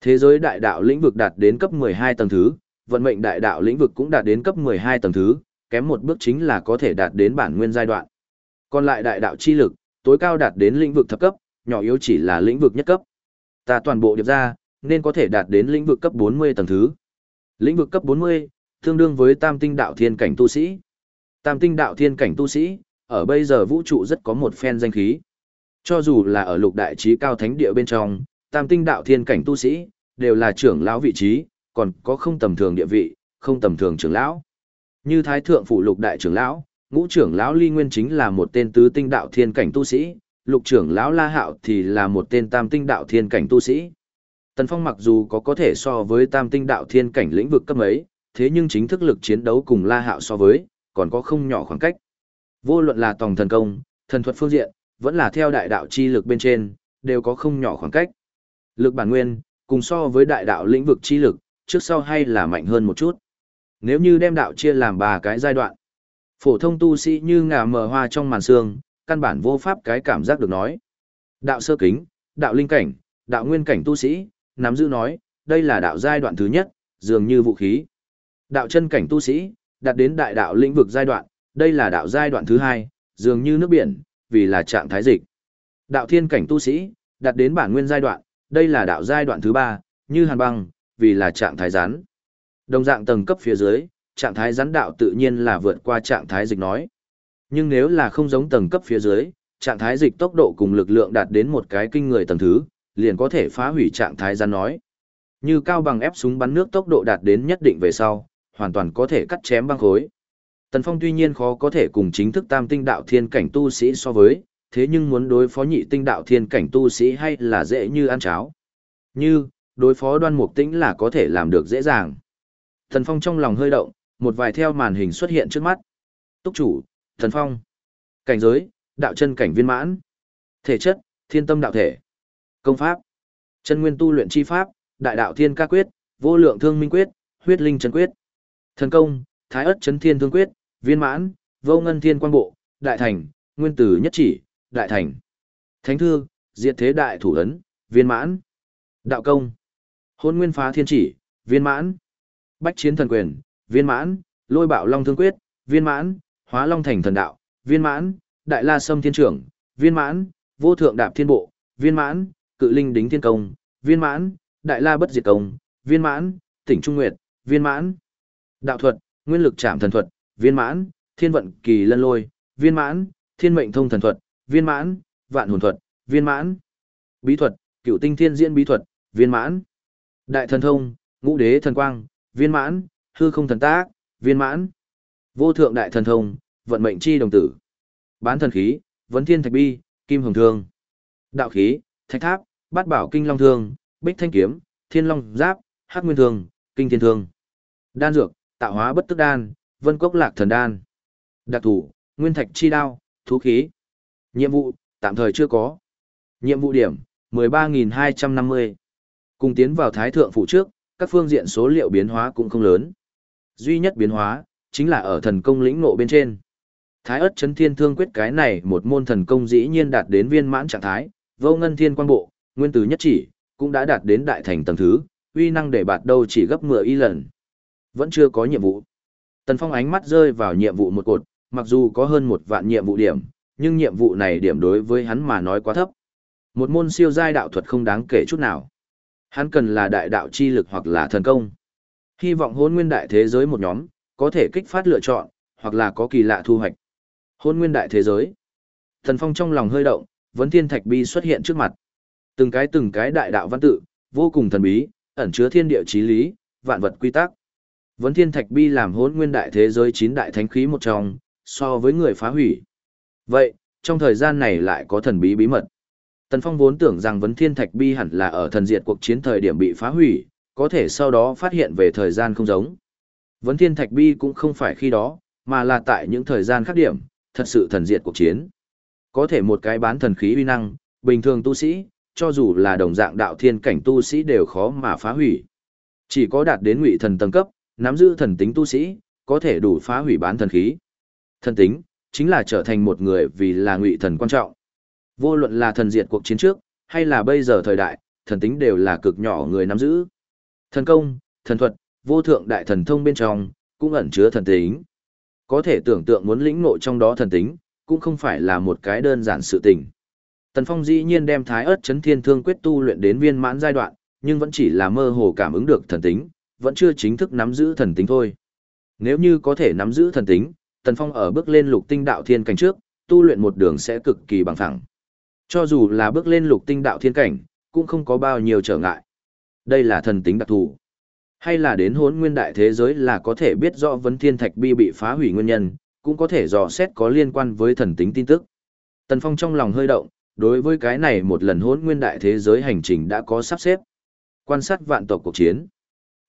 Thế giới đại đạo lĩnh vực đạt đến cấp 12 tầng thứ, vận mệnh đại đạo lĩnh vực cũng đạt đến cấp 12 tầng thứ, kém một bước chính là có thể đạt đến bản nguyên giai đoạn. Còn lại đại đạo chi lực, tối cao đạt đến lĩnh vực thập cấp, nhỏ yếu chỉ là lĩnh vực nhất cấp. Ta toàn bộ điệp ra, nên có thể đạt đến lĩnh vực cấp 40 tầng thứ. Lĩnh vực cấp 40, tương đương với tam tinh đạo thiên cảnh tu sĩ. Tam tinh đạo thiên cảnh tu sĩ, ở bây giờ vũ trụ rất có một phen danh khí. Cho dù là ở lục đại trí cao thánh địa bên trong, tam tinh đạo thiên cảnh tu sĩ, đều là trưởng lão vị trí, còn có không tầm thường địa vị, không tầm thường trưởng lão. Như thái thượng phủ lục đại trưởng lão, ngũ trưởng lão ly nguyên chính là một tên tứ tinh đạo thiên cảnh tu sĩ, lục trưởng lão la hạo thì là một tên tam tinh đạo thiên cảnh tu sĩ. Tần Phong mặc dù có có thể so với tam tinh đạo thiên cảnh lĩnh vực cấp ấy, thế nhưng chính thức lực chiến đấu cùng la hạo so với, còn có không nhỏ khoảng cách. Vô luận là tòng thần công, thần thuật phương diện, vẫn là theo đại đạo chi lực bên trên, đều có không nhỏ khoảng cách. Lực bản nguyên, cùng so với đại đạo lĩnh vực chi lực, trước sau hay là mạnh hơn một chút. Nếu như đem đạo chia làm ba cái giai đoạn, phổ thông tu sĩ như ngà mờ hoa trong màn xương, căn bản vô pháp cái cảm giác được nói. Đạo sơ kính, đạo linh cảnh, đạo nguyên cảnh tu sĩ, nắm giữ nói, đây là đạo giai đoạn thứ nhất, dường như vũ khí. Đạo chân cảnh tu sĩ, đạt đến đại đạo lĩnh vực giai đoạn, đây là đạo giai đoạn thứ hai, dường như nước biển, vì là trạng thái dịch. Đạo thiên cảnh tu sĩ, đạt đến bản nguyên giai đoạn, đây là đạo giai đoạn thứ ba, như hàn băng, vì là trạng thái rắn. Đồng dạng tầng cấp phía dưới, trạng thái rắn đạo tự nhiên là vượt qua trạng thái dịch nói. Nhưng nếu là không giống tầng cấp phía dưới, trạng thái dịch tốc độ cùng lực lượng đạt đến một cái kinh người tầng thứ, liền có thể phá hủy trạng thái rắn nói. Như cao bằng ép súng bắn nước tốc độ đạt đến nhất định về sau, hoàn toàn có thể cắt chém băng khối. Tần Phong tuy nhiên khó có thể cùng chính thức tam tinh đạo thiên cảnh tu sĩ so với, thế nhưng muốn đối phó nhị tinh đạo thiên cảnh tu sĩ hay là dễ như ăn cháo. Như, đối phó đoan mục tĩnh là có thể làm được dễ dàng. thần Phong trong lòng hơi động, một vài theo màn hình xuất hiện trước mắt. Túc chủ, thần Phong. Cảnh giới, đạo chân cảnh viên mãn. Thể chất, thiên tâm đạo thể. Công pháp, chân nguyên tu luyện chi pháp, đại đạo thiên ca quyết, vô lượng thương minh quyết, huyết linh chân quyết. Thần công, thái ất chấn thiên thương quyết, viên mãn, vô ngân thiên quan bộ, đại thành, nguyên tử nhất chỉ, đại thành. Thánh thư, diệt thế đại thủ ấn, viên mãn. Đạo công, hôn nguyên phá thiên chỉ, viên mãn. Bách chiến thần quyền, viên mãn, lôi bạo long thương quyết, viên mãn, hóa long thành thần đạo, viên mãn, đại la sâm thiên trưởng, viên mãn, vô thượng đạp thiên bộ, viên mãn, cự linh đính thiên công, viên mãn, đại la bất diệt công, viên mãn, tỉnh trung nguyệt, viên mãn. Đạo thuật, nguyên lực chạm thần thuật, viên mãn, thiên vận kỳ lân lôi, viên mãn, thiên mệnh thông thần thuật, viên mãn, vạn hồn thuật, viên mãn. Bí thuật, cựu tinh thiên diễn bí thuật, viên mãn. Đại thần thông, ngũ đế thần quang, viên mãn, hư không thần tác, viên mãn. Vô thượng đại thần thông, vận mệnh chi đồng tử. Bán thần khí, vấn thiên thạch bi, kim hồng thương. Đạo khí, thạch tháp, bát bảo kinh long thương, bích thanh kiếm, thiên long giáp, hắc nguyên thương, kinh thiên thương. Đan dược, tạo hóa bất tức đan, vân cốc lạc thần đan. Đặc thủ, nguyên thạch chi đao, thú khí. Nhiệm vụ, tạm thời chưa có. Nhiệm vụ điểm, 13.250. Cùng tiến vào thái thượng phủ trước, các phương diện số liệu biến hóa cũng không lớn. Duy nhất biến hóa, chính là ở thần công lĩnh ngộ bên trên. Thái ớt chấn thiên thương quyết cái này một môn thần công dĩ nhiên đạt đến viên mãn trạng thái, vô ngân thiên quan bộ, nguyên tử nhất chỉ, cũng đã đạt đến đại thành tầng thứ, uy năng để bạt đâu chỉ gấp 10 y lần. Vẫn chưa có nhiệm vụ. Tần Phong ánh mắt rơi vào nhiệm vụ một cột, mặc dù có hơn một vạn nhiệm vụ điểm, nhưng nhiệm vụ này điểm đối với hắn mà nói quá thấp. Một môn siêu giai đạo thuật không đáng kể chút nào. Hắn cần là đại đạo chi lực hoặc là thần công. Hy vọng hôn nguyên đại thế giới một nhóm, có thể kích phát lựa chọn, hoặc là có kỳ lạ thu hoạch. Hôn nguyên đại thế giới. thần Phong trong lòng hơi động, vấn thiên thạch bi xuất hiện trước mặt. Từng cái từng cái đại đạo văn tự, vô cùng thần bí, ẩn chứa thiên địa chí lý, vạn vật quy tắc. Vấn thiên thạch bi làm hỗn nguyên đại thế giới chín đại thánh khí một trong, so với người phá hủy. Vậy, trong thời gian này lại có thần bí bí mật. Tần Phong vốn tưởng rằng vấn thiên thạch bi hẳn là ở thần diệt cuộc chiến thời điểm bị phá hủy, có thể sau đó phát hiện về thời gian không giống. Vấn thiên thạch bi cũng không phải khi đó, mà là tại những thời gian khác điểm, thật sự thần diệt cuộc chiến. Có thể một cái bán thần khí uy năng, bình thường tu sĩ, cho dù là đồng dạng đạo thiên cảnh tu sĩ đều khó mà phá hủy. Chỉ có đạt đến ngụy thần tầng cấp, nắm giữ thần tính tu sĩ, có thể đủ phá hủy bán thần khí. Thần tính, chính là trở thành một người vì là ngụy thần quan trọng. Vô luận là thần diệt cuộc chiến trước, hay là bây giờ thời đại, thần tính đều là cực nhỏ người nắm giữ. Thần công, thần thuật, vô thượng đại thần thông bên trong, cũng ẩn chứa thần tính. Có thể tưởng tượng muốn lĩnh ngộ trong đó thần tính, cũng không phải là một cái đơn giản sự tình. Tần Phong dĩ nhiên đem Thái Ức Chấn Thiên Thương quyết tu luyện đến viên mãn giai đoạn, nhưng vẫn chỉ là mơ hồ cảm ứng được thần tính, vẫn chưa chính thức nắm giữ thần tính thôi. Nếu như có thể nắm giữ thần tính, Tần Phong ở bước lên lục tinh đạo thiên cảnh trước, tu luyện một đường sẽ cực kỳ bằng phẳng. Cho dù là bước lên lục tinh đạo thiên cảnh, cũng không có bao nhiêu trở ngại. Đây là thần tính đặc thù. Hay là đến hốn nguyên đại thế giới là có thể biết rõ vấn thiên thạch bi bị phá hủy nguyên nhân, cũng có thể dò xét có liên quan với thần tính tin tức. Tần Phong trong lòng hơi động, đối với cái này một lần hốn nguyên đại thế giới hành trình đã có sắp xếp. Quan sát vạn tộc cuộc chiến.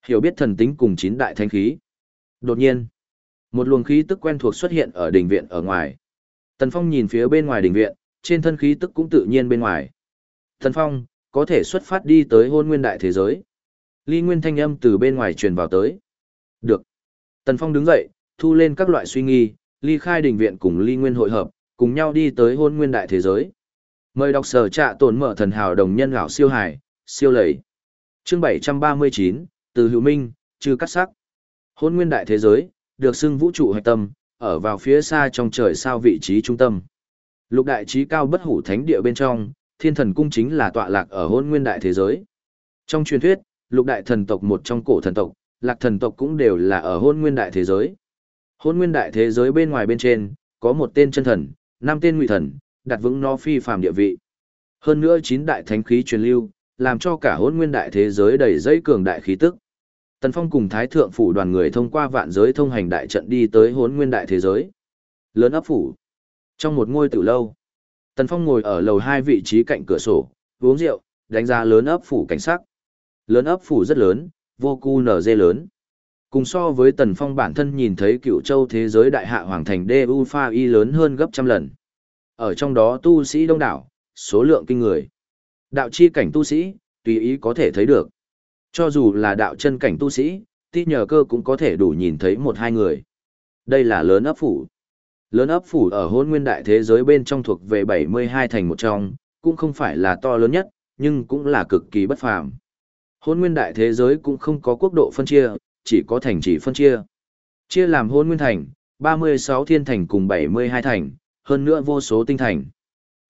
Hiểu biết thần tính cùng chín đại thanh khí. Đột nhiên, một luồng khí tức quen thuộc xuất hiện ở đỉnh viện ở ngoài. Tần Phong nhìn phía bên ngoài đỉnh viện, trên thân khí tức cũng tự nhiên bên ngoài. Tần Phong, có thể xuất phát đi tới hôn nguyên đại thế giới. Ly Nguyên thanh âm từ bên ngoài truyền vào tới. Được. Tần Phong đứng dậy, thu lên các loại suy nghi, ly khai đình viện cùng Ly Nguyên hội hợp, cùng nhau đi tới hôn nguyên đại thế giới. Mời đọc sở trạ tồn mở thần hào đồng nhân gạo siêu hải, siêu lầy. Chương 739, từ hữu minh, trừ cắt sắc. Hôn nguyên đại thế giới, được xưng vũ trụ hạch tâm, ở vào phía xa trong trời sao vị trí trung tâm. Lục đại trí cao bất hủ thánh địa bên trong, thiên thần cung chính là tọa lạc ở hôn nguyên đại thế giới. Trong truyền thuyết, lục đại thần tộc một trong cổ thần tộc, lạc thần tộc cũng đều là ở hôn nguyên đại thế giới. Hôn nguyên đại thế giới bên ngoài bên trên, có một tên chân thần, năm tên ngụy thần, đặt vững nó phi phàm địa vị. Hơn nữa chín đại thánh khí truyền lưu, làm cho cả hôn nguyên đại thế giới đầy dây cường đại khí tức. Tần Phong cùng Thái Thượng Phủ đoàn người thông qua vạn giới thông hành đại trận đi tới hốn nguyên đại thế giới. Lớn ấp phủ. Trong một ngôi tử lâu, Tần Phong ngồi ở lầu hai vị trí cạnh cửa sổ, uống rượu, đánh giá lớn ấp phủ cảnh sắc. Lớn ấp phủ rất lớn, vô cu nở dê lớn. Cùng so với Tần Phong bản thân nhìn thấy cựu châu thế giới đại hạ hoàng thành DU Pha Y lớn hơn gấp trăm lần. Ở trong đó tu sĩ đông đảo, số lượng kinh người. Đạo chi cảnh tu sĩ, tùy ý có thể thấy được. Cho dù là đạo chân cảnh tu sĩ, ti nhờ cơ cũng có thể đủ nhìn thấy một hai người. Đây là lớn ấp phủ. Lớn ấp phủ ở hôn nguyên đại thế giới bên trong thuộc về 72 thành một trong, cũng không phải là to lớn nhất, nhưng cũng là cực kỳ bất phàm. Hôn nguyên đại thế giới cũng không có quốc độ phân chia, chỉ có thành chỉ phân chia. Chia làm hôn nguyên thành, 36 thiên thành cùng 72 thành, hơn nữa vô số tinh thành.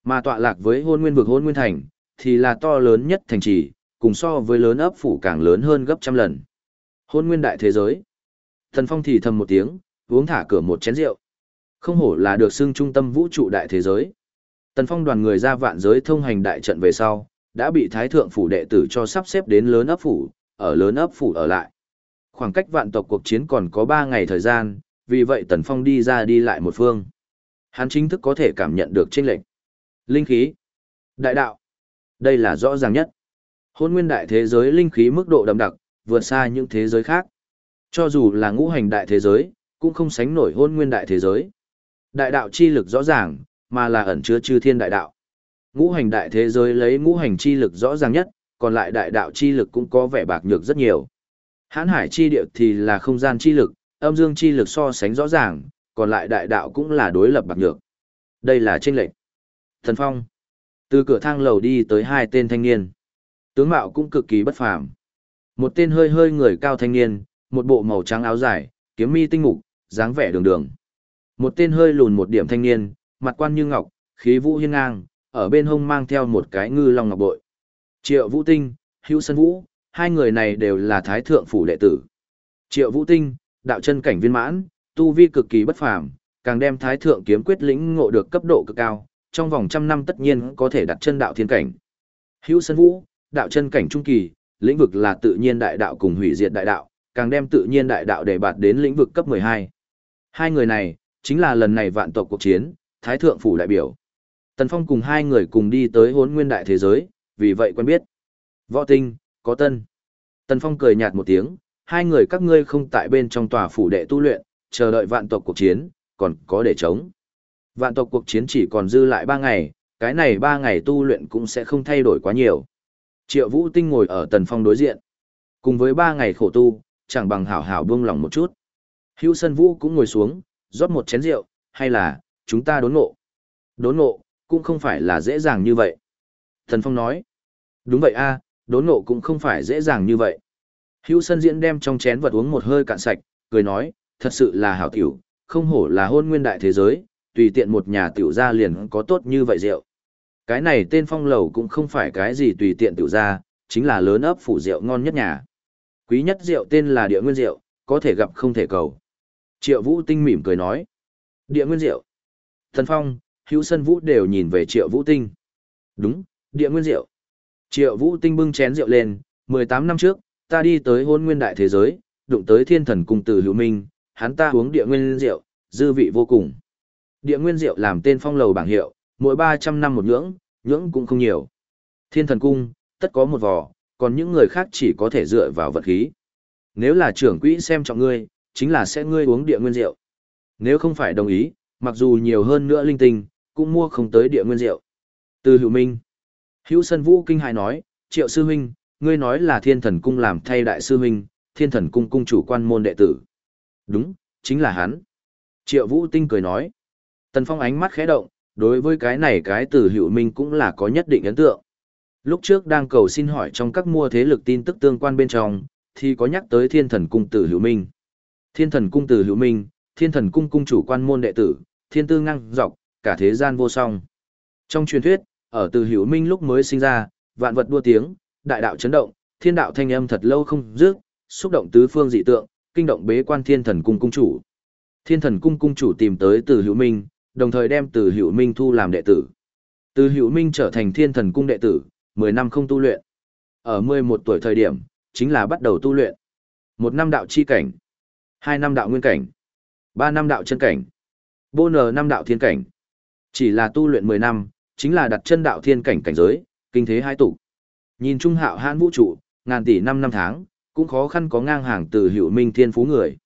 Mà tọa lạc với hôn nguyên vực hôn nguyên thành, thì là to lớn nhất thành trì, cùng so với lớn ấp phủ càng lớn hơn gấp trăm lần. Hôn nguyên đại thế giới. Thần Phong thì thầm một tiếng, uống thả cửa một chén rượu. Không hổ là được xưng trung tâm vũ trụ đại thế giới. Tần Phong đoàn người ra vạn giới thông hành đại trận về sau, đã bị Thái Thượng phủ đệ tử cho sắp xếp đến lớn ấp phủ, ở lớn ấp phủ ở lại. Khoảng cách vạn tộc cuộc chiến còn có 3 ngày thời gian, vì vậy Tần Phong đi ra đi lại một phương. Hắn chính thức có thể cảm nhận được chênh lệnh. Linh khí, đại đạo, đây là rõ ràng nhất. Hôn nguyên đại thế giới linh khí mức độ đậm đặc, vượt xa những thế giới khác. Cho dù là ngũ hành đại thế giới, cũng không sánh nổi hôn nguyên đại thế giới. Đại đạo chi lực rõ ràng, mà là ẩn chứa chư thiên đại đạo. Ngũ hành đại thế giới lấy ngũ hành chi lực rõ ràng nhất, còn lại đại đạo chi lực cũng có vẻ bạc nhược rất nhiều. Hán hải chi địa thì là không gian chi lực, âm dương chi lực so sánh rõ ràng, còn lại đại đạo cũng là đối lập bạc nhược. Đây là chênh lệnh. Thần Phong. Từ cửa thang lầu đi tới hai tên thanh niên. Tướng mạo cũng cực kỳ bất phàm. Một tên hơi hơi người cao thanh niên, một bộ màu trắng áo dài, kiếm mi tinh mục, dáng vẻ đường đường. Một tên hơi lùn một điểm thanh niên, mặt quan như ngọc, khí vũ hiên ngang, ở bên hông mang theo một cái ngư long ngọc bội. Triệu Vũ Tinh, Hữu Sân Vũ, hai người này đều là thái thượng phủ đệ tử. Triệu Vũ Tinh, đạo chân cảnh viên mãn, tu vi cực kỳ bất phàm, càng đem thái thượng kiếm quyết lĩnh ngộ được cấp độ cực cao, trong vòng trăm năm tất nhiên có thể đặt chân đạo thiên cảnh. Hữu Sân Vũ, đạo chân cảnh trung kỳ, lĩnh vực là tự nhiên đại đạo cùng hủy diệt đại đạo, càng đem tự nhiên đại đạo để bạt đến lĩnh vực cấp 12. Hai người này, chính là lần này vạn tộc cuộc chiến, Thái Thượng Phủ đại biểu. Tần Phong cùng hai người cùng đi tới hốn nguyên đại thế giới, vì vậy quen biết. Võ tinh, có tân. Tần Phong cười nhạt một tiếng, hai người các ngươi không tại bên trong tòa phủ đệ tu luyện, chờ đợi vạn tộc cuộc chiến, còn có để chống. Vạn tộc cuộc chiến chỉ còn dư lại ba ngày, cái này ba ngày tu luyện cũng sẽ không thay đổi quá nhiều. Triệu Vũ Tinh ngồi ở Tần Phong đối diện. Cùng với ba ngày khổ tu, chẳng bằng hảo hảo buông lòng một chút. Hữu Sân Vũ cũng ngồi xuống, rót một chén rượu, hay là, chúng ta đốn ngộ. Đốn ngộ, cũng không phải là dễ dàng như vậy. Tần Phong nói, đúng vậy a, đốn ngộ cũng không phải dễ dàng như vậy. Hữu Sân Diễn đem trong chén vật uống một hơi cạn sạch, cười nói, thật sự là hảo tiểu, không hổ là hôn nguyên đại thế giới, tùy tiện một nhà tiểu gia liền có tốt như vậy rượu. Cái này tên phong lầu cũng không phải cái gì tùy tiện tiểu gia, chính là lớn ấp phủ rượu ngon nhất nhà. Quý nhất rượu tên là địa nguyên rượu, có thể gặp không thể cầu. Triệu Vũ Tinh mỉm cười nói. Địa nguyên rượu. Thần Phong, Hữu Sân Vũ đều nhìn về Triệu Vũ Tinh. Đúng, địa nguyên rượu. Triệu Vũ Tinh bưng chén rượu lên, 18 năm trước, ta đi tới hôn nguyên đại thế giới, đụng tới thiên thần cung từ hữu minh, hắn ta uống địa nguyên rượu, dư vị vô cùng. Địa nguyên rượu làm tên phong lầu bảng hiệu, mỗi 300 năm một nhưỡng, nhưỡng cũng không nhiều. Thiên thần cung, tất có một vò, còn những người khác chỉ có thể dựa vào vật khí. Nếu là trưởng quỹ xem trọng ngươi, chính là sẽ ngươi uống địa nguyên rượu. Nếu không phải đồng ý, mặc dù nhiều hơn nữa linh tinh, cũng mua không tới địa nguyên rượu. Từ hữu minh, hữu sân vũ kinh hài nói, triệu sư huynh, ngươi nói là thiên thần cung làm thay đại sư huynh, thiên thần cung cung chủ quan môn đệ tử. Đúng, chính là hắn. Triệu vũ tinh cười nói. Tần phong ánh mắt khẽ động, đối với cái này cái từ hữu minh cũng là có nhất định ấn tượng. Lúc trước đang cầu xin hỏi trong các mua thế lực tin tức tương quan bên trong, thì có nhắc tới thiên thần cung tử hữu minh. Thiên thần cung tử hữu minh, thiên thần cung cung chủ quan môn đệ tử, thiên tư ngang dọc, cả thế gian vô song. Trong truyền thuyết, ở từ hữu minh lúc mới sinh ra, vạn vật đua tiếng, đại đạo chấn động, thiên đạo thanh âm thật lâu không dứt, xúc động tứ phương dị tượng, kinh động bế quan thiên thần cung cung chủ. Thiên thần cung cung chủ tìm tới từ hữu minh, đồng thời đem từ hữu minh thu làm đệ tử. Từ hữu minh trở thành thiên thần cung đệ tử, 10 năm không tu luyện. Ở 11 tuổi thời điểm, chính là bắt đầu tu luyện. Một năm đạo chi cảnh, hai năm đạo nguyên cảnh, ba năm đạo chân cảnh, vô nờ năm đạo thiên cảnh. Chỉ là tu luyện 10 năm, chính là đặt chân đạo thiên cảnh cảnh giới, kinh thế hai tụ. Nhìn trung hạo hãn vũ trụ, ngàn tỷ năm năm tháng, cũng khó khăn có ngang hàng từ hữu minh thiên phú người.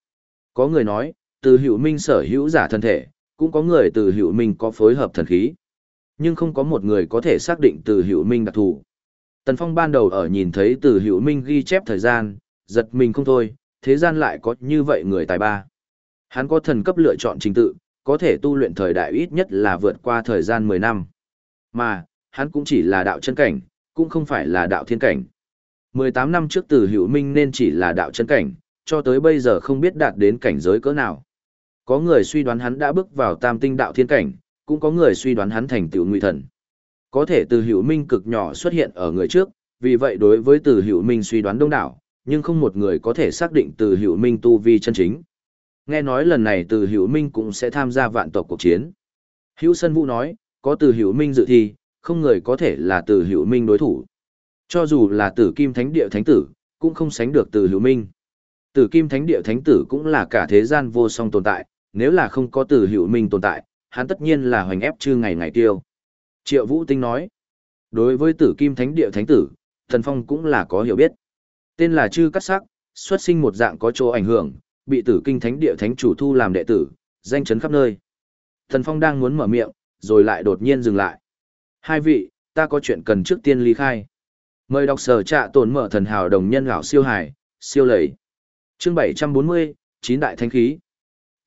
Có người nói, từ hữu minh sở hữu giả thân thể, cũng có người từ hữu minh có phối hợp thần khí. Nhưng không có một người có thể xác định từ hữu minh đặc thù. Tần Phong ban đầu ở nhìn thấy từ hữu minh ghi chép thời gian, giật mình không thôi, thế gian lại có như vậy người tài ba. Hắn có thần cấp lựa chọn trình tự, có thể tu luyện thời đại ít nhất là vượt qua thời gian 10 năm. Mà, hắn cũng chỉ là đạo chân cảnh, cũng không phải là đạo thiên cảnh. 18 năm trước từ hữu minh nên chỉ là đạo chân cảnh, cho tới bây giờ không biết đạt đến cảnh giới cỡ nào. Có người suy đoán hắn đã bước vào tam tinh đạo thiên cảnh, cũng có người suy đoán hắn thành tựu nguy thần. Có thể từ hữu minh cực nhỏ xuất hiện ở người trước, vì vậy đối với từ hữu minh suy đoán đông đảo, nhưng không một người có thể xác định từ hữu minh tu vi chân chính. Nghe nói lần này từ hữu minh cũng sẽ tham gia vạn tộc cuộc chiến. Hữu Sân Vũ nói, có từ hữu minh dự thi, không người có thể là từ hữu minh đối thủ. Cho dù là tử kim thánh địa thánh tử, cũng không sánh được từ hữu minh. Tử kim thánh địa thánh tử cũng là cả thế gian vô song tồn tại, nếu là không có từ hữu minh tồn tại, hắn tất nhiên là hoành ép chư ngày ngày tiêu. Triệu Vũ Tinh nói, đối với tử kim thánh địa thánh tử, Thần Phong cũng là có hiểu biết. Tên là chư cắt sắc, xuất sinh một dạng có chỗ ảnh hưởng, bị tử kinh thánh địa thánh chủ thu làm đệ tử, danh chấn khắp nơi. Thần Phong đang muốn mở miệng, rồi lại đột nhiên dừng lại. Hai vị, ta có chuyện cần trước tiên ly khai. Mời đọc sở trạ tồn mở thần hào đồng nhân lão siêu hải, siêu lầy. Chương 740, chín đại thánh khí.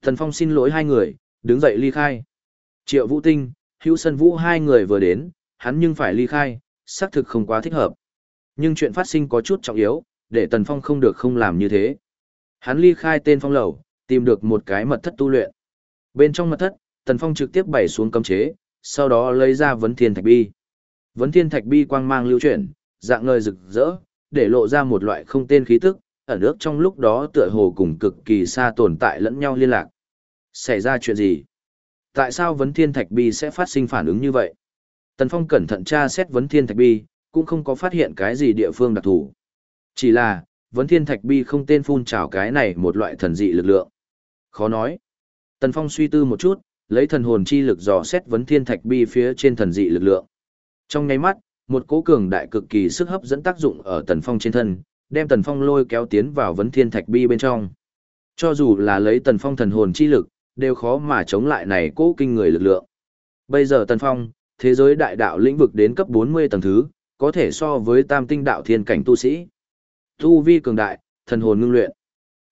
Thần Phong xin lỗi hai người, đứng dậy ly khai. Triệu Vũ Tinh, Hữu Sân Vũ hai người vừa đến, hắn nhưng phải ly khai, xác thực không quá thích hợp. Nhưng chuyện phát sinh có chút trọng yếu, để Tần Phong không được không làm như thế. Hắn ly khai tên phong lầu, tìm được một cái mật thất tu luyện. Bên trong mật thất, Tần Phong trực tiếp bày xuống cấm chế, sau đó lấy ra vấn thiên thạch bi. Vấn thiên thạch bi quang mang lưu chuyển, dạng ngời rực rỡ, để lộ ra một loại không tên khí tức, ở nước trong lúc đó tựa hồ cùng cực kỳ xa tồn tại lẫn nhau liên lạc. Xảy ra chuyện gì? Tại sao vấn thiên thạch bi sẽ phát sinh phản ứng như vậy? Tần Phong cẩn thận tra xét vấn thiên thạch bi, cũng không có phát hiện cái gì địa phương đặc thù. Chỉ là, vấn thiên thạch bi không tên phun trào cái này một loại thần dị lực lượng. Khó nói. Tần Phong suy tư một chút, lấy thần hồn chi lực dò xét vấn thiên thạch bi phía trên thần dị lực lượng. Trong ngay mắt, một cố cường đại cực kỳ sức hấp dẫn tác dụng ở Tần Phong trên thân, đem Tần Phong lôi kéo tiến vào vấn thiên thạch bi bên trong. Cho dù là lấy Tần Phong thần hồn chi lực, đều khó mà chống lại này cố kinh người lực lượng. Bây giờ Tần Phong, thế giới đại đạo lĩnh vực đến cấp 40 tầng thứ, có thể so với tam tinh đạo thiên cảnh tu sĩ. Tu vi cường đại, thần hồn ngưng luyện.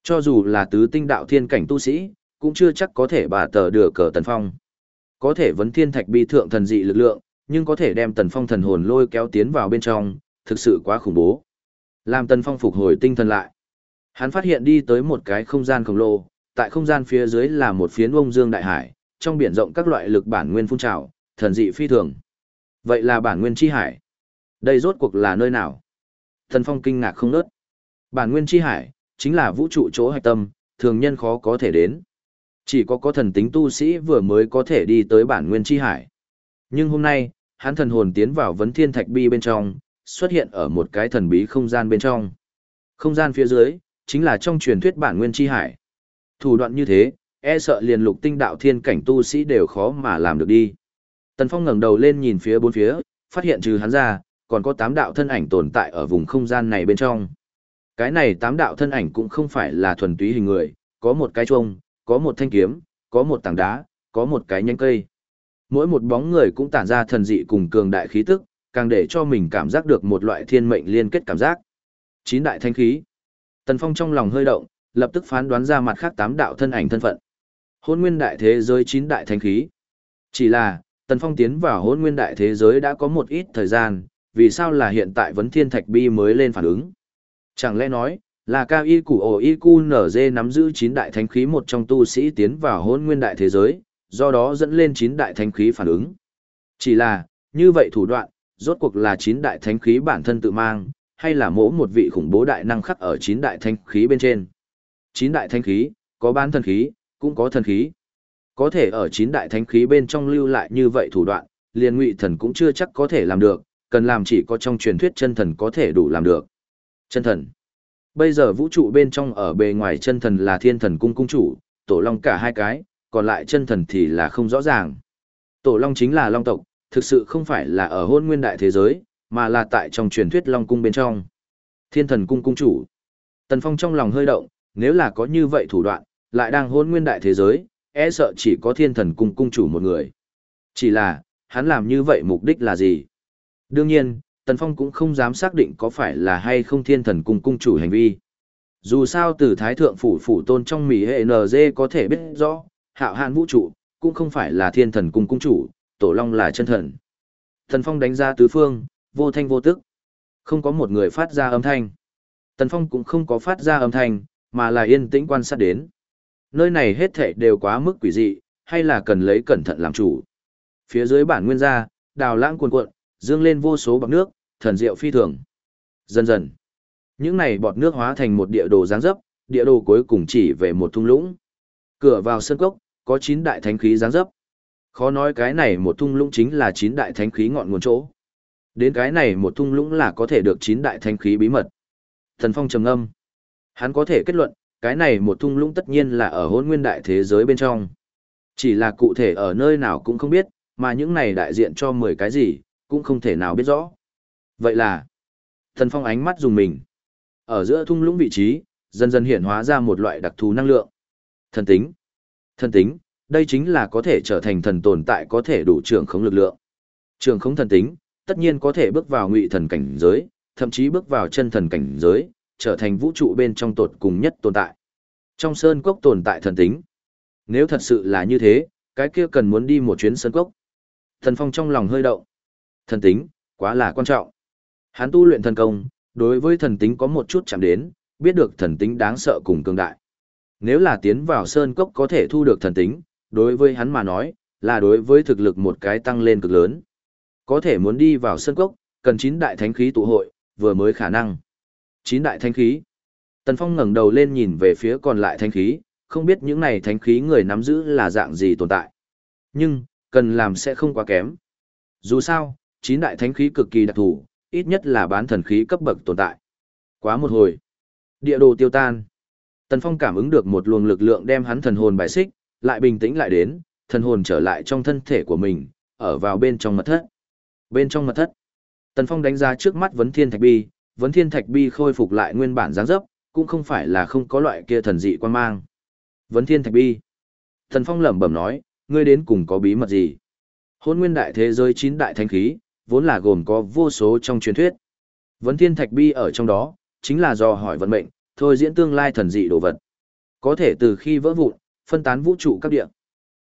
Cho dù là tứ tinh đạo thiên cảnh tu sĩ, cũng chưa chắc có thể bà tờ được cờ Tần Phong. Có thể vấn thiên thạch bi thượng thần dị lực lượng, nhưng có thể đem Tần Phong thần hồn lôi kéo tiến vào bên trong, thực sự quá khủng bố. Làm Tần Phong phục hồi tinh thần lại. Hắn phát hiện đi tới một cái không gian khổng lồ, tại không gian phía dưới là một phiến ông dương đại hải, trong biển rộng các loại lực bản nguyên phun trào, thần dị phi thường. Vậy là bản nguyên chi hải. Đây rốt cuộc là nơi nào? Thần Phong kinh ngạc không nớt. Bản nguyên chi hải, chính là vũ trụ chỗ hạch tâm, thường nhân khó có thể đến. Chỉ có có thần tính tu sĩ vừa mới có thể đi tới bản nguyên chi hải. Nhưng hôm nay, hắn thần hồn tiến vào vấn thiên thạch bi bên trong, xuất hiện ở một cái thần bí không gian bên trong. Không gian phía dưới, chính là trong truyền thuyết bản nguyên chi hải. Thủ đoạn như thế, e sợ liền lục tinh đạo thiên cảnh tu sĩ đều khó mà làm được đi. Tần Phong ngẩng đầu lên nhìn phía bốn phía, phát hiện trừ hắn ra, còn có tám đạo thân ảnh tồn tại ở vùng không gian này bên trong. Cái này tám đạo thân ảnh cũng không phải là thuần túy hình người, có một cái chuông, có một thanh kiếm, có một tảng đá, có một cái nhánh cây. Mỗi một bóng người cũng tản ra thần dị cùng cường đại khí tức, càng để cho mình cảm giác được một loại thiên mệnh liên kết cảm giác. Chín đại thanh khí. Tần Phong trong lòng hơi động, lập tức phán đoán ra mặt khác tám đạo thân ảnh thân phận. Hôn nguyên đại thế giới chín đại thánh khí. Chỉ là, Tần Phong tiến vào hôn nguyên đại thế giới đã có một ít thời gian, vì sao là hiện tại vấn thiên thạch bi mới lên phản ứng. Chẳng lẽ nói, là cao y củ ổ y cu nở dê nắm giữ chín đại thánh khí một trong tu sĩ tiến vào hôn nguyên đại thế giới, do đó dẫn lên chín đại thánh khí phản ứng. Chỉ là, như vậy thủ đoạn, rốt cuộc là chín đại thánh khí bản thân tự mang, hay là mỗi một vị khủng bố đại năng khắc ở chín đại thánh khí bên trên. Chín đại thánh khí, có bán thần khí, cũng có thần khí. Có thể ở chín đại thánh khí bên trong lưu lại như vậy thủ đoạn, liền ngụy thần cũng chưa chắc có thể làm được, cần làm chỉ có trong truyền thuyết chân thần có thể đủ làm được. Chân thần. Bây giờ vũ trụ bên trong ở bề ngoài chân thần là thiên thần cung cung chủ, tổ long cả hai cái, còn lại chân thần thì là không rõ ràng. Tổ long chính là long tộc, thực sự không phải là ở hôn nguyên đại thế giới, mà là tại trong truyền thuyết long cung bên trong. Thiên thần cung cung chủ. Tần Phong trong lòng hơi động, nếu là có như vậy thủ đoạn, lại đang hôn nguyên đại thế giới, e sợ chỉ có thiên thần cung cung chủ một người. Chỉ là, hắn làm như vậy mục đích là gì? Đương nhiên, Tần Phong cũng không dám xác định có phải là hay không thiên thần cung cung chủ hành vi. Dù sao từ Thái Thượng Phủ Phủ Tôn trong Mỹ hệ NG có thể biết rõ, hạo hạn vũ trụ, cũng không phải là thiên thần cung cung chủ, tổ long là chân thần. Tần Phong đánh ra tứ phương, vô thanh vô tức. Không có một người phát ra âm thanh. Tần Phong cũng không có phát ra âm thanh, mà là yên tĩnh quan sát đến. Nơi này hết thảy đều quá mức quỷ dị, hay là cần lấy cẩn thận làm chủ. Phía dưới bản nguyên gia, đào lãng cuồn cuộn, dương lên vô số bọt nước, thần diệu phi thường. Dần dần, những này bọt nước hóa thành một địa đồ dáng dấp, địa đồ cuối cùng chỉ về một thung lũng. Cửa vào sân cốc, có chín đại thánh khí dáng dấp. Khó nói cái này một thung lũng chính là chín đại thánh khí ngọn nguồn chỗ. Đến cái này một thung lũng là có thể được chín đại thánh khí bí mật. Thần Phong trầm ngâm. Hắn có thể kết luận, cái này một thung lũng tất nhiên là ở hôn nguyên đại thế giới bên trong. Chỉ là cụ thể ở nơi nào cũng không biết, mà những này đại diện cho 10 cái gì, cũng không thể nào biết rõ. Vậy là, thần phong ánh mắt dùng mình. Ở giữa thung lũng vị trí, dần dần hiện hóa ra một loại đặc thù năng lượng. Thần tính. Thần tính, đây chính là có thể trở thành thần tồn tại có thể đủ trưởng khống lực lượng. Trưởng khống thần tính, tất nhiên có thể bước vào ngụy thần cảnh giới, thậm chí bước vào chân thần cảnh giới, trở thành vũ trụ bên trong tột cùng nhất tồn tại. Trong sơn cốc tồn tại thần tính. Nếu thật sự là như thế, cái kia cần muốn đi một chuyến sơn cốc. Thần phong trong lòng hơi động. Thần tính, quá là quan trọng. Hắn tu luyện thần công, đối với thần tính có một chút chạm đến, biết được thần tính đáng sợ cùng cường đại. Nếu là tiến vào sơn cốc có thể thu được thần tính, đối với hắn mà nói, là đối với thực lực một cái tăng lên cực lớn. Có thể muốn đi vào sơn cốc, cần chín đại thánh khí tụ hội, vừa mới khả năng. Chín đại thánh khí. Tần Phong ngẩng đầu lên nhìn về phía còn lại thánh khí, không biết những này thánh khí người nắm giữ là dạng gì tồn tại. Nhưng, cần làm sẽ không quá kém. Dù sao, chín đại thánh khí cực kỳ đặc thù, ít nhất là bán thần khí cấp bậc tồn tại. Quá một hồi, địa đồ tiêu tan. Tần Phong cảm ứng được một luồng lực lượng đem hắn thần hồn bài xích, lại bình tĩnh lại đến, thần hồn trở lại trong thân thể của mình, ở vào bên trong mật thất. Bên trong mật thất, Tần Phong đánh giá trước mắt vấn thiên thạch bi, vấn thiên thạch bi khôi phục lại nguyên bản dáng dấp, cũng không phải là không có loại kia thần dị quan mang. Vấn thiên thạch bi. Thần Phong lẩm bẩm nói, ngươi đến cùng có bí mật gì? Hôn nguyên đại thế giới chín đại thánh khí, vốn là gồm có vô số trong truyền thuyết. Vấn thiên thạch bi ở trong đó, chính là do hỏi vận mệnh, thôi diễn tương lai thần dị đồ vật. Có thể từ khi vỡ vụn, phân tán vũ trụ các địa.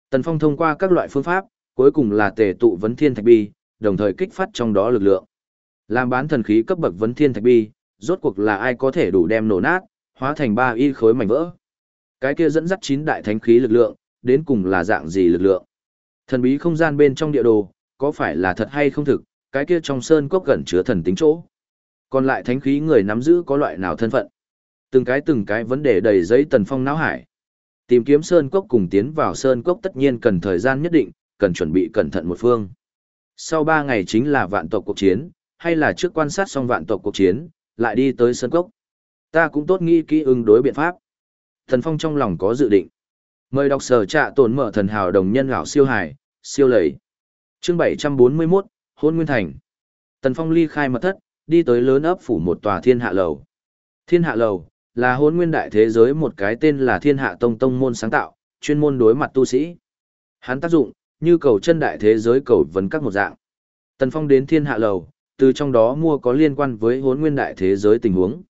Tần Phong thông qua các loại phương pháp, cuối cùng là tề tụ vấn thiên thạch bi, đồng thời kích phát trong đó lực lượng. Làm bán thần khí cấp bậc vấn thiên thạch bi, rốt cuộc là ai có thể đủ đem nổ nát, hóa thành ba y khối mảnh vỡ. Cái kia dẫn dắt chín đại thánh khí lực lượng, đến cùng là dạng gì lực lượng? Thần bí không gian bên trong địa đồ, có phải là thật hay không thực, cái kia trong sơn cốc gần chứa thần tính chỗ. Còn lại thánh khí người nắm giữ có loại nào thân phận? Từng cái từng cái vấn đề đầy giấy tần phong não hải. Tìm kiếm sơn cốc cùng tiến vào sơn cốc tất nhiên cần thời gian nhất định, cần chuẩn bị cẩn thận một phương. Sau ba ngày chính là vạn tộc cuộc chiến, hay là trước quan sát xong vạn tộc cuộc chiến, lại đi tới sơn cốc. Ta cũng tốt nghĩ kỹ ứng đối biện pháp. Thần Phong trong lòng có dự định. Mời đọc sở trạ tồn mở thần hào đồng nhân gạo siêu hải, siêu lầy. Chương 741, Hôn Nguyên Thành. Tần Phong ly khai mật thất, đi tới lớn ấp phủ một tòa thiên hạ lầu. Thiên hạ lầu, là hôn nguyên đại thế giới một cái tên là thiên hạ tông tông môn sáng tạo, chuyên môn đối mặt tu sĩ. Hắn tác dụng, như cầu chân đại thế giới cầu vấn các một dạng. Tần Phong đến thiên hạ lầu, từ trong đó mua có liên quan với hốn nguyên đại thế giới tình huống.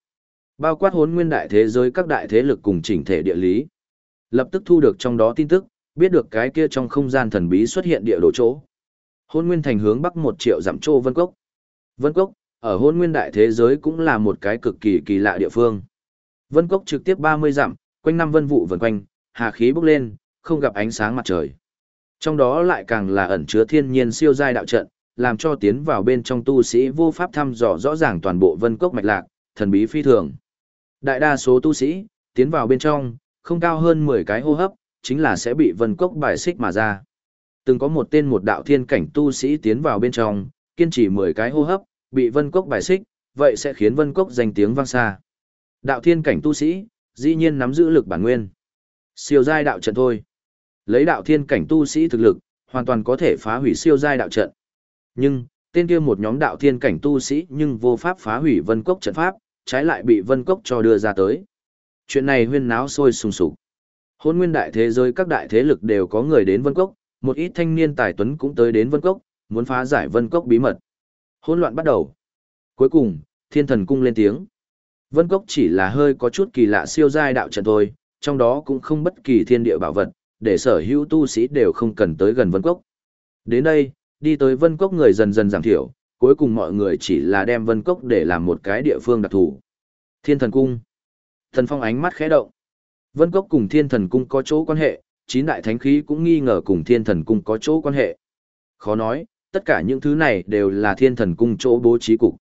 Bao quát hốn nguyên đại thế giới các đại thế lực cùng chỉnh thể địa lý. Lập tức thu được trong đó tin tức, biết được cái kia trong không gian thần bí xuất hiện địa đồ chỗ. Hôn nguyên thành hướng bắc một triệu dặm trô Vân Cốc. Vân Cốc, ở hôn nguyên đại thế giới cũng là một cái cực kỳ kỳ lạ địa phương. Vân Cốc trực tiếp 30 dặm, quanh năm vân vụ vần quanh, hà khí bốc lên, không gặp ánh sáng mặt trời. Trong đó lại càng là ẩn chứa thiên nhiên siêu giai đạo trận, làm cho tiến vào bên trong tu sĩ vô pháp thăm dò rõ ràng toàn bộ vân cốc mạch lạc, thần bí phi thường. Đại đa số tu sĩ, tiến vào bên trong, không cao hơn 10 cái hô hấp, chính là sẽ bị vân cốc bài xích mà ra. Từng có một tên một đạo thiên cảnh tu sĩ tiến vào bên trong, kiên trì 10 cái hô hấp, bị vân cốc bài xích, vậy sẽ khiến vân cốc danh tiếng vang xa. Đạo thiên cảnh tu sĩ, dĩ nhiên nắm giữ lực bản nguyên. Siêu giai đạo trận thôi. Lấy đạo thiên cảnh tu sĩ thực lực, hoàn toàn có thể phá hủy siêu giai đạo trận. Nhưng, tên kia một nhóm đạo thiên cảnh tu sĩ nhưng vô pháp phá hủy vân cốc trận pháp, trái lại bị vân cốc cho đưa ra tới. Chuyện này huyên náo sôi sùng sục. Hôn nguyên đại thế giới các đại thế lực đều có người đến vân cốc, một ít thanh niên tài tuấn cũng tới đến vân cốc, muốn phá giải vân cốc bí mật. Hôn loạn bắt đầu. Cuối cùng, thiên thần cung lên tiếng. Vân cốc chỉ là hơi có chút kỳ lạ siêu giai đạo trận thôi, trong đó cũng không bất kỳ thiên địa bảo vật, để sở hữu tu sĩ đều không cần tới gần vân cốc. Đến đây, đi tới vân cốc người dần dần giảm thiểu, cuối cùng mọi người chỉ là đem vân cốc để làm một cái địa phương đặc thù. Thiên thần cung. Thần phong ánh mắt khẽ động. Vân cốc cùng thiên thần cung có chỗ quan hệ, chín đại thánh khí cũng nghi ngờ cùng thiên thần cung có chỗ quan hệ. Khó nói, tất cả những thứ này đều là thiên thần cung chỗ bố trí cục.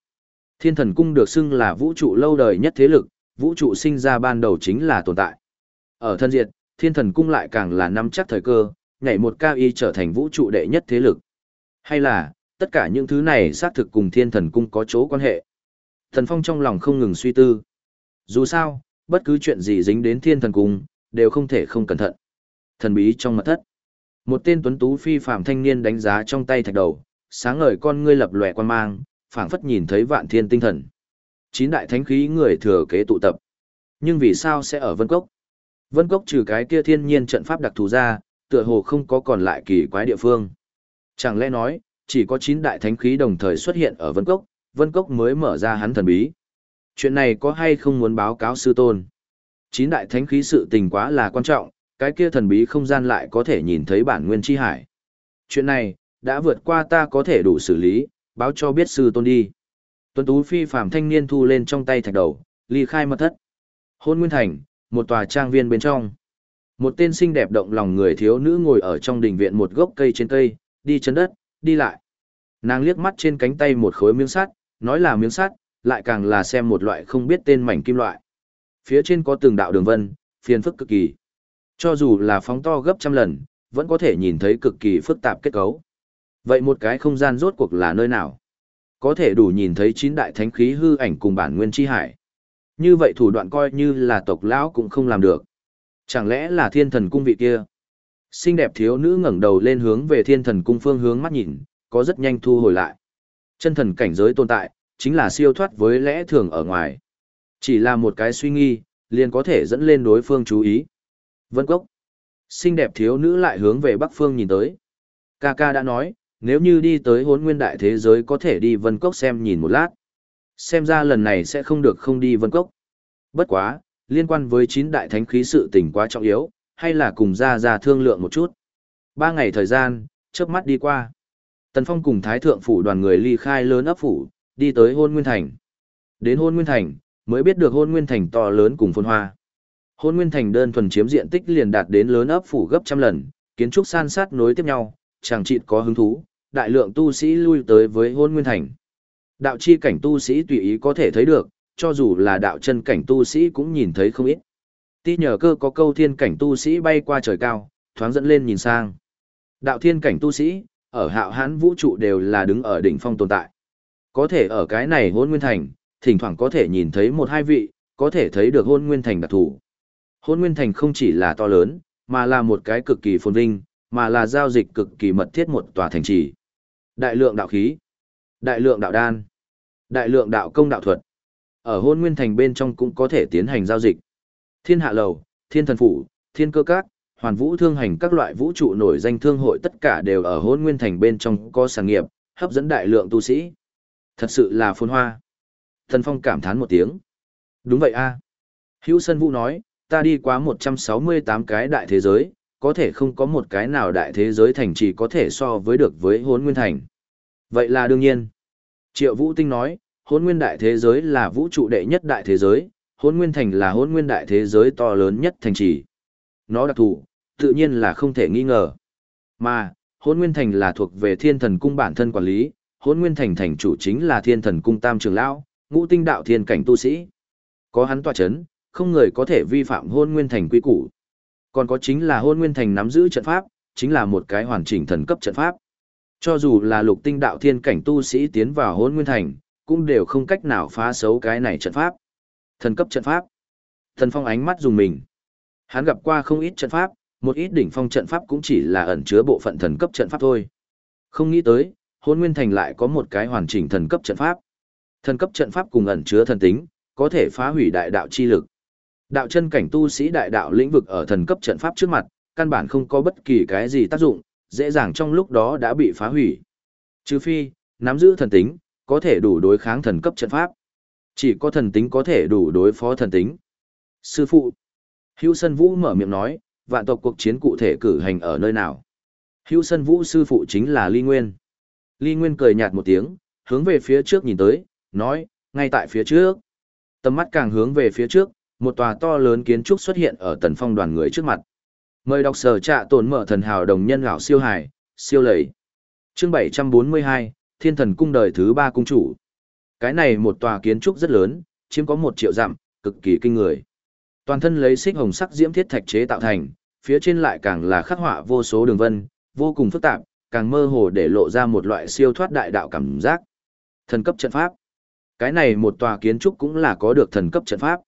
Thiên thần cung được xưng là vũ trụ lâu đời nhất thế lực, vũ trụ sinh ra ban đầu chính là tồn tại. Ở thân diệt, thiên thần cung lại càng là nắm chắc thời cơ, nhảy một cao y trở thành vũ trụ đệ nhất thế lực. Hay là, tất cả những thứ này xác thực cùng thiên thần cung có chỗ quan hệ. Thần Phong trong lòng không ngừng suy tư. Dù sao, bất cứ chuyện gì dính đến thiên thần cung, đều không thể không cẩn thận. Thần bí trong mật thất. Một tên tuấn tú phi phàm thanh niên đánh giá trong tay thạch đầu, sáng ngời con ngươi lập lòe quan mang, phảng phất nhìn thấy vạn thiên tinh thần. Chín đại thánh khí người thừa kế tụ tập. Nhưng vì sao sẽ ở Vân Cốc? Vân Cốc trừ cái kia thiên nhiên trận pháp đặc thù ra, tựa hồ không có còn lại kỳ quái địa phương. Chẳng lẽ nói, chỉ có chín đại thánh khí đồng thời xuất hiện ở Vân Cốc, Vân Cốc mới mở ra hắn thần bí. Chuyện này có hay không muốn báo cáo sư tôn? Chín đại thánh khí sự tình quá là quan trọng, cái kia thần bí không gian lại có thể nhìn thấy bản nguyên chi hải. Chuyện này, đã vượt qua ta có thể đủ xử lý, báo cho biết sư tôn đi. Tuấn Tú phi phàm thanh niên thu lên trong tay thạch đầu, ly khai mật thất. Hôn Nguyên Thành, một tòa trang viên bên trong. Một tên xinh đẹp động lòng người thiếu nữ ngồi ở trong đình viện một gốc cây trên cây, đi chân đất, đi lại. Nàng liếc mắt trên cánh tay một khối miếng sắt, nói là miếng sắt, lại càng là xem một loại không biết tên mảnh kim loại. Phía trên có từng đạo đường vân, phiền phức cực kỳ. Cho dù là phóng to gấp trăm lần, vẫn có thể nhìn thấy cực kỳ phức tạp kết cấu. Vậy một cái không gian rốt cuộc là nơi nào? Có thể đủ nhìn thấy chín đại thánh khí hư ảnh cùng bản nguyên chi hải. Như vậy thủ đoạn coi như là tộc lão cũng không làm được. Chẳng lẽ là thiên thần cung vị kia? Xinh đẹp thiếu nữ ngẩng đầu lên hướng về thiên thần cung phương hướng mắt nhìn, có rất nhanh thu hồi lại. Chân thần cảnh giới tồn tại, chính là siêu thoát với lẽ thường ở ngoài. Chỉ là một cái suy nghi, liền có thể dẫn lên đối phương chú ý. Vân Cốc. Xinh đẹp thiếu nữ lại hướng về bắc phương nhìn tới. Ca ca đã nói, nếu như đi tới hốn nguyên đại thế giới có thể đi Vân Cốc xem nhìn một lát. Xem ra lần này sẽ không được không đi Vân Cốc. Bất quá, liên quan với chín đại thánh khí sự tình quá trọng yếu, hay là cùng ra ra thương lượng một chút. Ba ngày thời gian, chớp mắt đi qua. Tần Phong cùng Thái Thượng Phủ đoàn người ly khai lớn ấp phủ, đi tới hôn nguyên thành. Đến hôn nguyên thành, mới biết được hôn nguyên thành to lớn cùng phồn hoa. Hôn nguyên thành đơn thuần chiếm diện tích liền đạt đến lớn ấp phủ gấp trăm lần, kiến trúc san sát nối tiếp nhau, chẳng trịt có hứng thú, đại lượng tu sĩ lui tới với hôn nguyên thành. Đạo chi cảnh tu sĩ tùy ý có thể thấy được, cho dù là đạo chân cảnh tu sĩ cũng nhìn thấy không ít. Ti nhờ cơ có câu thiên cảnh tu sĩ bay qua trời cao, thoáng dẫn lên nhìn sang. Đạo thiên cảnh tu sĩ, ở hạo hán vũ trụ đều là đứng ở đỉnh phong tồn tại. Có thể ở cái này hôn nguyên thành, thỉnh thoảng có thể nhìn thấy một hai vị, có thể thấy được hôn nguyên thành đặc thủ. Hôn nguyên thành không chỉ là to lớn, mà là một cái cực kỳ phồn vinh, mà là giao dịch cực kỳ mật thiết một tòa thành trì. Đại lượng đạo khí, đại lượng đạo đan, đại lượng đạo công đạo thuật. Ở hôn nguyên thành bên trong cũng có thể tiến hành giao dịch. Thiên hạ lầu, thiên thần phủ, thiên cơ các, hoàn vũ thương hành các loại vũ trụ nổi danh thương hội tất cả đều ở hôn nguyên thành bên trong có sản nghiệp, hấp dẫn đại lượng tu sĩ. Thật sự là phồn hoa. Thần Phong cảm thán một tiếng. Đúng vậy a. Hữu Sân Vũ nói, ta đi qua 168 cái đại thế giới, có thể không có một cái nào đại thế giới thành trì có thể so với được với hốn nguyên thành. Vậy là đương nhiên. Triệu Vũ Tinh nói, hốn nguyên đại thế giới là vũ trụ đệ nhất đại thế giới, Hôn nguyên thành là hôn nguyên đại thế giới to lớn nhất thành trì. Nó đặc thù, tự nhiên là không thể nghi ngờ. Mà, hôn nguyên thành là thuộc về thiên thần cung bản thân quản lý, hôn nguyên thành thành chủ chính là thiên thần cung tam trường lão, ngũ tinh đạo thiên cảnh tu sĩ. Có hắn tòa chấn, không người có thể vi phạm hôn nguyên thành quy củ. Còn có chính là hôn nguyên thành nắm giữ trận pháp, chính là một cái hoàn chỉnh thần cấp trận pháp. Cho dù là lục tinh đạo thiên cảnh tu sĩ tiến vào hôn nguyên thành, cũng đều không cách nào phá xấu cái này trận pháp. Thần cấp trận pháp. Thần phong ánh mắt dùng mình. Hắn gặp qua không ít trận pháp, một ít đỉnh phong trận pháp cũng chỉ là ẩn chứa bộ phận thần cấp trận pháp thôi. Không nghĩ tới, hôn nguyên thành lại có một cái hoàn chỉnh thần cấp trận pháp. Thần cấp trận pháp cùng ẩn chứa thần tính, có thể phá hủy đại đạo chi lực. Đạo chân cảnh tu sĩ đại đạo lĩnh vực ở thần cấp trận pháp trước mặt, căn bản không có bất kỳ cái gì tác dụng, dễ dàng trong lúc đó đã bị phá hủy. Trừ phi, nắm giữ thần tính, có thể đủ đối kháng thần cấp trận pháp. Chỉ có thần tính có thể đủ đối phó thần tính. Sư phụ, Hữu Sân Vũ mở miệng nói, vạn tộc cuộc chiến cụ thể cử hành ở nơi nào. Hữu Sân Vũ sư phụ chính là Ly Nguyên. Ly Nguyên cười nhạt một tiếng, hướng về phía trước nhìn tới, nói, ngay tại phía trước. Tầm mắt càng hướng về phía trước, một tòa to lớn kiến trúc xuất hiện ở tần phong đoàn người trước mặt. Mời đọc sở trạ tồn mở thần hào đồng nhân lão siêu hải, siêu lầy. Chương 742, Thiên thần cung đời thứ ba cung chủ. Cái này một tòa kiến trúc rất lớn, chiếm có một triệu dặm, cực kỳ kinh người. Toàn thân lấy xích hồng sắc diễm thiết thạch chế tạo thành, phía trên lại càng là khắc họa vô số đường vân, vô cùng phức tạp, càng mơ hồ để lộ ra một loại siêu thoát đại đạo cảm giác. Thần cấp trận pháp. Cái này một tòa kiến trúc cũng là có được thần cấp trận pháp.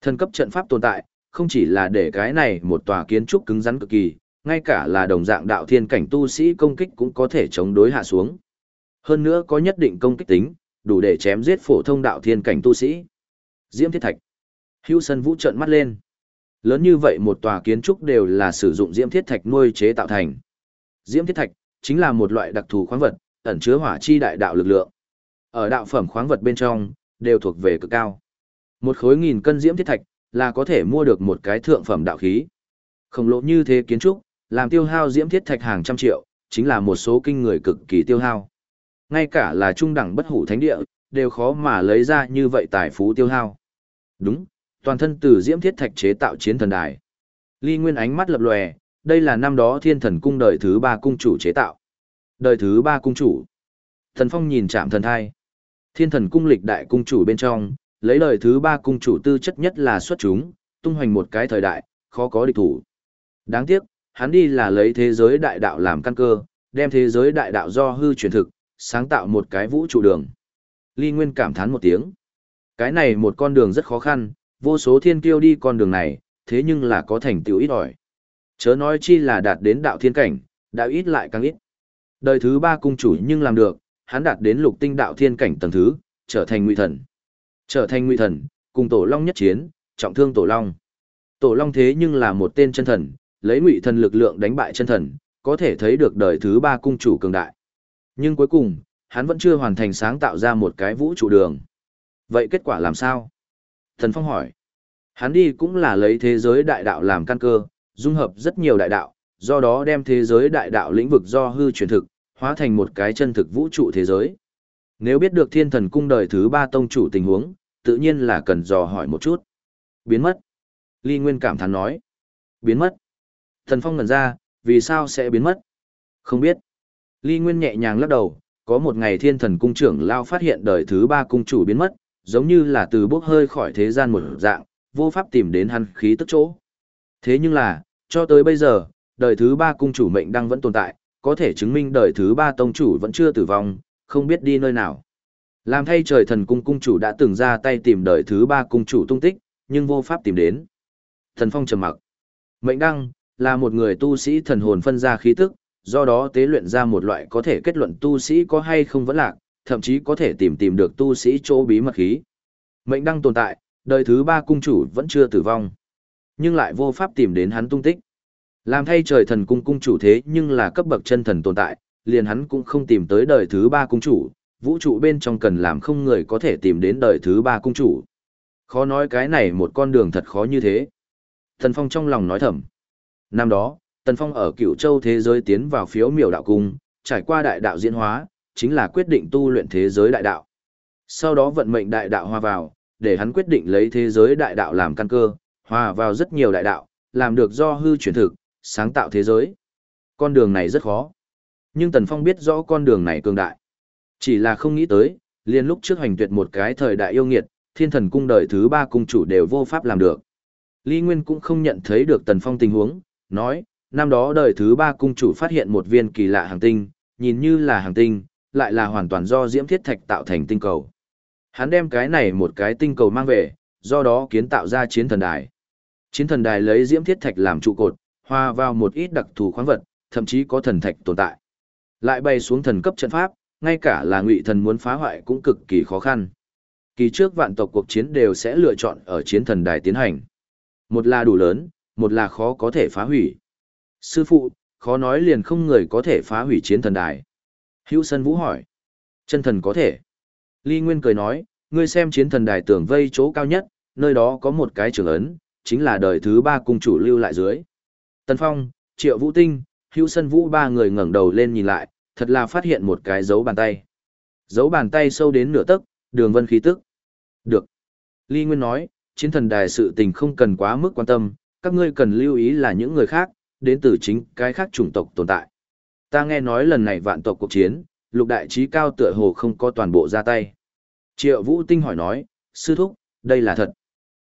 Thần cấp trận pháp tồn tại, không chỉ là để cái này một tòa kiến trúc cứng rắn cực kỳ, ngay cả là đồng dạng đạo thiên cảnh tu sĩ công kích cũng có thể chống đối hạ xuống. Hơn nữa có nhất định công kích tính, đủ để chém giết phổ thông đạo thiên cảnh tu sĩ. Diễm Thiết Thạch. Hưu Sân Vũ trợn mắt lên. Lớn như vậy một tòa kiến trúc đều là sử dụng Diễm Thiết Thạch nuôi chế tạo thành. Diễm Thiết Thạch chính là một loại đặc thù khoáng vật, ẩn chứa hỏa chi đại đạo lực lượng. Ở đạo phẩm khoáng vật bên trong, đều thuộc về cực cao. Một khối nghìn cân diễm thiết thạch, là có thể mua được một cái thượng phẩm đạo khí. Khổng lồ như thế kiến trúc, làm tiêu hao diễm thiết thạch hàng trăm triệu, chính là một số kinh người cực kỳ tiêu hao. Ngay cả là trung đẳng bất hủ thánh địa, đều khó mà lấy ra như vậy tài phú tiêu hao. Đúng, toàn thân từ diễm thiết thạch chế tạo chiến thần đài. Ly Nguyên ánh mắt lập lòe, đây là năm đó thiên thần cung đời thứ ba cung chủ chế tạo. Đời thứ ba cung chủ. Thần Phong nhìn chạm thần thai. Thiên thần cung lịch đại cung chủ bên trong, lấy đời thứ ba cung chủ tư chất nhất là xuất chúng, tung hoành một cái thời đại, khó có địch thủ. Đáng tiếc, hắn đi là lấy thế giới đại đạo làm căn cơ, đem thế giới đại đạo do hư truyền thực, sáng tạo một cái vũ trụ đường. Ly Nguyên cảm thán một tiếng. Cái này một con đường rất khó khăn, vô số thiên kiêu đi con đường này, thế nhưng là có thành tựu ít ỏi. Chớ nói chi là đạt đến đạo thiên cảnh, đạo ít lại càng ít. Đời thứ ba cung chủ nhưng làm được, hắn đạt đến lục tinh đạo thiên cảnh tầng thứ, trở thành ngụy thần. Trở thành ngụy thần, cùng tổ long nhất chiến, trọng thương tổ long. Tổ long thế nhưng là một tên chân thần, lấy ngụy thần lực lượng đánh bại chân thần, có thể thấy được đời thứ ba cung chủ cường đại. Nhưng cuối cùng, hắn vẫn chưa hoàn thành sáng tạo ra một cái vũ trụ đường. Vậy kết quả làm sao? Thần Phong hỏi. Hắn đi cũng là lấy thế giới đại đạo làm căn cơ, dung hợp rất nhiều đại đạo, do đó đem thế giới đại đạo lĩnh vực do hư truyền thực, hóa thành một cái chân thực vũ trụ thế giới. Nếu biết được thiên thần cung đời thứ ba tông chủ tình huống, tự nhiên là cần dò hỏi một chút. Biến mất. Ly Nguyên cảm thán nói. Biến mất. Thần Phong ngẩn ra, vì sao sẽ biến mất? Không biết. Ly Nguyên nhẹ nhàng lắc đầu, có một ngày thiên thần cung trưởng lao phát hiện đời thứ ba cung chủ biến mất, giống như là từ bốc hơi khỏi thế gian một dạng, vô pháp tìm đến hắn khí tức chỗ. Thế nhưng là, cho tới bây giờ, đời thứ ba cung chủ mệnh đang vẫn tồn tại, có thể chứng minh đời thứ ba tông chủ vẫn chưa tử vong, không biết đi nơi nào. Làm thay trời thần cung cung chủ đã từng ra tay tìm đời thứ ba cung chủ tung tích, nhưng vô pháp tìm đến. Thần phong trầm mặc. Mệnh đăng, là một người tu sĩ thần hồn phân ra khí tức, do đó tế luyện ra một loại có thể kết luận tu sĩ có hay không vẫn lạc, thậm chí có thể tìm tìm được tu sĩ chỗ bí mật khí. Mệnh đăng tồn tại, đời thứ ba cung chủ vẫn chưa tử vong, nhưng lại vô pháp tìm đến hắn tung tích. Làm thay trời thần cung cung chủ thế nhưng là cấp bậc chân thần tồn tại, liền hắn cũng không tìm tới đời thứ ba cung chủ, vũ trụ bên trong cần làm không người có thể tìm đến đời thứ ba cung chủ. Khó nói cái này một con đường thật khó như thế. Thần Phong trong lòng nói thầm. Năm đó, Tần Phong ở cựu châu thế giới tiến vào phiếu miểu đạo cung, trải qua đại đạo diễn hóa, chính là quyết định tu luyện thế giới đại đạo. Sau đó vận mệnh đại đạo hòa vào, để hắn quyết định lấy thế giới đại đạo làm căn cơ, hòa vào rất nhiều đại đạo, làm được do hư chuyển thực, sáng tạo thế giới. Con đường này rất khó. Nhưng Tần Phong biết rõ con đường này cường đại. Chỉ là không nghĩ tới, liền lúc trước hành tuyệt một cái thời đại yêu nghiệt, thiên thần cung đời thứ ba cung chủ đều vô pháp làm được. Lý Nguyên cũng không nhận thấy được Tần Phong tình huống, nói, năm đó đời thứ ba cung chủ phát hiện một viên kỳ lạ hàng tinh, nhìn như là hàng tinh, lại là hoàn toàn do diễm thiết thạch tạo thành tinh cầu. Hắn đem cái này một cái tinh cầu mang về, do đó kiến tạo ra chiến thần đài. Chiến thần đài lấy diễm thiết thạch làm trụ cột, hòa vào một ít đặc thù khoáng vật, thậm chí có thần thạch tồn tại. Lại bay xuống thần cấp trận pháp, ngay cả là ngụy thần muốn phá hoại cũng cực kỳ khó khăn. Kỳ trước vạn tộc cuộc chiến đều sẽ lựa chọn ở chiến thần đài tiến hành. Một là đủ lớn, một là khó có thể phá hủy. Sư phụ, khó nói liền không người có thể phá hủy chiến thần đài. Hữu Sân Vũ hỏi. Chân thần có thể. Ly Nguyên cười nói, ngươi xem chiến thần đài tưởng vây chỗ cao nhất, nơi đó có một cái trường ấn, chính là đời thứ ba cung chủ lưu lại dưới. Tần Phong, Triệu Vũ Tinh, Hữu Sân Vũ ba người ngẩng đầu lên nhìn lại, thật là phát hiện một cái dấu bàn tay. Dấu bàn tay sâu đến nửa tấc, đường vân khí tức. Được. Ly Nguyên nói, chiến thần đài sự tình không cần quá mức quan tâm, các ngươi cần lưu ý là những người khác, đến từ chính cái khác chủng tộc tồn tại. Ta nghe nói lần này vạn tộc cuộc chiến, lục đại trí cao tựa hồ không có toàn bộ ra tay. Triệu Vũ Tinh hỏi nói, sư thúc, đây là thật.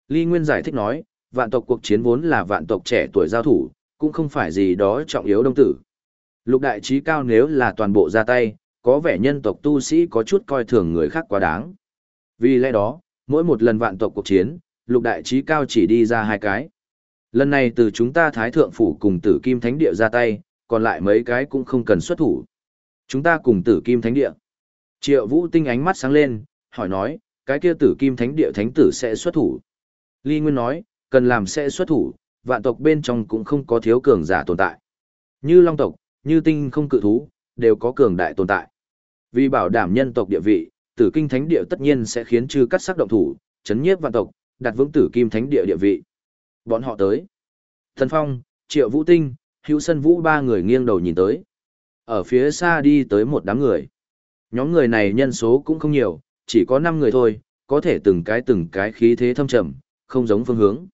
Ly Nguyên giải thích nói, vạn tộc cuộc chiến vốn là vạn tộc trẻ tuổi giao thủ, cũng không phải gì đó trọng yếu đông tử. Lục đại trí cao nếu là toàn bộ ra tay, có vẻ nhân tộc tu sĩ có chút coi thường người khác quá đáng. Vì lẽ đó, mỗi một lần vạn tộc cuộc chiến, lục đại trí cao chỉ đi ra hai cái. Lần này từ chúng ta Thái Thượng Phủ cùng tử Kim Thánh Địa ra tay, còn lại mấy cái cũng không cần xuất thủ. Chúng ta cùng tử Kim Thánh Địa. Triệu Vũ Tinh ánh mắt sáng lên, hỏi nói, cái kia tử Kim Thánh Địa Thánh Tử sẽ xuất thủ. Ly Nguyên nói, cần làm sẽ xuất thủ, vạn tộc bên trong cũng không có thiếu cường giả tồn tại. Như Long tộc, như Tinh không cự thú, đều có cường đại tồn tại. Vì bảo đảm nhân tộc địa vị, tử kinh thánh địa tất nhiên sẽ khiến chư cắt sắc động thủ, chấn nhiếp vạn tộc, đặt vững tử kim thánh địa địa vị. Bọn họ tới. Thần Phong, Triệu Vũ Tinh, Hữu Sân Vũ ba người nghiêng đầu nhìn tới. Ở phía xa đi tới một đám người. Nhóm người này nhân số cũng không nhiều, chỉ có 5 người thôi, có thể từng cái từng cái khí thế thâm trầm, không giống phương hướng.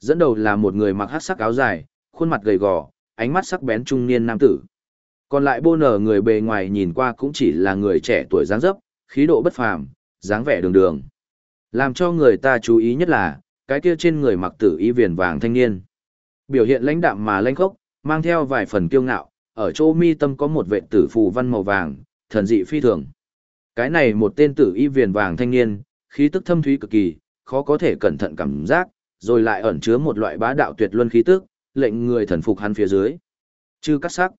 Dẫn đầu là một người mặc hắc sắc áo dài, khuôn mặt gầy gò, ánh mắt sắc bén trung niên nam tử. Còn lại bô nở người bề ngoài nhìn qua cũng chỉ là người trẻ tuổi dáng dấp, khí độ bất phàm, dáng vẻ đường đường. Làm cho người ta chú ý nhất là, cái kia trên người mặc tử y viền vàng thanh niên. Biểu hiện lãnh đạm mà lãnh khốc, mang theo vài phần kiêu ngạo, ở chỗ mi tâm có một vệ tử phù văn màu vàng, thần dị phi thường. Cái này một tên tử y viền vàng thanh niên, khí tức thâm thúy cực kỳ, khó có thể cẩn thận cảm giác, rồi lại ẩn chứa một loại bá đạo tuyệt luân khí tức, lệnh người thần phục hắn phía dưới. Chư cắt sắc.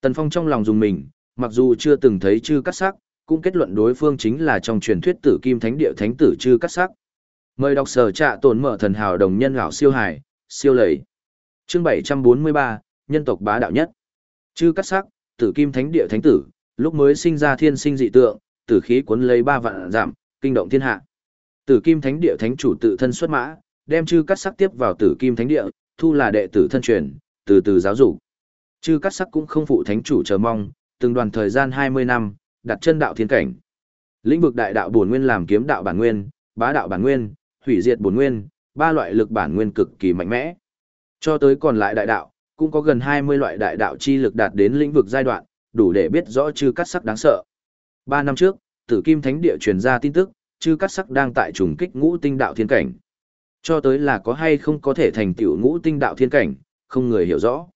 Tần Phong trong lòng dùng mình, mặc dù chưa từng thấy chư cắt sắc, cũng kết luận đối phương chính là trong truyền thuyết tử kim thánh địa thánh tử chư cắt sắc. Mời đọc sở trạ tổn mở thần hào đồng nhân gạo siêu hải, siêu lầy. Chương 743, nhân tộc bá đạo nhất. Chư cắt sắc, tử kim thánh địa thánh tử, lúc mới sinh ra thiên sinh dị tượng, tử khí cuốn lấy ba vạn giảm, kinh động thiên hạ. Tử kim thánh địa thánh chủ tự thân xuất mã, đem chư cắt sắc tiếp vào tử kim thánh địa, thu là đệ tử thân truyền, từ từ giáo dục. Chư cắt sắc cũng không phụ thánh chủ chờ mong, từng đoàn thời gian 20 năm, đặt chân đạo thiên cảnh. Lĩnh vực đại đạo bổn nguyên làm kiếm đạo bản nguyên, bá đạo bản nguyên, hủy diệt bổn nguyên, ba loại lực bản nguyên cực kỳ mạnh mẽ. Cho tới còn lại đại đạo, cũng có gần 20 loại đại đạo chi lực đạt đến lĩnh vực giai đoạn, đủ để biết rõ chư cắt sắc đáng sợ. Ba năm trước, Tử Kim Thánh Địa truyền ra tin tức, chư cắt sắc đang tại trùng kích ngũ tinh đạo thiên cảnh. Cho tới là có hay không có thể thành tiểu ngũ tinh đạo thiên cảnh, không người hiểu rõ.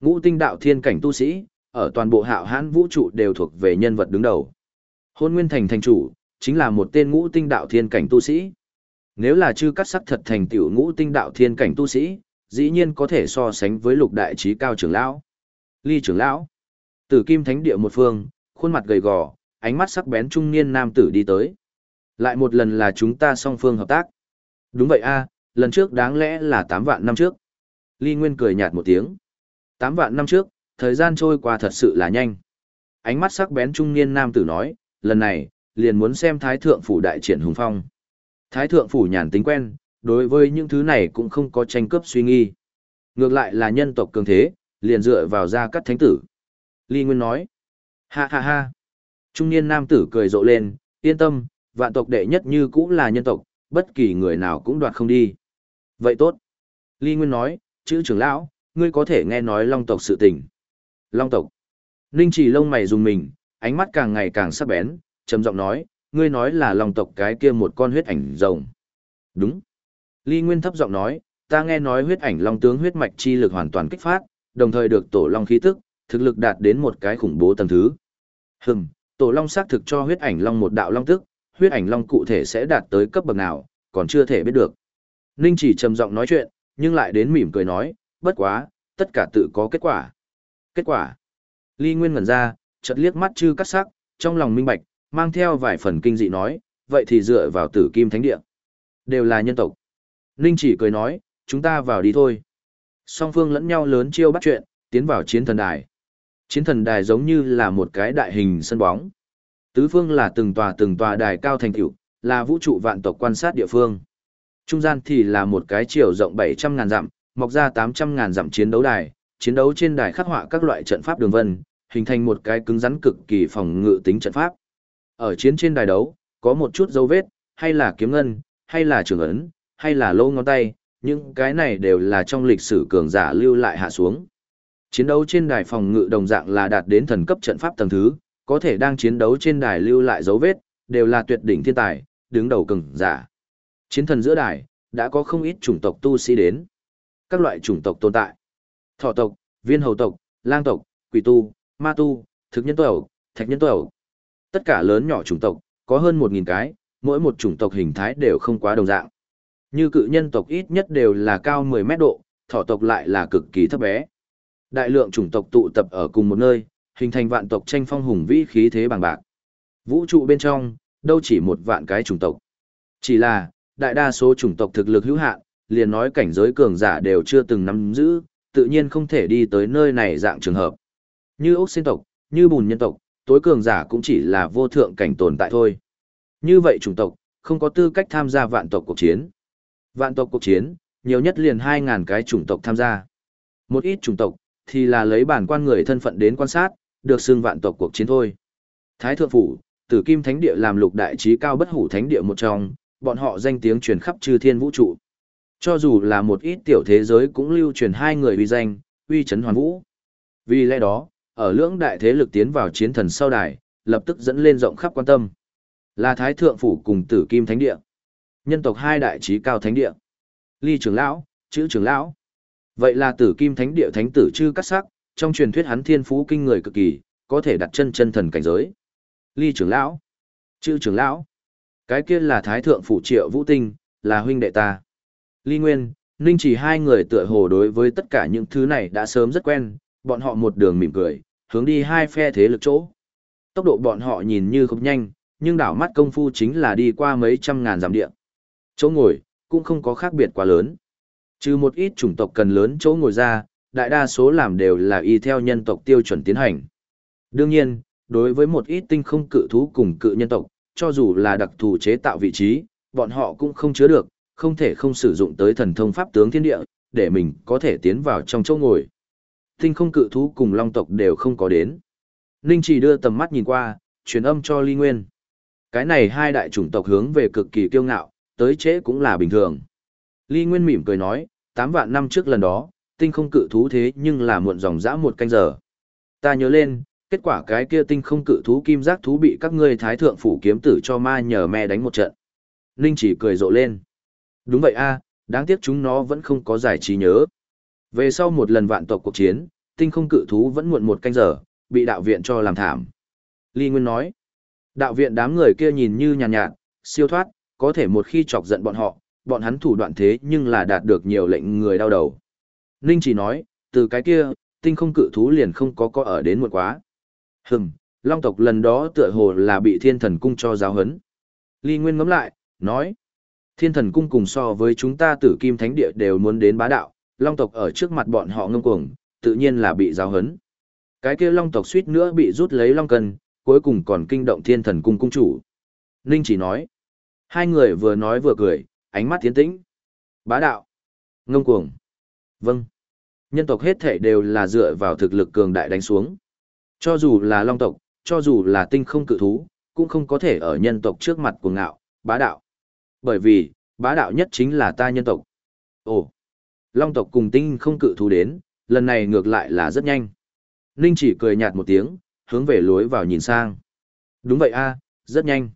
Ngũ tinh đạo thiên cảnh tu sĩ, ở toàn bộ hạo hãn vũ trụ đều thuộc về nhân vật đứng đầu. Hôn Nguyên Thành thành chủ, chính là một tên ngũ tinh đạo thiên cảnh tu sĩ. Nếu là chư cắt sắc thật thành tiểu ngũ tinh đạo thiên cảnh tu sĩ, dĩ nhiên có thể so sánh với lục đại trí cao trưởng lão. Ly trưởng lão, tử kim thánh địa một phương, khuôn mặt gầy gò, ánh mắt sắc bén trung niên nam tử đi tới. Lại một lần là chúng ta song phương hợp tác. Đúng vậy a, lần trước đáng lẽ là 8 vạn năm trước. Ly Nguyên cười nhạt một tiếng. 8 vạn năm trước, thời gian trôi qua thật sự là nhanh. Ánh mắt sắc bén trung niên nam tử nói, lần này, liền muốn xem Thái Thượng Phủ đại triển hùng phong. Thái Thượng Phủ nhàn tính quen, đối với những thứ này cũng không có tranh cướp suy nghi. Ngược lại là nhân tộc cường thế, liền dựa vào ra cắt thánh tử. Ly Nguyên nói, ha ha ha. Trung niên nam tử cười rộ lên, yên tâm, vạn tộc đệ nhất như cũng là nhân tộc, bất kỳ người nào cũng đoạt không đi. Vậy tốt. Ly Nguyên nói, chữ trưởng lão, ngươi có thể nghe nói long tộc sự tình. Long tộc. Ninh chỉ lông mày dùng mình, ánh mắt càng ngày càng sắc bén, trầm giọng nói, ngươi nói là long tộc cái kia một con huyết ảnh rồng. Đúng. Ly Nguyên thấp giọng nói, ta nghe nói huyết ảnh long tướng huyết mạch chi lực hoàn toàn kích phát, đồng thời được tổ long khí tức, thực lực đạt đến một cái khủng bố tầng thứ. Hừm, tổ long xác thực cho huyết ảnh long một đạo long tức, huyết ảnh long cụ thể sẽ đạt tới cấp bậc nào, còn chưa thể biết được. Ninh chỉ trầm giọng nói chuyện, nhưng lại đến mỉm cười nói, bất quá, tất cả tự có kết quả. Kết quả. Ly Nguyên ngẩn ra, chợt liếc mắt chư cắt sắc, trong lòng minh bạch, mang theo vài phần kinh dị nói, vậy thì dựa vào tử kim thánh địa. Đều là nhân tộc. Ninh chỉ cười nói, chúng ta vào đi thôi. Song phương lẫn nhau lớn chiêu bắt chuyện, tiến vào chiến thần đài. Chiến thần đài giống như là một cái đại hình sân bóng. Tứ phương là từng tòa từng tòa đài cao thành tựu, là vũ trụ vạn tộc quan sát địa phương. Trung gian thì là một cái chiều rộng 700.000 dặm, mọc ra 800.000 dặm chiến đấu đài, chiến đấu trên đài khắc họa các loại trận pháp đường vân, hình thành một cái cứng rắn cực kỳ phòng ngự tính trận pháp. Ở chiến trên đài đấu, có một chút dấu vết, hay là kiếm ngân, hay là trường ấn, hay là lô ngón tay, những cái này đều là trong lịch sử cường giả lưu lại hạ xuống. Chiến đấu trên đài phòng ngự đồng dạng là đạt đến thần cấp trận pháp tầng thứ, có thể đang chiến đấu trên đài lưu lại dấu vết, đều là tuyệt đỉnh thiên tài, đứng đầu cường giả. Chiến thần giữa đài, đã có không ít chủng tộc tu sĩ đến. Các loại chủng tộc tồn tại. Thọ tộc, viên hầu tộc, lang tộc, quỷ tu, ma tu, thực nhân tộc, thạch nhân tộc. Tất cả lớn nhỏ chủng tộc, có hơn 1.000 cái, mỗi một chủng tộc hình thái đều không quá đồng dạng. Như cự nhân tộc ít nhất đều là cao 10 mét độ, thỏ tộc lại là cực kỳ thấp bé. Đại lượng chủng tộc tụ tập ở cùng một nơi, hình thành vạn tộc tranh phong hùng vĩ khí thế bằng bạc. Vũ trụ bên trong, đâu chỉ một vạn cái chủng tộc. Chỉ là, đại đa số chủng tộc thực lực hữu hạn, liền nói cảnh giới cường giả đều chưa từng nắm giữ, tự nhiên không thể đi tới nơi này dạng trường hợp. Như ốc sinh tộc, như bùn nhân tộc, tối cường giả cũng chỉ là vô thượng cảnh tồn tại thôi. Như vậy chủng tộc, không có tư cách tham gia vạn tộc cuộc chiến. Vạn tộc cuộc chiến, nhiều nhất liền 2.000 cái chủng tộc tham gia. Một ít chủng tộc, thì là lấy bản quan người thân phận đến quan sát, được xưng vạn tộc cuộc chiến thôi. Thái Thượng Phủ, Tử Kim Thánh Địa làm lục đại trí cao bất hủ thánh địa một trong, bọn họ danh tiếng truyền khắp chư thiên vũ trụ. Cho dù là một ít tiểu thế giới cũng lưu truyền hai người uy danh, uy chấn hoàn vũ. Vì lẽ đó, ở lưỡng đại thế lực tiến vào chiến thần sau đài, lập tức dẫn lên rộng khắp quan tâm. Là Thái Thượng Phủ cùng Tử Kim Thánh Địa. Nhân tộc hai đại trí cao thánh địa. Ly trưởng lão, chữ trưởng lão. Vậy là Tử Kim Thánh Địa thánh tử chư cắt sắc, trong truyền thuyết hắn thiên phú kinh người cực kỳ, có thể đặt chân chân thần cảnh giới. Ly trưởng lão, chữ trưởng lão. Cái kia là Thái Thượng Phủ Triệu Vũ Tinh, là huynh đệ ta. Ly Nguyên, Ninh chỉ hai người tựa hồ đối với tất cả những thứ này đã sớm rất quen, bọn họ một đường mỉm cười, hướng đi hai phe thế lực chỗ. Tốc độ bọn họ nhìn như không nhanh, nhưng đảo mắt công phu chính là đi qua mấy trăm ngàn dặm địa. Chỗ ngồi, cũng không có khác biệt quá lớn. Trừ một ít chủng tộc cần lớn chỗ ngồi ra, đại đa số làm đều là y theo nhân tộc tiêu chuẩn tiến hành. Đương nhiên, đối với một ít tinh không cự thú cùng cự nhân tộc, cho dù là đặc thù chế tạo vị trí, bọn họ cũng không chứa được, không thể không sử dụng tới thần thông pháp tướng thiên địa, để mình có thể tiến vào trong chỗ ngồi. Tinh không cự thú cùng long tộc đều không có đến. Ninh chỉ đưa tầm mắt nhìn qua, truyền âm cho Ly Nguyên. Cái này hai đại chủng tộc hướng về cực kỳ kiêu ngạo, tới trễ cũng là bình thường. Ly Nguyên mỉm cười nói, 8 vạn năm trước lần đó, tinh không cự thú thế nhưng là muộn dòng dã một canh giờ. Ta nhớ lên, kết quả cái kia tinh không cự thú kim giác thú bị các ngươi thái thượng phủ kiếm tử cho ma nhờ me đánh một trận. Ninh chỉ cười rộ lên. Đúng vậy a, đáng tiếc chúng nó vẫn không có giải trí nhớ. Về sau một lần vạn tộc cuộc chiến, tinh không cự thú vẫn muộn một canh giờ, bị đạo viện cho làm thảm. Ly Nguyên nói, đạo viện đám người kia nhìn như nhàn nhạt, nhạt, siêu thoát, có thể một khi chọc giận bọn họ, bọn hắn thủ đoạn thế nhưng là đạt được nhiều lệnh người đau đầu. Ninh chỉ nói, từ cái kia, tinh không cự thú liền không có có ở đến muộn quá. Hừm, long tộc lần đó tựa hồ là bị thiên thần cung cho giáo hấn. Ly Nguyên ngắm lại, nói, thiên thần cung cùng so với chúng ta tử kim thánh địa đều muốn đến bá đạo, long tộc ở trước mặt bọn họ ngâm cuồng, tự nhiên là bị giáo hấn. Cái kia long tộc suýt nữa bị rút lấy long cân, cuối cùng còn kinh động thiên thần cung cung chủ. Ninh chỉ nói, hai người vừa nói vừa cười, ánh mắt tiến tĩnh. Bá đạo, ngông cuồng. Vâng. Nhân tộc hết thể đều là dựa vào thực lực cường đại đánh xuống. Cho dù là long tộc, cho dù là tinh không cự thú, cũng không có thể ở nhân tộc trước mặt của ngạo, bá đạo. Bởi vì, bá đạo nhất chính là ta nhân tộc. Ồ, long tộc cùng tinh không cự thú đến, lần này ngược lại là rất nhanh. Ninh chỉ cười nhạt một tiếng, hướng về lối vào nhìn sang. Đúng vậy a, rất nhanh.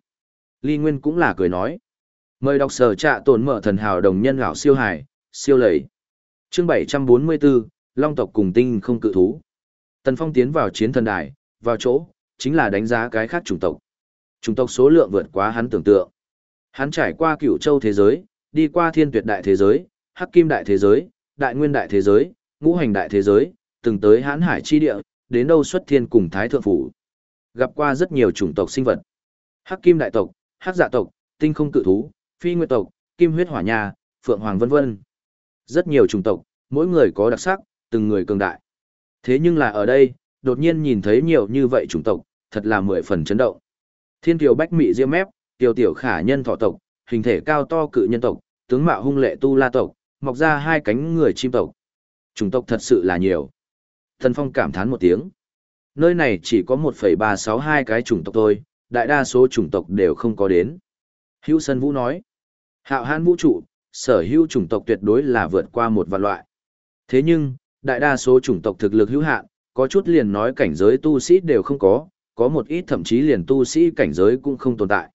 Ly Nguyên cũng là cười nói. Mời đọc sở trạ tổn mở thần hào đồng nhân gạo siêu hải, siêu lầy. Chương 744, Long tộc cùng tinh không cự thú. Tần Phong tiến vào chiến thần đài, vào chỗ, chính là đánh giá cái khác chủng tộc. Chủng tộc số lượng vượt quá hắn tưởng tượng. Hắn trải qua cửu châu thế giới, đi qua thiên tuyệt đại thế giới, hắc kim đại thế giới, đại nguyên đại thế giới, ngũ hành đại thế giới, từng tới hãn hải chi địa, đến đâu xuất thiên cùng thái thượng phủ. Gặp qua rất nhiều chủng tộc sinh vật. Hắc kim đại tộc, hắc dạ tộc, tinh không cự thú, phi nguyệt tộc, kim huyết hỏa nhà, phượng hoàng vân vân. Rất nhiều chủng tộc, mỗi người có đặc sắc, từng người cường đại. Thế nhưng là ở đây, đột nhiên nhìn thấy nhiều như vậy chủng tộc, thật là mười phần chấn động. Thiên tiểu bách mị diêm mép, tiểu tiểu khả nhân thọ tộc, hình thể cao to cự nhân tộc, tướng mạo hung lệ tu la tộc, mọc ra hai cánh người chim tộc. Chủng tộc thật sự là nhiều. Thần Phong cảm thán một tiếng. Nơi này chỉ có 1,362 cái chủng tộc thôi, đại đa số chủng tộc đều không có đến. Hữu Sân Vũ nói, hạo hãn vũ trụ, sở hữu chủng tộc tuyệt đối là vượt qua một vạn loại. Thế nhưng, đại đa số chủng tộc thực lực hữu hạn, có chút liền nói cảnh giới tu sĩ đều không có, có một ít thậm chí liền tu sĩ cảnh giới cũng không tồn tại.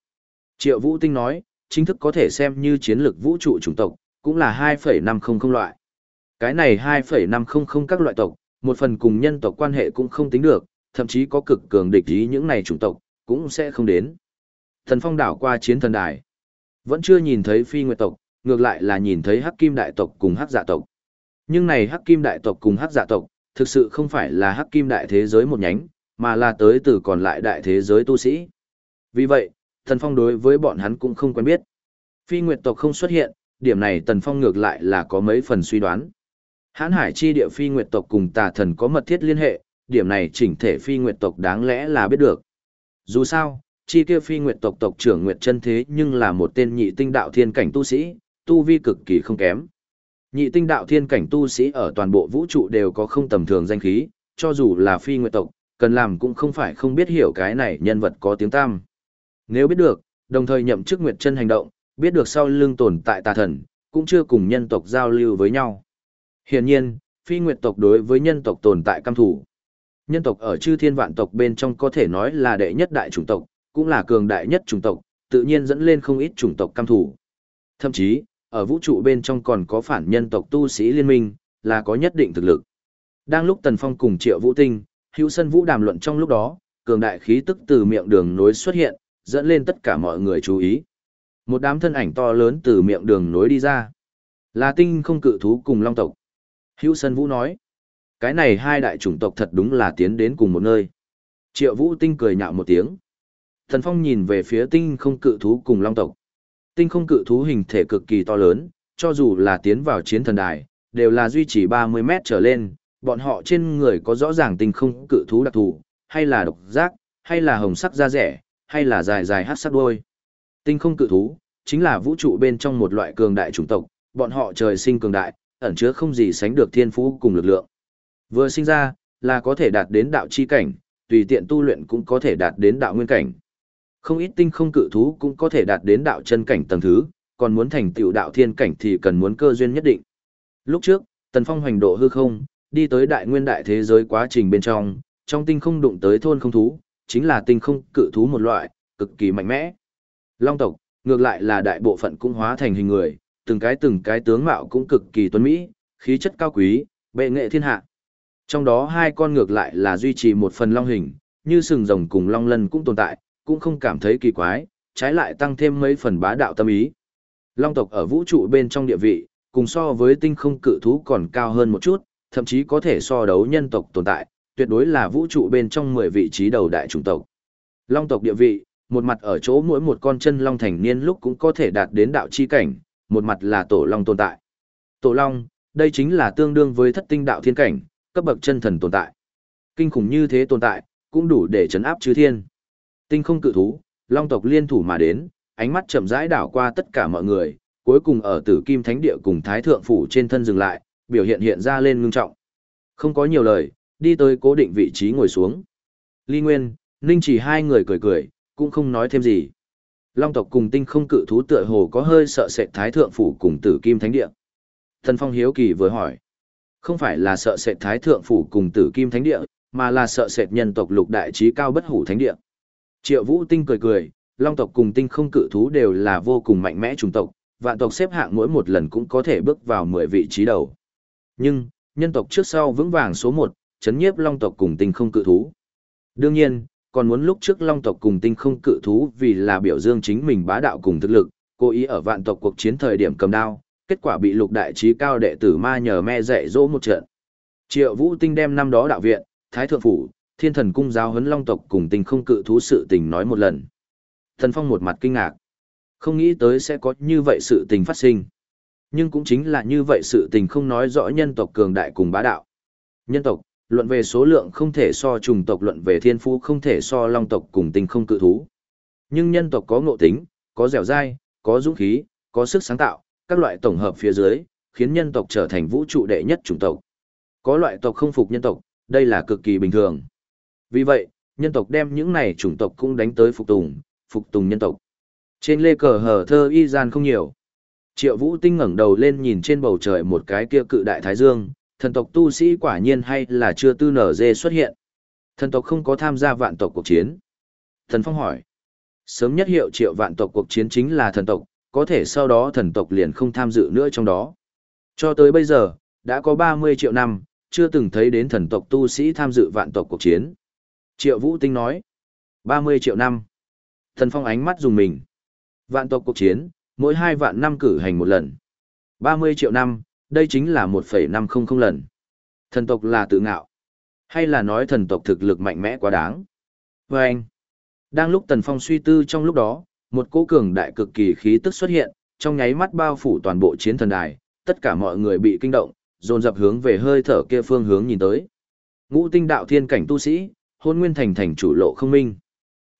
Triệu Vũ Tinh nói, chính thức có thể xem như chiến lược vũ trụ chủng tộc, cũng là 2,500 loại. Cái này 2,500 các loại tộc, một phần cùng nhân tộc quan hệ cũng không tính được, thậm chí có cực cường địch ý những này chủng tộc, cũng sẽ không đến. Thần phong đảo qua chiến thần đài. Vẫn chưa nhìn thấy phi nguyệt tộc, ngược lại là nhìn thấy hắc kim đại tộc cùng hắc dạ tộc. Nhưng này hắc kim đại tộc cùng hắc dạ tộc, thực sự không phải là hắc kim đại thế giới một nhánh, mà là tới từ còn lại đại thế giới tu sĩ. Vì vậy, thần phong đối với bọn hắn cũng không quen biết. Phi nguyệt tộc không xuất hiện, điểm này tần phong ngược lại là có mấy phần suy đoán. Hán hải chi địa phi nguyệt tộc cùng tà thần có mật thiết liên hệ, điểm này chỉnh thể phi nguyệt tộc đáng lẽ là biết được. Dù sao, chi kia phi nguyệt tộc tộc trưởng nguyệt chân thế nhưng là một tên nhị tinh đạo thiên cảnh tu sĩ, tu vi cực kỳ không kém. Nhị tinh đạo thiên cảnh tu sĩ ở toàn bộ vũ trụ đều có không tầm thường danh khí, cho dù là phi nguyệt tộc, cần làm cũng không phải không biết hiểu cái này nhân vật có tiếng tam. Nếu biết được, đồng thời nhậm chức nguyệt chân hành động, biết được sau lưng tồn tại tà thần, cũng chưa cùng nhân tộc giao lưu với nhau. Hiển nhiên, phi nguyệt tộc đối với nhân tộc tồn tại căm thủ. Nhân tộc ở chư thiên vạn tộc bên trong có thể nói là đệ nhất đại chủng tộc, cũng là cường đại nhất chủng tộc, tự nhiên dẫn lên không ít chủng tộc căm thủ. Thậm chí, ở vũ trụ bên trong còn có phản nhân tộc tu sĩ liên minh, là có nhất định thực lực. Đang lúc Tần Phong cùng Triệu Vũ Tinh, Hữu Sân Vũ đàm luận trong lúc đó, cường đại khí tức từ miệng đường nối xuất hiện, dẫn lên tất cả mọi người chú ý. Một đám thân ảnh to lớn từ miệng đường nối đi ra. Là tinh không cự thú cùng long tộc. Hữu Sân Vũ nói, cái này hai đại chủng tộc thật đúng là tiến đến cùng một nơi. Triệu Vũ Tinh cười nhạo một tiếng. Thần Phong nhìn về phía tinh không cự thú cùng long tộc. Tinh không cự thú hình thể cực kỳ to lớn, cho dù là tiến vào chiến thần đài, đều là duy trì 30 mét trở lên, bọn họ trên người có rõ ràng tinh không cự thú đặc thù, hay là độc giác, hay là hồng sắc da rẻ, hay là dài dài hát sắc đuôi. Tinh không cự thú, chính là vũ trụ bên trong một loại cường đại chủng tộc, bọn họ trời sinh cường đại, ẩn chứa không gì sánh được thiên phú cùng lực lượng. Vừa sinh ra, là có thể đạt đến đạo chi cảnh, tùy tiện tu luyện cũng có thể đạt đến đạo nguyên cảnh. Không ít tinh không cự thú cũng có thể đạt đến đạo chân cảnh tầng thứ, còn muốn thành tựu đạo thiên cảnh thì cần muốn cơ duyên nhất định. Lúc trước, Tần Phong hoành độ hư không, đi tới đại nguyên đại thế giới quá trình bên trong, trong tinh không đụng tới thôn không thú, chính là tinh không cự thú một loại, cực kỳ mạnh mẽ. Long tộc, ngược lại là đại bộ phận cũng hóa thành hình người, từng cái từng cái tướng mạo cũng cực kỳ tuấn mỹ, khí chất cao quý, bệ nghệ thiên hạ. Trong đó hai con ngược lại là duy trì một phần long hình, như sừng rồng cùng long lân cũng tồn tại, cũng không cảm thấy kỳ quái, trái lại tăng thêm mấy phần bá đạo tâm ý. Long tộc ở vũ trụ bên trong địa vị, cùng so với tinh không cự thú còn cao hơn một chút, thậm chí có thể so đấu nhân tộc tồn tại, tuyệt đối là vũ trụ bên trong 10 vị trí đầu đại chủng tộc. Long tộc địa vị, một mặt ở chỗ mỗi một con chân long thành niên lúc cũng có thể đạt đến đạo chi cảnh, một mặt là tổ long tồn tại. Tổ long, đây chính là tương đương với thất tinh đạo thiên cảnh, cấp bậc chân thần tồn tại. Kinh khủng như thế tồn tại, cũng đủ để chấn áp chư thiên. Tinh không cự thú, long tộc liên thủ mà đến, ánh mắt chậm rãi đảo qua tất cả mọi người, cuối cùng ở tử kim thánh địa cùng thái thượng phủ trên thân dừng lại, biểu hiện hiện ra lên ngưng trọng. Không có nhiều lời, đi tới cố định vị trí ngồi xuống. Ly Nguyên, Ninh chỉ hai người cười cười, cũng không nói thêm gì. Long tộc cùng tinh không cự thú tựa hồ có hơi sợ sệt thái thượng phủ cùng tử kim thánh địa. Thần Phong hiếu kỳ vừa hỏi. Không phải là sợ sệt thái thượng phủ cùng tử kim thánh địa, mà là sợ sệt nhân tộc lục đại trí cao bất hủ thánh địa. Triệu Vũ Tinh cười cười, Long tộc cùng tinh không cự thú đều là vô cùng mạnh mẽ chủng tộc, vạn tộc xếp hạng mỗi một lần cũng có thể bước vào 10 vị trí đầu. Nhưng, nhân tộc trước sau vững vàng số 1, chấn nhiếp long tộc cùng tinh không cự thú. Đương nhiên, còn muốn lúc trước long tộc cùng tinh không cự thú vì là biểu dương chính mình bá đạo cùng thực lực, cố ý ở vạn tộc cuộc chiến thời điểm cầm đao, kết quả bị lục đại trí cao đệ tử ma nhờ me dạy dỗ một trận. Triệu Vũ Tinh đem năm đó đạo viện, Thái Thượng Phủ, Thiên Thần Cung giáo huấn long tộc cùng tinh không cự thú sự tình nói một lần. Thần Phong một mặt kinh ngạc. Không nghĩ tới sẽ có như vậy sự tình phát sinh. Nhưng cũng chính là như vậy sự tình không nói rõ nhân tộc cường đại cùng bá đạo. Nhân tộc, luận về số lượng không thể so trùng tộc luận về thiên phú không thể so long tộc cùng tinh không cự thú. Nhưng nhân tộc có ngộ tính, có dẻo dai, có dũng khí, có sức sáng tạo, các loại tổng hợp phía dưới, khiến nhân tộc trở thành vũ trụ đệ nhất chủng tộc. Có loại tộc không phục nhân tộc, đây là cực kỳ bình thường. Vì vậy, nhân tộc đem những này chủng tộc cũng đánh tới phục tùng, phục tùng nhân tộc. Trên lê cờ hở thơ y gian không nhiều. Triệu Vũ Tinh ngẩng đầu lên nhìn trên bầu trời một cái kia cự đại thái dương, thần tộc tu sĩ quả nhiên hay là chưa tư nở dê xuất hiện. Thần tộc không có tham gia vạn tộc cuộc chiến. Thần Phong hỏi. Sớm nhất hiệu triệu vạn tộc cuộc chiến chính là thần tộc, có thể sau đó thần tộc liền không tham dự nữa trong đó. Cho tới bây giờ, đã có 30 triệu năm, chưa từng thấy đến thần tộc tu sĩ tham dự vạn tộc cuộc chiến. Triệu Vũ Tinh nói. 30 triệu năm. Thần Phong ánh mắt dùng mình. Vạn tộc cuộc chiến, mỗi hai vạn năm cử hành một lần. 30 triệu năm, đây chính là 1,500 lần. Thần tộc là tự ngạo. Hay là nói thần tộc thực lực mạnh mẽ quá đáng? Và anh, đang lúc Tần Phong suy tư trong lúc đó, một cỗ cường đại cực kỳ khí tức xuất hiện, trong nháy mắt bao phủ toàn bộ chiến thần đài, tất cả mọi người bị kinh động, dồn dập hướng về hơi thở kia phương hướng nhìn tới. Ngũ tinh đạo thiên cảnh tu sĩ, hôn nguyên thành thành chủ lộ không minh.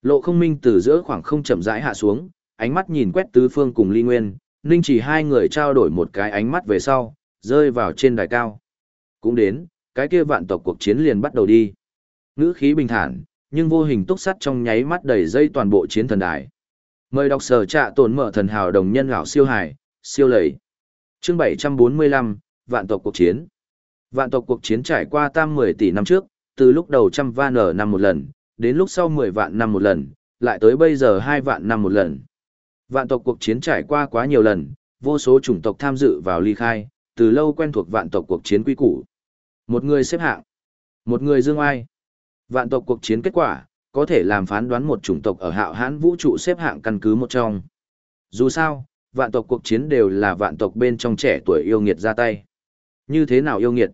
Lộ không minh từ giữa khoảng không chậm rãi hạ xuống, ánh mắt nhìn quét tứ phương cùng ly nguyên, ninh chỉ hai người trao đổi một cái ánh mắt về sau, rơi vào trên đài cao. Cũng đến, cái kia vạn tộc cuộc chiến liền bắt đầu đi. Ngữ khí bình thản, nhưng vô hình túc sắt trong nháy mắt đầy dây toàn bộ chiến thần đài. Mời đọc sở trạ tồn mở thần hào đồng nhân gạo siêu hải, siêu lầy. Chương 745, Vạn tộc cuộc chiến. Vạn tộc cuộc chiến trải qua tam 10 tỷ năm trước, từ lúc đầu trăm van ở năm một lần, đến lúc sau 10 vạn năm một lần, lại tới bây giờ 2 vạn năm một lần. Vạn tộc cuộc chiến trải qua quá nhiều lần, vô số chủng tộc tham dự vào ly khai, từ lâu quen thuộc vạn tộc cuộc chiến quy củ. Một người xếp hạng, một người dương ai. Vạn tộc cuộc chiến kết quả, có thể làm phán đoán một chủng tộc ở hạo hãn vũ trụ xếp hạng căn cứ một trong. Dù sao, vạn tộc cuộc chiến đều là vạn tộc bên trong trẻ tuổi yêu nghiệt ra tay. Như thế nào yêu nghiệt?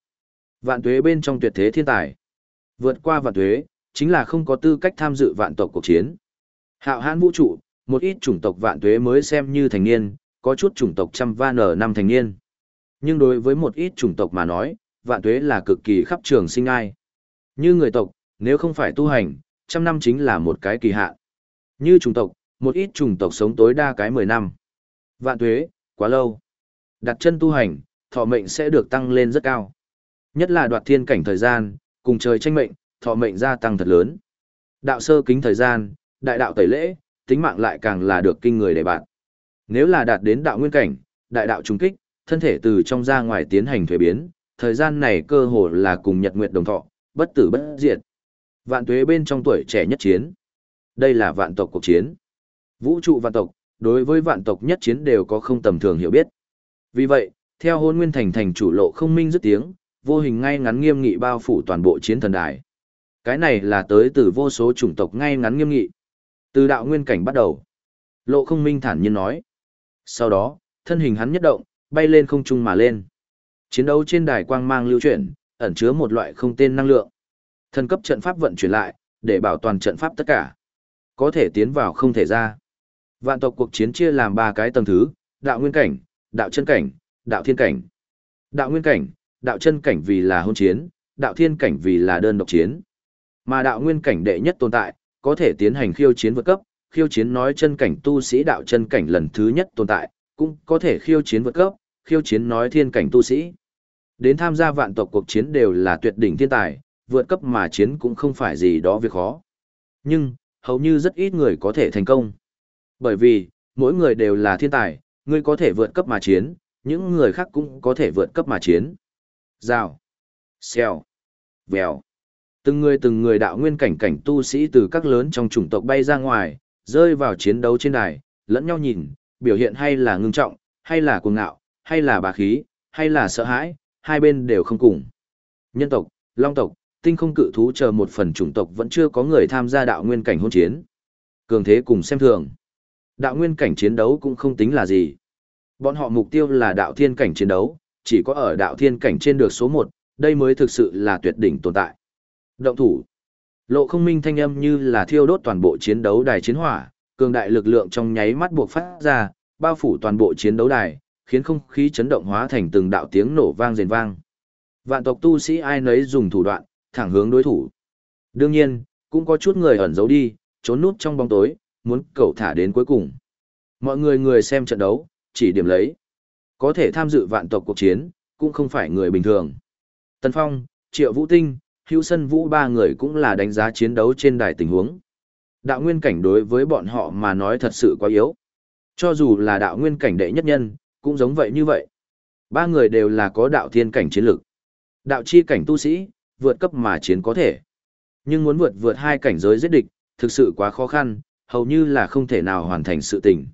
Vạn tuế bên trong tuyệt thế thiên tài. Vượt qua vạn tuế, chính là không có tư cách tham dự vạn tộc cuộc chiến. Hạo hãn vũ trụ, một ít chủng tộc vạn tuế mới xem như thành niên, có chút chủng tộc trăm van ở năm thành niên. Nhưng đối với một ít chủng tộc mà nói, vạn tuế là cực kỳ khắp trường sinh ai. Như người tộc, nếu không phải tu hành, trăm năm chính là một cái kỳ hạn. Như chủng tộc, một ít chủng tộc sống tối đa cái 10 năm. Vạn tuế, quá lâu. Đặt chân tu hành, thọ mệnh sẽ được tăng lên rất cao. Nhất là đoạt thiên cảnh thời gian, cùng trời tranh mệnh, thọ mệnh gia tăng thật lớn. Đạo sơ kính thời gian, đại đạo tẩy lễ, tính mạng lại càng là được kinh người để bạn. Nếu là đạt đến đạo nguyên cảnh, đại đạo trùng kích, thân thể từ trong ra ngoài tiến hành thuế biến, thời gian này cơ hồ là cùng nhật nguyệt đồng thọ, bất tử bất diệt. Vạn tuế bên trong tuổi trẻ nhất chiến. Đây là vạn tộc cuộc chiến. Vũ trụ vạn tộc, đối với vạn tộc nhất chiến đều có không tầm thường hiểu biết. Vì vậy, theo hôn nguyên thành thành chủ lộ không minh dứt tiếng, vô hình ngay ngắn nghiêm nghị bao phủ toàn bộ chiến thần đài. Cái này là tới từ vô số chủng tộc ngay ngắn nghiêm nghị. Từ đạo nguyên cảnh bắt đầu. Lộ không minh thản nhiên nói. Sau đó, thân hình hắn nhất động, bay lên không trung mà lên. Chiến đấu trên đài quang mang lưu chuyển, ẩn chứa một loại không tên năng lượng. Thần cấp trận pháp vận chuyển lại, để bảo toàn trận pháp tất cả. Có thể tiến vào không thể ra. Vạn tộc cuộc chiến chia làm ba cái tầng thứ, đạo nguyên cảnh, đạo chân cảnh, đạo thiên cảnh. Đạo nguyên cảnh, đạo chân cảnh vì là hôn chiến, đạo thiên cảnh vì là đơn độc chiến. Mà đạo nguyên cảnh đệ nhất tồn tại, có thể tiến hành khiêu chiến vượt cấp, khiêu chiến nói chân cảnh tu sĩ đạo chân cảnh lần thứ nhất tồn tại, cũng có thể khiêu chiến vượt cấp, khiêu chiến nói thiên cảnh tu sĩ. Đến tham gia vạn tộc cuộc chiến đều là tuyệt đỉnh thiên tài, vượt cấp mà chiến cũng không phải gì đó việc khó. Nhưng, hầu như rất ít người có thể thành công. Bởi vì, mỗi người đều là thiên tài, ngươi có thể vượt cấp mà chiến, những người khác cũng có thể vượt cấp mà chiến. Rào, xèo, vèo. Từng người từng người đạo nguyên cảnh cảnh tu sĩ từ các lớn trong chủng tộc bay ra ngoài, rơi vào chiến đấu trên đài, lẫn nhau nhìn, biểu hiện hay là ngưng trọng, hay là cuồng ngạo, hay là bà khí, hay là sợ hãi, hai bên đều không cùng. Nhân tộc, long tộc, tinh không cự thú chờ một phần chủng tộc vẫn chưa có người tham gia đạo nguyên cảnh hôn chiến. Cường thế cùng xem thường. Đạo nguyên cảnh chiến đấu cũng không tính là gì. Bọn họ mục tiêu là đạo thiên cảnh chiến đấu, chỉ có ở đạo thiên cảnh trên được số 1, đây mới thực sự là tuyệt đỉnh tồn tại. Động thủ. Lộ không minh thanh âm như là thiêu đốt toàn bộ chiến đấu đài chiến hỏa, cường đại lực lượng trong nháy mắt buộc phát ra, bao phủ toàn bộ chiến đấu đài, khiến không khí chấn động hóa thành từng đạo tiếng nổ vang rền vang. Vạn tộc tu sĩ ai nấy dùng thủ đoạn, thẳng hướng đối thủ. Đương nhiên, cũng có chút người ẩn giấu đi, trốn núp trong bóng tối, muốn cầu thả đến cuối cùng. Mọi người người xem trận đấu, chỉ điểm lấy. Có thể tham dự vạn tộc cuộc chiến, cũng không phải người bình thường. Tần Phong, Triệu Vũ Tinh, Hữu Sân Vũ ba người cũng là đánh giá chiến đấu trên đài tình huống. Đạo nguyên cảnh đối với bọn họ mà nói thật sự quá yếu. Cho dù là đạo nguyên cảnh đệ nhất nhân, cũng giống vậy như vậy. Ba người đều là có đạo thiên cảnh chiến lực. Đạo chi cảnh tu sĩ, vượt cấp mà chiến có thể. Nhưng muốn vượt vượt hai cảnh giới giết địch, thực sự quá khó khăn, hầu như là không thể nào hoàn thành sự tình.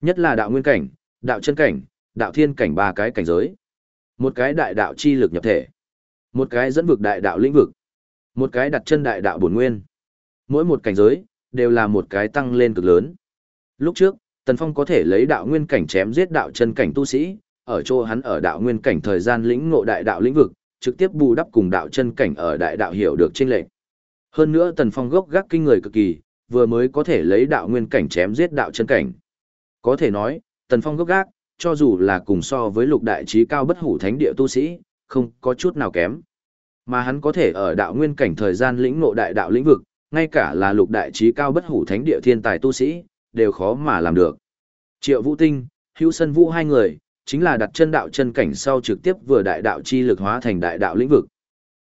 Nhất là đạo nguyên cảnh, đạo chân cảnh, đạo thiên cảnh ba cái cảnh giới. Một cái đại đạo chi lực nhập thể. Một cái dẫn vực đại đạo lĩnh vực. Một cái đặt chân đại đạo bổn nguyên. Mỗi một cảnh giới, đều là một cái tăng lên cực lớn. Lúc trước, Tần Phong có thể lấy đạo nguyên cảnh chém giết đạo chân cảnh tu sĩ, ở chỗ hắn ở đạo nguyên cảnh thời gian lĩnh ngộ đại đạo lĩnh vực, trực tiếp bù đắp cùng đạo chân cảnh ở đại đạo hiểu được chênh lệch. Hơn nữa Tần Phong gốc gác kinh người cực kỳ, vừa mới có thể lấy đạo nguyên cảnh chém giết đạo chân cảnh. Có thể nói, Tần Phong gốc gác, cho dù là cùng so với lục đại trí cao bất hủ thánh địa tu sĩ, không có chút nào kém. Mà hắn có thể ở đạo nguyên cảnh thời gian lĩnh ngộ đại đạo lĩnh vực, ngay cả là lục đại trí cao bất hủ thánh địa thiên tài tu sĩ, đều khó mà làm được. Triệu Vũ Tinh, Hữu Sân Vũ hai người, chính là đặt chân đạo chân cảnh sau trực tiếp vừa đại đạo chi lực hóa thành đại đạo lĩnh vực.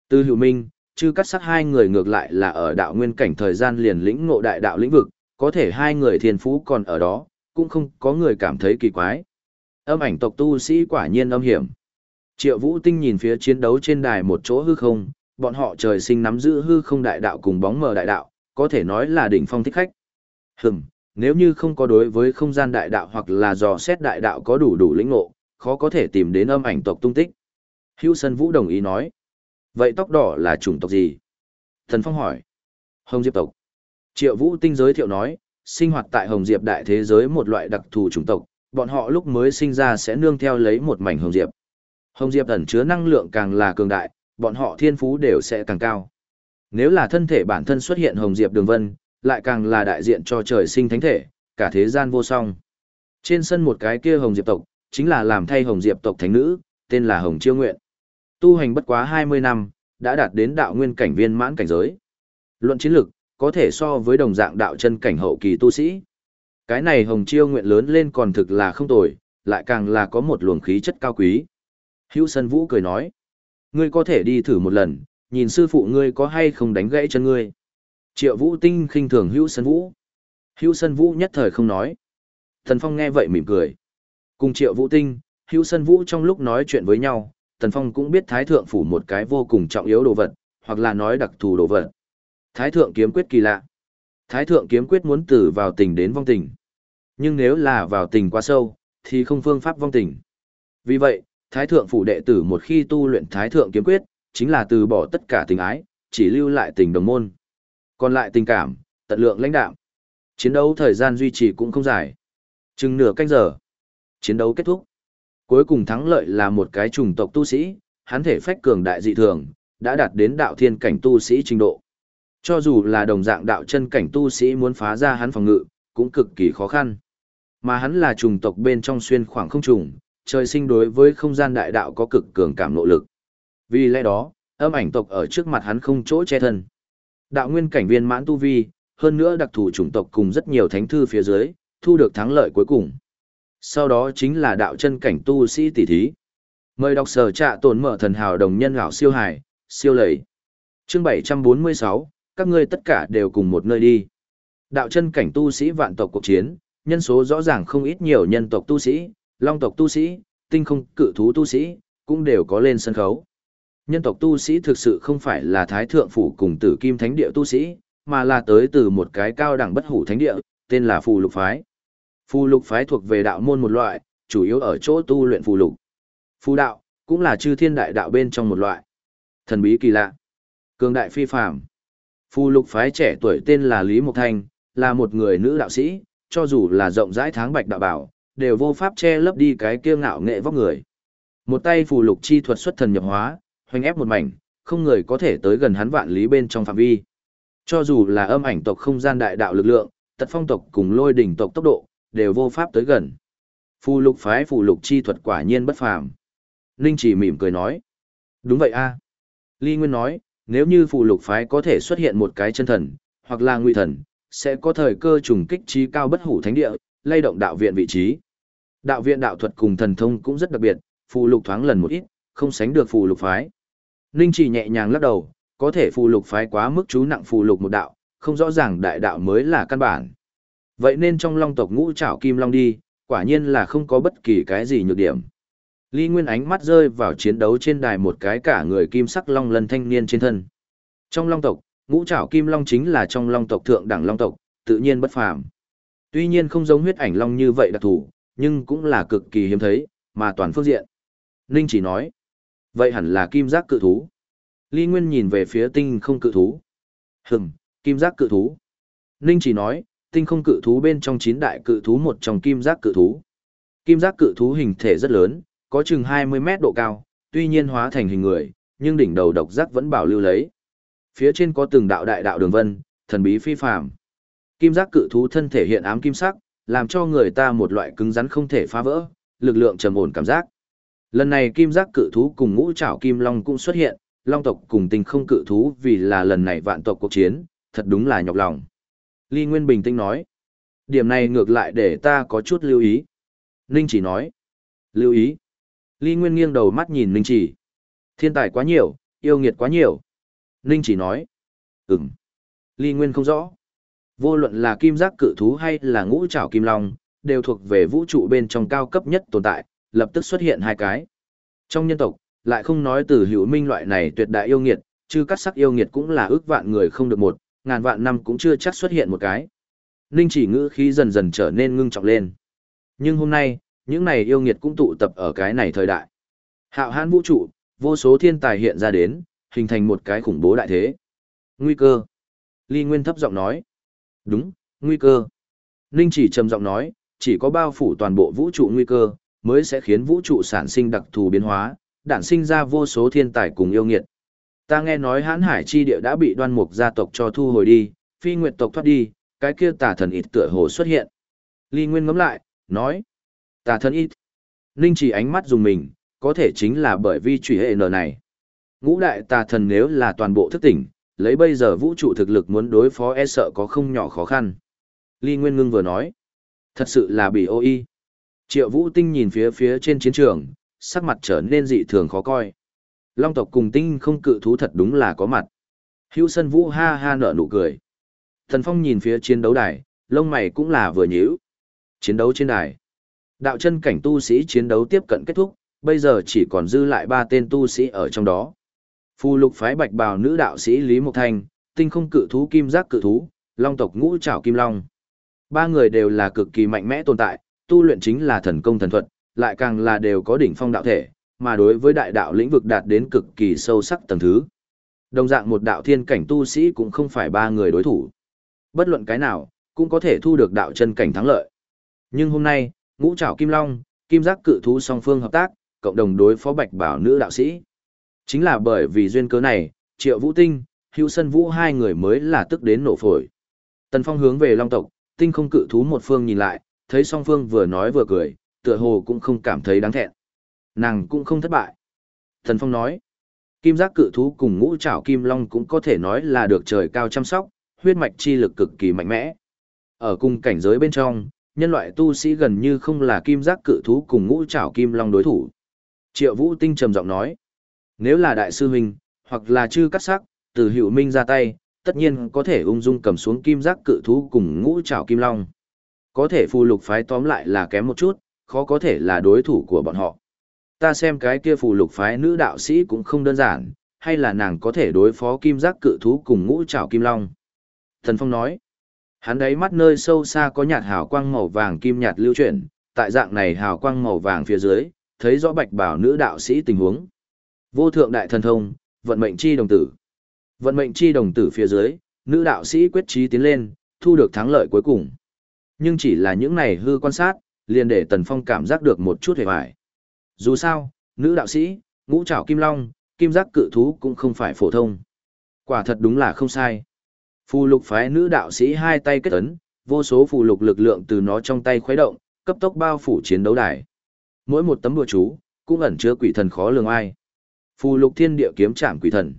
Từ Hữu Minh, chư cắt sắc hai người ngược lại là ở đạo nguyên cảnh thời gian liền lĩnh ngộ đại đạo lĩnh vực, có thể hai người thiên phú còn ở đó, cũng không có người cảm thấy kỳ quái. Âm ảnh tộc tu sĩ quả nhiên âm hiểm. Triệu Vũ Tinh nhìn phía chiến đấu trên đài một chỗ hư không, bọn họ trời sinh nắm giữ hư không đại đạo cùng bóng mờ đại đạo, có thể nói là đỉnh phong thích khách. Hừm, nếu như không có đối với không gian đại đạo hoặc là dò xét đại đạo có đủ đủ lĩnh ngộ, khó có thể tìm đến âm ảnh tộc tung tích. Hữu Sân Vũ đồng ý nói. Vậy tóc đỏ là chủng tộc gì? Thần Phong hỏi. Hồng Diệp tộc. Triệu Vũ Tinh giới thiệu nói, sinh hoạt tại Hồng Diệp đại thế giới một loại đặc thù chủng tộc, bọn họ lúc mới sinh ra sẽ nương theo lấy một mảnh Hồng Diệp. Hồng Diệp ẩn chứa năng lượng càng là cường đại, bọn họ thiên phú đều sẽ càng cao. Nếu là thân thể bản thân xuất hiện Hồng Diệp đường vân, lại càng là đại diện cho trời sinh thánh thể, cả thế gian vô song. Trên sân một cái kia Hồng Diệp tộc, chính là làm thay Hồng Diệp tộc thánh nữ, tên là Hồng Chiêu Nguyện. Tu hành bất quá 20 năm, đã đạt đến đạo nguyên cảnh viên mãn cảnh giới. Luận chiến lực, có thể so với đồng dạng đạo chân cảnh hậu kỳ tu sĩ. Cái này Hồng Chiêu Nguyện lớn lên còn thực là không tồi, lại càng là có một luồng khí chất cao quý. Hữu Sân Vũ cười nói, ngươi có thể đi thử một lần, nhìn sư phụ ngươi có hay không đánh gãy chân ngươi. Triệu Vũ Tinh khinh thường Hữu Sân Vũ. Hữu Sân Vũ nhất thời không nói. Tần Phong nghe vậy mỉm cười. Cùng Triệu Vũ Tinh, Hữu Sân Vũ trong lúc nói chuyện với nhau, Tần Phong cũng biết Thái Thượng phủ một cái vô cùng trọng yếu đồ vật, hoặc là nói đặc thù đồ vật. Thái Thượng kiếm quyết kỳ lạ. Thái Thượng kiếm quyết muốn từ vào tình đến vong tình. Nhưng nếu là vào tình quá sâu, thì không phương pháp vong tình. Vì vậy, Thái Thượng phủ đệ tử một khi tu luyện Thái Thượng kiếm quyết, chính là từ bỏ tất cả tình ái, chỉ lưu lại tình đồng môn. Còn lại tình cảm, tận lượng lãnh đạo. Chiến đấu thời gian duy trì cũng không dài. Chừng nửa canh giờ. Chiến đấu kết thúc. Cuối cùng thắng lợi là một cái trùng tộc tu sĩ, hắn thể phách cường đại dị thường, đã đạt đến đạo thiên cảnh tu sĩ trình độ. Cho dù là đồng dạng đạo chân cảnh tu sĩ muốn phá ra hắn phòng ngự, cũng cực kỳ khó khăn. Mà hắn là trùng tộc bên trong xuyên khoảng không trùng, trời sinh đối với không gian đại đạo có cực cường cảm nộ lực. Vì lẽ đó, âm ảnh tộc ở trước mặt hắn không chỗ che thân. Đạo nguyên cảnh viên mãn tu vi, hơn nữa đặc thù chủng tộc cùng rất nhiều thánh thư phía dưới, thu được thắng lợi cuối cùng. Sau đó chính là đạo chân cảnh tu sĩ tỷ thí. Mời đọc sở trạ tổn mở thần hào đồng nhân gạo siêu hải, siêu lầy. Chương 746, các ngươi tất cả đều cùng một nơi đi. Đạo chân cảnh tu sĩ vạn tộc cuộc chiến, nhân số rõ ràng không ít nhiều nhân tộc tu sĩ, long tộc tu sĩ, tinh không cự thú tu sĩ, cũng đều có lên sân khấu. Nhân tộc tu sĩ thực sự không phải là thái thượng phủ cùng tử kim thánh địa tu sĩ, mà là tới từ một cái cao đẳng bất hủ thánh địa, tên là phù lục phái. Phù lục phái thuộc về đạo môn một loại, chủ yếu ở chỗ tu luyện phù lục. Phù đạo, cũng là chư thiên đại đạo bên trong một loại. Thần bí kỳ lạ. Cường đại phi phàm. Phù lục phái trẻ tuổi tên là Lý Mộc Thanh, là một người nữ đạo sĩ, cho dù là rộng rãi tháng bạch đạo bảo, đều vô pháp che lấp đi cái kiêu ngạo nghệ vóc người. Một tay phù lục chi thuật xuất thần nhập hóa, hoành ép một mảnh, không người có thể tới gần hắn vạn lý bên trong phạm vi. Cho dù là âm ảnh tộc không gian đại đạo lực lượng, tật phong tộc cùng lôi đỉnh tộc tốc độ, đều vô pháp tới gần. Phù lục phái phù lục chi thuật quả nhiên bất phàm. Ninh chỉ mỉm cười nói. Đúng vậy a. À. Ly Nguyên nói, nếu như phù lục phái có thể xuất hiện một cái chân thần, hoặc là nguy thần, sẽ có thời cơ trùng kích trí cao bất hủ thánh địa, lay động đạo viện vị trí. Đạo viện đạo thuật cùng thần thông cũng rất đặc biệt, phù lục thoáng lần một ít, không sánh được phù lục phái. Ninh chỉ nhẹ nhàng lắc đầu, có thể phù lục phái quá mức chú nặng phù lục một đạo, không rõ ràng đại đạo mới là căn bản. Vậy nên trong long tộc ngũ trảo kim long đi, quả nhiên là không có bất kỳ cái gì nhược điểm. Lý Nguyên ánh mắt rơi vào chiến đấu trên đài một cái cả người kim sắc long lân thanh niên trên thân. Trong long tộc, ngũ trảo kim long chính là trong long tộc thượng đẳng long tộc, tự nhiên bất phàm. Tuy nhiên không giống huyết ảnh long như vậy đặc thủ, nhưng cũng là cực kỳ hiếm thấy, mà toàn phương diện. Ninh chỉ nói, vậy hẳn là kim giác cự thú. Ly Nguyên nhìn về phía tinh không cự thú. Hừm, kim giác cự thú. Ninh chỉ nói, tinh không cự thú bên trong chín đại cự thú một trong kim giác cự thú. Kim giác cự thú hình thể rất lớn, có chừng 20 mét độ cao, tuy nhiên hóa thành hình người, nhưng đỉnh đầu độc giác vẫn bảo lưu lấy. Phía trên có từng đạo đại đạo đường vân, thần bí phi phàm. Kim giác cự thú thân thể hiện ám kim sắc, làm cho người ta một loại cứng rắn không thể phá vỡ, lực lượng trầm ổn cảm giác. Lần này kim giác cự thú cùng ngũ trảo kim long cũng xuất hiện, long tộc cùng tình không cự thú vì là lần này vạn tộc cuộc chiến, thật đúng là nhọc lòng. Ly Nguyên bình tĩnh nói. Điểm này ngược lại để ta có chút lưu ý. Ninh chỉ nói. Lưu ý. Ly Nguyên nghiêng đầu mắt nhìn Ninh chỉ. Thiên tài quá nhiều, yêu nghiệt quá nhiều. Ninh chỉ nói. Ừm. Ly Nguyên không rõ. Vô luận là kim giác cự thú hay là ngũ trảo kim long, đều thuộc về vũ trụ bên trong cao cấp nhất tồn tại, lập tức xuất hiện hai cái. Trong nhân tộc, lại không nói từ hữu minh loại này tuyệt đại yêu nghiệt, chứ cắt sắc yêu nghiệt cũng là ước vạn người không được một, ngàn vạn năm cũng chưa chắc xuất hiện một cái. Ninh chỉ ngữ khí dần dần trở nên ngưng trọng lên. Nhưng hôm nay, những này yêu nghiệt cũng tụ tập ở cái này thời đại. Hạo hãn vũ trụ, vô số thiên tài hiện ra đến, hình thành một cái khủng bố đại thế. Nguy cơ. Ly Nguyên thấp giọng nói. Đúng, nguy cơ. Ninh chỉ trầm giọng nói, chỉ có bao phủ toàn bộ vũ trụ nguy cơ, mới sẽ khiến vũ trụ sản sinh đặc thù biến hóa, đản sinh ra vô số thiên tài cùng yêu nghiệt. Ta nghe nói hãn hải chi địa đã bị đoan mục gia tộc cho thu hồi đi, phi nguyệt tộc thoát đi, cái kia tà thần ít tựa hồ xuất hiện. Ly Nguyên ngắm lại, nói, tà thần ít. Ninh chỉ ánh mắt dùng mình, có thể chính là bởi vì trùy hệ nở này. Ngũ đại tà thần nếu là toàn bộ thức tỉnh, lấy bây giờ vũ trụ thực lực muốn đối phó e sợ có không nhỏ khó khăn. Ly Nguyên ngưng vừa nói, thật sự là bị ô y. Triệu Vũ Tinh nhìn phía phía trên chiến trường, sắc mặt trở nên dị thường khó coi. Long tộc cùng tinh không cự thú thật đúng là có mặt. Hữu Sân Vũ ha ha nở nụ cười. Thần Phong nhìn phía chiến đấu đài, lông mày cũng là vừa nhíu. Chiến đấu trên đài. Đạo chân cảnh tu sĩ chiến đấu tiếp cận kết thúc, bây giờ chỉ còn dư lại ba tên tu sĩ ở trong đó. Phù lục phái bạch bào nữ đạo sĩ Lý Mộc Thanh, tinh không cự thú kim giác cự thú, long tộc ngũ trảo kim long. Ba người đều là cực kỳ mạnh mẽ tồn tại, tu luyện chính là thần công thần thuật, lại càng là đều có đỉnh phong đạo thể, mà đối với đại đạo lĩnh vực đạt đến cực kỳ sâu sắc tầng thứ. Đồng dạng một đạo thiên cảnh tu sĩ cũng không phải ba người đối thủ. Bất luận cái nào, cũng có thể thu được đạo chân cảnh thắng lợi. Nhưng hôm nay, ngũ trảo kim long, kim giác cự thú song phương hợp tác, cộng đồng đối phó bạch bảo nữ đạo sĩ. Chính là bởi vì duyên cớ này, triệu vũ tinh, hữu sân vũ hai người mới là tức đến nổ phổi. Tần Phong hướng về long tộc, tinh không cự thú một phương nhìn lại, thấy song phương vừa nói vừa cười, tựa hồ cũng không cảm thấy đáng thẹn. Nàng cũng không thất bại. thần Phong nói, kim giác cự thú cùng ngũ trảo kim long cũng có thể nói là được trời cao chăm sóc, huyết mạch chi lực cực kỳ mạnh mẽ. Ở cùng cảnh giới bên trong, nhân loại tu sĩ gần như không là kim giác cự thú cùng ngũ trảo kim long đối thủ. Triệu Vũ Tinh trầm giọng nói, nếu là đại sư huynh, hoặc là chư cắt sắc, từ hữu minh ra tay, tất nhiên có thể ung dung cầm xuống kim giác cự thú cùng ngũ trảo kim long. Có thể phù lục phái tóm lại là kém một chút, khó có thể là đối thủ của bọn họ. Ta xem cái kia phù lục phái nữ đạo sĩ cũng không đơn giản, hay là nàng có thể đối phó kim giác cự thú cùng ngũ trảo kim long. Thần Phong nói, hắn đấy mắt nơi sâu xa có nhạt hào quang màu vàng kim nhạt lưu chuyển, tại dạng này hào quang màu vàng phía dưới, thấy rõ bạch bảo nữ đạo sĩ tình huống. Vô thượng đại thần thông, vận mệnh chi đồng tử. Vận mệnh chi đồng tử phía dưới, nữ đạo sĩ quyết trí tiến lên, thu được thắng lợi cuối cùng. Nhưng chỉ là những này hư quan sát, liền để Tần Phong cảm giác được một chút hề hoài. Dù sao, nữ đạo sĩ, ngũ trảo kim long, kim giác cự thú cũng không phải phổ thông. Quả thật đúng là không sai. Phù lục phái nữ đạo sĩ hai tay kết ấn, vô số phù lục lực lượng từ nó trong tay khuấy động, cấp tốc bao phủ chiến đấu đài. Mỗi một tấm bùa chú, cũng ẩn chứa quỷ thần khó lường ai. Phù lục thiên địa kiếm chạm quỷ thần.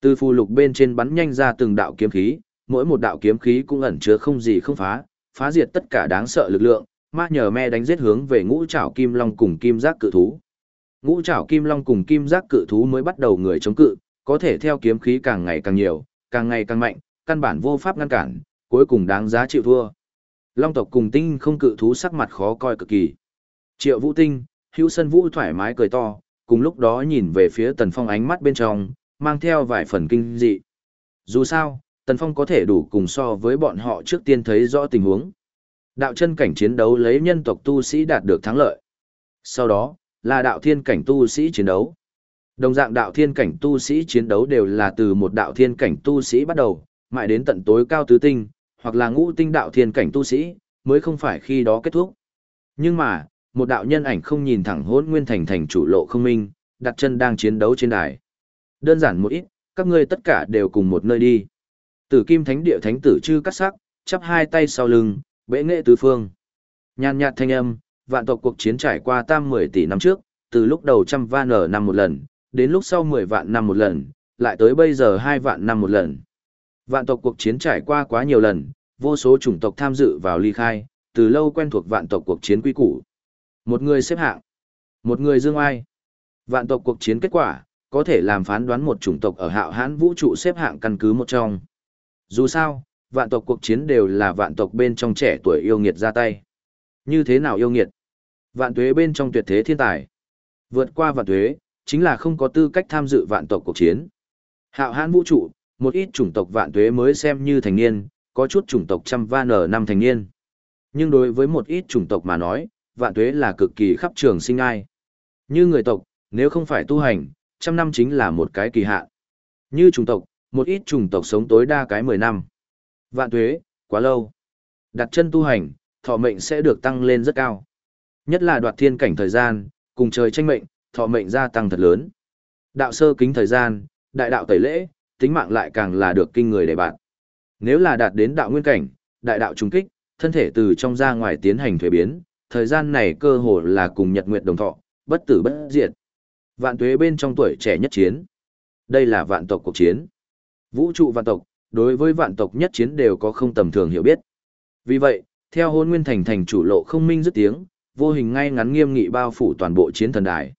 Từ phù lục bên trên bắn nhanh ra từng đạo kiếm khí, mỗi một đạo kiếm khí cũng ẩn chứa không gì không phá, phá diệt tất cả đáng sợ lực lượng, ma nhờ me đánh giết hướng về ngũ trảo kim long cùng kim giác cự thú. Ngũ trảo kim long cùng kim giác cự thú mới bắt đầu người chống cự, có thể theo kiếm khí càng ngày càng nhiều, càng ngày càng mạnh, căn bản vô pháp ngăn cản, cuối cùng đáng giá chịu thua. Long tộc cùng tinh không cự thú sắc mặt khó coi cực kỳ. Triệu Vũ Tinh, Hữu Sân Vũ thoải mái cười to, cùng lúc đó nhìn về phía Tần Phong ánh mắt bên trong, mang theo vài phần kinh dị. Dù sao, Tần Phong có thể đủ cùng so với bọn họ trước tiên thấy rõ tình huống. Đạo chân cảnh chiến đấu lấy nhân tộc tu sĩ đạt được thắng lợi. Sau đó, là đạo thiên cảnh tu sĩ chiến đấu. Đồng dạng đạo thiên cảnh tu sĩ chiến đấu đều là từ một đạo thiên cảnh tu sĩ bắt đầu, mãi đến tận tối cao tứ tinh, hoặc là ngũ tinh đạo thiên cảnh tu sĩ, mới không phải khi đó kết thúc. Nhưng mà, một đạo nhân ảnh không nhìn thẳng hôn nguyên thành thành chủ lộ không minh, đặt chân đang chiến đấu trên đài. Đơn giản một ít, các ngươi tất cả đều cùng một nơi đi. Tử kim thánh địa thánh tử chư cắt sắc, chắp hai tay sau lưng, bệ nghệ tứ phương. Nhàn nhạt thanh âm, vạn tộc cuộc chiến trải qua tam mười tỷ năm trước, từ lúc đầu trăm van ở năm một lần, đến lúc sau mười vạn năm một lần, lại tới bây giờ hai vạn năm một lần. Vạn tộc cuộc chiến trải qua quá nhiều lần, vô số chủng tộc tham dự vào ly khai, từ lâu quen thuộc vạn tộc cuộc chiến quy củ. Một người xếp hạng, một người dương ai. Vạn tộc cuộc chiến kết quả, có thể làm phán đoán một chủng tộc ở hạo hãn vũ trụ xếp hạng căn cứ một trong. Dù sao, vạn tộc cuộc chiến đều là vạn tộc bên trong trẻ tuổi yêu nghiệt ra tay. Như thế nào yêu nghiệt? Vạn tuế bên trong tuyệt thế thiên tài. Vượt qua vạn tuế, chính là không có tư cách tham dự vạn tộc cuộc chiến. Hạo hãn vũ trụ, một ít chủng tộc vạn tuế mới xem như thành niên, có chút chủng tộc trăm van ở năm thành niên. Nhưng đối với một ít chủng tộc mà nói, vạn tuế là cực kỳ khắp trường sinh ai. Như người tộc, nếu không phải tu hành, trăm năm chính là một cái kỳ hạn. Như chủng tộc, một ít chủng tộc sống tối đa cái 10 năm. Vạn tuế, quá lâu. Đặt chân tu hành, thọ mệnh sẽ được tăng lên rất cao. Nhất là đoạt thiên cảnh thời gian, cùng trời tranh mệnh, thọ mệnh gia tăng thật lớn. Đạo sơ kính thời gian, đại đạo tẩy lễ, tính mạng lại càng là được kinh người để bạn. Nếu là đạt đến đạo nguyên cảnh, đại đạo trùng kích, thân thể từ trong ra ngoài tiến hành thuế biến, thời gian này cơ hồ là cùng nhật nguyệt đồng thọ, bất tử bất diệt. Vạn tuế bên trong tuổi trẻ nhất chiến. Đây là vạn tộc cuộc chiến. Vũ trụ vạn tộc, đối với vạn tộc nhất chiến đều có không tầm thường hiểu biết. Vì vậy, theo hôn nguyên thành thành chủ lộ không minh dứt tiếng, vô hình ngay ngắn nghiêm nghị bao phủ toàn bộ chiến thần đài.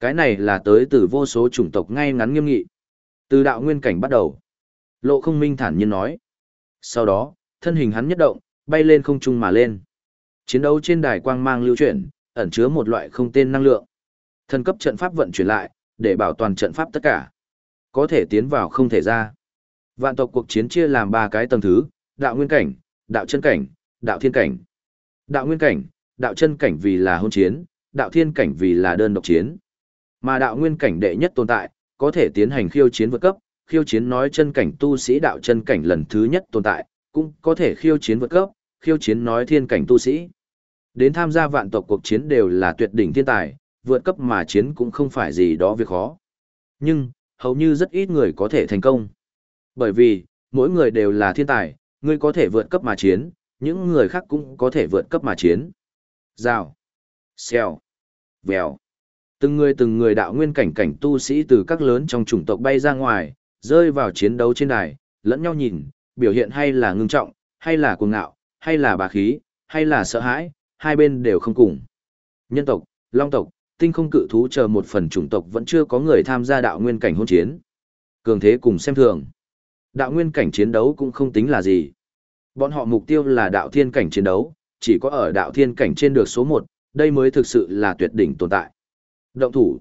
Cái này là tới từ vô số chủng tộc ngay ngắn nghiêm nghị. Từ đạo nguyên cảnh bắt đầu. Lộ không minh thản nhiên nói. Sau đó, thân hình hắn nhất động, bay lên không trung mà lên. Chiến đấu trên đài quang mang lưu chuyển, ẩn chứa một loại không tên năng lượng. Thần cấp trận pháp vận chuyển lại, để bảo toàn trận pháp tất cả. Có thể tiến vào không thể ra. Vạn tộc cuộc chiến chia làm ba cái tầng thứ, đạo nguyên cảnh, đạo chân cảnh, đạo thiên cảnh. Đạo nguyên cảnh, đạo chân cảnh vì là hôn chiến, đạo thiên cảnh vì là đơn độc chiến. Mà đạo nguyên cảnh đệ nhất tồn tại, có thể tiến hành khiêu chiến vượt cấp, khiêu chiến nói chân cảnh tu sĩ đạo chân cảnh lần thứ nhất tồn tại, cũng có thể khiêu chiến vượt cấp, khiêu chiến nói thiên cảnh tu sĩ. Đến tham gia vạn tộc cuộc chiến đều là tuyệt đỉnh thiên tài, vượt cấp mà chiến cũng không phải gì đó việc khó. Nhưng, hầu như rất ít người có thể thành công. Bởi vì, mỗi người đều là thiên tài, ngươi có thể vượt cấp mà chiến, những người khác cũng có thể vượt cấp mà chiến. Rào, xèo, vèo. Từng người từng người đạo nguyên cảnh cảnh tu sĩ từ các lớn trong chủng tộc bay ra ngoài, rơi vào chiến đấu trên đài, lẫn nhau nhìn, biểu hiện hay là ngưng trọng, hay là cuồng ngạo, hay là bá khí, hay là sợ hãi, hai bên đều không cùng. Nhân tộc, long tộc, tinh không cự thú chờ một phần chủng tộc vẫn chưa có người tham gia đạo nguyên cảnh hôn chiến. Cường thế cùng xem thường. Đạo nguyên cảnh chiến đấu cũng không tính là gì. Bọn họ mục tiêu là đạo thiên cảnh chiến đấu, chỉ có ở đạo thiên cảnh trên được số 1, đây mới thực sự là tuyệt đỉnh tồn tại. Động thủ.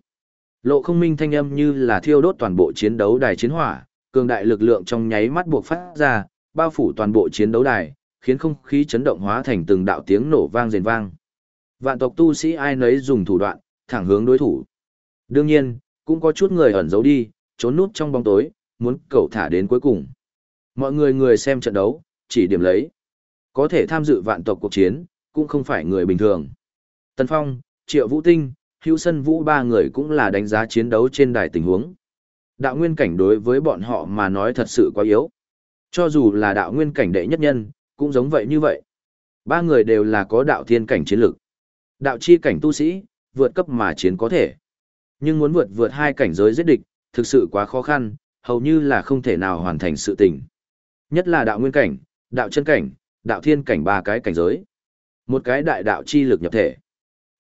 Lộ không minh thanh âm như là thiêu đốt toàn bộ chiến đấu đài chiến hỏa, cường đại lực lượng trong nháy mắt buộc phát ra, bao phủ toàn bộ chiến đấu đài, khiến không khí chấn động hóa thành từng đạo tiếng nổ vang rền vang. Vạn tộc tu sĩ ai nấy dùng thủ đoạn, thẳng hướng đối thủ. Đương nhiên, cũng có chút người ẩn giấu đi, trốn núp trong bóng tối, muốn cậu thả đến cuối cùng. Mọi người người xem trận đấu, chỉ điểm lấy. Có thể tham dự vạn tộc cuộc chiến, cũng không phải người bình thường. Tần Phong, Triệu Vũ Tinh, Hữu Sân Vũ ba người cũng là đánh giá chiến đấu trên đài tình huống. Đạo nguyên cảnh đối với bọn họ mà nói thật sự quá yếu. Cho dù là đạo nguyên cảnh đệ nhất nhân, cũng giống vậy như vậy. Ba người đều là có đạo thiên cảnh chiến lực. Đạo chi cảnh tu sĩ, vượt cấp mà chiến có thể. Nhưng muốn vượt vượt hai cảnh giới giết địch, thực sự quá khó khăn, hầu như là không thể nào hoàn thành sự tình. Nhất là đạo nguyên cảnh, đạo chân cảnh, đạo thiên cảnh ba cái cảnh giới. Một cái đại đạo chi lực nhập thể.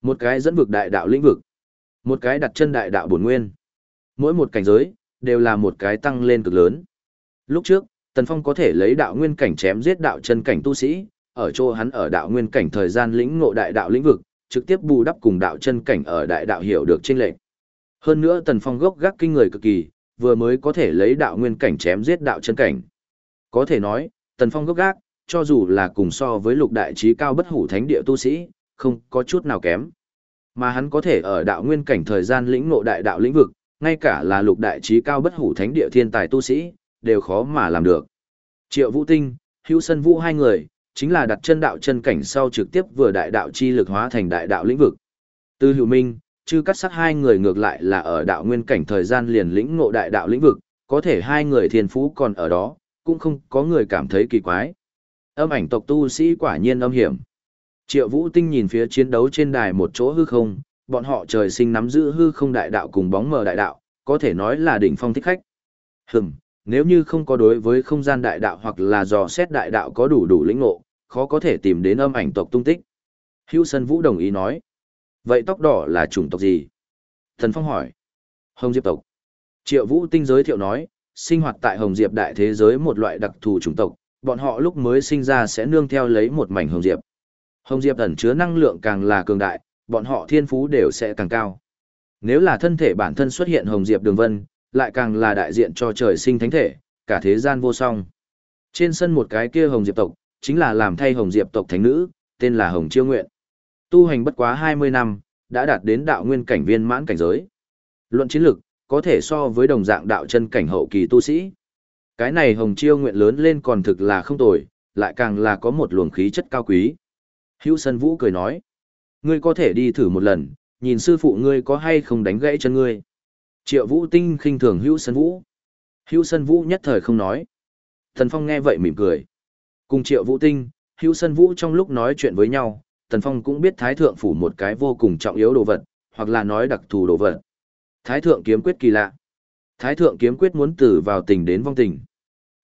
Một cái dẫn vực đại đạo lĩnh vực. Một cái đặt chân đại đạo bổn nguyên. Mỗi một cảnh giới, đều là một cái tăng lên cực lớn. Lúc trước, Tần Phong có thể lấy đạo nguyên cảnh chém giết đạo chân cảnh tu sĩ, ở chỗ hắn ở đạo nguyên cảnh thời gian lĩnh ngộ đại đạo lĩnh vực, trực tiếp bù đắp cùng đạo chân cảnh ở đại đạo hiểu được chênh lệch. Hơn nữa Tần Phong gốc gác kinh người cực kỳ, vừa mới có thể lấy đạo nguyên cảnh chém giết đạo chân cảnh. Có thể nói, Tần Phong gốc gác, cho dù là cùng so với lục đại trí cao bất hủ thánh địa tu sĩ, không có chút nào kém. Mà hắn có thể ở đạo nguyên cảnh thời gian lĩnh ngộ đại đạo lĩnh vực, ngay cả là lục đại trí cao bất hủ thánh địa thiên tài tu sĩ, đều khó mà làm được. Triệu Vũ Tinh, Hữu Sân Vũ hai người, chính là đặt chân đạo chân cảnh sau trực tiếp vừa đại đạo chi lực hóa thành đại đạo lĩnh vực. tư Hữu Minh, chư cắt sát hai người ngược lại là ở đạo nguyên cảnh thời gian liền lĩnh ngộ đại đạo lĩnh vực, có thể hai người thiên phú còn ở đó, cũng không có người cảm thấy kỳ quái. Âm ảnh tộc tu sĩ quả nhiên âm hiểm. Triệu Vũ Tinh nhìn phía chiến đấu trên đài một chỗ hư không, bọn họ trời sinh nắm giữ hư không đại đạo cùng bóng mờ đại đạo, có thể nói là đỉnh phong thích khách. Hừm, nếu như không có đối với không gian đại đạo hoặc là dò xét đại đạo có đủ đủ lĩnh ngộ, khó có thể tìm đến âm ảnh tộc tung tích. Hữu Sân Vũ đồng ý nói. Vậy tóc đỏ là chủng tộc gì? Thần Phong hỏi. Hồng Diệp tộc. Triệu Vũ Tinh giới thiệu nói, sinh hoạt tại Hồng Diệp đại thế giới một loại đặc thù chủng tộc, bọn họ lúc mới sinh ra sẽ nương theo lấy một mảnh Hồng Diệp. Hồng Diệp ẩn chứa năng lượng càng là cường đại, bọn họ thiên phú đều sẽ càng cao. Nếu là thân thể bản thân xuất hiện Hồng Diệp đường vân, lại càng là đại diện cho trời sinh thánh thể, cả thế gian vô song. Trên sân một cái kia Hồng Diệp tộc, chính là làm thay Hồng Diệp tộc thánh nữ, tên là Hồng Chiêu Nguyện. Tu hành bất quá 20 năm, đã đạt đến đạo nguyên cảnh viên mãn cảnh giới. Luận chiến lực, có thể so với đồng dạng đạo chân cảnh hậu kỳ tu sĩ. Cái này Hồng Chiêu Nguyện lớn lên còn thực là không tồi, lại càng là có một luồng khí chất cao quý. Hữu Sân Vũ cười nói, ngươi có thể đi thử một lần, nhìn sư phụ ngươi có hay không đánh gãy chân ngươi. Triệu Vũ Tinh khinh thường Hữu Sân Vũ. Hữu Sân Vũ nhất thời không nói. Thần Phong nghe vậy mỉm cười. Cùng Triệu Vũ Tinh, Hữu Sân Vũ trong lúc nói chuyện với nhau, Tần Phong cũng biết Thái Thượng phủ một cái vô cùng trọng yếu đồ vật, hoặc là nói đặc thù đồ vật. Thái Thượng kiếm quyết kỳ lạ. Thái Thượng kiếm quyết muốn từ vào tình đến vong tình.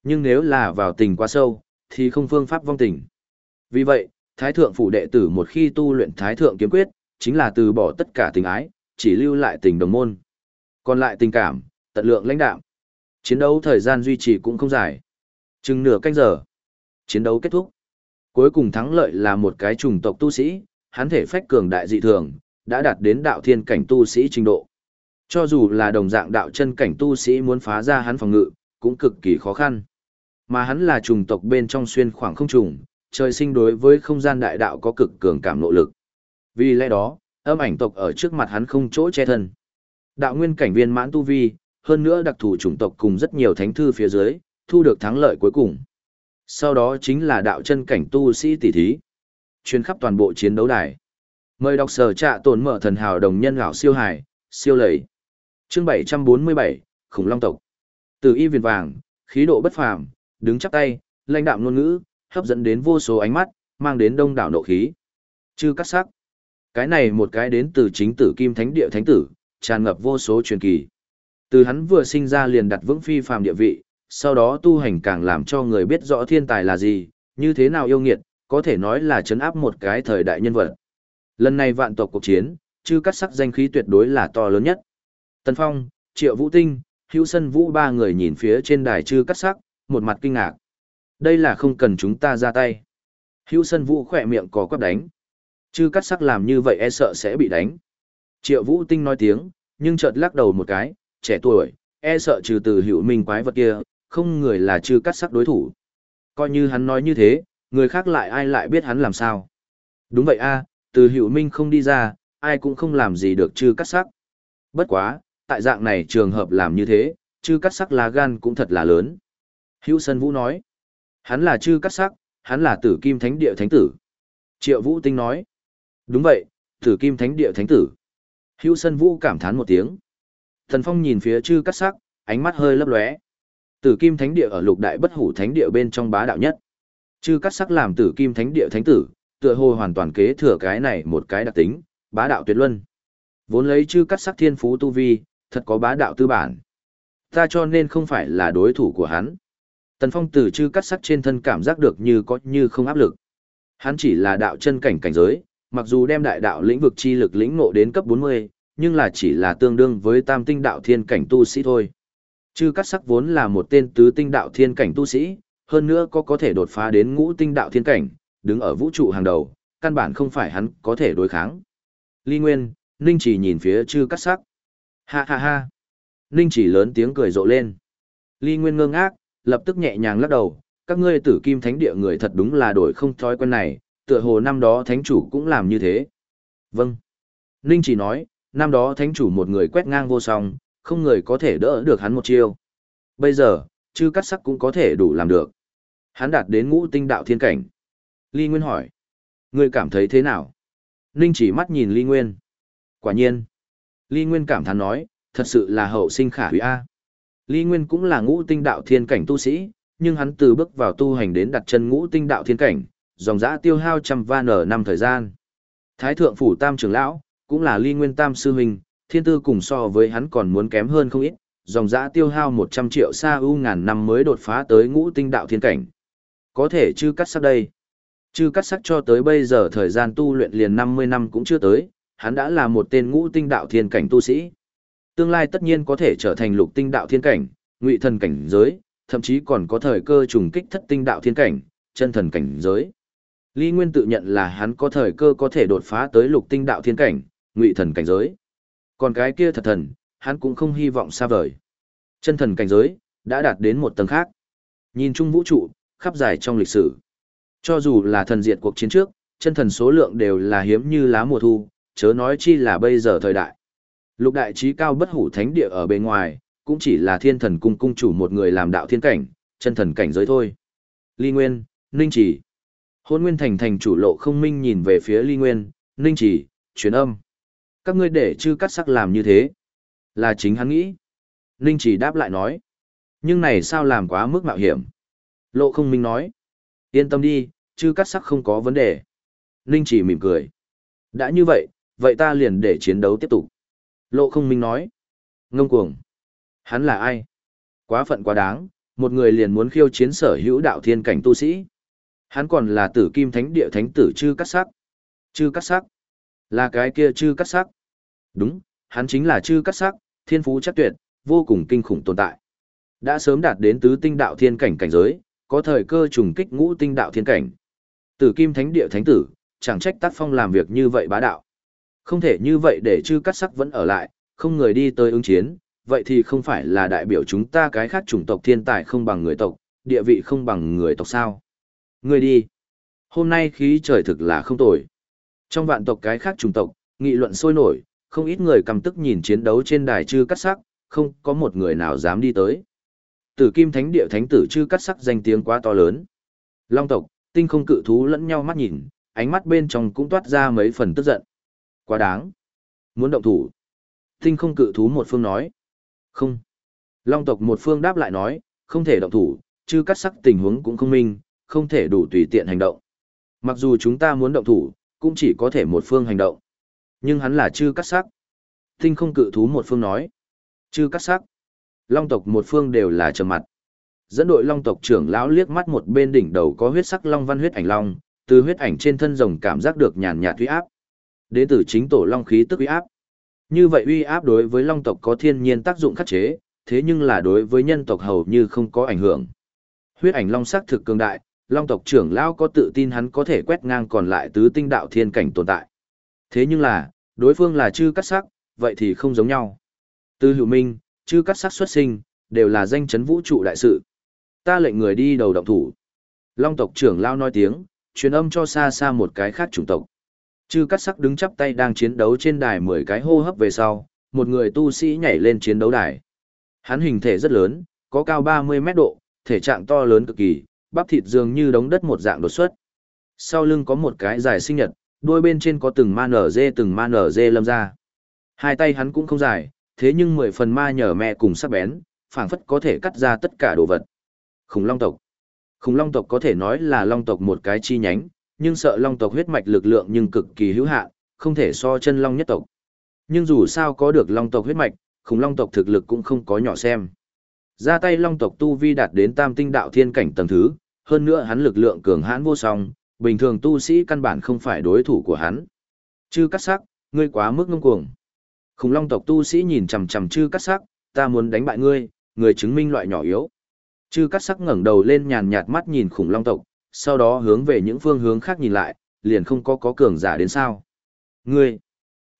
Nhưng nếu là vào tình quá sâu, thì không phương pháp vong tình. Vì vậy, Thái Thượng phủ đệ tử một khi tu luyện Thái Thượng kiếm quyết, chính là từ bỏ tất cả tình ái, chỉ lưu lại tình đồng môn. Còn lại tình cảm, tận lượng lãnh đạo. Chiến đấu thời gian duy trì cũng không dài. Chừng nửa canh giờ. Chiến đấu kết thúc. Cuối cùng thắng lợi là một cái trùng tộc tu sĩ, hắn thể phách cường đại dị thường, đã đạt đến đạo thiên cảnh tu sĩ trình độ. Cho dù là đồng dạng đạo chân cảnh tu sĩ muốn phá ra hắn phòng ngự, cũng cực kỳ khó khăn. Mà hắn là trùng tộc bên trong xuyên khoảng không trùng, trời sinh đối với không gian đại đạo có cực cường cảm nội lực. Vì lẽ đó, âm ảnh tộc ở trước mặt hắn không chỗ che thân. Đạo nguyên cảnh viên mãn tu vi, hơn nữa đặc thù chủng tộc cùng rất nhiều thánh thư phía dưới, thu được thắng lợi cuối cùng. Sau đó chính là đạo chân cảnh tu sĩ tỷ thí. Chuyên khắp toàn bộ chiến đấu đài. Mời đọc sở trạ tồn mở thần hào đồng nhân gạo siêu hải, siêu lầy. Chương 747, khủng long tộc. Từ y viền vàng, khí độ bất phàm, đứng chắp tay, lãnh đạm ngôn ngữ, hấp dẫn đến vô số ánh mắt, mang đến đông đảo nộ khí. Chư cắt sắc. Cái này một cái đến từ chính tử kim thánh địa thánh tử, tràn ngập vô số truyền kỳ. Từ hắn vừa sinh ra liền đặt vững phi phàm địa vị, sau đó tu hành càng làm cho người biết rõ thiên tài là gì, như thế nào yêu nghiệt, có thể nói là chấn áp một cái thời đại nhân vật. Lần này vạn tộc cuộc chiến, chư cắt sắc danh khí tuyệt đối là to lớn nhất. Tần Phong, Triệu Vũ Tinh, Hữu Sân Vũ ba người nhìn phía trên đài chư cắt sắc, một mặt kinh ngạc. Đây là không cần chúng ta ra tay. Hữu Sân Vũ khỏe miệng có quắp đánh. Chư cắt sắc làm như vậy e sợ sẽ bị đánh. Triệu Vũ Tinh nói tiếng, nhưng chợt lắc đầu một cái, trẻ tuổi, e sợ trừ từ hữu minh quái vật kia, không người là chư cắt sắc đối thủ. Coi như hắn nói như thế, người khác lại ai lại biết hắn làm sao. Đúng vậy a, từ hữu minh không đi ra, ai cũng không làm gì được chư cắt sắc. Bất quá, tại dạng này trường hợp làm như thế, chư cắt sắc lá gan cũng thật là lớn. Hữu Sân Vũ nói, hắn là chư cắt sắc, hắn là tử kim thánh địa thánh tử. Triệu Vũ Tinh nói, đúng vậy, tử kim thánh địa thánh tử. Hữu Sân Vũ cảm thán một tiếng. Thần Phong nhìn phía chư cắt sắc, ánh mắt hơi lấp lóe. Tử Kim Thánh Địa ở Lục Đại Bất Hủ Thánh Địa bên trong bá đạo nhất. Chư cắt sắc làm Tử Kim Thánh Địa thánh tử, tựa hồ hoàn toàn kế thừa cái này một cái đặc tính, bá đạo tuyệt luân. Vốn lấy chư cắt sắc thiên phú tu vi, thật có bá đạo tư bản. Ta cho nên không phải là đối thủ của hắn. Tần Phong từ chư cắt sắc trên thân cảm giác được như có như không áp lực. Hắn chỉ là đạo chân cảnh cảnh giới, mặc dù đem đại đạo lĩnh vực chi lực lĩnh ngộ đến cấp 40, nhưng là chỉ là tương đương với tam tinh đạo thiên cảnh tu sĩ thôi. Chư cắt sắc vốn là một tên tứ tinh đạo thiên cảnh tu sĩ, hơn nữa có có thể đột phá đến ngũ tinh đạo thiên cảnh, đứng ở vũ trụ hàng đầu, căn bản không phải hắn có thể đối kháng. Ly Nguyên, Ninh chỉ nhìn phía chư cắt sắc. Ha ha ha. Ninh chỉ lớn tiếng cười rộ lên. Ly Nguyên ngơ ngác, lập tức nhẹ nhàng lắc đầu, các ngươi tử kim thánh địa người thật đúng là đổi không thói quen này, tựa hồ năm đó thánh chủ cũng làm như thế. Vâng. Ninh chỉ nói, năm đó thánh chủ một người quét ngang vô song, không người có thể đỡ được hắn một chiêu. Bây giờ, chư cắt sắc cũng có thể đủ làm được. Hắn đạt đến ngũ tinh đạo thiên cảnh. Ly Nguyên hỏi. Ngươi cảm thấy thế nào? Ninh chỉ mắt nhìn Ly Nguyên. Quả nhiên. Ly Nguyên cảm thán nói, thật sự là hậu sinh khả hủy A. Ly Nguyên cũng là ngũ tinh đạo thiên cảnh tu sĩ, nhưng hắn từ bước vào tu hành đến đặt chân ngũ tinh đạo thiên cảnh, dòng dã tiêu hao trăm van ở năm thời gian. Thái thượng phủ tam trưởng lão, cũng là ly nguyên tam sư huynh, thiên tư cùng so với hắn còn muốn kém hơn không ít, dòng dã tiêu hao 100 triệu sa ưu ngàn năm mới đột phá tới ngũ tinh đạo thiên cảnh. Có thể chư cắt sắc đây. Chư cắt sắc cho tới bây giờ thời gian tu luyện liền 50 năm cũng chưa tới, hắn đã là một tên ngũ tinh đạo thiên cảnh tu sĩ. Tương lai tất nhiên có thể trở thành lục tinh đạo thiên cảnh, ngụy thần cảnh giới, thậm chí còn có thời cơ trùng kích thất tinh đạo thiên cảnh, chân thần cảnh giới. Lý Nguyên tự nhận là hắn có thời cơ có thể đột phá tới lục tinh đạo thiên cảnh, ngụy thần cảnh giới. Còn cái kia thật thần, hắn cũng không hy vọng xa vời. Chân thần cảnh giới, đã đạt đến một tầng khác. Nhìn chung vũ trụ, khắp dài trong lịch sử. Cho dù là thần diệt cuộc chiến trước, chân thần số lượng đều là hiếm như lá mùa thu, chớ nói chi là bây giờ thời đại. Lục đại trí cao bất hủ thánh địa ở bên ngoài, cũng chỉ là thiên thần cung cung chủ một người làm đạo thiên cảnh, chân thần cảnh giới thôi. Ly Nguyên, Ninh Chỉ. Hôn Nguyên Thành thành chủ lộ không minh nhìn về phía Ly Nguyên, Ninh Chỉ, truyền âm các ngươi để chư cắt sắc làm như thế. Là chính hắn nghĩ. Ninh chỉ đáp lại nói. Nhưng này sao làm quá mức mạo hiểm. Lộ không minh nói. Yên tâm đi, chư cắt sắc không có vấn đề. Ninh chỉ mỉm cười. Đã như vậy, vậy ta liền để chiến đấu tiếp tục. Lộ không minh nói. Ngông cuồng. Hắn là ai? Quá phận quá đáng, một người liền muốn khiêu chiến sở hữu đạo thiên cảnh tu sĩ. Hắn còn là tử kim thánh địa thánh tử chư cắt sắc. Chư cắt sắc. Là cái kia chư cắt sắc. Đúng, hắn chính là chư cắt sắc, thiên phú chắc tuyệt, vô cùng kinh khủng tồn tại. Đã sớm đạt đến tứ tinh đạo thiên cảnh cảnh giới, có thời cơ trùng kích ngũ tinh đạo thiên cảnh. Tử kim thánh địa thánh tử, chẳng trách tác phong làm việc như vậy bá đạo. Không thể như vậy để chư cắt sắc vẫn ở lại, không người đi tới ứng chiến, vậy thì không phải là đại biểu chúng ta cái khác chủng tộc thiên tài không bằng người tộc, địa vị không bằng người tộc sao. Người đi. Hôm nay khí trời thực là không tồi. Trong vạn tộc cái khác chủng tộc, nghị luận sôi nổi, không ít người cầm tức nhìn chiến đấu trên đài chư cắt sắc, không có một người nào dám đi tới. Tử kim thánh địa thánh tử chư cắt sắc danh tiếng quá to lớn. Long tộc, tinh không cự thú lẫn nhau mắt nhìn, ánh mắt bên trong cũng toát ra mấy phần tức giận. Quá đáng. Muốn động thủ. Tinh không cự thú một phương nói. Không. Long tộc một phương đáp lại nói, không thể động thủ, chư cắt sắc tình huống cũng không minh, không thể đủ tùy tiện hành động. Mặc dù chúng ta muốn động thủ, cũng chỉ có thể một phương hành động. Nhưng hắn là chư cắt sắc. Tinh không cự thú một phương nói. Chư cắt sắc. Long tộc một phương đều là trầm mặt. Dẫn đội long tộc trưởng lão liếc mắt một bên đỉnh đầu có huyết sắc long văn huyết ảnh long, từ huyết ảnh trên thân rồng cảm giác được nhàn nhạt uy áp. Đến từ chính tổ long khí tức uy áp. Như vậy uy áp đối với long tộc có thiên nhiên tác dụng khắc chế, thế nhưng là đối với nhân tộc hầu như không có ảnh hưởng. Huyết ảnh long sắc thực cường đại, long tộc trưởng lão có tự tin hắn có thể quét ngang còn lại tứ tinh đạo thiên cảnh tồn tại. Thế nhưng là, đối phương là chư cắt sắc, vậy thì không giống nhau. Từ hữu minh, chư cắt sắc xuất sinh, đều là danh chấn vũ trụ đại sự. Ta lệnh người đi đầu động thủ. Long tộc trưởng lao nói tiếng, truyền âm cho xa xa một cái khác chủng tộc. Chư cắt sắc đứng chắp tay đang chiến đấu trên đài 10 cái hô hấp về sau, một người tu sĩ nhảy lên chiến đấu đài. Hắn hình thể rất lớn, có cao 30 mét độ, thể trạng to lớn cực kỳ, bắp thịt dường như đống đất một dạng đột xuất. Sau lưng có một cái dài sinh nhật, đuôi bên trên có từng ma nở dê từng ma nở dê lâm ra. Hai tay hắn cũng không dài, thế nhưng mười phần ma nhờ mẹ cùng sắc bén, phảng phất có thể cắt ra tất cả đồ vật. Khủng long tộc. Khủng long tộc có thể nói là long tộc một cái chi nhánh, nhưng sợ long tộc huyết mạch lực lượng nhưng cực kỳ hữu hạn, không thể so chân long nhất tộc. Nhưng dù sao có được long tộc huyết mạch, khủng long tộc thực lực cũng không có nhỏ xem. Ra tay long tộc tu vi đạt đến tam tinh đạo thiên cảnh tầng thứ, hơn nữa hắn lực lượng cường hãn vô song, bình thường tu sĩ căn bản không phải đối thủ của hắn. Chư cắt sắc, ngươi quá mức ngông cuồng. Khủng long tộc tu sĩ nhìn chằm chằm chư cắt sắc, ta muốn đánh bại ngươi, người chứng minh loại nhỏ yếu. Chư cắt sắc ngẩng đầu lên nhàn nhạt mắt nhìn khủng long tộc, sau đó hướng về những phương hướng khác nhìn lại, liền không có có cường giả đến sao. Ngươi!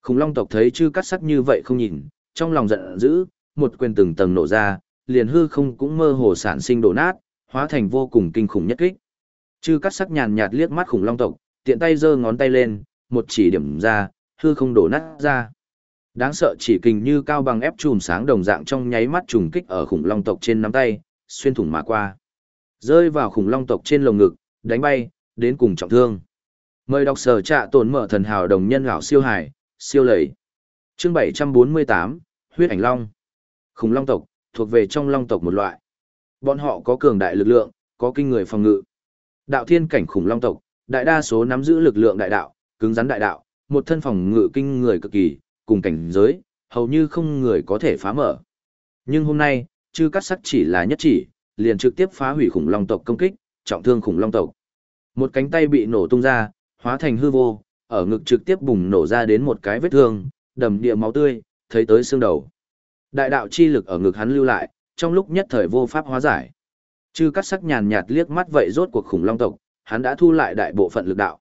Khủng long tộc thấy chư cắt sắc như vậy không nhìn, trong lòng giận dữ, một quyền từng tầng nổ ra, liền hư không cũng mơ hồ sản sinh đổ nát, hóa thành vô cùng kinh khủng nhất kích. Chư cắt sắc nhàn nhạt liếc mắt khủng long tộc, tiện tay giơ ngón tay lên, một chỉ điểm ra, hư không đổ nát ra. Đáng sợ chỉ kình như cao bằng ép chùm sáng đồng dạng trong nháy mắt trùng kích ở khủng long tộc trên nắm tay, xuyên thủng mà qua. Rơi vào khủng long tộc trên lồng ngực, đánh bay, đến cùng trọng thương. Mời đọc sở trạ tổn mở thần hào đồng nhân gạo siêu hải, siêu lầy. Chương 748, huyết ảnh long. Khủng long tộc, thuộc về trong long tộc một loại. Bọn họ có cường đại lực lượng, có kinh người phòng ngự. Đạo thiên cảnh khủng long tộc, đại đa số nắm giữ lực lượng đại đạo, cứng rắn đại đạo, một thân phòng ngự kinh người cực kỳ, cùng cảnh giới, hầu như không người có thể phá mở. Nhưng hôm nay, chư cắt sắc chỉ là nhất chỉ, liền trực tiếp phá hủy khủng long tộc công kích, trọng thương khủng long tộc. Một cánh tay bị nổ tung ra, hóa thành hư vô, ở ngực trực tiếp bùng nổ ra đến một cái vết thương, đầm địa máu tươi, thấy tới xương đầu. Đại đạo chi lực ở ngực hắn lưu lại, trong lúc nhất thời vô pháp hóa giải. Chư cắt sắc nhàn nhạt liếc mắt vậy rốt cuộc khủng long tộc, hắn đã thu lại đại bộ phận lực đạo.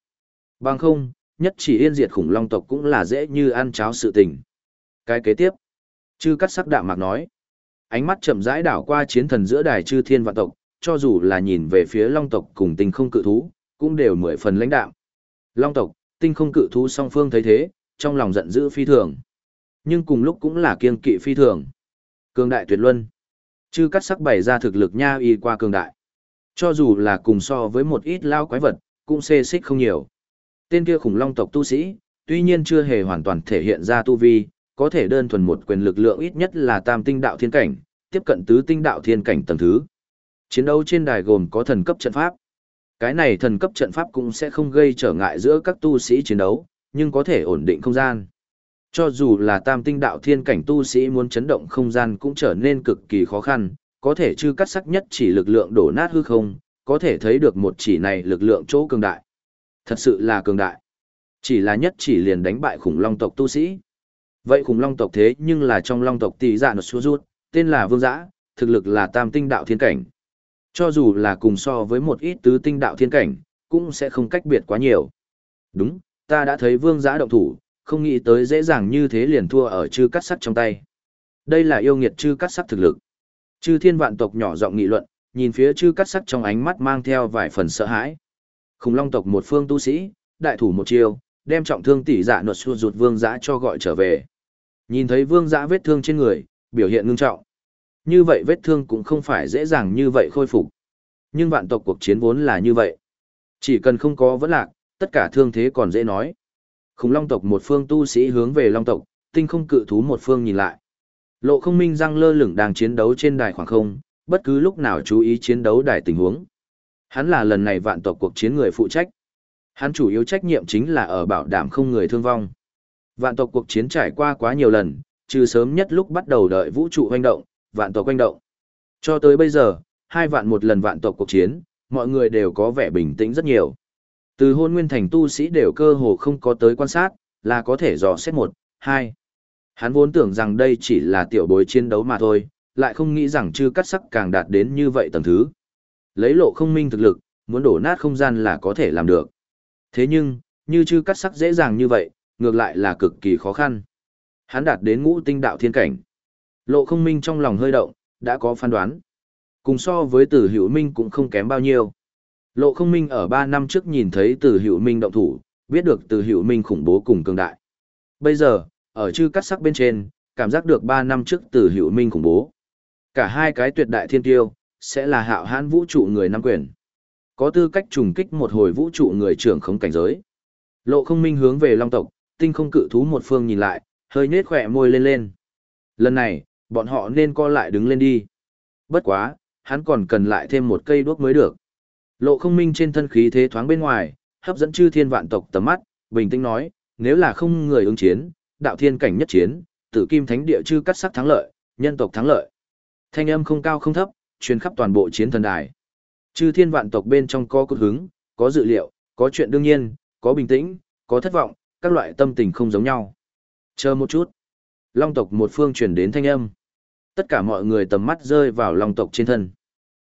Bằng không, nhất chỉ yên diệt khủng long tộc cũng là dễ như ăn cháo sự tình. Cái kế tiếp, chư cắt sắc đạm mạc nói. Ánh mắt chậm rãi đảo qua chiến thần giữa đài chư thiên vạn tộc, cho dù là nhìn về phía long tộc cùng tinh không cự thú, cũng đều mười phần lãnh đạm. Long tộc, tinh không cự thú song phương thấy thế, trong lòng giận dữ phi thường. Nhưng cùng lúc cũng là kiên kỵ phi thường. Cường đại tuyệt luân. Chư cắt sắc bày ra thực lực nha y qua cường đại. Cho dù là cùng so với một ít lao quái vật, cũng xê xích không nhiều. Tên kia khủng long tộc tu sĩ, tuy nhiên chưa hề hoàn toàn thể hiện ra tu vi, có thể đơn thuần một quyền lực lượng ít nhất là tam tinh đạo thiên cảnh, tiếp cận tứ tinh đạo thiên cảnh tầng thứ. Chiến đấu trên đài gồm có thần cấp trận pháp. Cái này thần cấp trận pháp cũng sẽ không gây trở ngại giữa các tu sĩ chiến đấu, nhưng có thể ổn định không gian. Cho dù là tam tinh đạo thiên cảnh tu sĩ muốn chấn động không gian cũng trở nên cực kỳ khó khăn, có thể chư cắt sắc nhất chỉ lực lượng đổ nát hư không, có thể thấy được một chỉ này lực lượng chỗ cường đại. Thật sự là cường đại. Chỉ là nhất chỉ liền đánh bại khủng long tộc tu sĩ. Vậy khủng long tộc thế nhưng là trong long tộc tỷ dạ nó xua rút, tên là vương giã, thực lực là tam tinh đạo thiên cảnh. Cho dù là cùng so với một ít tứ tinh đạo thiên cảnh, cũng sẽ không cách biệt quá nhiều. Đúng, ta đã thấy vương giã động thủ, không nghĩ tới dễ dàng như thế liền thua ở chư cắt sắt trong tay. Đây là yêu nghiệt chư cắt sắt thực lực. Chư thiên vạn tộc nhỏ giọng nghị luận, nhìn phía chư cắt sắt trong ánh mắt mang theo vài phần sợ hãi. Khủng long tộc một phương tu sĩ, đại thủ một chiêu, đem trọng thương tỷ dạ nuột xua rụt vương giã cho gọi trở về. Nhìn thấy vương giã vết thương trên người, biểu hiện ngưng trọng. Như vậy vết thương cũng không phải dễ dàng như vậy khôi phục. Nhưng vạn tộc cuộc chiến vốn là như vậy. Chỉ cần không có vấn lạc, tất cả thương thế còn dễ nói. Khủng long tộc một phương tu sĩ hướng về long tộc, tinh không cự thú một phương nhìn lại. Lộ không minh răng lơ lửng đang chiến đấu trên đài khoảng không, bất cứ lúc nào chú ý chiến đấu đài tình huống. Hắn là lần này vạn tộc cuộc chiến người phụ trách. Hắn chủ yếu trách nhiệm chính là ở bảo đảm không người thương vong. Vạn tộc cuộc chiến trải qua quá nhiều lần, trừ sớm nhất lúc bắt đầu đợi vũ trụ hoành động, vạn tộc hoành động. Cho tới bây giờ, hai vạn một lần vạn tộc cuộc chiến, mọi người đều có vẻ bình tĩnh rất nhiều. Từ hôn nguyên thành tu sĩ đều cơ hồ không có tới quan sát, là có thể dò xét một, hai. Hắn vốn tưởng rằng đây chỉ là tiểu bối chiến đấu mà thôi, lại không nghĩ rằng chư cắt sắc càng đạt đến như vậy tầng thứ. Lấy lộ không minh thực lực, muốn đổ nát không gian là có thể làm được. Thế nhưng, như chư cắt sắc dễ dàng như vậy, ngược lại là cực kỳ khó khăn. Hắn đạt đến ngũ tinh đạo thiên cảnh. Lộ không minh trong lòng hơi động, đã có phán đoán. Cùng so với tử hữu minh cũng không kém bao nhiêu. Lộ không minh ở 3 năm trước nhìn thấy Từ hữu minh động thủ, biết được Từ hữu minh khủng bố cùng cường đại. Bây giờ, ở chư cắt sắc bên trên, cảm giác được 3 năm trước Từ hữu minh khủng bố. Cả hai cái tuyệt đại thiên tiêu, sẽ là hạo hãn vũ trụ người nắm quyền. Có tư cách trùng kích một hồi vũ trụ người trưởng không cảnh giới. Lộ không minh hướng về long tộc, tinh không cự thú một phương nhìn lại, hơi nết khỏe môi lên lên. Lần này, bọn họ nên co lại đứng lên đi. Bất quá, hắn còn cần lại thêm một cây đuốc mới được. Lộ không minh trên thân khí thế thoáng bên ngoài, hấp dẫn chư thiên vạn tộc tầm mắt, bình tĩnh nói, nếu là không người ứng chiến, đạo thiên cảnh nhất chiến, tử kim thánh địa chư cắt sắc thắng lợi, nhân tộc thắng lợi. Thanh âm không cao không thấp, truyền khắp toàn bộ chiến thần đài. Chư thiên vạn tộc bên trong có cốt hứng, có dự liệu, có chuyện đương nhiên, có bình tĩnh, có thất vọng, các loại tâm tình không giống nhau. Chờ một chút. Long tộc một phương truyền đến thanh âm. Tất cả mọi người tầm mắt rơi vào long tộc trên thân.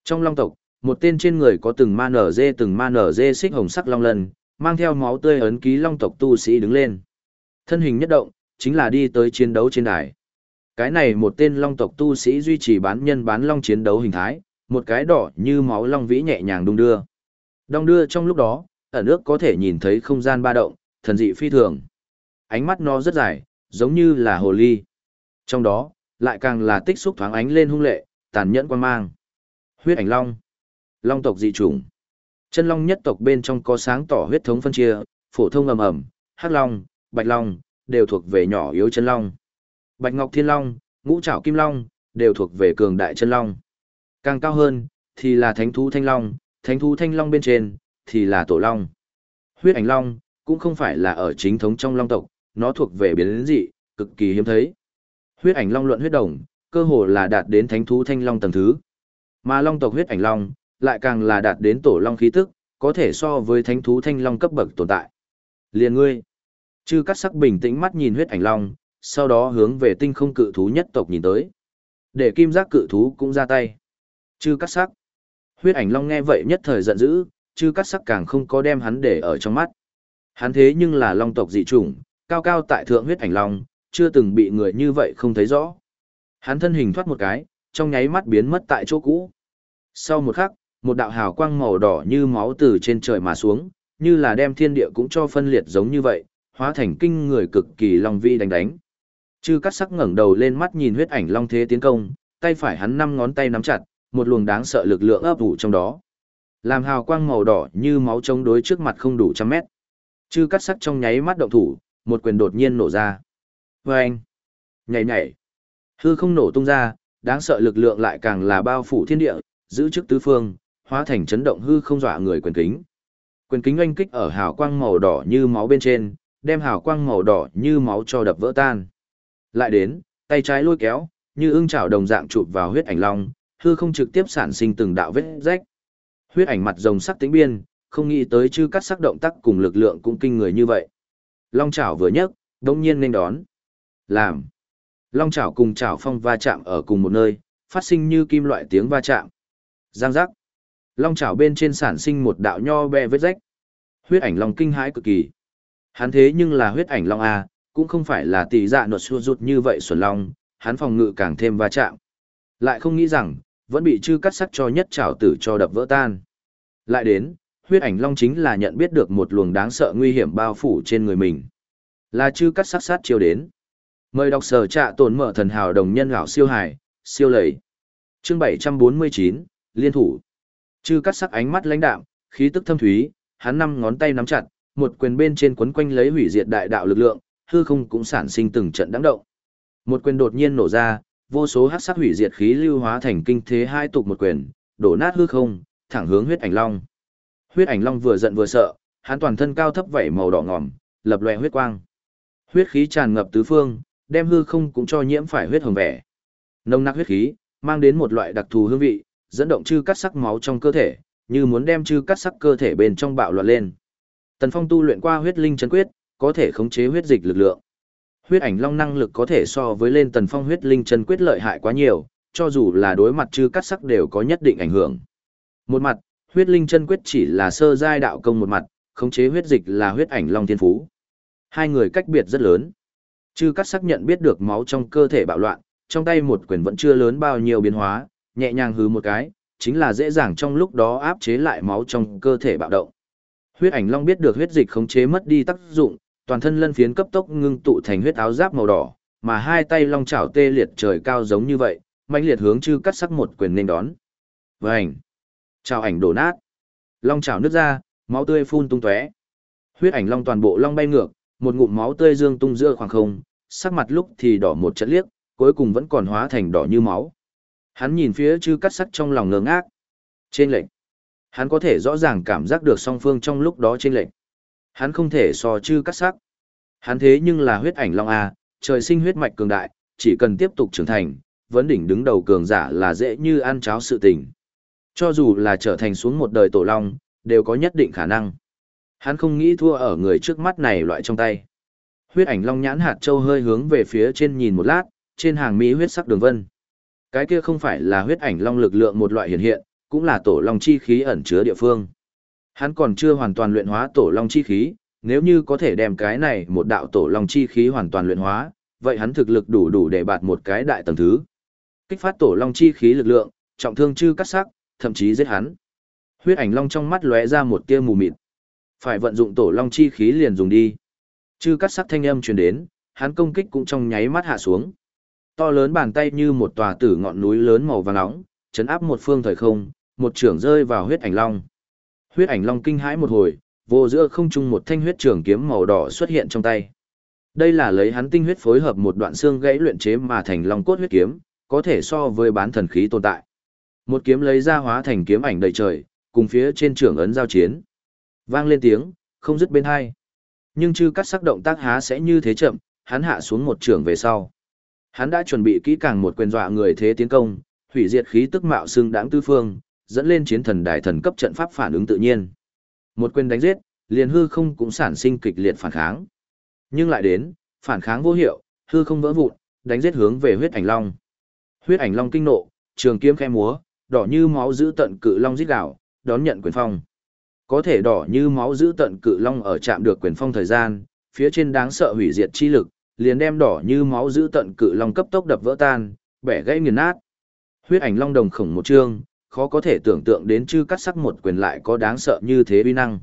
Trong long tộc, một tên trên người có từng ma nở dê từng ma nở dê xích hồng sắc long lần, mang theo máu tươi ấn ký long tộc tu sĩ đứng lên. Thân hình nhất động, chính là đi tới chiến đấu trên đài. Cái này một tên long tộc tu sĩ duy trì bán nhân bán long chiến đấu hình thái, một cái đỏ như máu long vĩ nhẹ nhàng đung đưa. Đong đưa trong lúc đó, ở nước có thể nhìn thấy không gian ba động, thần dị phi thường. Ánh mắt nó rất dài, giống như là hồ ly. Trong đó, lại càng là tích xúc thoáng ánh lên hung lệ, tàn nhẫn quan mang. Huyết ảnh long. Long tộc dị chủng. Chân long nhất tộc bên trong có sáng tỏ huyết thống phân chia, phổ thông ầm ầm, hắc long, bạch long, đều thuộc về nhỏ yếu chân long. Bạch ngọc thiên long, ngũ trảo kim long, đều thuộc về cường đại chân long. Càng cao hơn, thì là thánh thú thanh long, thánh thú thanh long bên trên, thì là tổ long. Huyết ảnh long, cũng không phải là ở chính thống trong long tộc, nó thuộc về biến dị, cực kỳ hiếm thấy. Huyết ảnh long luận huyết đồng, cơ hồ là đạt đến thánh thú thanh long tầng thứ. Mà long tộc huyết ảnh long, lại càng là đạt đến tổ long khí tức, có thể so với thánh thú thanh long cấp bậc tồn tại. Liền ngươi, chư cắt sắc bình tĩnh mắt nhìn huyết ảnh long, sau đó hướng về tinh không cự thú nhất tộc nhìn tới. Để kim giác cự thú cũng ra tay. Chư cắt sắc. Huyết ảnh long nghe vậy nhất thời giận dữ, chư cắt sắc càng không có đem hắn để ở trong mắt. Hắn thế nhưng là long tộc dị chủng, cao cao tại thượng huyết ảnh long, chưa từng bị người như vậy không thấy rõ. Hắn thân hình thoát một cái, trong nháy mắt biến mất tại chỗ cũ. Sau một khắc, một đạo hào quang màu đỏ như máu từ trên trời mà xuống, như là đem thiên địa cũng cho phân liệt giống như vậy, hóa thành kinh người cực kỳ long vi đánh đánh. Chư cắt sắc ngẩng đầu lên mắt nhìn huyết ảnh long thế tiến công, tay phải hắn năm ngón tay nắm chặt, một luồng đáng sợ lực lượng ấp ủ trong đó. Làm hào quang màu đỏ như máu chống đối trước mặt không đủ trăm mét. Chư cắt sắc trong nháy mắt động thủ, một quyền đột nhiên nổ ra. Vâng! Nhảy nhảy! Hư không nổ tung ra, đáng sợ lực lượng lại càng là bao phủ thiên địa, giữ chức tứ phương, hóa thành chấn động hư không dọa người quyền kính. Quyền kính oanh kích ở hào quang màu đỏ như máu bên trên, đem hào quang màu đỏ như máu cho đập vỡ tan. Lại đến, tay trái lôi kéo, như ưng chảo đồng dạng chụp vào huyết ảnh long, hư không trực tiếp sản sinh từng đạo vết rách. Huyết ảnh mặt rồng sắc tĩnh biên, không nghĩ tới chư cắt sắc động tác cùng lực lượng cũng kinh người như vậy. Long chảo vừa nhấc, đông nhiên nên đón. Làm. Long chảo cùng chảo phong va chạm ở cùng một nơi, phát sinh như kim loại tiếng va chạm. Giang giác long chảo bên trên sản sinh một đạo nho be vết rách. Huyết ảnh long kinh hãi cực kỳ. Hắn thế nhưng là huyết ảnh long A, cũng không phải là tỷ dạ nột xua rụt như vậy xuẩn long, hắn phòng ngự càng thêm va chạm. Lại không nghĩ rằng, vẫn bị chư cắt sắt cho nhất chảo tử cho đập vỡ tan. Lại đến, huyết ảnh long chính là nhận biết được một luồng đáng sợ nguy hiểm bao phủ trên người mình. Là chư cắt sắt sát chiêu đến. Mời đọc sở trạ tổn mở thần hào đồng nhân gạo siêu hải, siêu lầy. Chương 749, Liên thủ. Chư cắt sắc ánh mắt lãnh đạm, khí tức thâm thúy, hắn năm ngón tay nắm chặt, một quyền bên trên quấn quanh lấy hủy diệt đại đạo lực lượng, hư không cũng sản sinh từng trận đắng động. Một quyền đột nhiên nổ ra, vô số hắc sắc hủy diệt khí lưu hóa thành kinh thế hai tục một quyền, đổ nát hư không, thẳng hướng huyết ảnh long. Huyết ảnh long vừa giận vừa sợ, hắn toàn thân cao thấp vảy màu đỏ ngòm, lập loè huyết quang. Huyết khí tràn ngập tứ phương, đem hư không cũng cho nhiễm phải huyết hồng vẻ. Nồng nặc huyết khí, mang đến một loại đặc thù hương vị, dẫn động chư cắt sắc máu trong cơ thể, như muốn đem chư cắt sắc cơ thể bên trong bạo loạn lên. Tần Phong tu luyện qua huyết linh chân quyết, có thể khống chế huyết dịch lực lượng. Huyết ảnh long năng lực có thể so với lên Tần Phong huyết linh chân quyết lợi hại quá nhiều, cho dù là đối mặt chư cắt sắc đều có nhất định ảnh hưởng. Một mặt, huyết linh chân quyết chỉ là sơ giai đạo công một mặt, khống chế huyết dịch là huyết ảnh long thiên phú. Hai người cách biệt rất lớn. Chư cắt sắc nhận biết được máu trong cơ thể bạo loạn, trong tay một quyền vẫn chưa lớn bao nhiêu biến hóa, nhẹ nhàng hứ một cái, chính là dễ dàng trong lúc đó áp chế lại máu trong cơ thể bạo động. Huyết ảnh long biết được huyết dịch khống chế mất đi tác dụng, toàn thân lân phiến cấp tốc ngưng tụ thành huyết áo giáp màu đỏ, mà hai tay long chảo tê liệt trời cao giống như vậy, mãnh liệt hướng chư cắt sắc một quyền nên đón. với ảnh Chào ảnh đổ nát. Long chảo nứt ra, máu tươi phun tung tóe. Huyết ảnh long toàn bộ long bay ngược, một ngụm máu tươi dương tung giữa khoảng không, sắc mặt lúc thì đỏ một trận liếc, cuối cùng vẫn còn hóa thành đỏ như máu. Hắn nhìn phía chư cắt sắc trong lòng ngơ ngác. Trên lệnh, hắn có thể rõ ràng cảm giác được song phương trong lúc đó trên lệnh. Hắn không thể so chư cắt sắc. Hắn thế nhưng là huyết ảnh long A, trời sinh huyết mạch cường đại, chỉ cần tiếp tục trưởng thành, vấn đỉnh đứng đầu cường giả là dễ như ăn cháo sự tình. Cho dù là trở thành xuống một đời tổ long, đều có nhất định khả năng. Hắn không nghĩ thua ở người trước mắt này loại trong tay. Huyết ảnh long nhãn hạt châu hơi hướng về phía trên nhìn một lát, trên hàng mỹ huyết sắc đường vân. Cái kia không phải là huyết ảnh long lực lượng một loại hiện hiện, cũng là tổ long chi khí ẩn chứa địa phương. Hắn còn chưa hoàn toàn luyện hóa tổ long chi khí, nếu như có thể đem cái này một đạo tổ long chi khí hoàn toàn luyện hóa, vậy hắn thực lực đủ đủ để bạt một cái đại tầng thứ. Kích phát tổ long chi khí lực lượng, trọng thương chư cắt sắc, thậm chí giết hắn. Huyết ảnh long trong mắt lóe ra một tia mù mịt. Phải vận dụng tổ long chi khí liền dùng đi. Chư cắt sắc thanh âm truyền đến, hắn công kích cũng trong nháy mắt hạ xuống. To lớn bàn tay như một tòa tử ngọn núi lớn màu vàng nóng, chấn áp một phương thời không, một trưởng rơi vào huyết ảnh long. Huyết ảnh long kinh hãi một hồi, vô giữa không trung một thanh huyết trường kiếm màu đỏ xuất hiện trong tay. Đây là lấy hắn tinh huyết phối hợp một đoạn xương gãy luyện chế mà thành long cốt huyết kiếm, có thể so với bán thần khí tồn tại. Một kiếm lấy ra hóa thành kiếm ảnh đầy trời, cùng phía trên trưởng ấn giao chiến. Vang lên tiếng, không dứt bên hai. Nhưng chư cắt sắc động tác há sẽ như thế chậm, hắn hạ xuống một trường về sau. Hắn đã chuẩn bị kỹ càng một quyền dọa người thế tiến công, hủy diệt khí tức mạo xương đáng tư phương, dẫn lên chiến thần đại thần cấp trận pháp phản ứng tự nhiên. Một quyền đánh giết, liền hư không cũng sản sinh kịch liệt phản kháng. Nhưng lại đến, phản kháng vô hiệu, hư không vỡ vụn, đánh giết hướng về huyết ảnh long. Huyết ảnh long kinh nộ, trường kiếm khẽ múa, đỏ như máu giữ tận cự long giết đảo, đón nhận quyền phong. Có thể đỏ như máu giữ tận cự long ở chạm được quyền phong thời gian, phía trên đáng sợ hủy diệt chi lực, liền đem đỏ như máu giữ tận cự long cấp tốc đập vỡ tan, bẻ gãy nghiền nát. Huyết ảnh long đồng khổng một trương khó có thể tưởng tượng đến chư cắt sắc một quyền lại có đáng sợ như thế uy năng.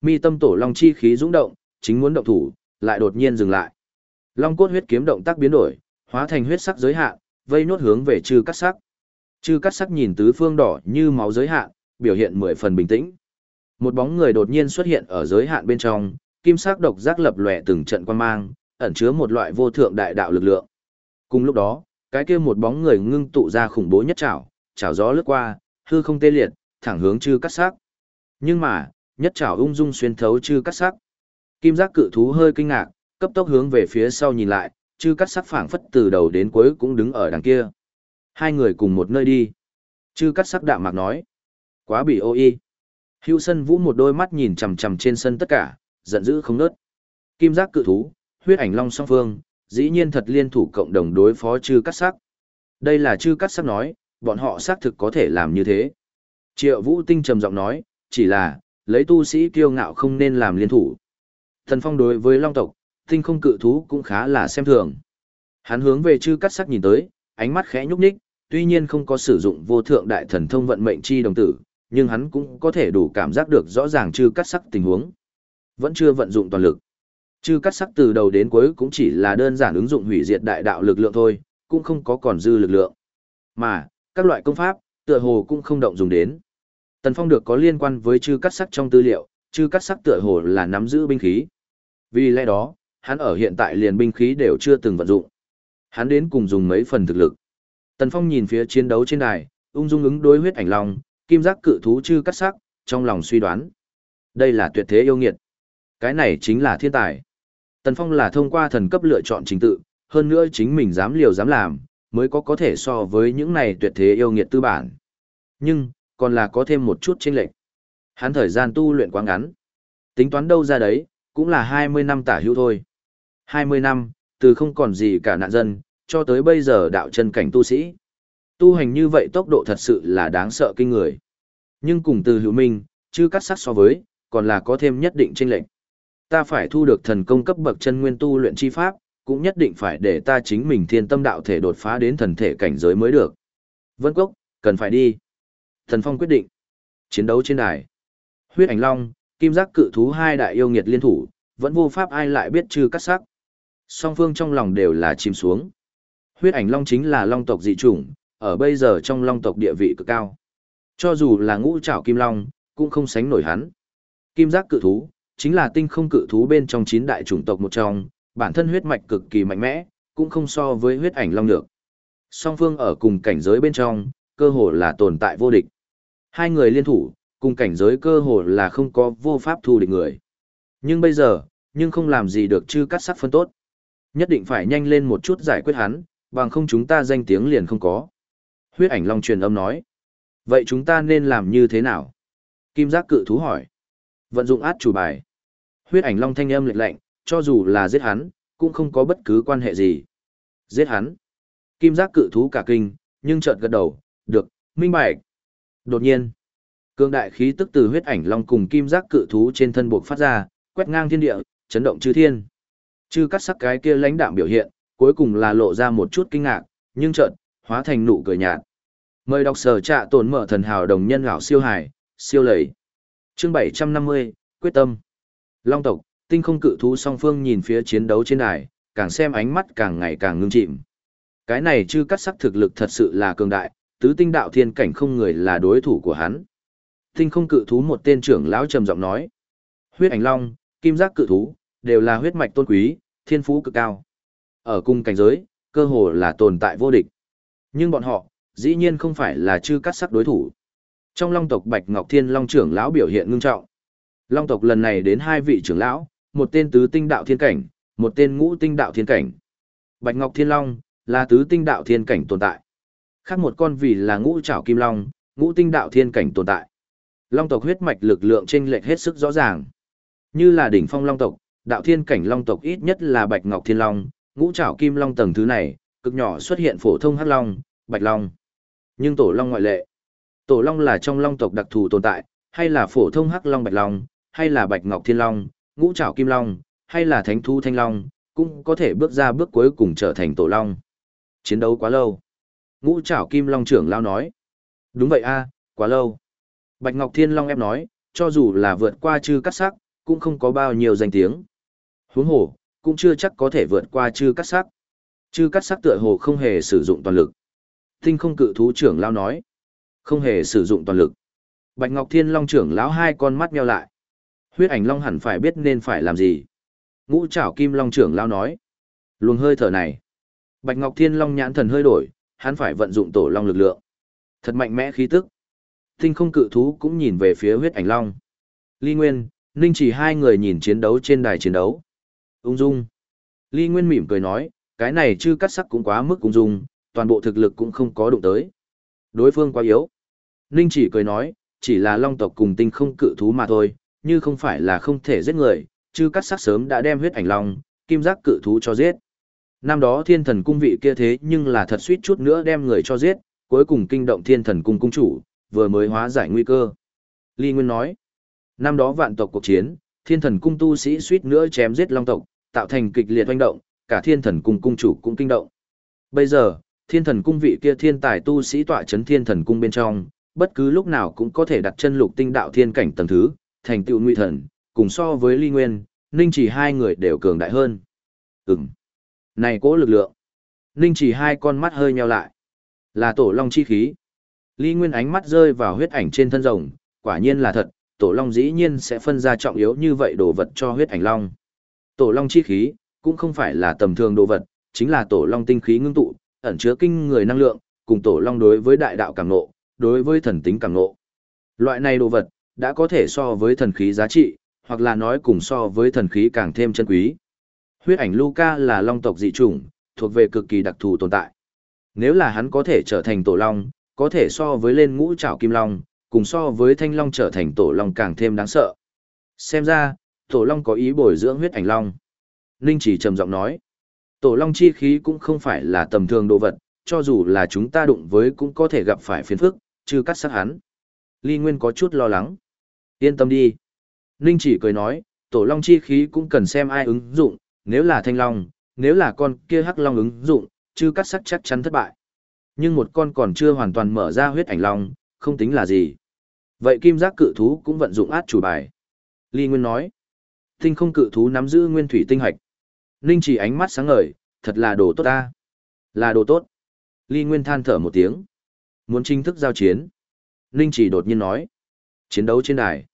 Mi tâm tổ long chi khí dũng động, chính muốn động thủ, lại đột nhiên dừng lại. Long cốt huyết kiếm động tác biến đổi, hóa thành huyết sắc giới hạn, vây nốt hướng về chư cắt sắc. Chư cắt sắc nhìn tứ phương đỏ như máu giới hạn, biểu hiện mười phần bình tĩnh. Một bóng người đột nhiên xuất hiện ở giới hạn bên trong, kim sắc độc giác lập lòe từng trận quan mang, ẩn chứa một loại vô thượng đại đạo lực lượng. Cùng lúc đó, cái kia một bóng người ngưng tụ ra khủng bố nhất chảo, chảo gió lướt qua, hư không tê liệt, thẳng hướng chư cắt sắc. Nhưng mà, nhất chảo ung dung xuyên thấu chư cắt sắc. Kim giác cự thú hơi kinh ngạc, cấp tốc hướng về phía sau nhìn lại, chư cắt sắc phảng phất từ đầu đến cuối cũng đứng ở đằng kia. Hai người cùng một nơi đi. Chư cắt sắc đạm mạc nói. Quá bị ô y. Hưu sân vũ một đôi mắt nhìn chằm chằm trên sân tất cả, giận dữ không nớt. Kim giác cự thú, huyết ảnh long song phương, dĩ nhiên thật liên thủ cộng đồng đối phó chư cắt sắc. Đây là chư cắt sắc nói, bọn họ xác thực có thể làm như thế. Triệu Vũ Tinh trầm giọng nói, chỉ là, lấy tu sĩ kiêu ngạo không nên làm liên thủ. Thần Phong đối với Long tộc, tinh không cự thú cũng khá là xem thường. Hắn hướng về chư cắt sắc nhìn tới, ánh mắt khẽ nhúc nhích, tuy nhiên không có sử dụng vô thượng đại thần thông vận mệnh chi đồng tử, nhưng hắn cũng có thể đủ cảm giác được rõ ràng chư cắt sắc tình huống. Vẫn chưa vận dụng toàn lực. Chư cắt sắc từ đầu đến cuối cũng chỉ là đơn giản ứng dụng hủy diệt đại đạo lực lượng thôi, cũng không có còn dư lực lượng. Mà, các loại công pháp, tựa hồ cũng không động dùng đến. Tần Phong được có liên quan với chư cắt sắc trong tư liệu, chư cắt sắc tựa hồ là nắm giữ binh khí. Vì lẽ đó, hắn ở hiện tại liền binh khí đều chưa từng vận dụng. Hắn đến cùng dùng mấy phần thực lực. Tần Phong nhìn phía chiến đấu trên đài, ung dung ứng đối huyết ảnh long, kim giác cự thú chư cắt sắc, trong lòng suy đoán. Đây là tuyệt thế yêu nghiệt. Cái này chính là thiên tài. Tần Phong là thông qua thần cấp lựa chọn chính tự, hơn nữa chính mình dám liều dám làm, mới có có thể so với những này tuyệt thế yêu nghiệt tư bản. Nhưng, còn là có thêm một chút chênh lệch. Hắn thời gian tu luyện quá ngắn. Tính toán đâu ra đấy, cũng là 20 năm tả hữu thôi. 20 năm, từ không còn gì cả nạn dân, cho tới bây giờ đạo chân cảnh tu sĩ. Tu hành như vậy tốc độ thật sự là đáng sợ kinh người. Nhưng cùng từ hữu minh, chứ cắt sắc so với, còn là có thêm nhất định chênh lệch. Ta phải thu được thần công cấp bậc chân nguyên tu luyện chi pháp, cũng nhất định phải để ta chính mình thiên tâm đạo thể đột phá đến thần thể cảnh giới mới được. Vân Cốc, cần phải đi. Thần Phong quyết định. Chiến đấu trên đài. Huyết ảnh long, kim giác cự thú hai đại yêu nghiệt liên thủ, vẫn vô pháp ai lại biết trừ cắt sắc. Song phương trong lòng đều là chìm xuống. Huyết ảnh long chính là long tộc dị chủng, ở bây giờ trong long tộc địa vị cực cao. Cho dù là ngũ trảo kim long, cũng không sánh nổi hắn. Kim giác cự thú, chính là tinh không cự thú bên trong chín đại chủng tộc một trong, bản thân huyết mạch cực kỳ mạnh mẽ, cũng không so với huyết ảnh long được. Song phương ở cùng cảnh giới bên trong, cơ hồ là tồn tại vô địch. Hai người liên thủ, cùng cảnh giới cơ hồ là không có vô pháp thu địch người. Nhưng bây giờ, nhưng không làm gì được chư cắt sắc phân tốt. Nhất định phải nhanh lên một chút giải quyết hắn, bằng không chúng ta danh tiếng liền không có. Huyết ảnh long truyền âm nói. Vậy chúng ta nên làm như thế nào? Kim giác cự thú hỏi. Vận dụng át chủ bài. Huyết ảnh long thanh âm lệnh lệnh, cho dù là giết hắn, cũng không có bất cứ quan hệ gì. Giết hắn. Kim giác cự thú cả kinh, nhưng chợt gật đầu, được, minh bạch. Đột nhiên, cương đại khí tức từ huyết ảnh long cùng kim giác cự thú trên thân buộc phát ra, quét ngang thiên địa, chấn động chư thiên. Chư cắt sắc cái kia lãnh đạm biểu hiện, cuối cùng là lộ ra một chút kinh ngạc, nhưng chợt hóa thành nụ cười nhạt. Mời đọc sở trạ tổn mở thần hào đồng nhân gạo siêu hải, siêu lầy. Chương 750, quyết tâm. Long tộc, tinh không cự thú song phương nhìn phía chiến đấu trên đài, càng xem ánh mắt càng ngày càng ngưng chìm. Cái này chư cắt sắc thực lực thật sự là cường đại, tứ tinh đạo thiên cảnh không người là đối thủ của hắn. Tinh không cự thú một tên trưởng lão trầm giọng nói. Huyết ảnh long, kim giác cự thú, đều là huyết mạch tôn quý, thiên phú cực cao. Ở cung cảnh giới, cơ hồ là tồn tại vô địch. Nhưng bọn họ, dĩ nhiên không phải là chư cắt sắc đối thủ. Trong long tộc Bạch Ngọc Thiên Long trưởng lão biểu hiện ngưng trọng. Long tộc lần này đến hai vị trưởng lão, một tên tứ tinh đạo thiên cảnh, một tên ngũ tinh đạo thiên cảnh. Bạch Ngọc Thiên Long là tứ tinh đạo thiên cảnh tồn tại. Khác một con vì là ngũ trảo kim long, ngũ tinh đạo thiên cảnh tồn tại. Long tộc huyết mạch lực lượng chênh lệch hết sức rõ ràng. Như là đỉnh phong long tộc, đạo thiên cảnh long tộc ít nhất là Bạch Ngọc Thiên Long, ngũ trảo kim long tầng thứ này, cực nhỏ xuất hiện phổ thông hắc long, bạch long. Nhưng tổ long ngoại lệ. Tổ long là trong long tộc đặc thù tồn tại, hay là phổ thông hắc long bạch long, hay là bạch ngọc thiên long, ngũ trảo kim long, hay là thánh thu thanh long, cũng có thể bước ra bước cuối cùng trở thành tổ long. Chiến đấu quá lâu. Ngũ trảo kim long trưởng lao nói. Đúng vậy a, quá lâu. Bạch Ngọc Thiên Long em nói, cho dù là vượt qua chư cắt sắc, cũng không có bao nhiêu danh tiếng. Huống hồ, cũng chưa chắc có thể vượt qua chư cắt sắc. Chư cắt sắc tựa hồ không hề sử dụng toàn lực. Tinh không cự thú trưởng lao nói. Không hề sử dụng toàn lực. Bạch Ngọc Thiên Long trưởng lão hai con mắt nheo lại. Huyết ảnh long hẳn phải biết nên phải làm gì. Ngũ trảo kim long trưởng lao nói. Luồng hơi thở này. Bạch Ngọc Thiên Long nhãn thần hơi đổi, hắn phải vận dụng tổ long lực lượng. Thật mạnh mẽ khí tức. Tinh không cự thú cũng nhìn về phía huyết ảnh long. Ly Nguyên, Ninh chỉ hai người nhìn chiến đấu trên đài chiến đấu. Ung dung. Ly Nguyên mỉm cười nói, cái này chưa cắt sắc cũng quá mức ung dung, toàn bộ thực lực cũng không có đụng tới. Đối phương quá yếu. Ninh chỉ cười nói, chỉ là long tộc cùng tinh không cự thú mà thôi, như không phải là không thể giết người, chứ cắt sắc sớm đã đem huyết ảnh long, kim giác cự thú cho giết. Năm đó thiên thần cung vị kia thế nhưng là thật suýt chút nữa đem người cho giết, cuối cùng kinh động thiên thần cung cung chủ, vừa mới hóa giải nguy cơ. Ly Nguyên nói, năm đó vạn tộc cuộc chiến, thiên thần cung tu sĩ suýt nữa chém giết long tộc, tạo thành kịch liệt oanh động, cả thiên thần cung cung chủ cũng kinh động. Bây giờ, thiên thần cung vị kia thiên tài tu sĩ tọa chấn thiên thần cung bên trong, bất cứ lúc nào cũng có thể đặt chân lục tinh đạo thiên cảnh tầng thứ, thành tựu nguy thần, cùng so với ly nguyên, ninh chỉ hai người đều cường đại hơn. Ừm. Này cố lực lượng. Ninh chỉ hai con mắt hơi nheo lại. Là tổ long chi khí. Ly Nguyên ánh mắt rơi vào huyết ảnh trên thân rồng, quả nhiên là thật, tổ long dĩ nhiên sẽ phân ra trọng yếu như vậy đồ vật cho huyết ảnh long. Tổ long chi khí, cũng không phải là tầm thường đồ vật, chính là tổ long tinh khí ngưng tụ, ẩn chứa kinh người năng lượng, cùng tổ long đối với đại đạo càng nộ, đối với thần tính càng nộ. Loại này đồ vật, đã có thể so với thần khí giá trị, hoặc là nói cùng so với thần khí càng thêm chân quý. Huyết ảnh Luca là long tộc dị chủng, thuộc về cực kỳ đặc thù tồn tại. Nếu là hắn có thể trở thành tổ long, có thể so với lên ngũ trảo kim long, cùng so với thanh long trở thành tổ long càng thêm đáng sợ. Xem ra, tổ long có ý bồi dưỡng huyết ảnh long. Ninh chỉ trầm giọng nói, tổ long chi khí cũng không phải là tầm thường đồ vật, cho dù là chúng ta đụng với cũng có thể gặp phải phiền phức, chứ cắt sát hắn. Ly Nguyên có chút lo lắng. Yên tâm đi. Ninh chỉ cười nói, tổ long chi khí cũng cần xem ai ứng dụng, nếu là thanh long, nếu là con kia hắc long ứng dụng, chứ cắt sắc chắc chắn thất bại. Nhưng một con còn chưa hoàn toàn mở ra huyết ảnh long, không tính là gì. Vậy kim giác cự thú cũng vận dụng át chủ bài. Ly Nguyên nói, tinh không cự thú nắm giữ nguyên thủy tinh hạch. Ninh chỉ ánh mắt sáng ngời, thật là đồ tốt ta. Là đồ tốt. Ly Nguyên than thở một tiếng. Muốn chính thức giao chiến. Ninh chỉ đột nhiên nói. Chiến đấu trên đài.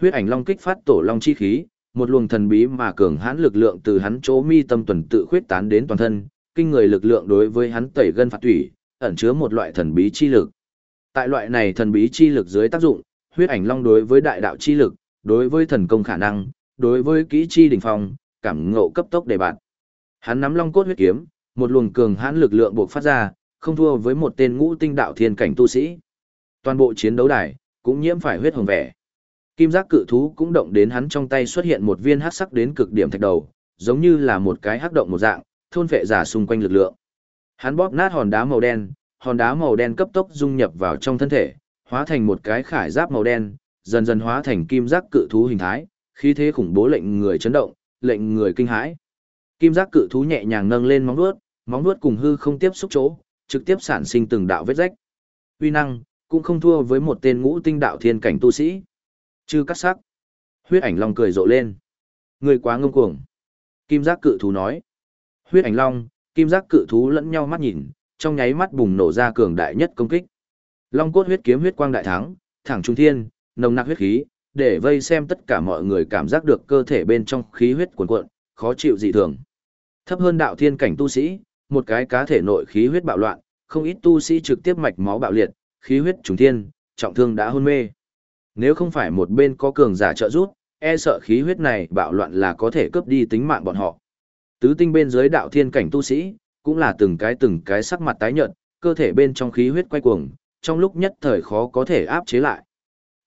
Huyết ảnh long kích phát tổ long chi khí, một luồng thần bí mà cường hãn lực lượng từ hắn chỗ mi tâm tuần tự khuyết tán đến toàn thân, kinh người lực lượng đối với hắn tẩy gân phạt thủy, ẩn chứa một loại thần bí chi lực. Tại loại này thần bí chi lực dưới tác dụng, huyết ảnh long đối với đại đạo chi lực, đối với thần công khả năng, đối với kỹ chi đỉnh phong, cảm ngộ cấp tốc đề bạt. Hắn nắm long cốt huyết kiếm, một luồng cường hãn lực lượng buộc phát ra, không thua với một tên ngũ tinh đạo thiên cảnh tu sĩ. Toàn bộ chiến đấu đài cũng nhiễm phải huyết hồng vẻ. Kim giác cự thú cũng động đến hắn trong tay xuất hiện một viên hắc sắc đến cực điểm thạch đầu, giống như là một cái hắc động một dạng, thôn vệ giả xung quanh lực lượng. Hắn bóp nát hòn đá màu đen, hòn đá màu đen cấp tốc dung nhập vào trong thân thể, hóa thành một cái khải giáp màu đen, dần dần hóa thành kim giác cự thú hình thái, khí thế khủng bố lệnh người chấn động, lệnh người kinh hãi. Kim giác cự thú nhẹ nhàng nâng lên móng vuốt, móng vuốt cùng hư không tiếp xúc chỗ, trực tiếp sản sinh từng đạo vết rách. Uy năng cũng không thua với một tên ngũ tinh đạo thiên cảnh tu sĩ. Chư cắt sắc. Huyết ảnh long cười rộ lên. Người quá ngông cuồng. Kim giác cự thú nói. Huyết ảnh long, kim giác cự thú lẫn nhau mắt nhìn, trong nháy mắt bùng nổ ra cường đại nhất công kích. Long cốt huyết kiếm huyết quang đại thắng, thẳng trung thiên, nồng nặc huyết khí, để vây xem tất cả mọi người cảm giác được cơ thể bên trong khí huyết cuồn cuộn, khó chịu dị thường. Thấp hơn đạo thiên cảnh tu sĩ, một cái cá thể nội khí huyết bạo loạn, không ít tu sĩ trực tiếp mạch máu bạo liệt, khí huyết trùng thiên, trọng thương đã hôn mê. Nếu không phải một bên có cường giả trợ giúp, e sợ khí huyết này bạo loạn là có thể cướp đi tính mạng bọn họ. Tứ tinh bên dưới đạo thiên cảnh tu sĩ, cũng là từng cái từng cái sắc mặt tái nhợt, cơ thể bên trong khí huyết quay cuồng, trong lúc nhất thời khó có thể áp chế lại.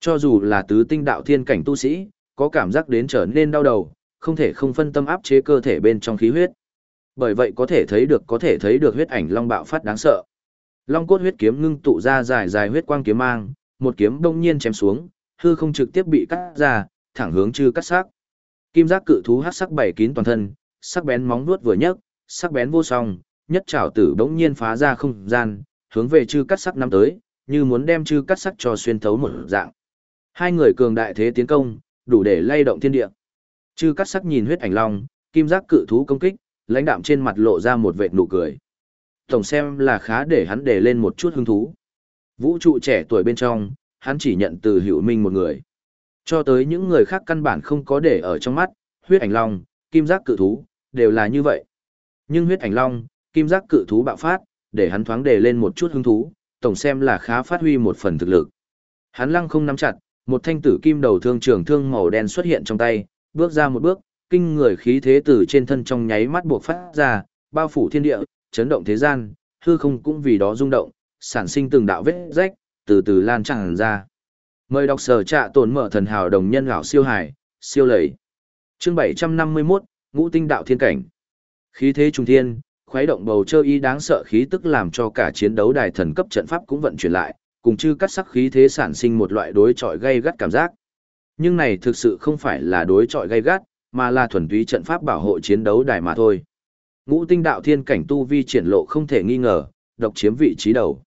Cho dù là tứ tinh đạo thiên cảnh tu sĩ, có cảm giác đến trở nên đau đầu, không thể không phân tâm áp chế cơ thể bên trong khí huyết. Bởi vậy có thể thấy được có thể thấy được huyết ảnh long bạo phát đáng sợ. Long cốt huyết kiếm ngưng tụ ra dài dài huyết quang kiếm mang, một kiếm đông nhiên chém xuống, hư không trực tiếp bị cắt ra, thẳng hướng chư cắt sắc. Kim giác cự thú hắc sắc bảy kín toàn thân, sắc bén móng vuốt vừa nhấc, sắc bén vô song, nhất trảo tử bỗng nhiên phá ra không gian, hướng về chư cắt sắc năm tới, như muốn đem chư cắt sắc cho xuyên thấu một dạng. Hai người cường đại thế tiến công, đủ để lay động thiên địa. Chư cắt sắc nhìn huyết ảnh long, kim giác cự thú công kích, lãnh đạm trên mặt lộ ra một vệt nụ cười. Tổng xem là khá để hắn để lên một chút hứng thú. Vũ trụ trẻ tuổi bên trong, hắn chỉ nhận từ hữu minh một người. Cho tới những người khác căn bản không có để ở trong mắt, huyết ảnh long, kim giác cự thú, đều là như vậy. Nhưng huyết ảnh long, kim giác cự thú bạo phát, để hắn thoáng đề lên một chút hứng thú, tổng xem là khá phát huy một phần thực lực. Hắn lăng không nắm chặt, một thanh tử kim đầu thương trường thương màu đen xuất hiện trong tay, bước ra một bước, kinh người khí thế từ trên thân trong nháy mắt buộc phát ra, bao phủ thiên địa, chấn động thế gian, hư không cũng vì đó rung động, sản sinh từng đạo vết rách, từ từ lan tràn ra. Mời đọc sở trạ tổn mở thần hào đồng nhân gạo siêu hải, siêu lầy. Chương 751, Ngũ tinh đạo thiên cảnh. Khí thế trung thiên, khuấy động bầu trời y đáng sợ khí tức làm cho cả chiến đấu đài thần cấp trận pháp cũng vận chuyển lại, cùng chư cắt sắc khí thế sản sinh một loại đối chọi gây gắt cảm giác. Nhưng này thực sự không phải là đối chọi gây gắt, mà là thuần túy trận pháp bảo hộ chiến đấu đài mà thôi. Ngũ tinh đạo thiên cảnh tu vi triển lộ không thể nghi ngờ, độc chiếm vị trí đầu.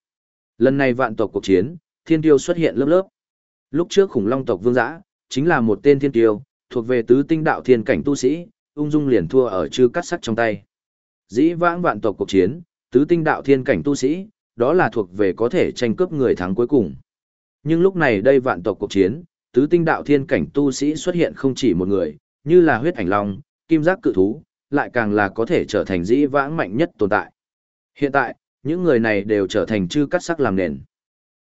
Lần này vạn tộc cuộc chiến, thiên tiêu xuất hiện lớp lớp. Lúc trước khủng long tộc vương giã, chính là một tên thiên tiêu, thuộc về tứ tinh đạo thiên cảnh tu sĩ, ung dung liền thua ở chư cắt sắt trong tay. Dĩ vãng vạn tộc cuộc chiến, tứ tinh đạo thiên cảnh tu sĩ, đó là thuộc về có thể tranh cướp người thắng cuối cùng. Nhưng lúc này đây vạn tộc cuộc chiến, tứ tinh đạo thiên cảnh tu sĩ xuất hiện không chỉ một người, như là huyết ảnh long, kim giác cự thú, lại càng là có thể trở thành dĩ vãng mạnh nhất tồn tại. Hiện tại, những người này đều trở thành chư cắt sắc làm nền.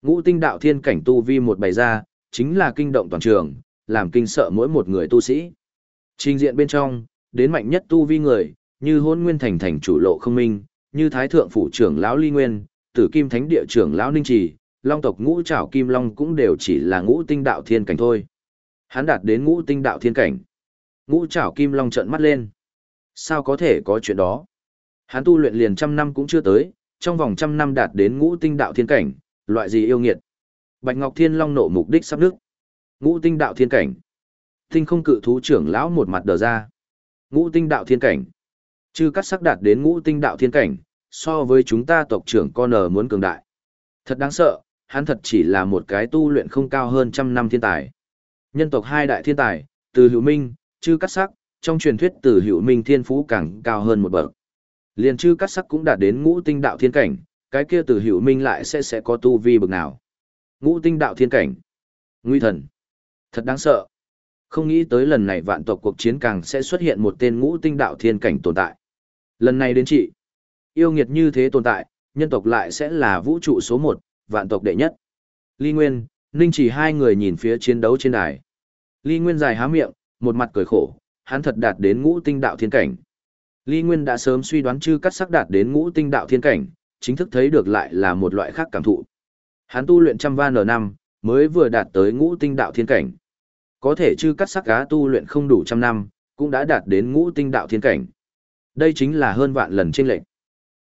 Ngũ tinh đạo thiên cảnh tu vi một bày ra, chính là kinh động toàn trường, làm kinh sợ mỗi một người tu sĩ. Trình diện bên trong, đến mạnh nhất tu vi người, như hôn nguyên thành thành chủ lộ không minh, như thái thượng phủ trưởng lão ly nguyên, tử kim thánh địa trưởng lão ninh trì, long tộc ngũ trảo kim long cũng đều chỉ là ngũ tinh đạo thiên cảnh thôi. Hắn đạt đến ngũ tinh đạo thiên cảnh. Ngũ trảo kim long trợn mắt lên. Sao có thể có chuyện đó? Hắn tu luyện liền trăm năm cũng chưa tới, trong vòng trăm năm đạt đến ngũ tinh đạo thiên cảnh, loại gì yêu nghiệt. Bạch Ngọc Thiên Long nộ mục đích sắp nước. Ngũ tinh đạo thiên cảnh. Tinh không cự thú trưởng lão một mặt đờ ra. Ngũ tinh đạo thiên cảnh. Chư cắt sắc đạt đến ngũ tinh đạo thiên cảnh, so với chúng ta tộc trưởng con ở muốn cường đại. Thật đáng sợ, hắn thật chỉ là một cái tu luyện không cao hơn trăm năm thiên tài. Nhân tộc hai đại thiên tài, từ hữu minh, chư cắt sắc, trong truyền thuyết từ hữu minh thiên phú càng cao hơn một bậc. Liền chư cắt sắc cũng đạt đến ngũ tinh đạo thiên cảnh, cái kia từ hữu minh lại sẽ sẽ có tu vi bậc nào. Ngũ tinh đạo thiên cảnh. Nguy thần. Thật đáng sợ. Không nghĩ tới lần này vạn tộc cuộc chiến càng sẽ xuất hiện một tên ngũ tinh đạo thiên cảnh tồn tại. Lần này đến chị. Yêu nghiệt như thế tồn tại, nhân tộc lại sẽ là vũ trụ số một, vạn tộc đệ nhất. Ly Nguyên, Ninh chỉ hai người nhìn phía chiến đấu trên đài. Ly Nguyên dài há miệng, một mặt cười khổ, hắn thật đạt đến ngũ tinh đạo thiên cảnh. Lý Nguyên đã sớm suy đoán chư cắt sắc đạt đến ngũ tinh đạo thiên cảnh, chính thức thấy được lại là một loại khác cảm thụ. Hắn tu luyện trăm van ở năm, mới vừa đạt tới ngũ tinh đạo thiên cảnh. Có thể chư cắt sắc cá tu luyện không đủ trăm năm, cũng đã đạt đến ngũ tinh đạo thiên cảnh. Đây chính là hơn vạn lần chênh lệch.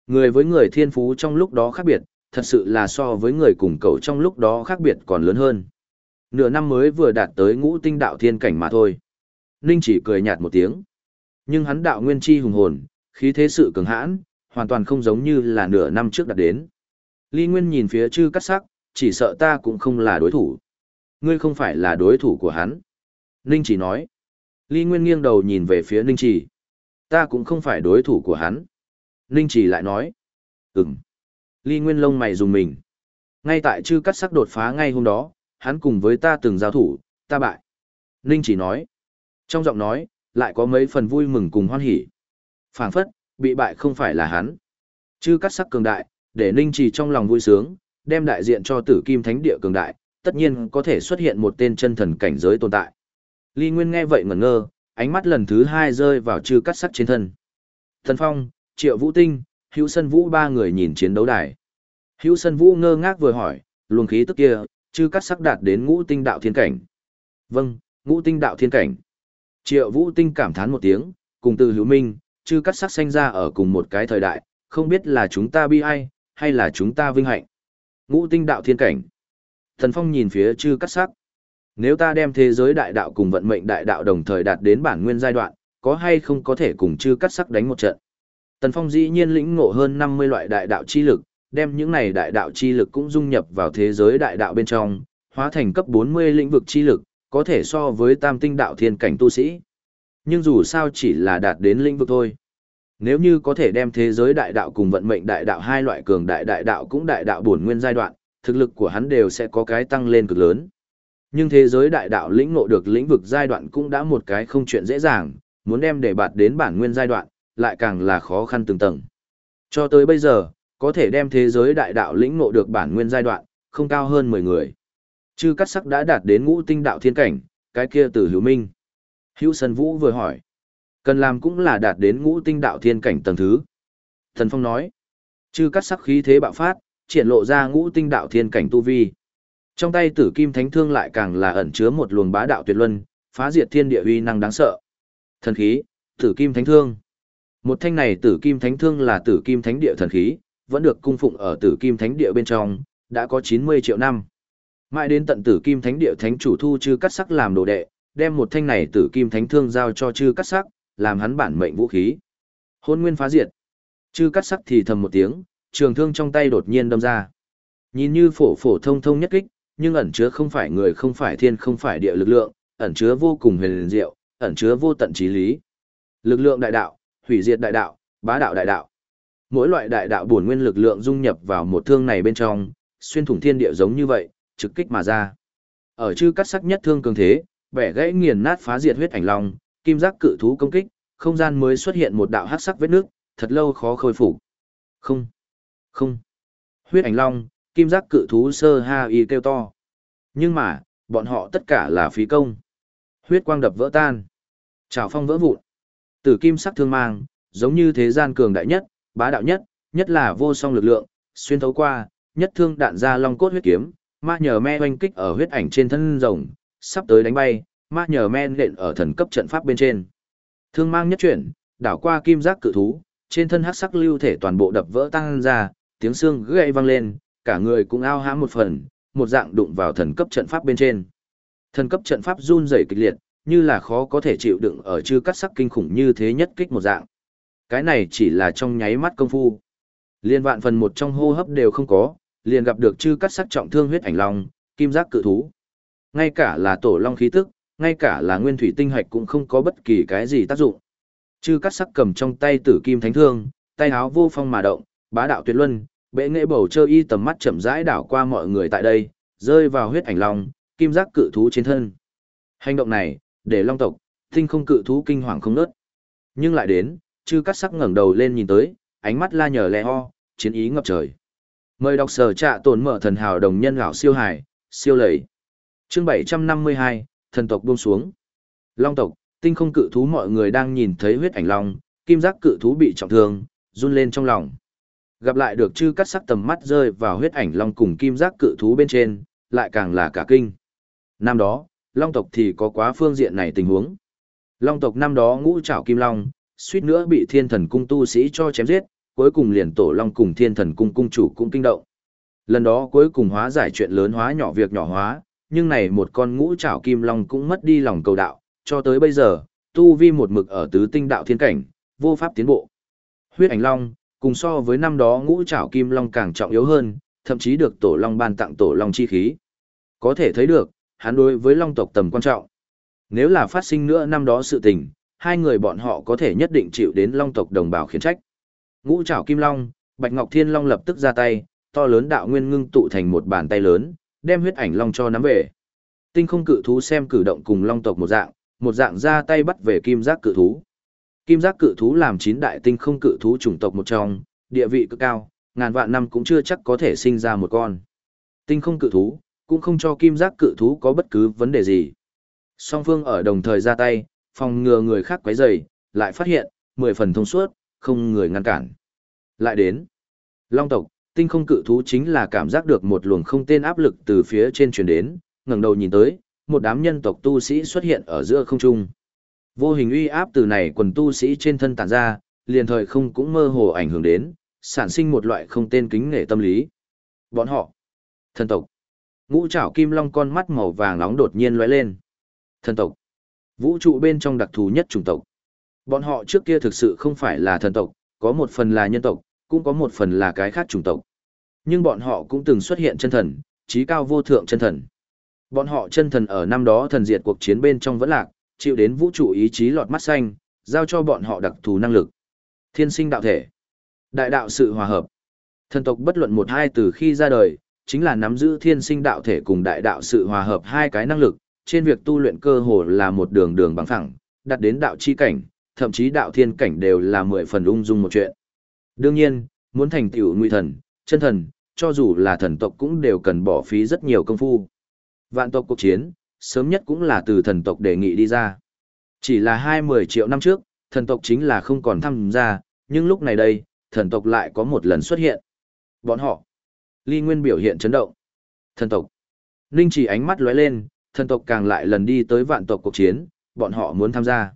Người với người thiên phú trong lúc đó khác biệt, thật sự là so với người cùng cậu trong lúc đó khác biệt còn lớn hơn. Nửa năm mới vừa đạt tới ngũ tinh đạo thiên cảnh mà thôi. Ninh chỉ cười nhạt một tiếng. Nhưng hắn đạo nguyên chi hùng hồn, khí thế sự cường hãn, hoàn toàn không giống như là nửa năm trước đạt đến. Ly Nguyên nhìn phía chư cắt sắc, chỉ sợ ta cũng không là đối thủ. Ngươi không phải là đối thủ của hắn. Ninh chỉ nói. Ly Nguyên nghiêng đầu nhìn về phía Ninh chỉ. Ta cũng không phải đối thủ của hắn. Ninh chỉ lại nói. Ừm. Ly Nguyên lông mày dùng mình. Ngay tại chư cắt sắc đột phá ngay hôm đó, hắn cùng với ta từng giao thủ, ta bại. Ninh chỉ nói. Trong giọng nói, lại có mấy phần vui mừng cùng hoan hỉ. phảng phất, bị bại không phải là hắn. Chư cắt sắc cường đại, để Ninh trì trong lòng vui sướng, đem đại diện cho tử kim thánh địa cường đại, tất nhiên có thể xuất hiện một tên chân thần cảnh giới tồn tại. Ly Nguyên nghe vậy ngẩn ngơ, ánh mắt lần thứ hai rơi vào chư cắt sắc trên thân. Thần Phong, Triệu Vũ Tinh, Hữu Sân Vũ ba người nhìn chiến đấu đài. Hữu Sân Vũ ngơ ngác vừa hỏi, luồng khí tức kia, chư cắt sắc đạt đến ngũ tinh đạo thiên cảnh. Vâng, ngũ tinh đạo thiên cảnh. Triệu Vũ Tinh cảm thán một tiếng, cùng từ hữu minh, chư cắt sắc sinh ra ở cùng một cái thời đại, không biết là chúng ta bi ai, hay là chúng ta vinh hạnh. Ngũ tinh đạo thiên cảnh. Thần Phong nhìn phía chư cắt sắc. Nếu ta đem thế giới đại đạo cùng vận mệnh đại đạo đồng thời đạt đến bản nguyên giai đoạn, có hay không có thể cùng chư cắt sắc đánh một trận? Tần Phong dĩ nhiên lĩnh ngộ hơn 50 loại đại đạo chi lực, đem những này đại đạo chi lực cũng dung nhập vào thế giới đại đạo bên trong, hóa thành cấp 40 lĩnh vực chi lực, có thể so với tam tinh đạo thiên cảnh tu sĩ. Nhưng dù sao chỉ là đạt đến lĩnh vực thôi. Nếu như có thể đem thế giới đại đạo cùng vận mệnh đại đạo hai loại cường đại đại đạo cũng đại đạo bổn nguyên giai đoạn, thực lực của hắn đều sẽ có cái tăng lên cực lớn. Nhưng thế giới đại đạo lĩnh ngộ được lĩnh vực giai đoạn cũng đã một cái không chuyện dễ dàng, muốn đem để bạt đến bản nguyên giai đoạn, lại càng là khó khăn từng tầng. Cho tới bây giờ, có thể đem thế giới đại đạo lĩnh ngộ được bản nguyên giai đoạn, không cao hơn 10 người. Chư cắt sắc đã đạt đến ngũ tinh đạo thiên cảnh, cái kia từ hữu minh. Hữu Sân Vũ vừa hỏi. Cần làm cũng là đạt đến ngũ tinh đạo thiên cảnh tầng thứ. Thần Phong nói. Chư cắt sắc khí thế bạo phát, triển lộ ra ngũ tinh đạo thiên cảnh tu vi. Trong tay tử kim thánh thương lại càng là ẩn chứa một luồng bá đạo tuyệt luân, phá diệt thiên địa uy năng đáng sợ. Thần khí, tử kim thánh thương. Một thanh này tử kim thánh thương là tử kim thánh địa thần khí, vẫn được cung phụng ở tử kim thánh địa bên trong, đã có 90 triệu năm. Mãi đến tận tử kim thánh địa thánh chủ thu chư cắt sắc làm đồ đệ, đem một thanh này tử kim thánh thương giao cho chư cắt sắc, làm hắn bản mệnh vũ khí. Hôn nguyên phá diệt. Chư cắt sắc thì thầm một tiếng, trường thương trong tay đột nhiên đâm ra. Nhìn như phổ phổ thông thông nhất kích, nhưng ẩn chứa không phải người không phải thiên không phải địa lực lượng, ẩn chứa vô cùng huyền diệu, ẩn chứa vô tận trí lý. Lực lượng đại đạo, hủy diệt đại đạo, bá đạo đại đạo. Mỗi loại đại đạo bổn nguyên lực lượng dung nhập vào một thương này bên trong, xuyên thủng thiên địa giống như vậy, trực kích mà ra. Ở chư cắt sắc nhất thương cường thế, bẻ gãy nghiền nát phá diệt huyết ảnh long, kim giác cự thú công kích, không gian mới xuất hiện một đạo hắc sắc vết nước, thật lâu khó khôi phục. Không, không. Huyết ảnh long, kim giác cự thú sơ ha y kêu to. Nhưng mà, bọn họ tất cả là phí công. Huyết quang đập vỡ tan. Trào phong vỡ vụn. Tử kim sắc thương mang, giống như thế gian cường đại nhất, bá đạo nhất, nhất là vô song lực lượng, xuyên thấu qua, nhất thương đạn ra long cốt huyết kiếm, ma nhờ me oanh kích ở huyết ảnh trên thân rồng, sắp tới đánh bay, ma nhờ me nện ở thần cấp trận pháp bên trên. Thương mang nhất chuyển, đảo qua kim giác cự thú, trên thân hắc sắc lưu thể toàn bộ đập vỡ tăng ra, tiếng xương gãy vang lên, cả người cũng ao hãm một phần, một dạng đụng vào thần cấp trận pháp bên trên. Thần cấp trận pháp run rẩy kịch liệt, như là khó có thể chịu đựng ở chư cắt sắc kinh khủng như thế nhất kích một dạng. Cái này chỉ là trong nháy mắt công phu. Liên vạn phần một trong hô hấp đều không có, liền gặp được chư cắt sắc trọng thương huyết ảnh long, kim giác cự thú. Ngay cả là tổ long khí tức, ngay cả là nguyên thủy tinh hạch cũng không có bất kỳ cái gì tác dụng. Chư cắt sắc cầm trong tay tử kim thánh thương, tay áo vô phong mà động, bá đạo tuyệt luân, bệ nghệ bầu chơi y tầm mắt chậm rãi đảo qua mọi người tại đây, rơi vào huyết ảnh long, kim giác cự thú trên thân. Hành động này, để long tộc, tinh không cự thú kinh hoàng không nớt. Nhưng lại đến, chư cắt sắc ngẩng đầu lên nhìn tới, ánh mắt la nhờ lẹ ho, chiến ý ngập trời. Mời đọc sở trạ tồn mở thần hào đồng nhân gạo siêu hải, siêu lầy. Chương 752, thần tộc buông xuống. Long tộc, tinh không cự thú mọi người đang nhìn thấy huyết ảnh long, kim giác cự thú bị trọng thương, run lên trong lòng. Gặp lại được chư cắt sắc tầm mắt rơi vào huyết ảnh long cùng kim giác cự thú bên trên, lại càng là cả kinh. Năm đó, long tộc thì có quá phương diện này tình huống. Long tộc năm đó ngũ trảo kim long, suýt nữa bị thiên thần cung tu sĩ cho chém giết, cuối cùng liền tổ long cùng thiên thần cung cung chủ cũng kinh động. Lần đó cuối cùng hóa giải chuyện lớn hóa nhỏ việc nhỏ hóa, nhưng này một con ngũ trảo kim long cũng mất đi lòng cầu đạo, cho tới bây giờ, tu vi một mực ở tứ tinh đạo thiên cảnh, vô pháp tiến bộ. Huyết ảnh long, cùng so với năm đó ngũ trảo kim long càng trọng yếu hơn, thậm chí được tổ long ban tặng tổ long chi khí. Có thể thấy được, hắn đối với long tộc tầm quan trọng. Nếu là phát sinh nữa năm đó sự tình, hai người bọn họ có thể nhất định chịu đến long tộc đồng bào khiển trách. Ngũ trảo kim long, Bạch Ngọc Thiên Long lập tức ra tay, to lớn đạo nguyên ngưng tụ thành một bàn tay lớn, đem huyết ảnh long cho nắm về. Tinh không cự thú xem cử động cùng long tộc một dạng, một dạng ra tay bắt về kim giác cự thú. Kim giác cự thú làm chín đại tinh không cự thú chủng tộc một trong, địa vị cực cao, ngàn vạn năm cũng chưa chắc có thể sinh ra một con. Tinh không cự thú, cũng không cho kim giác cự thú có bất cứ vấn đề gì. Song phương ở đồng thời ra tay, phòng ngừa người khác quấy rầy, lại phát hiện, mười phần thông suốt, không người ngăn cản. Lại đến, long tộc, tinh không cự thú chính là cảm giác được một luồng không tên áp lực từ phía trên truyền đến, ngẩng đầu nhìn tới, một đám nhân tộc tu sĩ xuất hiện ở giữa không trung. Vô hình uy áp từ này quần tu sĩ trên thân tản ra, liền thời không cũng mơ hồ ảnh hưởng đến, sản sinh một loại không tên kính nể tâm lý. Bọn họ, thần tộc, ngũ trảo kim long con mắt màu vàng nóng đột nhiên lóe lên. Thần tộc, vũ trụ bên trong đặc thù nhất chủng tộc. Bọn họ trước kia thực sự không phải là thần tộc, có một phần là nhân tộc, cũng có một phần là cái khác chủng tộc. Nhưng bọn họ cũng từng xuất hiện chân thần, trí cao vô thượng chân thần. Bọn họ chân thần ở năm đó thần diệt cuộc chiến bên trong vẫn lạc, chịu đến vũ trụ ý chí lọt mắt xanh, giao cho bọn họ đặc thù năng lực. Thiên sinh đạo thể, đại đạo sự hòa hợp. Thần tộc bất luận một hai từ khi ra đời, chính là nắm giữ thiên sinh đạo thể cùng đại đạo sự hòa hợp hai cái năng lực, trên việc tu luyện cơ hồ là một đường đường bằng phẳng, đặt đến đạo chi cảnh, thậm chí đạo thiên cảnh đều là mười phần ung dung một chuyện. Đương nhiên, muốn thành tựu nguy thần, chân thần, cho dù là thần tộc cũng đều cần bỏ phí rất nhiều công phu. Vạn tộc cuộc chiến, sớm nhất cũng là từ thần tộc đề nghị đi ra. Chỉ là hai mười triệu năm trước, thần tộc chính là không còn tham gia, nhưng lúc này đây, thần tộc lại có một lần xuất hiện. Bọn họ, ly nguyên biểu hiện chấn động. Thần tộc, Ninh chỉ ánh mắt lóe lên, thần tộc càng lại lần đi tới vạn tộc cuộc chiến, bọn họ muốn tham gia.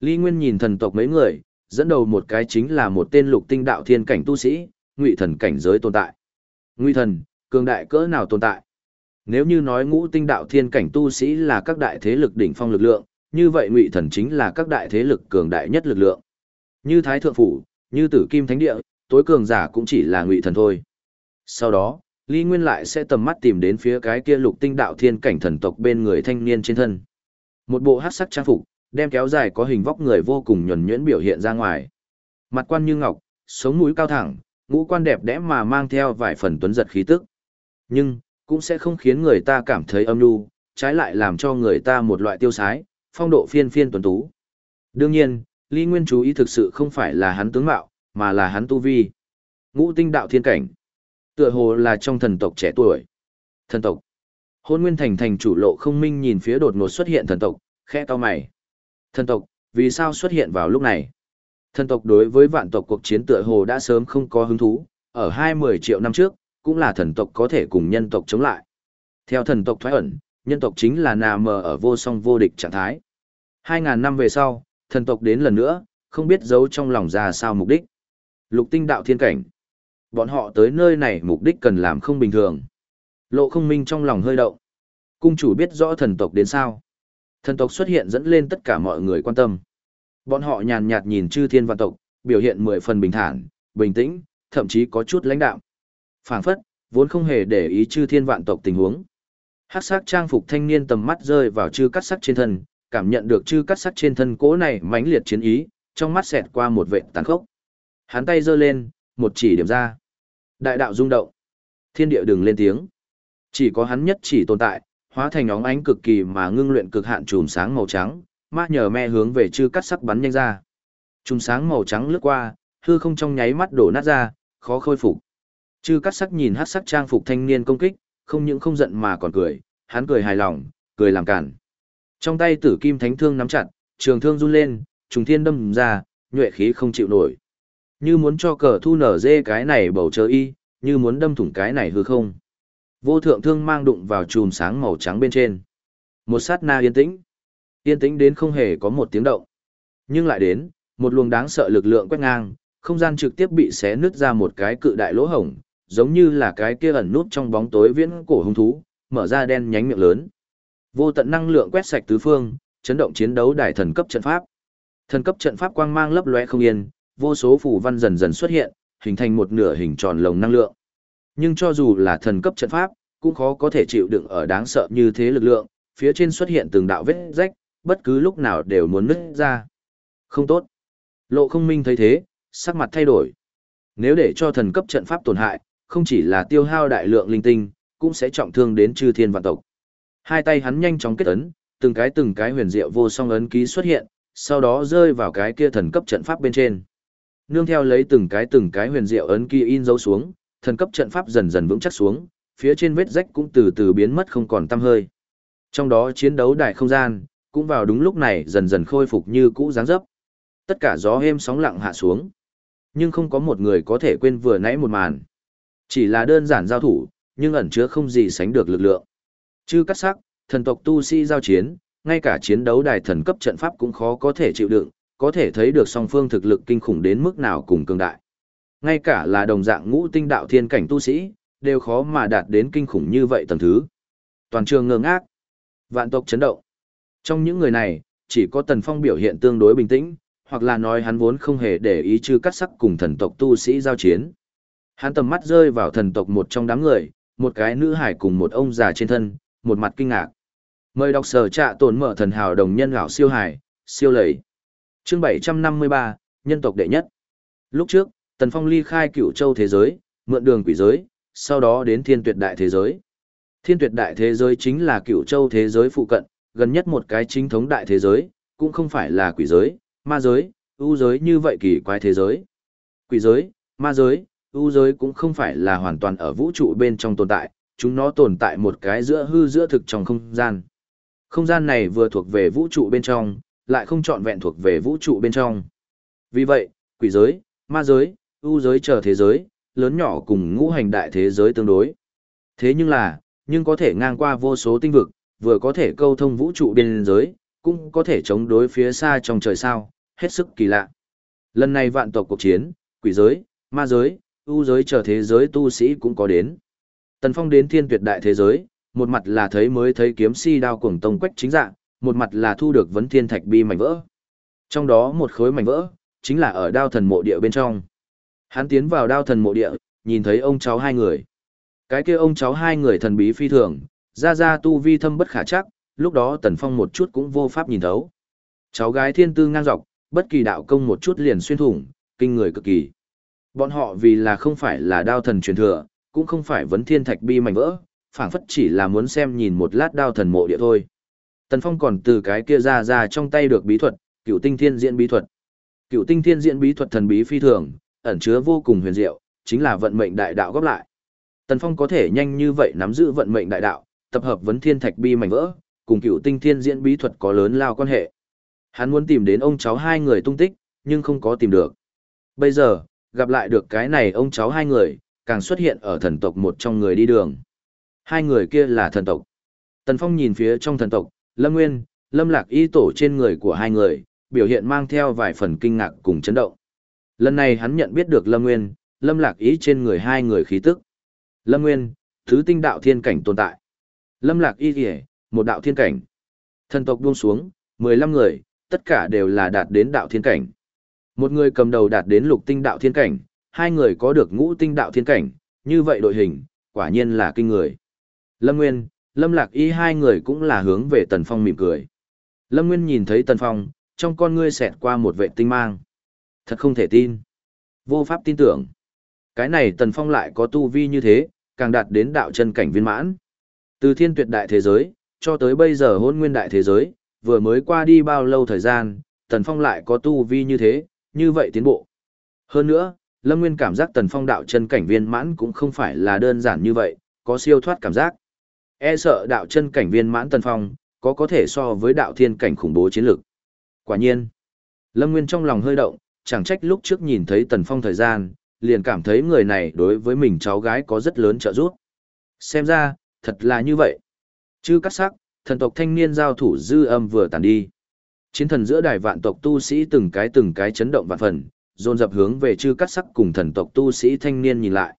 Lý Nguyên nhìn thần tộc mấy người, dẫn đầu một cái chính là một tên lục tinh đạo thiên cảnh tu sĩ, ngụy thần cảnh giới tồn tại. Ngụy thần, cường đại cỡ nào tồn tại. Nếu như nói ngũ tinh đạo thiên cảnh tu sĩ là các đại thế lực đỉnh phong lực lượng, như vậy ngụy thần chính là các đại thế lực cường đại nhất lực lượng. Như Thái Thượng Phủ, như Tử Kim Thánh Địa, tối cường giả cũng chỉ là ngụy thần thôi. Sau đó, Lý Nguyên lại sẽ tầm mắt tìm đến phía cái kia lục tinh đạo thiên cảnh thần tộc bên người thanh niên trên thân. Một bộ hát sắc trang phục, đem kéo dài có hình vóc người vô cùng nhuần nhuyễn biểu hiện ra ngoài. Mặt quan như ngọc, sống mũi cao thẳng, ngũ quan đẹp đẽ mà mang theo vài phần tuấn giật khí tức. Nhưng, cũng sẽ không khiến người ta cảm thấy âm nhu, trái lại làm cho người ta một loại tiêu sái, phong độ phiên phiên tuấn tú. Đương nhiên, Lý Nguyên chú ý thực sự không phải là hắn tướng mạo, mà là hắn tu vi. Ngũ tinh đạo thiên cảnh. Tựa hồ là trong thần tộc trẻ tuổi. Thần tộc. Hôn Nguyên Thành thành chủ lộ không minh nhìn phía đột ngột xuất hiện thần tộc, khẽ to mày. Thần tộc, vì sao xuất hiện vào lúc này? Thần tộc đối với vạn tộc cuộc chiến tựa hồ đã sớm không có hứng thú, ở hai mươi triệu năm trước, cũng là thần tộc có thể cùng nhân tộc chống lại. Theo thần tộc thoái ẩn, nhân tộc chính là nà mờ ở vô song vô địch trạng thái. Hai ngàn năm về sau, thần tộc đến lần nữa, không biết giấu trong lòng ra sao mục đích. Lục tinh đạo thiên cảnh. Bọn họ tới nơi này mục đích cần làm không bình thường. Lộ không minh trong lòng hơi động. Cung chủ biết rõ thần tộc đến sao. Thần tộc xuất hiện dẫn lên tất cả mọi người quan tâm. Bọn họ nhàn nhạt nhìn chư thiên vạn tộc, biểu hiện mười phần bình thản, bình tĩnh, thậm chí có chút lãnh đạm. Phảng phất, vốn không hề để ý chư thiên vạn tộc tình huống. Hắc sắc trang phục thanh niên tầm mắt rơi vào chư cắt sắc trên thân, cảm nhận được chư cắt sắc trên thân cố này mãnh liệt chiến ý, trong mắt xẹt qua một vệ tàn khốc. Hắn tay giơ lên, một chỉ điểm ra. Đại đạo rung động. Thiên địa đừng lên tiếng. Chỉ có hắn nhất chỉ tồn tại, hóa thành óng ánh cực kỳ mà ngưng luyện cực hạn chùm sáng màu trắng, ma nhờ me hướng về chư cắt sắc bắn nhanh ra. Chùm sáng màu trắng lướt qua, hư không trong nháy mắt đổ nát ra, khó khôi phục. Chư cắt sắc nhìn hát sắc trang phục thanh niên công kích, không những không giận mà còn cười, hắn cười hài lòng, cười làm cản. Trong tay tử kim thánh thương nắm chặt, trường thương run lên, trùng thiên đâm ra, nhuệ khí không chịu nổi. Như muốn cho cờ thu nở dê cái này bầu trời y, như muốn đâm thủng cái này hư không. Vô thượng thương mang đụng vào chùm sáng màu trắng bên trên. Một sát na yên tĩnh. Yên tĩnh đến không hề có một tiếng động. Nhưng lại đến, một luồng đáng sợ lực lượng quét ngang, không gian trực tiếp bị xé nứt ra một cái cự đại lỗ hổng, giống như là cái kia ẩn nút trong bóng tối viễn cổ hung thú, mở ra đen nhánh miệng lớn. Vô tận năng lượng quét sạch tứ phương, chấn động chiến đấu đại thần cấp trận pháp. Thần cấp trận pháp quang mang lấp lóe không yên, vô số phù văn dần dần xuất hiện, hình thành một nửa hình tròn lồng năng lượng. Nhưng cho dù là thần cấp trận pháp, cũng khó có thể chịu đựng ở đáng sợ như thế lực lượng, phía trên xuất hiện từng đạo vết rách, bất cứ lúc nào đều muốn nứt ra. Không tốt. Lộ không minh thấy thế, sắc mặt thay đổi. Nếu để cho thần cấp trận pháp tổn hại, không chỉ là tiêu hao đại lượng linh tinh, cũng sẽ trọng thương đến chư thiên vạn tộc. Hai tay hắn nhanh chóng kết ấn, từng cái từng cái huyền diệu vô song ấn ký xuất hiện, sau đó rơi vào cái kia thần cấp trận pháp bên trên. Nương theo lấy từng cái từng cái huyền diệu ấn ký in dấu xuống, thần cấp trận pháp dần dần vững chắc xuống, phía trên vết rách cũng từ từ biến mất không còn tăm hơi. Trong đó chiến đấu đại không gian, cũng vào đúng lúc này dần dần khôi phục như cũ dáng dấp. Tất cả gió êm sóng lặng hạ xuống. Nhưng không có một người có thể quên vừa nãy một màn. Chỉ là đơn giản giao thủ, nhưng ẩn chứa không gì sánh được lực lượng. Chư cắt sắc, thần tộc tu sĩ giao chiến, ngay cả chiến đấu đài thần cấp trận pháp cũng khó có thể chịu đựng, có thể thấy được song phương thực lực kinh khủng đến mức nào cùng cường đại. Ngay cả là đồng dạng ngũ tinh đạo thiên cảnh tu sĩ, đều khó mà đạt đến kinh khủng như vậy tầng thứ. Toàn trường ngơ ngác, vạn tộc chấn động. Trong những người này, chỉ có Tần Phong biểu hiện tương đối bình tĩnh, hoặc là nói hắn vốn không hề để ý chư cắt sắc cùng thần tộc tu sĩ giao chiến. Hắn tầm mắt rơi vào thần tộc một trong đám người, một cái nữ hải cùng một ông già trên thân, một mặt kinh ngạc. Mời đọc sở trạ tồn mở thần hào đồng nhân gạo siêu hải, siêu lầy. Chương 753, nhân tộc đệ nhất. Lúc trước, Tần Phong ly khai cựu châu thế giới, mượn đường quỷ giới, sau đó đến thiên tuyệt đại thế giới. Thiên tuyệt đại thế giới chính là cựu châu thế giới phụ cận, gần nhất một cái chính thống đại thế giới, cũng không phải là quỷ giới, ma giới, ưu giới như vậy kỳ quái thế giới. Quỷ giới, ma giới, ưu giới cũng không phải là hoàn toàn ở vũ trụ bên trong tồn tại, chúng nó tồn tại một cái giữa hư giữa thực trong không gian. Không gian này vừa thuộc về vũ trụ bên trong, lại không trọn vẹn thuộc về vũ trụ bên trong. Vì vậy, quỷ giới, ma giới, ưu giới chờ thế giới, lớn nhỏ cùng ngũ hành đại thế giới tương đối. Thế nhưng là, nhưng có thể ngang qua vô số tinh vực, vừa có thể câu thông vũ trụ biên giới, cũng có thể chống đối phía xa trong trời sao, hết sức kỳ lạ. Lần này vạn tộc cuộc chiến, quỷ giới, ma giới, ưu giới chờ thế giới tu sĩ cũng có đến. Tần Phong đến thiên tuyệt đại thế giới, một mặt là thấy mới thấy kiếm si đao cuồng tông quách chính dạng, một mặt là thu được vấn thiên thạch bi mảnh vỡ. Trong đó một khối mảnh vỡ, chính là ở đao thần mộ địa bên trong. Hắn tiến vào đao thần mộ địa, nhìn thấy ông cháu hai người. Cái kia ông cháu hai người thần bí phi thường, ra ra tu vi thâm bất khả chắc, lúc đó Tần Phong một chút cũng vô pháp nhìn thấu. Cháu gái thiên tư ngang dọc, bất kỳ đạo công một chút liền xuyên thủng, kinh người cực kỳ. Bọn họ vì là không phải là đao thần truyền thừa, cũng không phải vấn thiên thạch bi mảnh vỡ, phảng phất chỉ là muốn xem nhìn một lát đao thần mộ địa thôi. Tần Phong còn từ cái kia ra ra trong tay được bí thuật, cựu tinh thiên diễn bí thuật. Cựu tinh thiên diễn bí thuật thần bí phi thường, ẩn chứa vô cùng huyền diệu, chính là vận mệnh đại đạo góp lại. Tần Phong có thể nhanh như vậy nắm giữ vận mệnh đại đạo, tập hợp vấn thiên thạch bi mảnh vỡ, cùng cựu tinh thiên diễn bí thuật có lớn lao quan hệ. Hắn muốn tìm đến ông cháu hai người tung tích, nhưng không có tìm được. Bây giờ, gặp lại được cái này ông cháu hai người, càng xuất hiện ở thần tộc một trong người đi đường. Hai người kia là thần tộc. Tần Phong nhìn phía trong thần tộc, Lâm Nguyên, Lâm Lạc y tổ trên người của hai người, biểu hiện mang theo vài phần kinh ngạc cùng chấn động. Lần này hắn nhận biết được Lâm Nguyên, Lâm Lạc ý trên người hai người khí tức. Lâm Nguyên, thứ tinh đạo thiên cảnh tồn tại. Lâm Lạc y kìa, một đạo thiên cảnh. Thần tộc buông xuống, 15 người, tất cả đều là đạt đến đạo thiên cảnh. Một người cầm đầu đạt đến lục tinh đạo thiên cảnh, hai người có được ngũ tinh đạo thiên cảnh, như vậy đội hình, quả nhiên là kinh người. Lâm Nguyên, Lâm Lạc Y hai người cũng là hướng về Tần Phong mỉm cười. Lâm Nguyên nhìn thấy Tần Phong, trong con ngươi xẹt qua một vệ tinh mang. Thật không thể tin. Vô pháp tin tưởng. Cái này Tần Phong lại có tu vi như thế, càng đạt đến đạo chân cảnh viên mãn. Từ thiên tuyệt đại thế giới, cho tới bây giờ hôn nguyên đại thế giới, vừa mới qua đi bao lâu thời gian, Tần Phong lại có tu vi như thế, như vậy tiến bộ. Hơn nữa, Lâm Nguyên cảm giác Tần Phong đạo chân cảnh viên mãn cũng không phải là đơn giản như vậy, có siêu thoát cảm giác. E sợ đạo chân cảnh viên mãn Tần Phong, có có thể so với đạo thiên cảnh khủng bố chiến lược. Quả nhiên, Lâm Nguyên trong lòng hơi động, chẳng trách lúc trước nhìn thấy Tần Phong thời gian, liền cảm thấy người này đối với mình cháu gái có rất lớn trợ giúp. Xem ra, thật là như vậy. Chứ cắt sắc, thần tộc thanh niên giao thủ dư âm vừa tàn đi. Chiến thần giữa đài vạn tộc tu sĩ từng cái từng cái chấn động vạn phần, dồn dập hướng về chư cắt sắc cùng thần tộc tu sĩ thanh niên nhìn lại.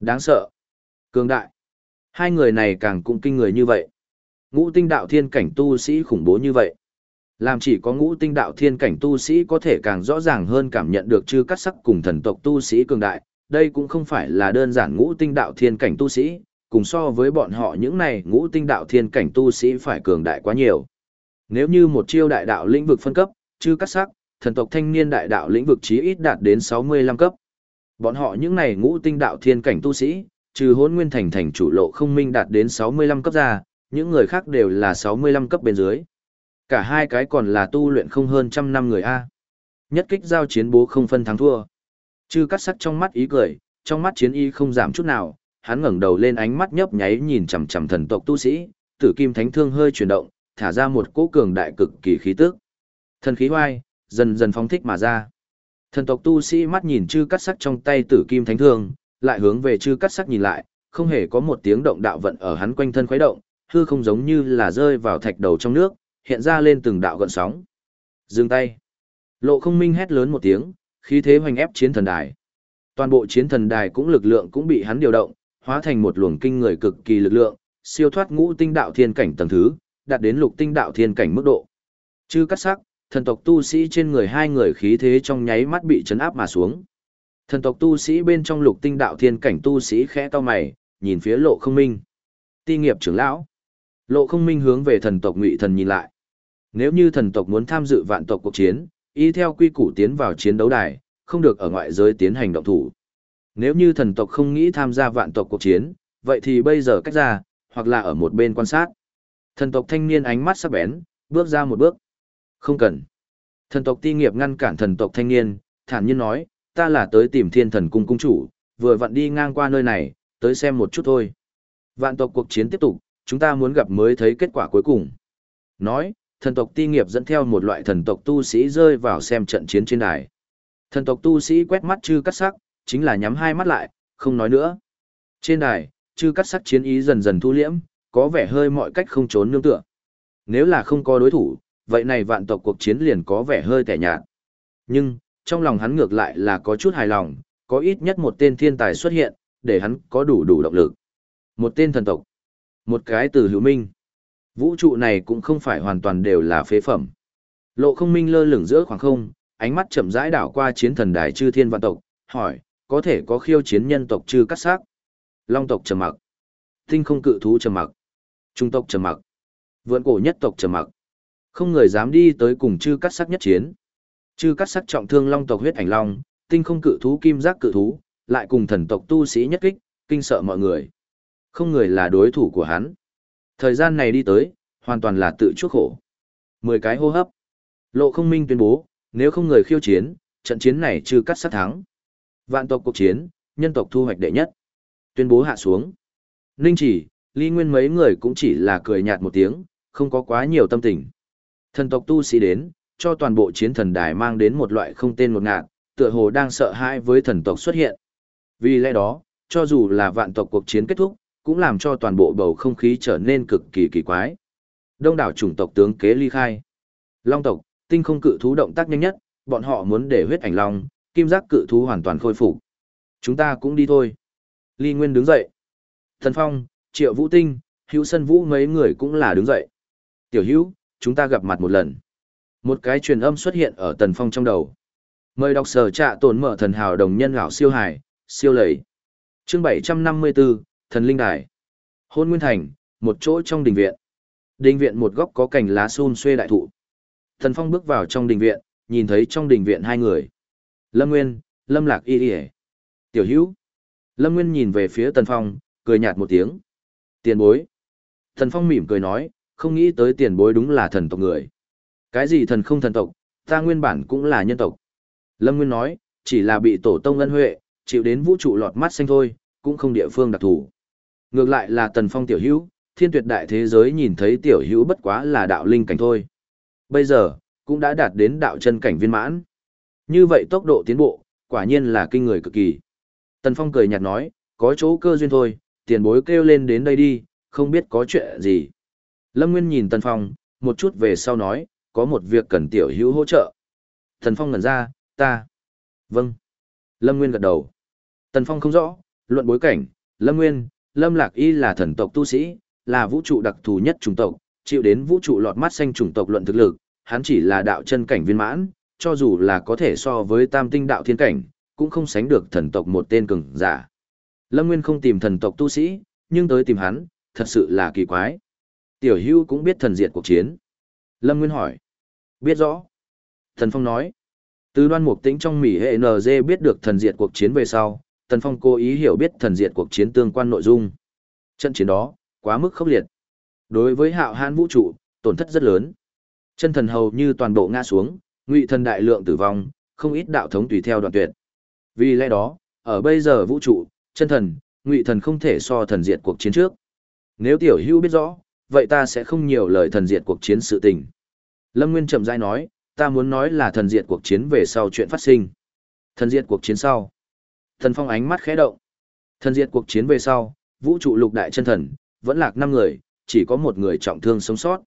Đáng sợ. Cường đại. Hai người này càng cũng kinh người như vậy. Ngũ tinh đạo thiên cảnh tu sĩ khủng bố như vậy. Làm chỉ có ngũ tinh đạo thiên cảnh tu sĩ có thể càng rõ ràng hơn cảm nhận được chư cắt sắc cùng thần tộc tu sĩ cường đại. Đây cũng không phải là đơn giản ngũ tinh đạo thiên cảnh tu sĩ, cùng so với bọn họ những này ngũ tinh đạo thiên cảnh tu sĩ phải cường đại quá nhiều. Nếu như một chiêu đại đạo lĩnh vực phân cấp, chư cắt sắc, thần tộc thanh niên đại đạo lĩnh vực chí ít đạt đến 65 cấp. Bọn họ những này ngũ tinh đạo thiên cảnh tu sĩ, trừ hôn nguyên thành thành chủ lộ không minh đạt đến 65 cấp ra, những người khác đều là 65 cấp bên dưới. Cả hai cái còn là tu luyện không hơn trăm năm người A. Nhất kích giao chiến bố không phân thắng thua. Chư cắt sắc trong mắt ý cười, trong mắt chiến y không giảm chút nào, hắn ngẩng đầu lên ánh mắt nhấp nháy nhìn chằm chằm thần tộc tu sĩ, tử kim thánh thương hơi chuyển động, thả ra một cỗ cường đại cực kỳ khí tức. Thần khí hoai, dần dần phóng thích mà ra. Thần tộc tu sĩ mắt nhìn chư cắt sắc trong tay tử kim thánh thương, lại hướng về chư cắt sắc nhìn lại, không hề có một tiếng động đạo vận ở hắn quanh thân khuấy động, hư không giống như là rơi vào thạch đầu trong nước, hiện ra lên từng đạo gợn sóng. Dừng tay. Lộ không minh hét lớn một tiếng, khí thế hoành ép chiến thần đài. Toàn bộ chiến thần đài cũng lực lượng cũng bị hắn điều động, hóa thành một luồng kinh người cực kỳ lực lượng, siêu thoát ngũ tinh đạo thiên cảnh tầng thứ, đạt đến lục tinh đạo thiên cảnh mức độ. Chư cắt sắc, thần tộc tu sĩ trên người hai người khí thế trong nháy mắt bị chấn áp mà xuống. Thần tộc tu sĩ bên trong lục tinh đạo thiên cảnh tu sĩ khẽ to mày, nhìn phía lộ không minh. Ti nghiệp trưởng lão. Lộ không minh hướng về thần tộc ngụy thần nhìn lại. Nếu như thần tộc muốn tham dự vạn tộc cuộc chiến, y theo quy củ tiến vào chiến đấu đài, không được ở ngoại giới tiến hành động thủ. Nếu như thần tộc không nghĩ tham gia vạn tộc cuộc chiến, vậy thì bây giờ cách ra, hoặc là ở một bên quan sát. Thần tộc thanh niên ánh mắt sắc bén, bước ra một bước. Không cần. Thần tộc ti nghiệp ngăn cản thần tộc thanh niên, thản nhiên nói, ta là tới tìm thiên thần cung cung chủ, vừa vặn đi ngang qua nơi này, tới xem một chút thôi. Vạn tộc cuộc chiến tiếp tục, chúng ta muốn gặp mới thấy kết quả cuối cùng. Nói, thần tộc ti nghiệp dẫn theo một loại thần tộc tu sĩ rơi vào xem trận chiến trên đài. Thần tộc tu sĩ quét mắt chư cắt sắc, chính là nhắm hai mắt lại, không nói nữa. Trên đài, chư cắt sắc chiến ý dần dần thu liễm, có vẻ hơi mọi cách không trốn nương tựa. Nếu là không có đối thủ, vậy này vạn tộc cuộc chiến liền có vẻ hơi tẻ nhạt. Nhưng, trong lòng hắn ngược lại là có chút hài lòng, có ít nhất một tên thiên tài xuất hiện, để hắn có đủ đủ động lực. Một tên thần tộc. Một cái từ hữu minh. Vũ trụ này cũng không phải hoàn toàn đều là phế phẩm. Lộ không minh lơ lửng giữa khoảng không, ánh mắt chậm rãi đảo qua chiến thần đài chư thiên văn tộc, hỏi, có thể có khiêu chiến nhân tộc chư cắt xác. Long tộc trầm mặc. Tinh không cự thú trầm mặc. Trung tộc trầm mặc. Vượn cổ nhất tộc trầm mặc. Không người dám đi tới cùng chư cắt sắc nhất chiến. Chư cắt sắc trọng thương long tộc huyết ảnh long, tinh không cự thú kim giác cự thú, lại cùng thần tộc tu sĩ nhất kích, kinh sợ mọi người. Không người là đối thủ của hắn. Thời gian này đi tới, hoàn toàn là tự chuốc khổ. Mười cái hô hấp. Lộ không minh tuyên bố, nếu không người khiêu chiến, trận chiến này trừ cắt sát thắng. Vạn tộc cuộc chiến, nhân tộc thu hoạch đệ nhất. Tuyên bố hạ xuống. Ninh chỉ, ly nguyên mấy người cũng chỉ là cười nhạt một tiếng, không có quá nhiều tâm tình. Thần tộc tu sĩ đến, cho toàn bộ chiến thần đài mang đến một loại không tên một ngạt, tựa hồ đang sợ hãi với thần tộc xuất hiện. Vì lẽ đó, cho dù là vạn tộc cuộc chiến kết thúc, cũng làm cho toàn bộ bầu không khí trở nên cực kỳ kỳ quái. Đông đảo chủng tộc tướng kế ly khai. Long tộc, tinh không cự thú động tác nhanh nhất, bọn họ muốn để huyết ảnh long, kim giác cự thú hoàn toàn khôi phục. Chúng ta cũng đi thôi. Ly Nguyên đứng dậy. Thần Phong, Triệu Vũ Tinh, Hữu Sân Vũ mấy người cũng là đứng dậy. Tiểu Hữu, chúng ta gặp mặt một lần. Một cái truyền âm xuất hiện ở Tần Phong trong đầu. Mời đọc sở trạ tồn mở thần hào đồng nhân gạo siêu hải, siêu lầy. Chương 754, Thần Linh Đài. Hôn Nguyên Thành, một chỗ trong đình viện. Đình viện một góc có cành lá xun xuê đại thụ. Thần Phong bước vào trong đình viện, nhìn thấy trong đình viện hai người. Lâm Nguyên, Lâm Lạc Y Y Tiểu Hữu. Lâm Nguyên nhìn về phía Tần Phong, cười nhạt một tiếng. Tiền bối. Thần Phong mỉm cười nói, không nghĩ tới tiền bối đúng là thần tộc người. Cái gì thần không thần tộc, ta nguyên bản cũng là nhân tộc. Lâm Nguyên nói, chỉ là bị tổ tông ân huệ, chịu đến vũ trụ lọt mắt xanh thôi, cũng không địa phương đặc thù. Ngược lại là Tần Phong tiểu hữu, thiên tuyệt đại thế giới nhìn thấy tiểu hữu bất quá là đạo linh cảnh thôi. Bây giờ, cũng đã đạt đến đạo chân cảnh viên mãn. Như vậy tốc độ tiến bộ, quả nhiên là kinh người cực kỳ. Tần Phong cười nhạt nói, có chỗ cơ duyên thôi, tiền bối kêu lên đến đây đi, không biết có chuyện gì. Lâm Nguyên nhìn Tần Phong, một chút về sau nói, có một việc cần tiểu hữu hỗ trợ. Tần Phong ngẩn ra, ta. Vâng. Lâm Nguyên gật đầu. Tần Phong không rõ, luận bối cảnh, Lâm Nguyên, Lâm Lạc Y là thần tộc tu sĩ, là vũ trụ đặc thù nhất chủng tộc, chịu đến vũ trụ lọt mắt xanh chủng tộc luận thực lực, hắn chỉ là đạo chân cảnh viên mãn, cho dù là có thể so với tam tinh đạo thiên cảnh, cũng không sánh được thần tộc một tên cường giả. Lâm Nguyên không tìm thần tộc tu sĩ, nhưng tới tìm hắn, thật sự là kỳ quái. Tiểu Hưu cũng biết thần diệt cuộc chiến. Lâm Nguyên hỏi. Biết rõ. Thần Phong nói. Từ đoan mục tĩnh trong mỉ hệ NG biết được thần diệt cuộc chiến về sau, Tần Phong cố ý hiểu biết thần diệt cuộc chiến tương quan nội dung. Trận chiến đó, quá mức khốc liệt. Đối với hạo hãn vũ trụ, tổn thất rất lớn. Chân thần hầu như toàn bộ ngã xuống, ngụy thần đại lượng tử vong, không ít đạo thống tùy theo đoạn tuyệt. Vì lẽ đó, ở bây giờ vũ trụ, chân thần, ngụy thần không thể so thần diệt cuộc chiến trước. Nếu tiểu hưu biết rõ, vậy ta sẽ không nhiều lời thần diệt cuộc chiến sự tình. Lâm Nguyên chậm rãi nói, ta muốn nói là thần diệt cuộc chiến về sau chuyện phát sinh. Thần diệt cuộc chiến sau. Thần Phong ánh mắt khẽ động. Thần diệt cuộc chiến về sau, vũ trụ lục đại chân thần, vẫn lạc năm người, chỉ có một người trọng thương sống sót.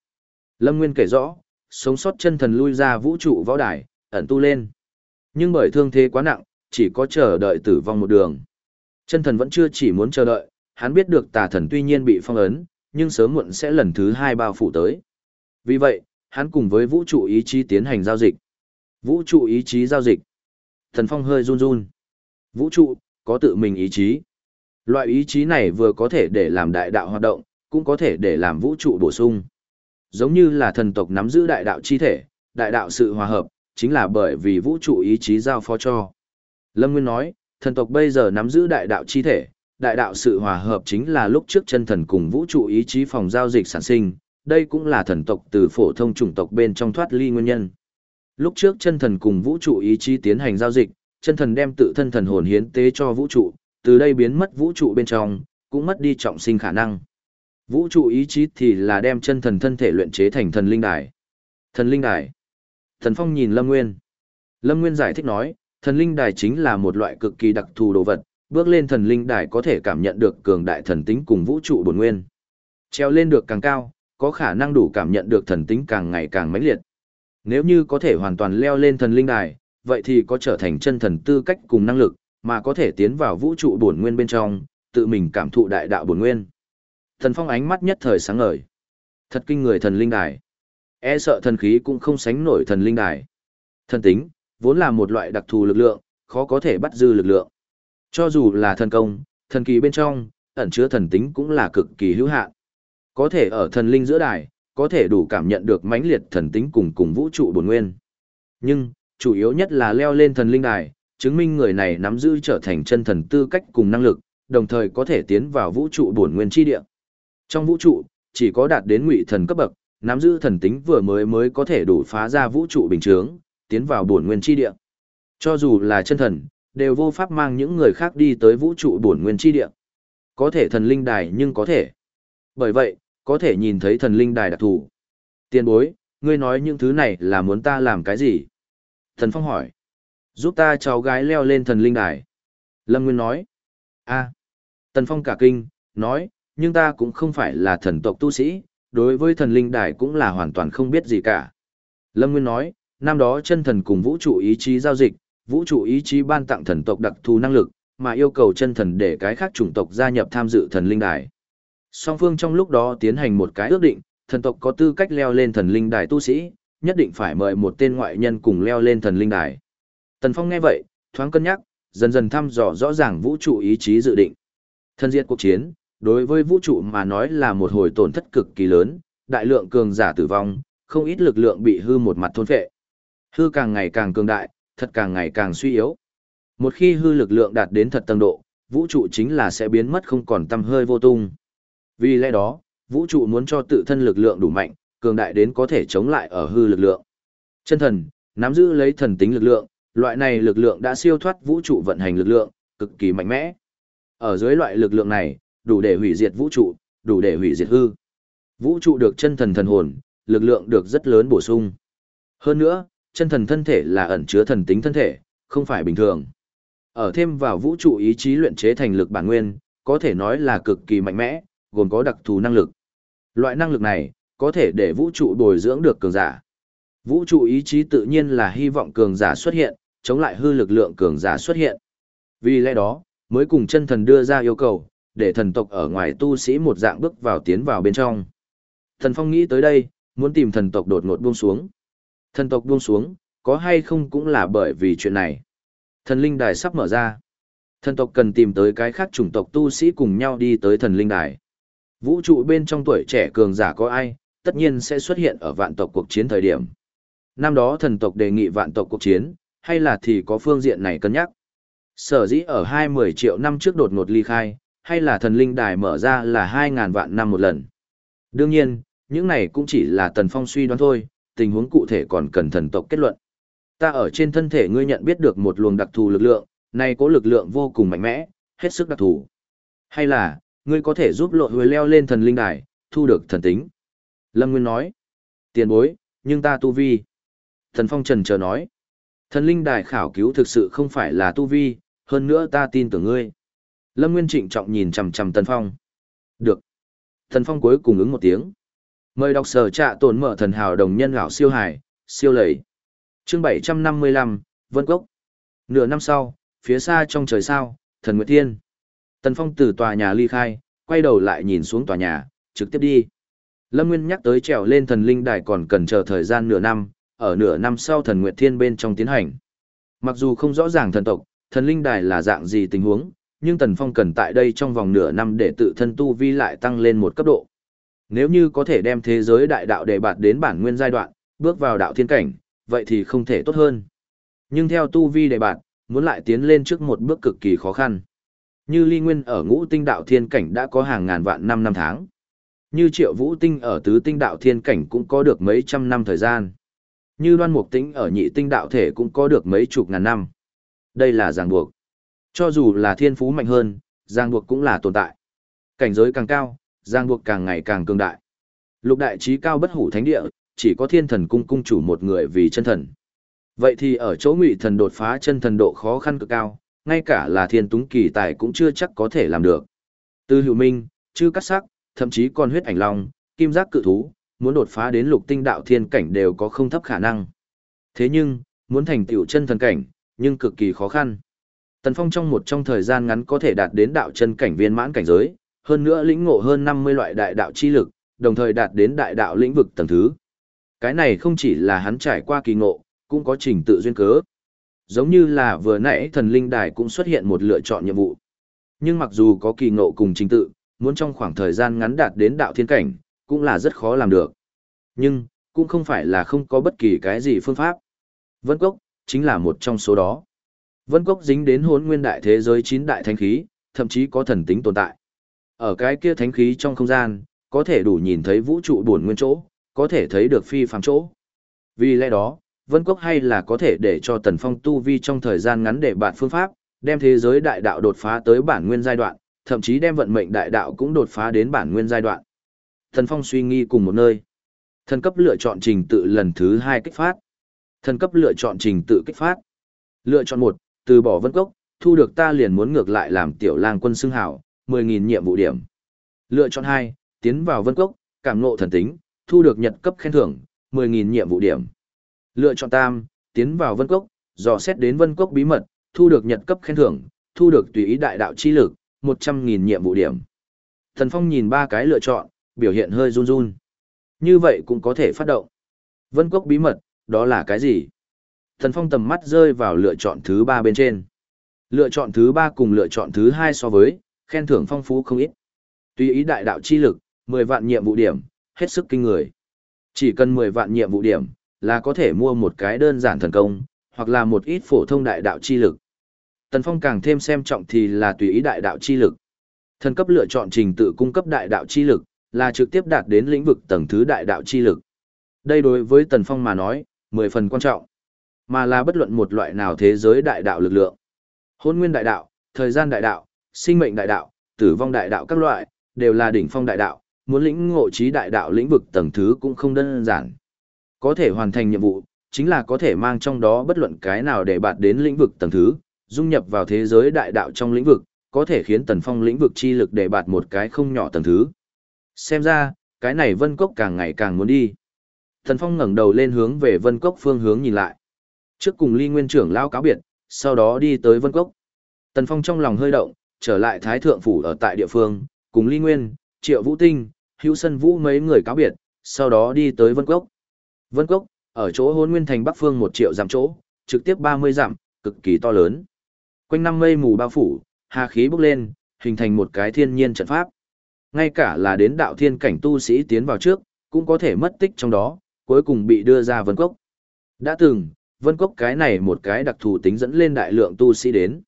Lâm Nguyên kể rõ, sống sót chân thần lui ra vũ trụ võ đài, ẩn tu lên. Nhưng bởi thương thế quá nặng, chỉ có chờ đợi tử vong một đường. Chân thần vẫn chưa chỉ muốn chờ đợi, hắn biết được tà thần tuy nhiên bị phong ấn, nhưng sớm muộn sẽ lần thứ hai bao phủ tới. Vì vậy, hắn cùng với vũ trụ ý chí tiến hành giao dịch. Vũ trụ ý chí giao dịch. Thần phong hơi run run. Vũ trụ, có tự mình ý chí. Loại ý chí này vừa có thể để làm đại đạo hoạt động, cũng có thể để làm vũ trụ bổ sung. Giống như là thần tộc nắm giữ đại đạo chi thể, đại đạo sự hòa hợp, chính là bởi vì vũ trụ ý chí giao phó cho. Lâm Nguyên nói, thần tộc bây giờ nắm giữ đại đạo chi thể, đại đạo sự hòa hợp chính là lúc trước chân thần cùng vũ trụ ý chí phòng giao dịch sản sinh, đây cũng là thần tộc từ phổ thông chủng tộc bên trong thoát ly nguyên nhân. Lúc trước chân thần cùng vũ trụ ý chí tiến hành giao dịch, chân thần đem tự thân thần hồn hiến tế cho vũ trụ, từ đây biến mất vũ trụ bên trong, cũng mất đi trọng sinh khả năng. Vũ trụ ý chí thì là đem chân thần thân thể luyện chế thành thần linh đài. Thần linh đài. Thần Phong nhìn Lâm Nguyên. Lâm Nguyên giải thích nói, thần linh đài chính là một loại cực kỳ đặc thù đồ vật, bước lên thần linh đài có thể cảm nhận được cường đại thần tính cùng vũ trụ bổn nguyên. Treo lên được càng cao, có khả năng đủ cảm nhận được thần tính càng ngày càng mãnh liệt. Nếu như có thể hoàn toàn leo lên thần linh đài, vậy thì có trở thành chân thần tư cách cùng năng lực, mà có thể tiến vào vũ trụ bổn nguyên bên trong, tự mình cảm thụ đại đạo bổn nguyên. Thần Phong ánh mắt nhất thời sáng ngời. Thật kinh người thần linh đài. E sợ thần khí cũng không sánh nổi thần linh đài. Thần tính, vốn là một loại đặc thù lực lượng, khó có thể bắt dư lực lượng. Cho dù là thần công, thần kỳ bên trong, ẩn chứa thần tính cũng là cực kỳ hữu hạn. Có thể ở thần linh giữa đài, có thể đủ cảm nhận được mãnh liệt thần tính cùng cùng vũ trụ bổn nguyên. Nhưng, chủ yếu nhất là leo lên thần linh đài, chứng minh người này nắm giữ trở thành chân thần tư cách cùng năng lực, đồng thời có thể tiến vào vũ trụ bổn nguyên chi địa. Trong vũ trụ, chỉ có đạt đến ngụy thần cấp bậc, nắm giữ thần tính vừa mới mới có thể đủ phá ra vũ trụ bình chướng, tiến vào bổn nguyên chi địa. Cho dù là chân thần, đều vô pháp mang những người khác đi tới vũ trụ bổn nguyên chi địa. Có thể thần linh đài nhưng có thể. Bởi vậy, có thể nhìn thấy thần linh đài đặc thù. Tiên bối, ngươi nói những thứ này là muốn ta làm cái gì? Thần Phong hỏi. Giúp ta cháu gái leo lên thần linh đài. Lâm Nguyên nói. a Tần Phong cả kinh, nói, nhưng ta cũng không phải là thần tộc tu sĩ, đối với thần linh đài cũng là hoàn toàn không biết gì cả. Lâm Nguyên nói, năm đó chân thần cùng vũ trụ ý chí giao dịch, vũ trụ ý chí ban tặng thần tộc đặc thù năng lực, mà yêu cầu chân thần để cái khác chủng tộc gia nhập tham dự thần linh đài. Song phương trong lúc đó tiến hành một cái ước định, thần tộc có tư cách leo lên thần linh đài tu sĩ, nhất định phải mời một tên ngoại nhân cùng leo lên thần linh đài. Tần Phong nghe vậy, thoáng cân nhắc, dần dần thăm dò rõ ràng vũ trụ ý chí dự định. Thân diệt cuộc chiến, đối với vũ trụ mà nói là một hồi tổn thất cực kỳ lớn, đại lượng cường giả tử vong, không ít lực lượng bị hư một mặt thôn phệ. Hư càng ngày càng cường đại, thật càng ngày càng suy yếu. Một khi hư lực lượng đạt đến thật tầng độ, vũ trụ chính là sẽ biến mất không còn tăm hơi vô tung. Vì lẽ đó, vũ trụ muốn cho tự thân lực lượng đủ mạnh, cường đại đến có thể chống lại ở hư lực lượng. Chân thần, nắm giữ lấy thần tính lực lượng, loại này lực lượng đã siêu thoát vũ trụ vận hành lực lượng, cực kỳ mạnh mẽ. Ở dưới loại lực lượng này, đủ để hủy diệt vũ trụ, đủ để hủy diệt hư. Vũ trụ được chân thần thần hồn, lực lượng được rất lớn bổ sung. Hơn nữa, chân thần thân thể là ẩn chứa thần tính thân thể, không phải bình thường. Ở thêm vào vũ trụ ý chí luyện chế thành lực bản nguyên, có thể nói là cực kỳ mạnh mẽ, gồm có đặc thù năng lực. Loại năng lực này, có thể để vũ trụ bồi dưỡng được cường giả. Vũ trụ ý chí tự nhiên là hy vọng cường giả xuất hiện, chống lại hư lực lượng cường giả xuất hiện. Vì lẽ đó, mới cùng chân thần đưa ra yêu cầu, để thần tộc ở ngoài tu sĩ một dạng bước vào tiến vào bên trong. Thần Phong nghĩ tới đây, muốn tìm thần tộc đột ngột buông xuống. Thần tộc buông xuống, có hay không cũng là bởi vì chuyện này. Thần linh đài sắp mở ra. Thần tộc cần tìm tới cái khác chủng tộc tu sĩ cùng nhau đi tới thần linh đài. Vũ trụ bên trong tuổi trẻ cường giả có ai, tất nhiên sẽ xuất hiện ở vạn tộc cuộc chiến thời điểm. Năm đó thần tộc đề nghị vạn tộc cuộc chiến, hay là thì có phương diện này cân nhắc. Sở dĩ ở 20 triệu năm trước đột ngột ly khai, hay là thần linh đài mở ra là 2.000 vạn năm một lần. Đương nhiên, những này cũng chỉ là tần phong suy đoán thôi, tình huống cụ thể còn cần thần tộc kết luận. Ta ở trên thân thể ngươi nhận biết được một luồng đặc thù lực lượng, này có lực lượng vô cùng mạnh mẽ, hết sức đặc thù. Hay là, ngươi có thể giúp lộ huế leo lên thần linh đài, thu được thần tính. Lâm Nguyên nói, tiền bối, nhưng ta tu vi. Thần Phong trần chờ nói, thần linh đài khảo cứu thực sự không phải là tu vi, hơn nữa ta tin tưởng ngươi. Lâm Nguyên trịnh trọng nhìn chằm chằm Tần Phong. Được. Thần Phong cuối cùng ứng một tiếng. Mời đọc sở trạ tồn mở thần hào đồng nhân gạo siêu hải, siêu lầy. chương 755, Vân Cốc. Nửa năm sau, phía xa trong trời sao, thần Nguyệt Thiên. Tần Phong từ tòa nhà ly khai, quay đầu lại nhìn xuống tòa nhà, trực tiếp đi. Lâm Nguyên nhắc tới trèo lên thần linh đài còn cần chờ thời gian nửa năm, ở nửa năm sau thần Nguyệt Thiên bên trong tiến hành. Mặc dù không rõ ràng thần tộc, thần linh đài là dạng gì tình huống, nhưng Tần Phong cần tại đây trong vòng nửa năm để tự thân tu vi lại tăng lên một cấp độ. Nếu như có thể đem thế giới đại đạo đề bạt đến bản nguyên giai đoạn, bước vào đạo thiên cảnh, vậy thì không thể tốt hơn. Nhưng theo tu vi đề bạt, muốn lại tiến lên trước một bước cực kỳ khó khăn. Như ly nguyên ở ngũ tinh đạo thiên cảnh đã có hàng ngàn vạn năm năm tháng. Như triệu vũ tinh ở tứ tinh đạo thiên cảnh cũng có được mấy trăm năm thời gian. Như đoan mục Tĩnh ở nhị tinh đạo thể cũng có được mấy chục ngàn năm. Đây là ràng buộc. Cho dù là thiên phú mạnh hơn, ràng buộc cũng là tồn tại. Cảnh giới càng cao, ràng buộc càng ngày càng cường đại. Lục đại trí cao bất hủ thánh địa, chỉ có thiên thần cung cung chủ một người vì chân thần. Vậy thì ở chỗ ngụy thần đột phá chân thần độ khó khăn cực cao, ngay cả là thiên túng kỳ tài cũng chưa chắc có thể làm được. Từ hữu minh, chư cắt sắc, thậm chí còn huyết ảnh long, kim giác cự thú, muốn đột phá đến lục tinh đạo thiên cảnh đều có không thấp khả năng. Thế nhưng, muốn thành tựu chân thần cảnh, nhưng cực kỳ khó khăn. Tần Phong trong một trong thời gian ngắn có thể đạt đến đạo chân cảnh viên mãn cảnh giới, hơn nữa lĩnh ngộ hơn 50 loại đại đạo chi lực, đồng thời đạt đến đại đạo lĩnh vực tầng thứ. Cái này không chỉ là hắn trải qua kỳ ngộ, cũng có trình tự duyên cớ. Giống như là vừa nãy thần linh đài cũng xuất hiện một lựa chọn nhiệm vụ. Nhưng mặc dù có kỳ ngộ cùng trình tự, muốn trong khoảng thời gian ngắn đạt đến đạo thiên cảnh, cũng là rất khó làm được. Nhưng, cũng không phải là không có bất kỳ cái gì phương pháp. Vân Cốc, chính là một trong số đó. Vân Cốc dính đến hốn nguyên đại thế giới chín đại thánh khí, thậm chí có thần tính tồn tại. Ở cái kia thánh khí trong không gian, có thể đủ nhìn thấy vũ trụ buồn nguyên chỗ, có thể thấy được phi phàm chỗ. Vì lẽ đó, Vân Cốc hay là có thể để cho Tần Phong tu vi trong thời gian ngắn để bạn phương pháp, đem thế giới đại đạo đột phá tới bản nguyên giai đoạn, thậm chí đem vận mệnh đại đạo cũng đột phá đến bản nguyên giai đoạn. Thần Phong suy nghĩ cùng một nơi. Thần cấp lựa chọn trình tự lần thứ hai kích phát. Thần cấp lựa chọn trình tự kích phát. Lựa chọn một, từ bỏ Vân Cốc, thu được ta liền muốn ngược lại làm tiểu lang quân xưng hảo, 10.000 nhiệm vụ điểm. Lựa chọn hai, tiến vào Vân Cốc, cảm ngộ thần tính, thu được nhật cấp khen thưởng, 10.000 nhiệm vụ điểm. Lựa chọn tam, tiến vào Vân Cốc, dò xét đến Vân Cốc bí mật, thu được nhật cấp khen thưởng, thu được tùy ý đại đạo chi lực, 100.000 nhiệm vụ điểm. Thần Phong nhìn ba cái lựa chọn, biểu hiện hơi run run. Như vậy cũng có thể phát động. Vân Cốc bí mật, đó là cái gì? Thần Phong tầm mắt rơi vào lựa chọn thứ ba bên trên. Lựa chọn thứ ba cùng lựa chọn thứ hai so với, khen thưởng phong phú không ít. Tùy ý đại đạo chi lực, 10 vạn nhiệm vụ điểm, hết sức kinh người. Chỉ cần 10 vạn nhiệm vụ điểm, là có thể mua một cái đơn giản thần công, hoặc là một ít phổ thông đại đạo chi lực. Tần Phong càng thêm xem trọng thì là tùy ý đại đạo chi lực. Thần cấp lựa chọn trình tự cung cấp đại đạo chi lực, là trực tiếp đạt đến lĩnh vực tầng thứ đại đạo chi lực. Đây đối với Tần Phong mà nói, 10 phần quan trọng, mà là bất luận một loại nào thế giới đại đạo lực lượng. Hôn nguyên đại đạo, thời gian đại đạo, sinh mệnh đại đạo, tử vong đại đạo các loại, đều là đỉnh phong đại đạo, muốn lĩnh ngộ trí đại đạo lĩnh vực tầng thứ cũng không đơn giản. Có thể hoàn thành nhiệm vụ, chính là có thể mang trong đó bất luận cái nào để bạt đến lĩnh vực tầng thứ, dung nhập vào thế giới đại đạo trong lĩnh vực, có thể khiến tần phong lĩnh vực chi lực để bạt một cái không nhỏ tầng thứ. Xem ra, cái này vân cốc càng ngày càng muốn đi. Tần phong ngẩng đầu lên hướng về vân cốc phương hướng nhìn lại. Trước cùng ly nguyên trưởng lao cáo biệt, sau đó đi tới vân cốc. Tần phong trong lòng hơi động, trở lại thái thượng phủ ở tại địa phương, cùng ly nguyên, triệu vũ tinh, hữu sân vũ mấy người cáo biệt, sau đó đi tới vân cốc. Vân cốc, ở chỗ hôn nguyên thành bắc phương một triệu dặm chỗ, trực tiếp 30 dặm, cực kỳ to lớn. Quanh năm mây mù bao phủ, hà khí bốc lên, hình thành một cái thiên nhiên trận pháp. Ngay cả là đến đạo thiên cảnh tu sĩ tiến vào trước, cũng có thể mất tích trong đó, cuối cùng bị đưa ra vân cốc. Đã từng, vân cốc cái này một cái đặc thù tính dẫn lên đại lượng tu sĩ đến.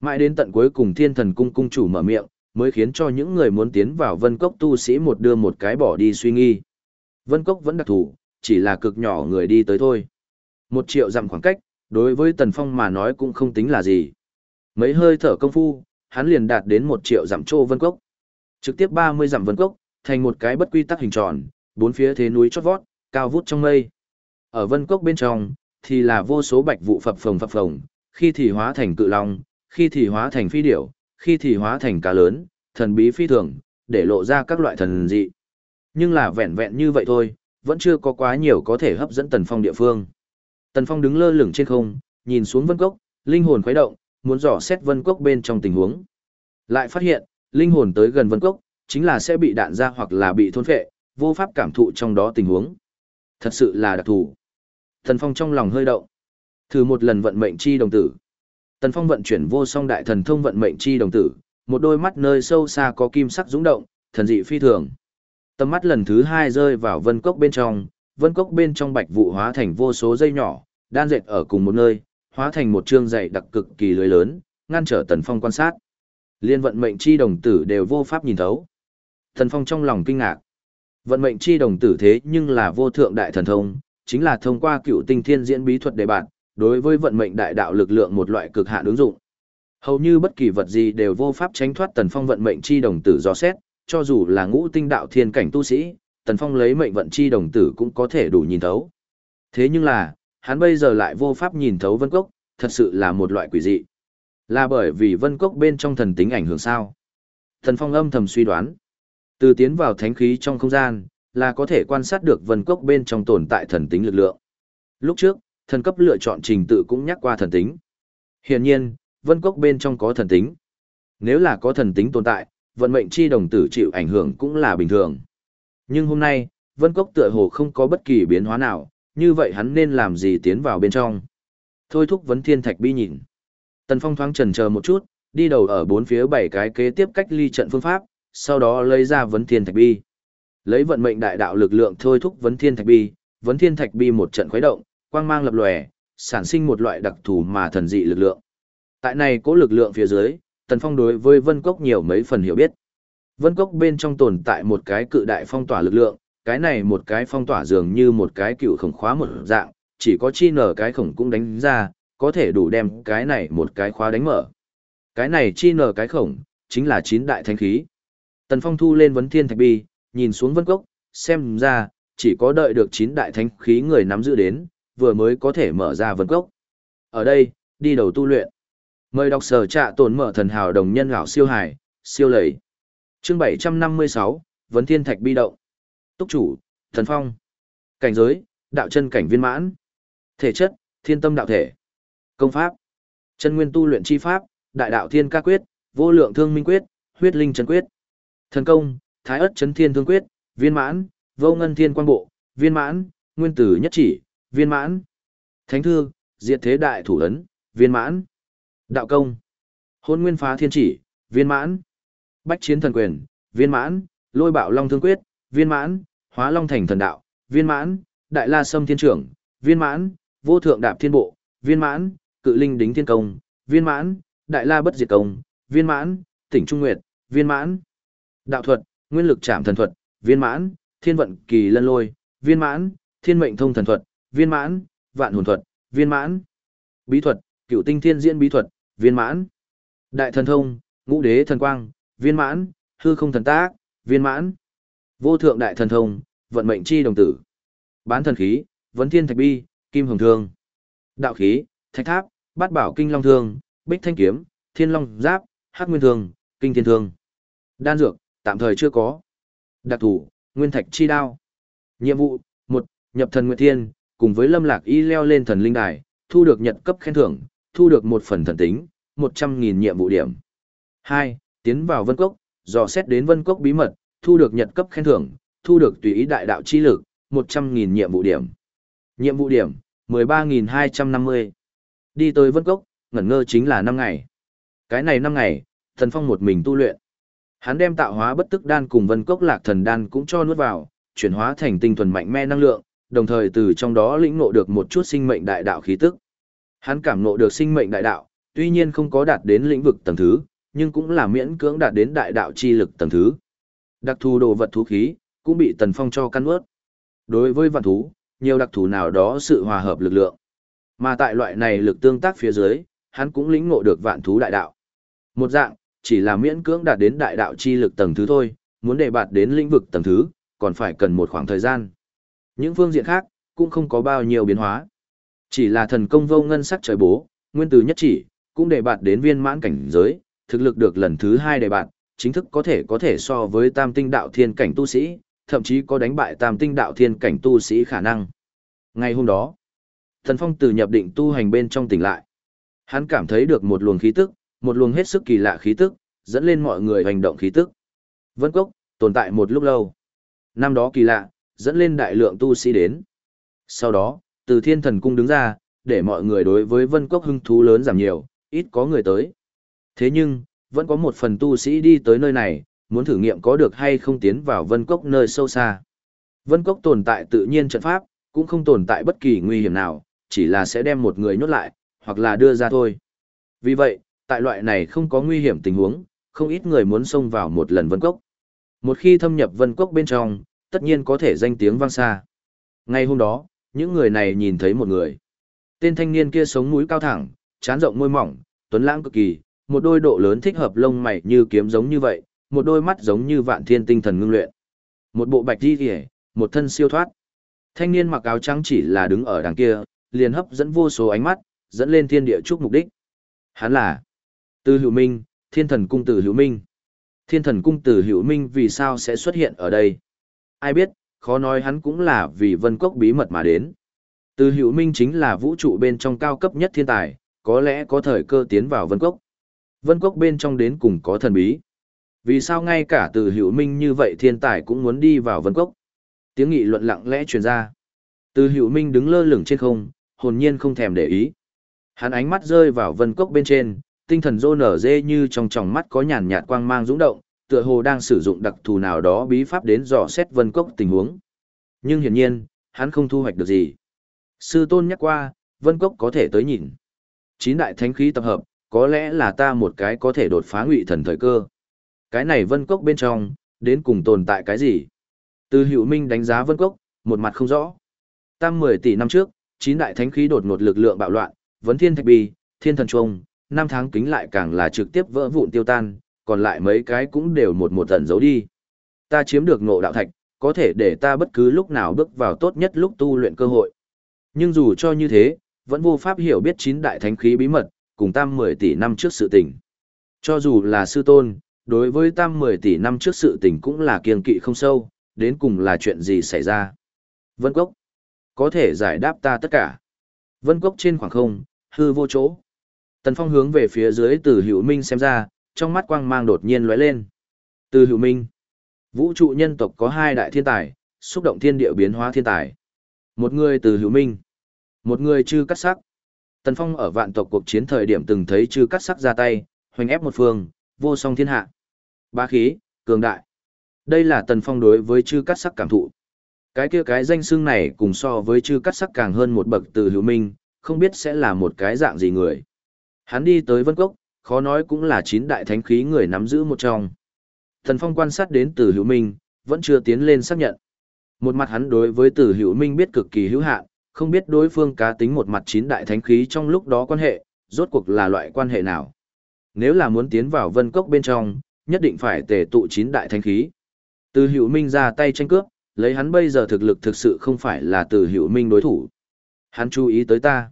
Mãi đến tận cuối cùng thiên thần cung cung chủ mở miệng, mới khiến cho những người muốn tiến vào vân cốc tu sĩ một đưa một cái bỏ đi suy nghi. Vân cốc vẫn đặc thù, chỉ là cực nhỏ người đi tới thôi. Một triệu dặm khoảng cách, đối với Tần Phong mà nói cũng không tính là gì. Mấy hơi thở công phu, hắn liền đạt đến một triệu dặm trô vân cốc. Trực tiếp 30 dặm vân cốc, thành một cái bất quy tắc hình tròn, bốn phía thế núi chót vót, cao vút trong mây. Ở vân cốc bên trong, thì là vô số bạch vụ phập phồng phập phồng, khi thì hóa thành cự long, khi thì hóa thành phi điểu, khi thì hóa thành cá lớn, thần bí phi thường, để lộ ra các loại thần dị. Nhưng là vẹn vẹn như vậy thôi, vẫn chưa có quá nhiều có thể hấp dẫn Tần Phong địa phương. Tần Phong đứng lơ lửng trên không, nhìn xuống vân cốc, linh hồn khuấy động, muốn dò xét vân cốc bên trong tình huống. Lại phát hiện, linh hồn tới gần vân cốc, chính là sẽ bị đạn ra hoặc là bị thôn phệ, vô pháp cảm thụ trong đó tình huống. Thật sự là đặc thù. Thần Phong trong lòng hơi động. Thử một lần vận mệnh chi đồng tử. Tần Phong vận chuyển vô song đại thần thông vận mệnh chi đồng tử, một đôi mắt nơi sâu xa có kim sắc dũng động, thần dị phi thường. Tầm mắt lần thứ hai rơi vào vân cốc bên trong, vân cốc bên trong bạch vụ hóa thành vô số dây nhỏ, đan dệt ở cùng một nơi, hóa thành một chương dày đặc cực kỳ lưới lớn, ngăn trở Tần Phong quan sát. Liên vận mệnh chi đồng tử đều vô pháp nhìn thấu. Tần Phong trong lòng kinh ngạc. Vận mệnh chi đồng tử thế nhưng là vô thượng đại thần thông, chính là thông qua cựu tinh thiên diễn bí thuật để bạn, đối với vận mệnh đại đạo lực lượng một loại cực hạn ứng dụng. Hầu như bất kỳ vật gì đều vô pháp tránh thoát Tần Phong vận mệnh chi đồng tử do xét, cho dù là ngũ tinh đạo thiên cảnh tu sĩ, Tần Phong lấy mệnh vận chi đồng tử cũng có thể đủ nhìn thấu. Thế nhưng là, hắn bây giờ lại vô pháp nhìn thấu vân cốc, thật sự là một loại quỷ dị. Là bởi vì vân cốc bên trong thần tính ảnh hưởng sao? Thần Phong âm thầm suy đoán. Từ tiến vào thánh khí trong không gian, là có thể quan sát được vân cốc bên trong tồn tại thần tính lực lượng. Lúc trước, thần cấp lựa chọn trình tự cũng nhắc qua thần tính. Hiển nhiên, vân cốc bên trong có thần tính. Nếu là có thần tính tồn tại, vận mệnh chi đồng tử chịu ảnh hưởng cũng là bình thường. Nhưng hôm nay, Vân Cốc tựa hồ không có bất kỳ biến hóa nào, như vậy hắn nên làm gì tiến vào bên trong. Thôi thúc vấn thiên thạch bi nhìn. Tần Phong thoáng trần chờ một chút, đi đầu ở bốn phía bảy cái kế tiếp cách ly trận phương pháp, sau đó lấy ra vấn thiên thạch bi. Lấy vận mệnh đại đạo lực lượng thôi thúc vấn thiên thạch bi, vấn thiên thạch bi một trận khuấy động, quang mang lập lòe, sản sinh một loại đặc thù mà thần dị lực lượng. Tại này cố lực lượng phía dưới, Tần Phong đối với Vân Cốc nhiều mấy phần hiểu biết. Vân Cốc bên trong tồn tại một cái cự đại phong tỏa lực lượng, cái này một cái phong tỏa dường như một cái cựu khổng khóa một dạng, chỉ có chi nở cái khổng cũng đánh ra, có thể đủ đem cái này một cái khóa đánh mở. Cái này chi nở cái khổng, chính là chín đại thánh khí. Tần Phong thu lên vấn thiên thạch bi, nhìn xuống vân cốc, xem ra, chỉ có đợi được chín đại thánh khí người nắm giữ đến, vừa mới có thể mở ra vân cốc. Ở đây, đi đầu tu luyện. Mời đọc sở trạ tồn mở thần hào đồng nhân gạo siêu hải, siêu lầy. Chương 756, Vấn Thiên Thạch bi động. Túc chủ, Thần Phong. Cảnh giới, đạo chân cảnh viên mãn. Thể chất, thiên tâm đạo thể. Công pháp, chân nguyên tu luyện chi pháp, đại đạo thiên ca quyết, vô lượng thương minh quyết, huyết linh chân quyết. Thần công, thái ất chấn thiên thương quyết, viên mãn, vô ngân thiên quan bộ, viên mãn, nguyên tử nhất chỉ, viên mãn. Thánh thư, diệt thế đại thủ ấn, viên mãn. Đạo công, hôn nguyên phá thiên chỉ, viên mãn. Bách chiến thần quyền, viên mãn, lôi bạo long thương quyết, viên mãn, hóa long thành thần đạo, viên mãn, đại la sâm thiên trưởng, viên mãn, vô thượng đạp thiên bộ, viên mãn, cự linh đính thiên công, viên mãn, đại la bất diệt công, viên mãn, tỉnh trung nguyệt, viên mãn. Đạo thuật, nguyên lực trảm thần thuật, viên mãn, thiên vận kỳ lân lôi, viên mãn, thiên mệnh thông thần thuật, viên mãn, vạn hồn thuật, viên mãn. Bí thuật, cựu tinh thiên diễn bí thuật, viên mãn. Đại thần thông, ngũ đế thần quang, viên mãn, hư không thần tác, viên mãn. Vô thượng đại thần thông, vận mệnh chi đồng tử. Bán thần khí, vấn thiên thạch bi, kim hồng thương. Đạo khí, thạch tháp, bát bảo kinh long thương, bích thanh kiếm, thiên long giáp, hắc nguyên thương, kinh thiên thương. Đan dược, tạm thời chưa có. Đặc thủ, nguyên thạch chi đao. Nhiệm vụ, một Nhập thần Nguyệt Thiên, cùng với Lâm Lạc Y leo lên thần linh đài, thu được nhận cấp khen thưởng, thu được một phần thần tính, một trăm nghìn nhiệm vụ điểm. hai Tiến vào Vân Cốc, dò xét đến Vân Cốc bí mật, thu được nhật cấp khen thưởng, thu được tùy ý đại đạo chi lực, một trăm nghìn nhiệm vụ điểm. Nhiệm vụ điểm, mười ba nghìn hai trăm năm mươi Đi tới Vân Cốc, ngẩn ngơ chính là năm ngày. Cái này năm ngày, Thần Phong một mình tu luyện. Hắn đem tạo hóa bất tức đan cùng vân cốc lạc thần đan cũng cho nuốt vào, chuyển hóa thành tinh thuần mạnh mẽ năng lượng, đồng thời từ trong đó lĩnh ngộ được một chút sinh mệnh đại đạo khí tức. Hắn cảm ngộ được sinh mệnh đại đạo, tuy nhiên không có đạt đến lĩnh vực tầng thứ, nhưng cũng là miễn cưỡng đạt đến đại đạo chi lực tầng thứ. Đặc thù đồ vật thú khí, cũng bị Tần Phong cho căn ướt. Đối với vạn thú, nhiều đặc thù nào đó sự hòa hợp lực lượng. Mà tại loại này lực tương tác phía dưới, hắn cũng lĩnh ngộ được vạn thú đại đạo. Một dạng, chỉ là miễn cưỡng đạt đến đại đạo chi lực tầng thứ thôi, muốn đề bạt đến lĩnh vực tầng thứ, còn phải cần một khoảng thời gian. Những phương diện khác, cũng không có bao nhiêu biến hóa. Chỉ là thần công vô ngân sắc trời bố, nguyên từ nhất chỉ, cũng đề bạt đến viên mãn cảnh giới, thực lực được lần thứ hai đề bạt, chính thức có thể có thể so với tam tinh đạo thiên cảnh tu sĩ, thậm chí có đánh bại tam tinh đạo thiên cảnh tu sĩ khả năng. Ngày hôm đó, thần phong từ nhập định tu hành bên trong tỉnh lại. Hắn cảm thấy được một luồng khí tức, một luồng hết sức kỳ lạ khí tức, dẫn lên mọi người hành động khí tức. Vân Cốc, tồn tại một lúc lâu. Năm đó kỳ lạ, dẫn lên đại lượng tu sĩ đến. Sau đó, từ thiên thần cung đứng ra, để mọi người đối với Vân Cốc hưng thú lớn giảm nhiều, ít có người tới. Thế nhưng, vẫn có một phần tu sĩ đi tới nơi này, muốn thử nghiệm có được hay không tiến vào Vân Cốc nơi sâu xa. Vân Cốc tồn tại tự nhiên trận pháp, cũng không tồn tại bất kỳ nguy hiểm nào, chỉ là sẽ đem một người nhốt lại, hoặc là đưa ra thôi. Vì vậy, tại loại này không có nguy hiểm tình huống, không ít người muốn xông vào một lần vân cốc. Một khi thâm nhập vân cốc bên trong, tất nhiên có thể danh tiếng vang xa. Ngay hôm đó, những người này nhìn thấy một người. Tên thanh niên kia sống mũi cao thẳng, chán rộng môi mỏng, tuấn lãng cực kỳ, một đôi độ lớn thích hợp lông mày như kiếm giống như vậy, một đôi mắt giống như vạn thiên tinh thần ngưng luyện. Một bộ bạch đi kìa, một thân siêu thoát. Thanh niên mặc áo trắng chỉ là đứng ở đằng kia, liền hấp dẫn vô số ánh mắt, dẫn lên thiên địa chúc mục đích. Hắn là từ hữu minh, thiên thần cung từ hữu minh. Thiên thần cung từ hữu minh vì sao sẽ xuất hiện ở đây? Ai biết, khó nói hắn cũng là vì vân cốc bí mật mà đến. Từ hữu minh chính là vũ trụ bên trong cao cấp nhất thiên tài, có lẽ có thời cơ tiến vào vân cốc. Vân cốc bên trong đến cùng có thần bí. Vì sao ngay cả từ hữu minh như vậy thiên tài cũng muốn đi vào vân cốc? Tiếng nghị luận lặng lẽ truyền ra. Từ hữu minh đứng lơ lửng trên không, hồn nhiên không thèm để ý. Hắn ánh mắt rơi vào vân cốc bên trên, tinh thần rô nở dê như trong tròng mắt có nhàn nhạt quang mang dũng động, tựa hồ đang sử dụng đặc thù nào đó bí pháp đến dò xét vân cốc tình huống. Nhưng hiển nhiên, hắn không thu hoạch được gì. Sư tôn nhắc qua, vân cốc có thể tới nhìn. Chín đại thánh khí tập hợp, có lẽ là ta một cái có thể đột phá ngụy thần thời cơ. Cái này vân cốc bên trong, đến cùng tồn tại cái gì? Từ hữu minh đánh giá vân cốc, một mặt không rõ. Tam 10 tỷ năm trước, chín đại thánh khí đột ngột lực lượng bạo loạn, vấn thiên thạch bi, thiên thần trung, năm tháng kính lại càng là trực tiếp vỡ vụn tiêu tan, còn lại mấy cái cũng đều một một tận giấu đi. Ta chiếm được ngộ đạo thạch, có thể để ta bất cứ lúc nào bước vào tốt nhất lúc tu luyện cơ hội. Nhưng dù cho như thế, vẫn vô pháp hiểu biết chín đại thánh khí bí mật, cùng tam 10 tỷ năm trước sự tình. Cho dù là sư tôn, đối với tam 10 tỷ năm trước sự tình cũng là kiêng kỵ không sâu, đến cùng là chuyện gì xảy ra. Vân Cốc, có thể giải đáp ta tất cả. Vân Cốc trên khoảng không, hư vô chỗ. Tần Phong hướng về phía dưới từ hữu minh xem ra, trong mắt quang mang đột nhiên lóe lên. Từ hữu minh, vũ trụ nhân tộc có hai đại thiên tài, xúc động thiên địa biến hóa thiên tài. Một người từ hữu minh, một người chư cắt sắc. Tần Phong ở vạn tộc cuộc chiến thời điểm từng thấy chư cắt sắc ra tay, hoành ép một phương, vô song thiên hạ. Ba khí, cường đại. Đây là Tần Phong đối với chư cắt sắc cảm thụ. Cái kia cái danh xưng này cùng so với chư cắt sắc càng hơn một bậc từ hữu minh, không biết sẽ là một cái dạng gì người. Hắn đi tới Vân Cốc, khó nói cũng là chín đại thánh khí người nắm giữ một trong. Tần Phong quan sát đến từ hữu minh, vẫn chưa tiến lên xác nhận. Một mặt hắn đối với từ hữu minh biết cực kỳ hữu hạn, không biết đối phương cá tính một mặt chín đại thánh khí trong lúc đó quan hệ, rốt cuộc là loại quan hệ nào. Nếu là muốn tiến vào vân cốc bên trong, nhất định phải tề tụ chín đại thánh khí. Từ hữu minh ra tay tranh cướp, lấy hắn bây giờ thực lực thực sự không phải là từ hữu minh đối thủ. Hắn chú ý tới ta.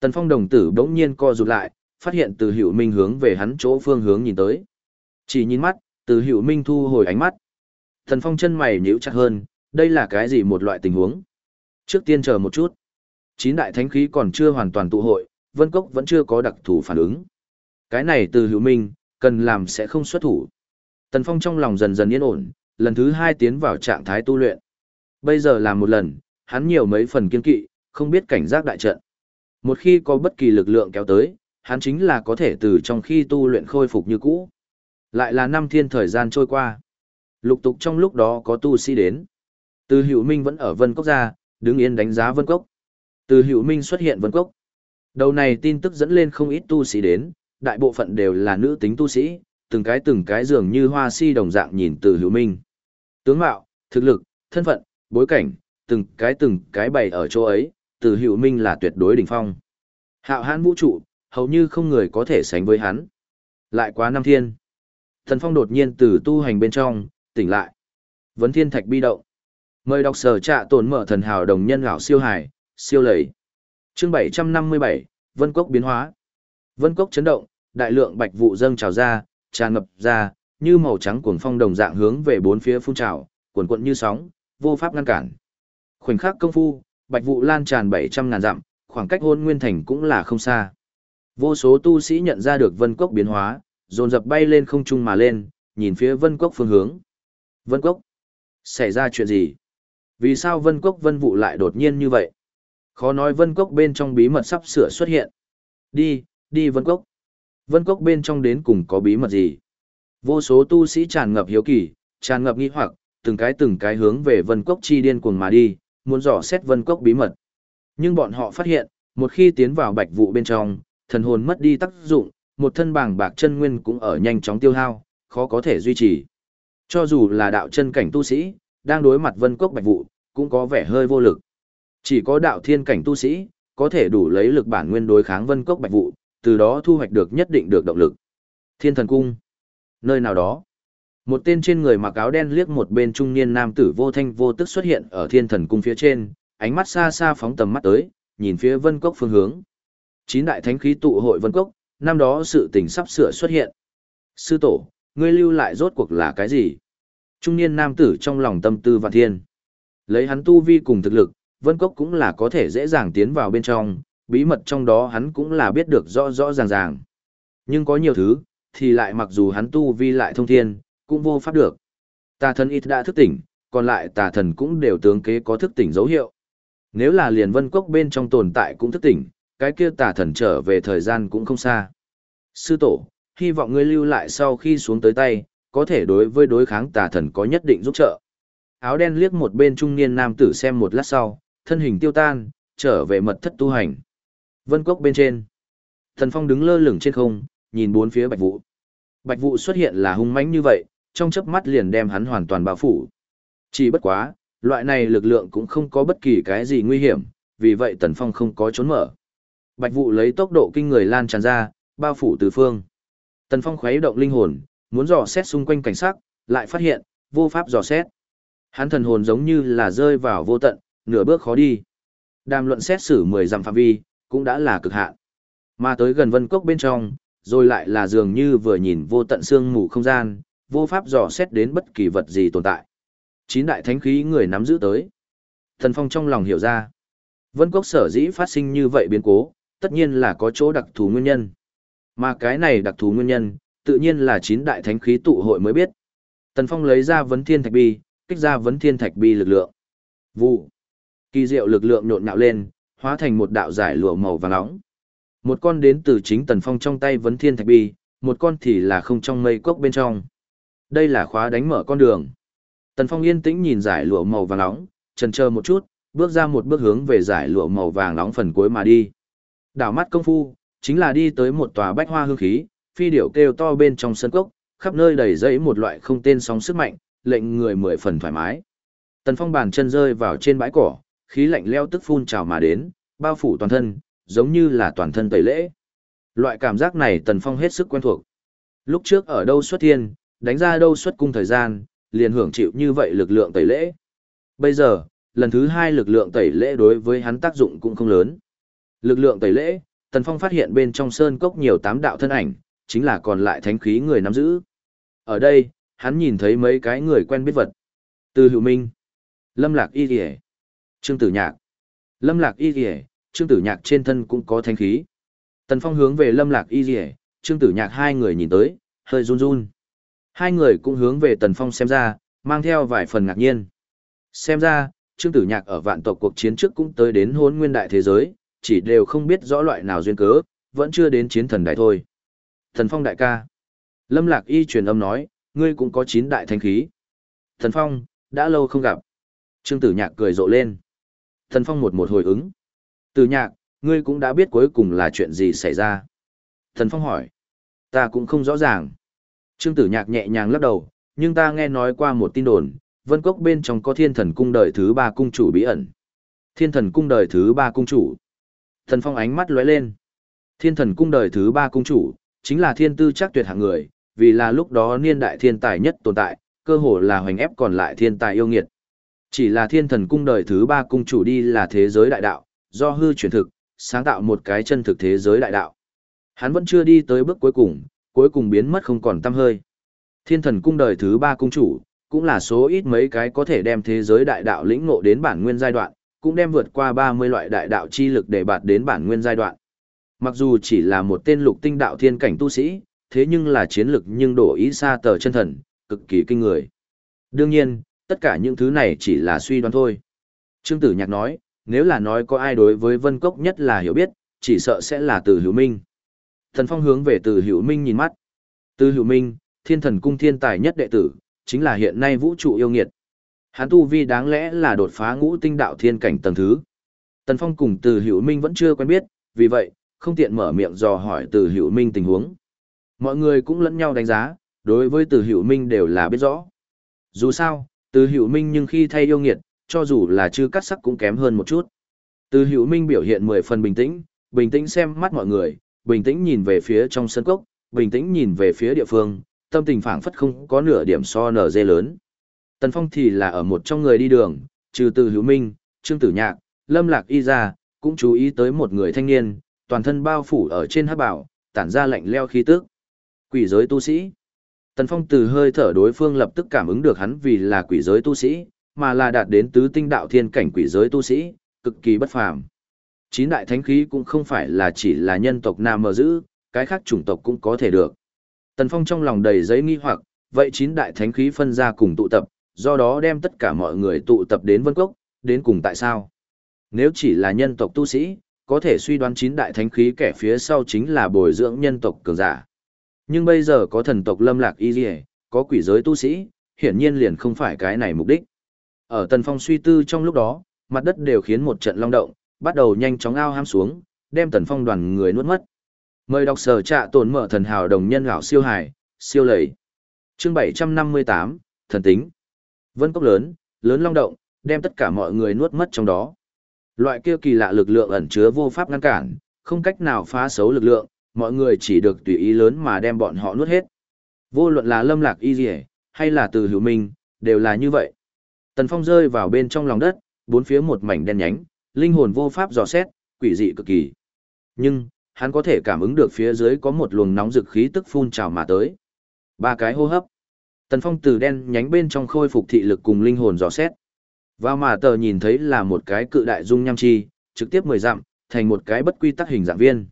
Tần phong đồng tử bỗng nhiên co rụt lại, phát hiện từ hữu minh hướng về hắn chỗ phương hướng nhìn tới. Chỉ nhìn mắt, từ hữu minh thu hồi ánh mắt. Tần phong chân mày nhíu chặt hơn, đây là cái gì một loại tình huống? Trước tiên chờ một chút. Chín đại thánh khí còn chưa hoàn toàn tụ hội, Vân Cốc vẫn chưa có đặc thù phản ứng. Cái này từ hữu minh, cần làm sẽ không xuất thủ. Tần Phong trong lòng dần dần yên ổn, lần thứ hai tiến vào trạng thái tu luyện. Bây giờ làm một lần, hắn nhiều mấy phần kiên kỵ, không biết cảnh giác đại trận. Một khi có bất kỳ lực lượng kéo tới, hắn chính là có thể từ trong khi tu luyện khôi phục như cũ. Lại là năm thiên thời gian trôi qua. Lục tục trong lúc đó có tu sĩ đến. Từ hữu minh vẫn ở vân cốc ra, đứng yên đánh giá vân cốc. Từ hữu minh xuất hiện vân cốc. Đầu này tin tức dẫn lên không ít tu sĩ đến, đại bộ phận đều là nữ tính tu sĩ, từng cái từng cái dường như hoa si đồng dạng nhìn từ hữu minh. Tướng mạo, thực lực, thân phận, bối cảnh, từng cái từng cái bày ở chỗ ấy, từ hữu minh là tuyệt đối đỉnh phong. Hạo hãn vũ trụ, hầu như không người có thể sánh với hắn. Lại quá năm thiên. Thần phong đột nhiên từ tu hành bên trong, tỉnh lại. Vấn thiên thạch bi động. Mời đọc sở trạ tổn mở thần hào đồng nhân gạo siêu hải, siêu lầy. Chương 757, Vân Cốc biến hóa. Vân Cốc chấn động, đại lượng bạch vụ dâng trào ra, tràn ngập ra, như màu trắng cuồng phong đồng dạng hướng về bốn phía phun trào, cuồn cuộn như sóng, vô pháp ngăn cản. Khoảnh khắc công phu, bạch vụ lan tràn 700 ngàn dặm, khoảng cách hôn nguyên thành cũng là không xa. Vô số tu sĩ nhận ra được Vân Cốc biến hóa, dồn dập bay lên không trung mà lên, nhìn phía Vân Cốc phương hướng. Vân Cốc, xảy ra chuyện gì? Vì sao Vân Cốc Vân vụ lại đột nhiên như vậy? Khó nói Vân Cốc bên trong bí mật sắp sửa xuất hiện. Đi, đi Vân Cốc. Vân Cốc bên trong đến cùng có bí mật gì? Vô số tu sĩ tràn ngập hiếu kỳ, tràn ngập nghi hoặc, từng cái từng cái hướng về Vân Cốc chi điên cuồng mà đi, muốn dò xét Vân Cốc bí mật. Nhưng bọn họ phát hiện, một khi tiến vào bạch vụ bên trong, thần hồn mất đi tác dụng, một thân bảng bạc chân nguyên cũng ở nhanh chóng tiêu hao, khó có thể duy trì. Cho dù là đạo chân cảnh tu sĩ, đang đối mặt Vân Cốc bạch vụ, cũng có vẻ hơi vô lực. Chỉ có đạo thiên cảnh tu sĩ, có thể đủ lấy lực bản nguyên đối kháng vân cốc bạch vụ, từ đó thu hoạch được nhất định được động lực. Thiên thần cung. Nơi nào đó, một tên trên người mặc áo đen liếc một bên trung niên nam tử vô thanh vô tức xuất hiện ở thiên thần cung phía trên, ánh mắt xa xa phóng tầm mắt tới, nhìn phía vân cốc phương hướng. Chín đại thánh khí tụ hội vân cốc, năm đó sự tình sắp sửa xuất hiện. Sư tổ, ngươi lưu lại rốt cuộc là cái gì? Trung niên nam tử trong lòng tâm tư vạn thiên. Lấy hắn tu vi cùng thực lực, Vân Cốc cũng là có thể dễ dàng tiến vào bên trong, bí mật trong đó hắn cũng là biết được rõ rõ ràng ràng. Nhưng có nhiều thứ, thì lại mặc dù hắn tu vi lại thông thiên, cũng vô pháp được. Tà thần ít đã thức tỉnh, còn lại tà thần cũng đều tướng kế có thức tỉnh dấu hiệu. Nếu là liền vân cốc bên trong tồn tại cũng thức tỉnh, cái kia tà thần trở về thời gian cũng không xa. Sư tổ, hy vọng ngươi lưu lại sau khi xuống tới tay, có thể đối với đối kháng tà thần có nhất định giúp trợ. Áo đen liếc một bên trung niên nam tử xem một lát sau, thân hình tiêu tan, trở về mật thất tu hành. Vân cốc bên trên. Thần Phong đứng lơ lửng trên không, nhìn bốn phía Bạch Vũ. Bạch Vũ xuất hiện là hung mãnh như vậy, trong chớp mắt liền đem hắn hoàn toàn bao phủ. Chỉ bất quá, loại này lực lượng cũng không có bất kỳ cái gì nguy hiểm, vì vậy Tần Phong không có trốn mở. Bạch Vũ lấy tốc độ kinh người lan tràn ra, bao phủ tứ phương. Tần Phong khuấy động linh hồn, muốn dò xét xung quanh cảnh sắc, lại phát hiện, vô pháp dò xét. Hắn thần hồn giống như là rơi vào vô tận, nửa bước khó đi. Đàm luận xét xử 10 dặm phạm vi, cũng đã là cực hạn. Mà tới gần vân cốc bên trong, rồi lại là dường như vừa nhìn vô tận xương mù không gian, vô pháp dò xét đến bất kỳ vật gì tồn tại. Chín đại thánh khí người nắm giữ tới. Thần Phong trong lòng hiểu ra. Vân cốc sở dĩ phát sinh như vậy biến cố, tất nhiên là có chỗ đặc thù nguyên nhân. Mà cái này đặc thù nguyên nhân, tự nhiên là chín đại thánh khí tụ hội mới biết. Tần Phong lấy ra vấn thiên thạch bi, kích ra vấn thiên thạch bi lực lượng. Vụ. Kỳ diệu lực lượng nhộn nhạo lên, hóa thành một đạo giải lụa màu vàng nóng. Một con đến từ chính Tần Phong trong tay vấn thiên thạch bi, một con thì là không trong mây cốc bên trong. Đây là khóa đánh mở con đường. Tần Phong yên tĩnh nhìn giải lụa màu vàng nóng, chần chờ một chút, bước ra một bước hướng về giải lụa màu vàng nóng phần cuối mà đi. Đảo mắt công phu, chính là đi tới một tòa bách hoa hương khí, phi điệu kêu to bên trong sân cốc, khắp nơi đầy dẫy một loại không tên sóng sức mạnh, lệnh người mười phần thoải mái. Tần Phong bàn chân rơi vào trên bãi cỏ, khí lạnh leo tức phun trào mà đến, bao phủ toàn thân, giống như là toàn thân tẩy lễ. Loại cảm giác này Tần Phong hết sức quen thuộc. Lúc trước ở đâu xuất thiên, đánh ra đâu xuất cung thời gian, liền hưởng chịu như vậy lực lượng tẩy lễ. Bây giờ, lần thứ hai lực lượng tẩy lễ đối với hắn tác dụng cũng không lớn. Lực lượng tẩy lễ, Tần Phong phát hiện bên trong sơn cốc nhiều tám đạo thân ảnh, chính là còn lại thánh khí người nắm giữ. Ở đây, hắn nhìn thấy mấy cái người quen biết vật. Từ Hữu Minh, Lâm Lạc Y Điề, Trương Tử Nhạc. Lâm Lạc Y Điề, Trương Tử Nhạc trên thân cũng có thánh khí. Tần Phong hướng về Lâm Lạc Y Điề, Trương Tử Nhạc hai người nhìn tới, hơi run run. Hai người cũng hướng về Tần Phong xem ra, mang theo vài phần ngạc nhiên. Xem ra, Trương Tử Nhạc ở vạn tộc cuộc chiến trước cũng tới đến hôn nguyên đại thế giới, chỉ đều không biết rõ loại nào duyên cớ, vẫn chưa đến chiến thần đại thôi. Thần Phong đại ca. Lâm Lạc Y truyền âm nói, ngươi cũng có chín đại thánh khí. Thần Phong, đã lâu không gặp. Trương Tử Nhạc cười rộ lên. Thần Phong một một hồi ứng. Tử Nhạc, ngươi cũng đã biết cuối cùng là chuyện gì xảy ra. Thần Phong hỏi. Ta cũng không rõ ràng. Trương Tử Nhạc nhẹ nhàng lắc đầu, nhưng ta nghe nói qua một tin đồn, Vân Cốc bên trong có thiên thần cung đời thứ ba cung chủ bí ẩn. Thiên thần cung đời thứ ba cung chủ. Thần Phong ánh mắt lóe lên. Thiên thần cung đời thứ ba cung chủ, chính là thiên tư chắc tuyệt hạng người, vì là lúc đó niên đại thiên tài nhất tồn tại, cơ hồ là hoành ép còn lại thiên tài yêu nghiệt. Chỉ là thiên thần cung đời thứ ba cung chủ đi là thế giới đại đạo, do hư chuyển thực, sáng tạo một cái chân thực thế giới đại đạo. Hắn vẫn chưa đi tới bước cuối cùng, cuối cùng biến mất không còn tăm hơi. Thiên thần cung đời thứ ba cung chủ, cũng là số ít mấy cái có thể đem thế giới đại đạo lĩnh ngộ đến bản nguyên giai đoạn, cũng đem vượt qua 30 loại đại đạo chi lực để bạt đến bản nguyên giai đoạn. Mặc dù chỉ là một tên lục tinh đạo thiên cảnh tu sĩ, thế nhưng là chiến lực nhưng đổ ý xa tờ chân thần, cực kỳ kinh người. Đương nhiên, tất cả những thứ này chỉ là suy đoán thôi. Trương Tử Nhạc nói, nếu là nói có ai đối với Vân Cốc nhất là hiểu biết, chỉ sợ sẽ là Từ Hữu Minh. Thần Phong hướng về Từ Hữu Minh nhìn mắt. Từ Hữu Minh, thiên thần cung thiên tài nhất đệ tử, chính là hiện nay vũ trụ yêu nghiệt. Hắn tu vi đáng lẽ là đột phá ngũ tinh đạo thiên cảnh tầng thứ. Tần Phong cùng Từ Hữu Minh vẫn chưa quen biết, vì vậy, không tiện mở miệng dò hỏi Từ Hữu Minh tình huống. Mọi người cũng lẫn nhau đánh giá, đối với Từ Hữu Minh đều là biết rõ. Dù sao, Từ Hữu Minh nhưng khi thay yêu nghiệt, cho dù là chưa cắt sắc cũng kém hơn một chút. Từ Hữu Minh biểu hiện mười phần bình tĩnh, bình tĩnh xem mắt mọi người, bình tĩnh nhìn về phía trong sân cốc, bình tĩnh nhìn về phía địa phương, tâm tình phảng phất không có nửa điểm so nở dê lớn. Tần Phong thì là ở một trong người đi đường, trừ từ hữu minh, trương tử nhạc, lâm lạc y ra, cũng chú ý tới một người thanh niên, toàn thân bao phủ ở trên hắc bảo, tản ra lạnh leo khí tức. Quỷ giới tu sĩ. Tần Phong từ hơi thở đối phương lập tức cảm ứng được hắn vì là quỷ giới tu sĩ, mà là đạt đến tứ tinh đạo thiên cảnh quỷ giới tu sĩ, cực kỳ bất phàm. Chín đại thánh khí cũng không phải là chỉ là nhân tộc nam mơ giữ, cái khác chủng tộc cũng có thể được. Tần Phong trong lòng đầy giấy nghi hoặc, vậy chín đại thánh khí phân ra cùng tụ tập, do đó đem tất cả mọi người tụ tập đến Vân Cốc, đến cùng tại sao? Nếu chỉ là nhân tộc tu sĩ, có thể suy đoán chín đại thánh khí kẻ phía sau chính là bồi dưỡng nhân tộc cường giả. Nhưng bây giờ có thần tộc lâm lạc y dì có quỷ giới tu sĩ, hiển nhiên liền không phải cái này mục đích. Ở tần phong suy tư trong lúc đó, mặt đất đều khiến một trận long động, bắt đầu nhanh chóng ao ham xuống, đem tần phong đoàn người nuốt mất. Mời đọc sở trạ tổn mở thần hào đồng nhân gạo siêu hải, siêu lầy. Chương 758, thần tính. Vân cốc lớn, lớn long động, đem tất cả mọi người nuốt mất trong đó. Loại kia kỳ lạ lực lượng ẩn chứa vô pháp ngăn cản, không cách nào phá xấu lực lượng, mọi người chỉ được tùy ý lớn mà đem bọn họ nuốt hết. Vô luận là lâm lạc y Diệp, hay là từ hữu minh, đều là như vậy. Tần Phong rơi vào bên trong lòng đất, bốn phía một mảnh đen nhánh, linh hồn vô pháp dò xét, quỷ dị cực kỳ. Nhưng, hắn có thể cảm ứng được phía dưới có một luồng nóng dực khí tức phun trào mà tới. Ba cái hô hấp. Tần Phong từ đen nhánh bên trong khôi phục thị lực cùng linh hồn dò xét và mà tờ nhìn thấy là một cái cự đại dung nham chi, trực tiếp mười dặm, thành một cái bất quy tắc hình dạng viên.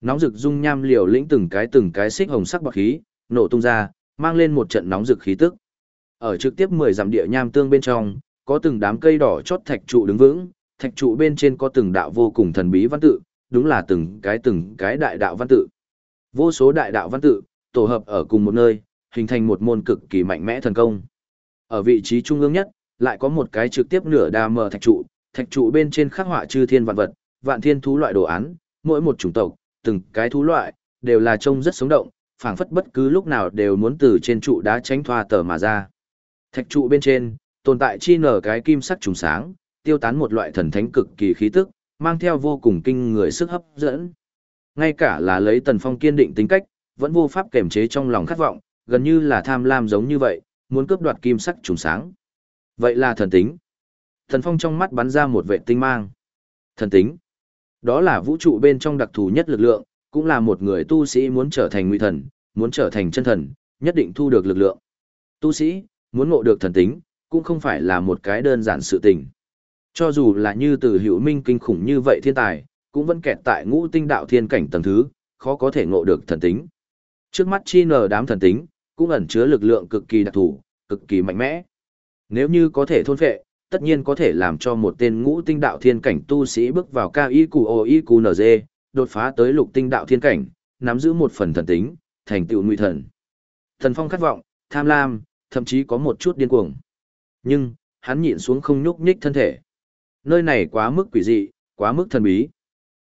Nóng rực dung nham liều lĩnh từng cái từng cái xích hồng sắc bọt khí, nổ tung ra, mang lên một trận nóng rực khí tức. Ở trực tiếp mười dặm địa nham tương bên trong, có từng đám cây đỏ chót thạch trụ đứng vững, thạch trụ bên trên có từng đạo vô cùng thần bí văn tự, đúng là từng cái từng cái đại đạo văn tự. Vô số đại đạo văn tự, tổ hợp ở cùng một nơi, hình thành một môn cực kỳ mạnh mẽ thần công. Ở vị trí trung ương nhất, lại có một cái trực tiếp nửa đa mờ thạch trụ, thạch trụ bên trên khắc họa chư thiên vạn vật, vạn thiên thú loại đồ án, mỗi một chủng tộc, từng cái thú loại, đều là trông rất sống động, phảng phất bất cứ lúc nào đều muốn từ trên trụ đá tránh thoa tờ mà ra. Thạch trụ bên trên, tồn tại chi nở cái kim sắc trùng sáng, tiêu tán một loại thần thánh cực kỳ khí tức, mang theo vô cùng kinh người sức hấp dẫn. Ngay cả là lấy tần phong kiên định tính cách, vẫn vô pháp kềm chế trong lòng khát vọng, gần như là tham lam giống như vậy, muốn cướp đoạt kim sắc trùng sáng. Vậy là thần tính. Thần phong trong mắt bắn ra một vệ tinh mang. Thần tính. Đó là vũ trụ bên trong đặc thù nhất lực lượng, cũng là một người tu sĩ muốn trở thành nguy thần, muốn trở thành chân thần, nhất định thu được lực lượng. Tu sĩ, muốn ngộ được thần tính, cũng không phải là một cái đơn giản sự tình. Cho dù là như từ hữu minh kinh khủng như vậy thiên tài, cũng vẫn kẹt tại ngũ tinh đạo thiên cảnh tầng thứ, khó có thể ngộ được thần tính. Trước mắt chi nở đám thần tính, cũng ẩn chứa lực lượng cực kỳ đặc thù, cực kỳ mạnh mẽ. Nếu như có thể thôn phệ, tất nhiên có thể làm cho một tên ngũ tinh đạo thiên cảnh tu sĩ bước vào cao y cù o y cù nz, đột phá tới lục tinh đạo thiên cảnh, nắm giữ một phần thần tính, thành tựu nguy thần. Thần phong khát vọng, tham lam, thậm chí có một chút điên cuồng. Nhưng, hắn nhịn xuống không nhúc nhích thân thể. Nơi này quá mức quỷ dị, quá mức thần bí.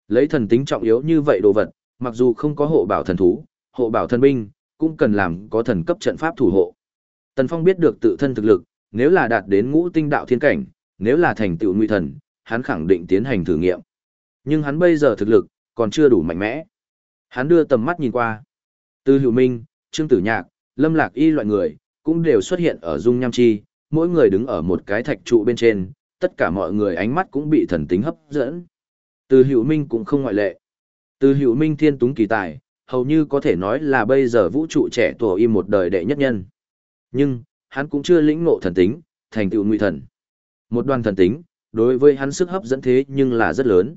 Lấy thần tính trọng yếu như vậy đồ vật, mặc dù không có hộ bảo thần thú, hộ bảo thần binh, cũng cần làm có thần cấp trận pháp thủ hộ. Tần Phong biết được tự thân thực lực, nếu là đạt đến ngũ tinh đạo thiên cảnh, nếu là thành tựu nguy thần, hắn khẳng định tiến hành thử nghiệm. Nhưng hắn bây giờ thực lực, còn chưa đủ mạnh mẽ. Hắn đưa tầm mắt nhìn qua. Từ Hữu Minh, Trương Tử Nhạc, Lâm Lạc Y loại người, cũng đều xuất hiện ở dung nham chi, mỗi người đứng ở một cái thạch trụ bên trên, tất cả mọi người ánh mắt cũng bị thần tính hấp dẫn. Từ Hữu Minh cũng không ngoại lệ. Từ Hữu Minh thiên túng kỳ tài, hầu như có thể nói là bây giờ vũ trụ trẻ tuổi im một đời đệ nhất nhân. Nhưng, hắn cũng chưa lĩnh ngộ thần tính, thành tựu nguy thần. Một đoàn thần tính, đối với hắn sức hấp dẫn thế nhưng là rất lớn.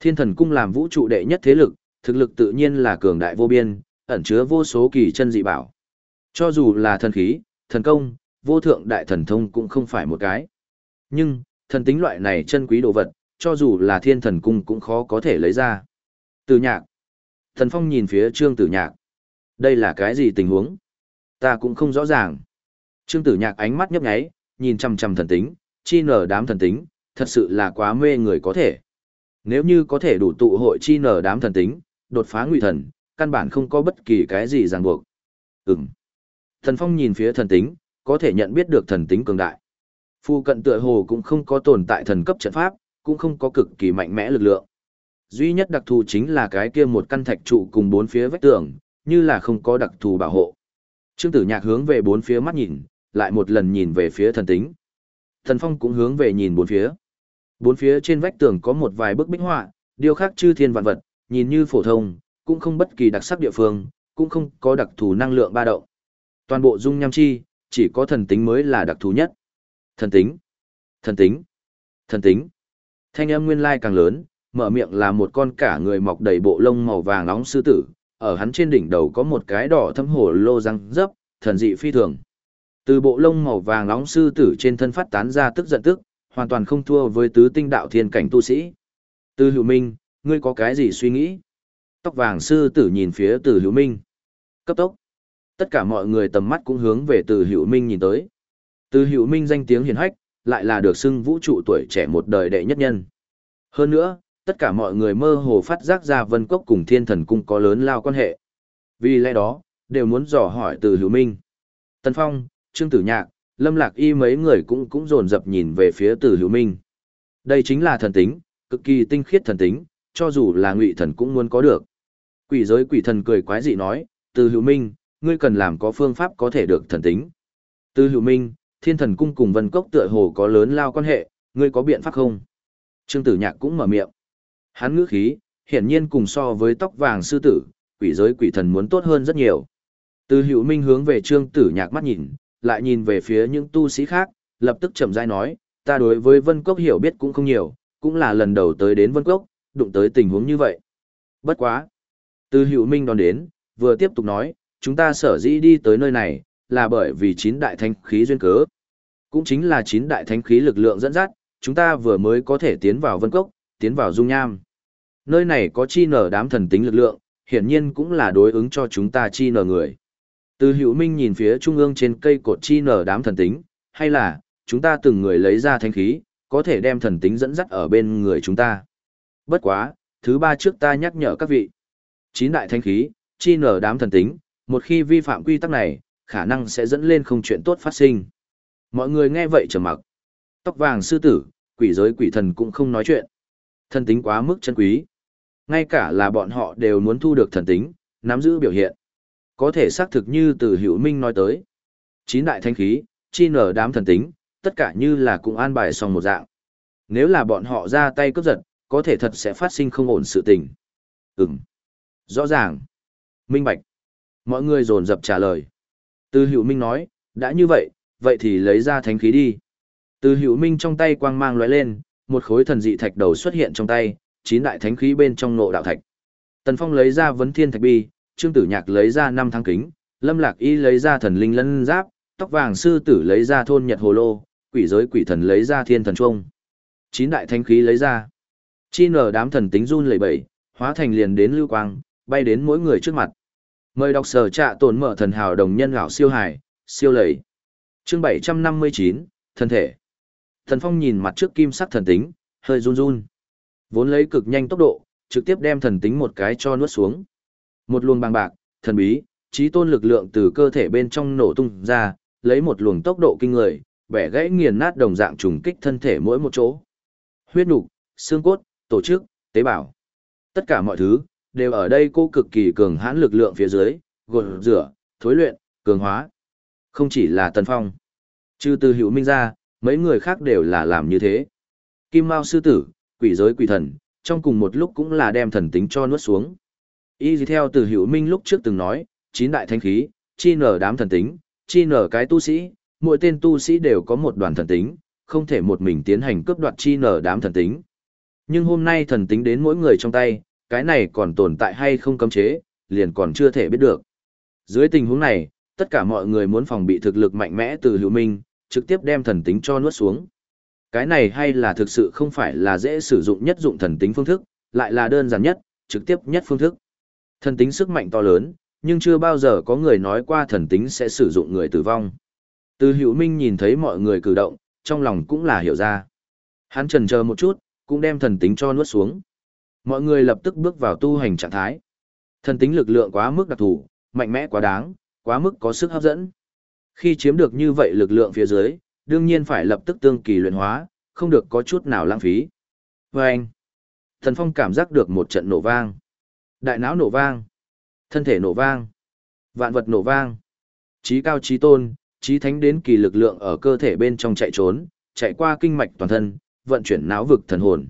Thiên thần cung làm vũ trụ đệ nhất thế lực, thực lực tự nhiên là cường đại vô biên, ẩn chứa vô số kỳ chân dị bảo. Cho dù là thần khí, thần công, vô thượng đại thần thông cũng không phải một cái. Nhưng, thần tính loại này chân quý đồ vật, cho dù là thiên thần cung cũng khó có thể lấy ra. Từ nhạc. Thần phong nhìn phía trương tử nhạc. Đây là cái gì tình huống? Ta cũng không rõ ràng. Trương tử nhạc ánh mắt nhấp nháy, nhìn chằm chằm thần tính, chi nở đám thần tính, thật sự là quá mê người có thể. Nếu như có thể đủ tụ hội chi nở đám thần tính, đột phá ngụy thần, căn bản không có bất kỳ cái gì ràng buộc. Ừm. Thần Phong nhìn phía thần tính, có thể nhận biết được thần tính cường đại. Phu cận tựa hồ cũng không có tồn tại thần cấp trận pháp, cũng không có cực kỳ mạnh mẽ lực lượng. Duy nhất đặc thù chính là cái kia một căn thạch trụ cùng bốn phía vách tường, như là không có đặc thù bảo hộ. Trương Tử Nhạc hướng về bốn phía mắt nhìn, lại một lần nhìn về phía thần tính. Thần Phong cũng hướng về nhìn bốn phía. Bốn phía trên vách tường có một vài bức bích họa, điêu khắc chư thiên vạn vật, nhìn như phổ thông, cũng không bất kỳ đặc sắc địa phương, cũng không có đặc thù năng lượng ba động. Toàn bộ dung nham chi, chỉ có thần tính mới là đặc thù nhất. Thần tính, thần tính, thần tính. Thanh âm nguyên lai càng lớn, mở miệng là một con cả người mọc đầy bộ lông màu vàng nóng sư tử, ở hắn trên đỉnh đầu có một cái đỏ thâm hổ lô răng dấp, thần dị phi thường. Từ bộ lông màu vàng nóng sư tử trên thân phát tán ra tức giận tức, hoàn toàn không thua với tứ tinh đạo thiên cảnh tu sĩ. Từ hữu minh, ngươi có cái gì suy nghĩ? Tóc vàng sư tử nhìn phía từ hữu minh. Cấp tốc. Tất cả mọi người tầm mắt cũng hướng về từ hữu minh nhìn tới. Từ hữu minh danh tiếng hiền hách, lại là được xưng vũ trụ tuổi trẻ một đời đệ nhất nhân. Hơn nữa, tất cả mọi người mơ hồ phát giác ra vân cốc cùng thiên thần cung có lớn lao quan hệ. Vì lẽ đó, đều muốn dò hỏi từ hữu minh. Tân Phong, Trương Tử Nhạc, Lâm Lạc Y mấy người cũng cũng dồn dập nhìn về phía từ hữu minh. Đây chính là thần tính, cực kỳ tinh khiết thần tính, cho dù là ngụy thần cũng muốn có được. Quỷ giới quỷ thần cười quái dị nói, từ hữu minh, ngươi cần làm có phương pháp có thể được thần tính. Từ hữu minh, thiên thần cung cùng vân cốc tựa hồ có lớn lao quan hệ, ngươi có biện pháp không? Trương tử nhạc cũng mở miệng. Hắn ngữ khí, hiển nhiên cùng so với tóc vàng sư tử, quỷ giới quỷ thần muốn tốt hơn rất nhiều. Từ hữu minh hướng về trương tử nhạc mắt nhìn, lại nhìn về phía những tu sĩ khác, lập tức chậm rãi nói, ta đối với vân cốc hiểu biết cũng không nhiều, cũng là lần đầu tới đến vân cốc, đụng tới tình huống như vậy. Bất quá. Từ hữu minh đón đến, vừa tiếp tục nói, chúng ta sở dĩ đi tới nơi này, là bởi vì chín đại thánh khí duyên cớ. Cũng chính là chín đại thánh khí lực lượng dẫn dắt, chúng ta vừa mới có thể tiến vào vân cốc, tiến vào dung nham. Nơi này có chi nở đám thần tính lực lượng, hiển nhiên cũng là đối ứng cho chúng ta chi nở người. Từ hữu minh nhìn phía trung ương trên cây cột chi nở đám thần tính, hay là, chúng ta từng người lấy ra thanh khí, có thể đem thần tính dẫn dắt ở bên người chúng ta. Bất quá, thứ ba trước ta nhắc nhở các vị. Chín đại thanh khí, chi nở đám thần tính, một khi vi phạm quy tắc này, khả năng sẽ dẫn lên không chuyện tốt phát sinh. Mọi người nghe vậy trầm mặc. Tóc vàng sư tử, quỷ giới quỷ thần cũng không nói chuyện. Thần tính quá mức chân quý. Ngay cả là bọn họ đều muốn thu được thần tính, nắm giữ biểu hiện. Có thể xác thực như từ hữu minh nói tới. Chín đại thanh khí, chi nở đám thần tính, tất cả như là cũng an bài xong một dạng. Nếu là bọn họ ra tay cướp giật, có thể thật sẽ phát sinh không ổn sự tình. Ừm. Rõ ràng. Minh bạch. Mọi người dồn dập trả lời. Từ hữu minh nói, đã như vậy, vậy thì lấy ra thánh khí đi. Từ hữu minh trong tay quang mang lóe lên, một khối thần dị thạch đầu xuất hiện trong tay, chín đại thánh khí bên trong nộ đạo thạch. Tần Phong lấy ra vấn thiên thạch bi, Trương Tử Nhạc lấy ra năm tháng kính, Lâm Lạc Y lấy ra thần linh lân giáp, tóc vàng sư tử lấy ra thôn nhật hồ lô, quỷ giới quỷ thần lấy ra thiên thần trung. Chín đại thánh khí lấy ra. Chi nở đám thần tính run lẩy bẩy, hóa thành liền đến lưu quang, bay đến mỗi người trước mặt. Mời đọc sở trạ tồn mở thần hào đồng nhân gạo siêu hải, siêu lầy. Chương 759, thân thể. Thần Phong nhìn mặt trước kim sắc thần tính, hơi run run. Vốn lấy cực nhanh tốc độ, trực tiếp đem thần tính một cái cho nuốt xuống. Một luồng bàng bạc, thần bí, trí tôn lực lượng từ cơ thể bên trong nổ tung ra, lấy một luồng tốc độ kinh người, bẻ gãy nghiền nát đồng dạng trùng kích thân thể mỗi một chỗ. Huyết nục, xương cốt, tổ chức, tế bào. Tất cả mọi thứ, đều ở đây cô cực kỳ cường hãn lực lượng phía dưới, gột rửa, thối luyện, cường hóa. Không chỉ là Tần Phong. Trừ từ hữu minh ra, mấy người khác đều là làm như thế. Kim Mao sư tử, quỷ giới quỷ thần, trong cùng một lúc cũng là đem thần tính cho nuốt xuống. Y gì theo từ hữu minh lúc trước từng nói, chín đại thanh khí, chi nở đám thần tính, chi nở cái tu sĩ, mỗi tên tu sĩ đều có một đoàn thần tính, không thể một mình tiến hành cướp đoạt chi nở đám thần tính. Nhưng hôm nay thần tính đến mỗi người trong tay, cái này còn tồn tại hay không cấm chế, liền còn chưa thể biết được. Dưới tình huống này, tất cả mọi người muốn phòng bị thực lực mạnh mẽ từ hữu minh, trực tiếp đem thần tính cho nuốt xuống. Cái này hay là thực sự không phải là dễ sử dụng nhất dụng thần tính phương thức, lại là đơn giản nhất, trực tiếp nhất phương thức. Thần tính sức mạnh to lớn, nhưng chưa bao giờ có người nói qua thần tính sẽ sử dụng người tử vong. Từ hữu minh nhìn thấy mọi người cử động, trong lòng cũng là hiểu ra. Hắn trần chờ một chút, cũng đem thần tính cho nuốt xuống. Mọi người lập tức bước vào tu hành trạng thái. Thần tính lực lượng quá mức đặc thù, mạnh mẽ quá đáng, quá mức có sức hấp dẫn. Khi chiếm được như vậy lực lượng phía dưới, đương nhiên phải lập tức tương kỳ luyện hóa, không được có chút nào lãng phí. Và anh, thần phong cảm giác được một trận nổ vang. Đại não nổ vang, thân thể nổ vang, vạn vật nổ vang. Trí cao trí tôn, trí thánh đến kỳ lực lượng ở cơ thể bên trong chạy trốn, chạy qua kinh mạch toàn thân, vận chuyển não vực thần hồn.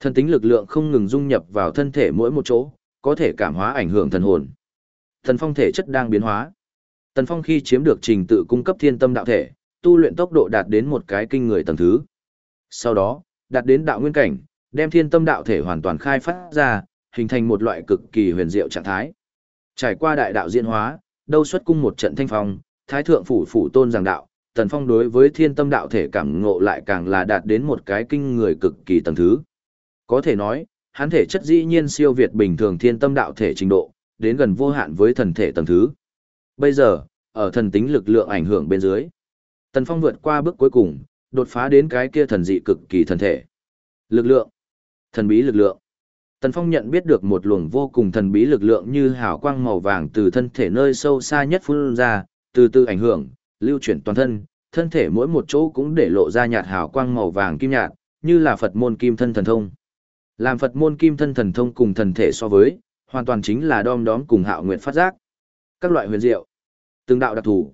Thần tính lực lượng không ngừng dung nhập vào thân thể mỗi một chỗ, có thể cảm hóa ảnh hưởng thần hồn. Thần phong thể chất đang biến hóa. Tần Phong khi chiếm được trình tự cung cấp thiên tâm đạo thể, tu luyện tốc độ đạt đến một cái kinh người tầng thứ. Sau đó, đạt đến đạo nguyên cảnh, đem thiên tâm đạo thể hoàn toàn khai phát ra, hình thành một loại cực kỳ huyền diệu trạng thái. Trải qua đại đạo diễn hóa, đâu xuất cung một trận thanh phong, thái thượng phủ phủ tôn giảng đạo, Tần Phong đối với thiên tâm đạo thể cảm ngộ lại càng là đạt đến một cái kinh người cực kỳ tầng thứ. Có thể nói, hắn thể chất dĩ nhiên siêu việt bình thường thiên tâm đạo thể trình độ, đến gần vô hạn với thần thể tầng thứ. Bây giờ, ở thần tính lực lượng ảnh hưởng bên dưới, Tần Phong vượt qua bước cuối cùng, đột phá đến cái kia thần dị cực kỳ thần thể. Lực lượng, thần bí lực lượng. Tần Phong nhận biết được một luồng vô cùng thần bí lực lượng như hào quang màu vàng từ thân thể nơi sâu xa nhất phun ra, từ từ ảnh hưởng, lưu chuyển toàn thân, thân thể mỗi một chỗ cũng để lộ ra nhạt hào quang màu vàng kim nhạt, như là Phật môn kim thân thần thông. Làm Phật môn kim thân thần thông cùng thần thể so với, hoàn toàn chính là đom đóm cùng hạo nguyện phát giác. Các loại huyền diệu, từng đạo đặc thù,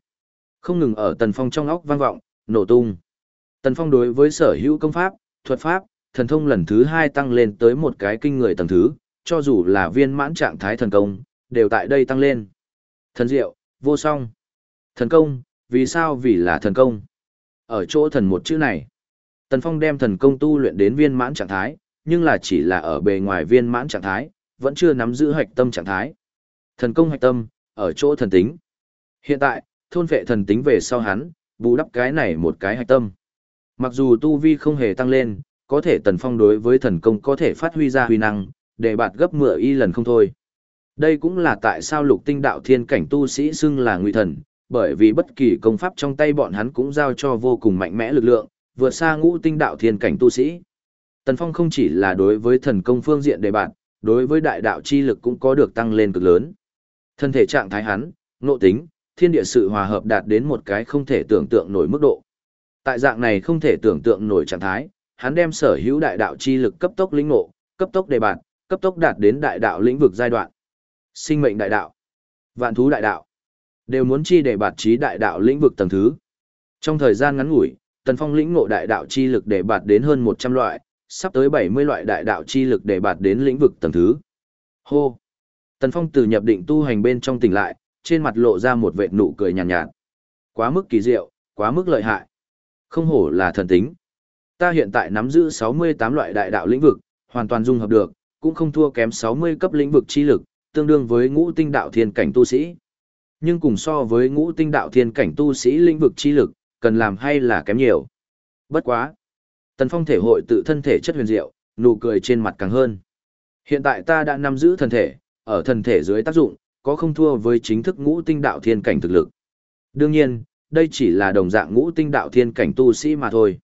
không ngừng ở Tần Phong trong óc vang vọng, nổ tung. Tần Phong đối với sở hữu công pháp, thuật pháp, thần thông lần thứ hai tăng lên tới một cái kinh người tầng thứ, cho dù là viên mãn trạng thái thần công, đều tại đây tăng lên. Thần diệu, vô song. Thần công, vì sao vì là thần công? Ở chỗ thần một chữ này, Tần Phong đem thần công tu luyện đến viên mãn trạng thái, nhưng là chỉ là ở bề ngoài viên mãn trạng thái, vẫn chưa nắm giữ hạch tâm trạng thái. Thần công hạch tâm, ở chỗ thần tính. Hiện tại, thôn vệ thần tính về sau hắn, bù đắp cái này một cái hạch tâm. Mặc dù tu vi không hề tăng lên, có thể tần phong đối với thần công có thể phát huy ra huy năng, để bạt gấp mửa y lần không thôi. Đây cũng là tại sao lục tinh đạo thiên cảnh tu sĩ xưng là nguy thần, bởi vì bất kỳ công pháp trong tay bọn hắn cũng giao cho vô cùng mạnh mẽ lực lượng, vượt xa ngũ tinh đạo thiên cảnh tu sĩ. Tần Phong không chỉ là đối với thần công phương diện đề bạn, đối với đại đạo chi lực cũng có được tăng lên cực lớn. Thân thể trạng thái hắn, nội tính, thiên địa sự hòa hợp đạt đến một cái không thể tưởng tượng nổi mức độ. Tại dạng này không thể tưởng tượng nổi trạng thái, hắn đem sở hữu đại đạo chi lực cấp tốc lĩnh ngộ, cấp tốc đề bạt, cấp tốc đạt đến đại đạo lĩnh vực giai đoạn. Sinh mệnh đại đạo, vạn thú đại đạo, đều muốn chi đề bạt trí đại đạo lĩnh vực tầng thứ. Trong thời gian ngắn ngủi, Tần Phong lĩnh ngộ đại đạo chi lực đề bạt đến hơn 100 loại, sắp tới 70 loại đại đạo chi lực đề bạt đến lĩnh vực tầng thứ. Hô! Tần Phong từ nhập định tu hành bên trong tỉnh lại, trên mặt lộ ra một vệt nụ cười nhàn nhạt, nhạt. Quá mức kỳ diệu, quá mức lợi hại. Không hổ là thần tính. Ta hiện tại nắm giữ 68 loại đại đạo lĩnh vực, hoàn toàn dung hợp được, cũng không thua kém 60 cấp lĩnh vực chi lực, tương đương với ngũ tinh đạo thiên cảnh tu sĩ. Nhưng cùng so với ngũ tinh đạo thiên cảnh tu sĩ lĩnh vực chi lực, cần làm hay là kém nhiều. Bất quá. Tần Phong thể hội tự thân thể chất huyền diệu, nụ cười trên mặt càng hơn. Hiện tại ta đã nắm giữ thần thể, ở thần thể dưới tác dụng, có không thua với chính thức ngũ tinh đạo thiên cảnh thực lực. Đương nhiên, đây chỉ là đồng dạng ngũ tinh đạo thiên cảnh tu sĩ mà thôi.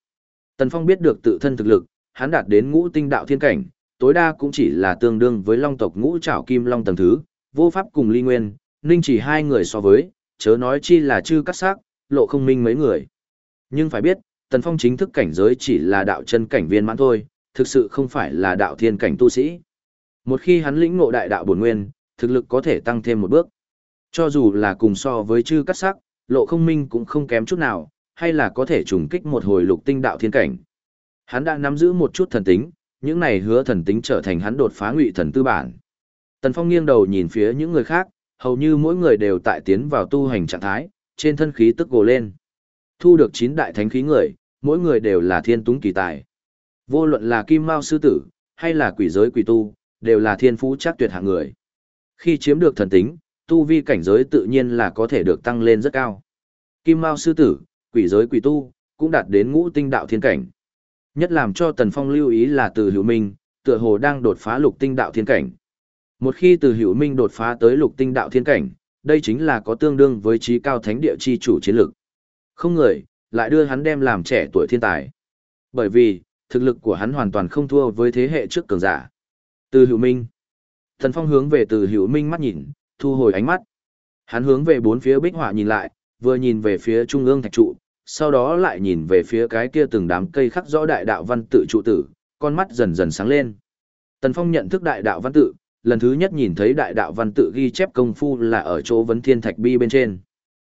Tần Phong biết được tự thân thực lực, hắn đạt đến ngũ tinh đạo thiên cảnh, tối đa cũng chỉ là tương đương với long tộc ngũ trảo kim long tầng thứ, vô pháp cùng ly nguyên, ninh chỉ hai người so với, chớ nói chi là chư cắt xác, lộ không minh mấy người. Nhưng phải biết, Tần Phong chính thức cảnh giới chỉ là đạo chân cảnh viên mãn thôi, thực sự không phải là đạo thiên cảnh tu sĩ. Một khi hắn lĩnh ngộ đại đạo bổn nguyên, thực lực có thể tăng thêm một bước. Cho dù là cùng so với chư cắt sắc, lộ không minh cũng không kém chút nào, hay là có thể trùng kích một hồi lục tinh đạo thiên cảnh. Hắn đã nắm giữ một chút thần tính, những này hứa thần tính trở thành hắn đột phá ngụy thần tư bản. Tần Phong nghiêng đầu nhìn phía những người khác, hầu như mỗi người đều tại tiến vào tu hành trạng thái, trên thân khí tức gồ lên. Thu được 9 đại thánh khí người, mỗi người đều là thiên túng kỳ tài. Vô luận là kim mao sư tử, hay là quỷ giới quỷ tu, đều là thiên phú chắc tuyệt hạng người. Khi chiếm được thần tính, tu vi cảnh giới tự nhiên là có thể được tăng lên rất cao. Kim mao sư tử, quỷ giới quỷ tu, cũng đạt đến ngũ tinh đạo thiên cảnh. Nhất làm cho Tần Phong lưu ý là từ hữu minh, tựa hồ đang đột phá lục tinh đạo thiên cảnh. Một khi từ hữu minh đột phá tới lục tinh đạo thiên cảnh, đây chính là có tương đương với trí cao thánh địa chi chủ chiến lực. Không người, lại đưa hắn đem làm trẻ tuổi thiên tài. Bởi vì, thực lực của hắn hoàn toàn không thua với thế hệ trước cường giả. Từ hữu minh. Thần Phong hướng về từ hữu minh mắt nhìn, thu hồi ánh mắt. Hắn hướng về bốn phía bích họa nhìn lại, vừa nhìn về phía trung ương thạch trụ, sau đó lại nhìn về phía cái kia từng đám cây khắc rõ đại đạo văn tự trụ tử, con mắt dần dần sáng lên. Tần Phong nhận thức đại đạo văn tự, lần thứ nhất nhìn thấy đại đạo văn tự ghi chép công phu là ở chỗ vấn thiên thạch bi bên trên.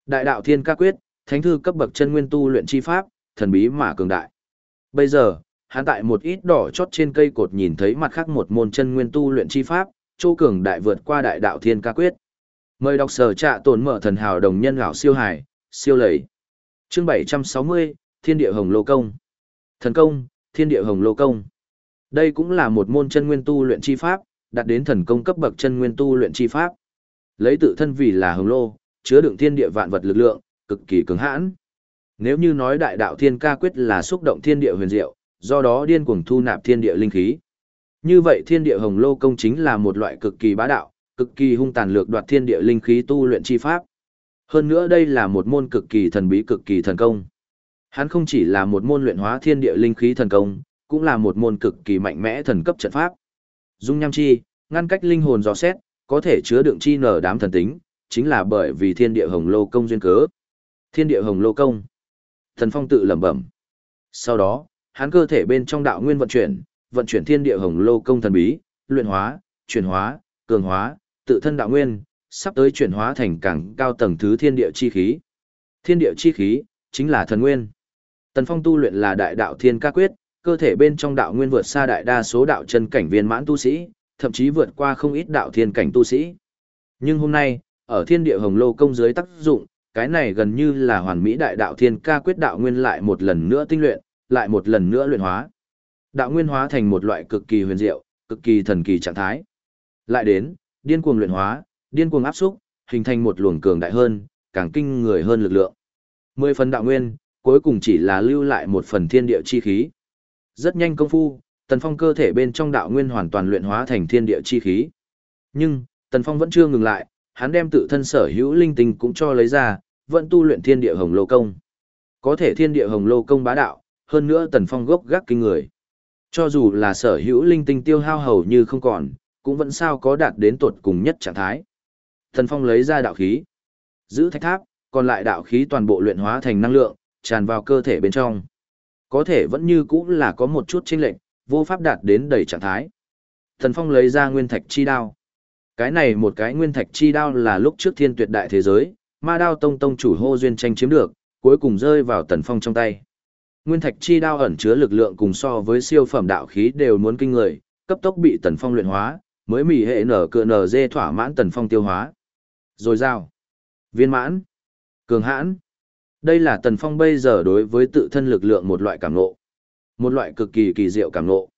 Đại đạo thiên ca quyết, thánh thư cấp bậc chân nguyên tu luyện chi pháp, thần bí mà cường đại. Bây giờ, hắn tại một ít đỏ chót trên cây cột nhìn thấy mặt khác một môn chân nguyên tu luyện chi pháp, chỗ cường đại vượt qua đại đạo thiên ca quyết. Mời đọc sở trạ tồn mở thần hào đồng nhân gạo siêu hải, siêu lầy. Chương 760, Thiên địa hồng lô công. Thần công, Thiên địa hồng lô công. Đây cũng là một môn chân nguyên tu luyện chi pháp, đạt đến thần công cấp bậc chân nguyên tu luyện chi pháp. Lấy tự thân vì là hồng lô, chứa đựng thiên địa vạn vật lực lượng, cực kỳ cứng hãn. Nếu như nói đại đạo thiên ca quyết là xúc động thiên địa huyền diệu, do đó điên cuồng thu nạp thiên địa linh khí. Như vậy thiên địa hồng lô công chính là một loại cực kỳ bá đạo, cực kỳ hung tàn lược đoạt thiên địa linh khí tu luyện chi pháp. Hơn nữa đây là một môn cực kỳ thần bí cực kỳ thần công. Hắn không chỉ là một môn luyện hóa thiên địa linh khí thần công, cũng là một môn cực kỳ mạnh mẽ thần cấp trận pháp. Dung nham chi, ngăn cách linh hồn dò xét, có thể chứa đựng chi nở đám thần tính, chính là bởi vì thiên địa hồng lô công duyên cớ. Thiên địa hồng lô công. Thần phong tự lẩm bẩm. Sau đó, hắn cơ thể bên trong đạo nguyên vận chuyển, vận chuyển thiên địa hồng lô công thần bí, luyện hóa, chuyển hóa, cường hóa, tự thân đạo nguyên, sắp tới chuyển hóa thành càng cao tầng thứ thiên địa chi khí. Thiên địa chi khí chính là thần nguyên. Tần Phong tu luyện là đại đạo thiên ca quyết, cơ thể bên trong đạo nguyên vượt xa đại đa số đạo chân cảnh viên mãn tu sĩ, thậm chí vượt qua không ít đạo thiên cảnh tu sĩ. Nhưng hôm nay, ở thiên địa hồng lô công dưới tác dụng, cái này gần như là hoàn mỹ đại đạo thiên ca quyết đạo nguyên lại một lần nữa tinh luyện, lại một lần nữa luyện hóa. Đạo nguyên hóa thành một loại cực kỳ huyền diệu, cực kỳ thần kỳ trạng thái. Lại đến, điên cuồng luyện hóa, điên cuồng áp xúc, hình thành một luồng cường đại hơn, càng kinh người hơn lực lượng. Mười phần đạo nguyên, cuối cùng chỉ là lưu lại một phần thiên địa chi khí. Rất nhanh công phu, Tần Phong cơ thể bên trong đạo nguyên hoàn toàn luyện hóa thành thiên địa chi khí. Nhưng, Tần Phong vẫn chưa ngừng lại, hắn đem tự thân sở hữu linh tinh cũng cho lấy ra, vẫn tu luyện thiên địa hồng lô công. Có thể thiên địa hồng lô công bá đạo, hơn nữa Tần Phong gốc gác kinh người. Cho dù là sở hữu linh tinh tiêu hao hầu như không còn, cũng vẫn sao có đạt đến tột cùng nhất trạng thái. Tần Phong lấy ra đạo khí, giữ thạch tháp, còn lại đạo khí toàn bộ luyện hóa thành năng lượng, tràn vào cơ thể bên trong. Có thể vẫn như cũ là có một chút chênh lệch, vô pháp đạt đến đầy trạng thái. Thần Phong lấy ra nguyên thạch chi đao. Cái này một cái nguyên thạch chi đao là lúc trước thiên tuyệt đại thế giới, ma đao tông tông chủ hô duyên tranh chiếm được, cuối cùng rơi vào Tần Phong trong tay. Nguyên thạch chi đao ẩn chứa lực lượng cùng so với siêu phẩm đạo khí đều muốn kinh người, cấp tốc bị Tần Phong luyện hóa, mới mỉ hệ nở cựa nở dê thỏa mãn Tần Phong tiêu hóa. Rồi giao. Viên mãn. Cường hãn. Đây là Tần Phong bây giờ đối với tự thân lực lượng một loại cảm ngộ. Một loại cực kỳ kỳ diệu cảm ngộ.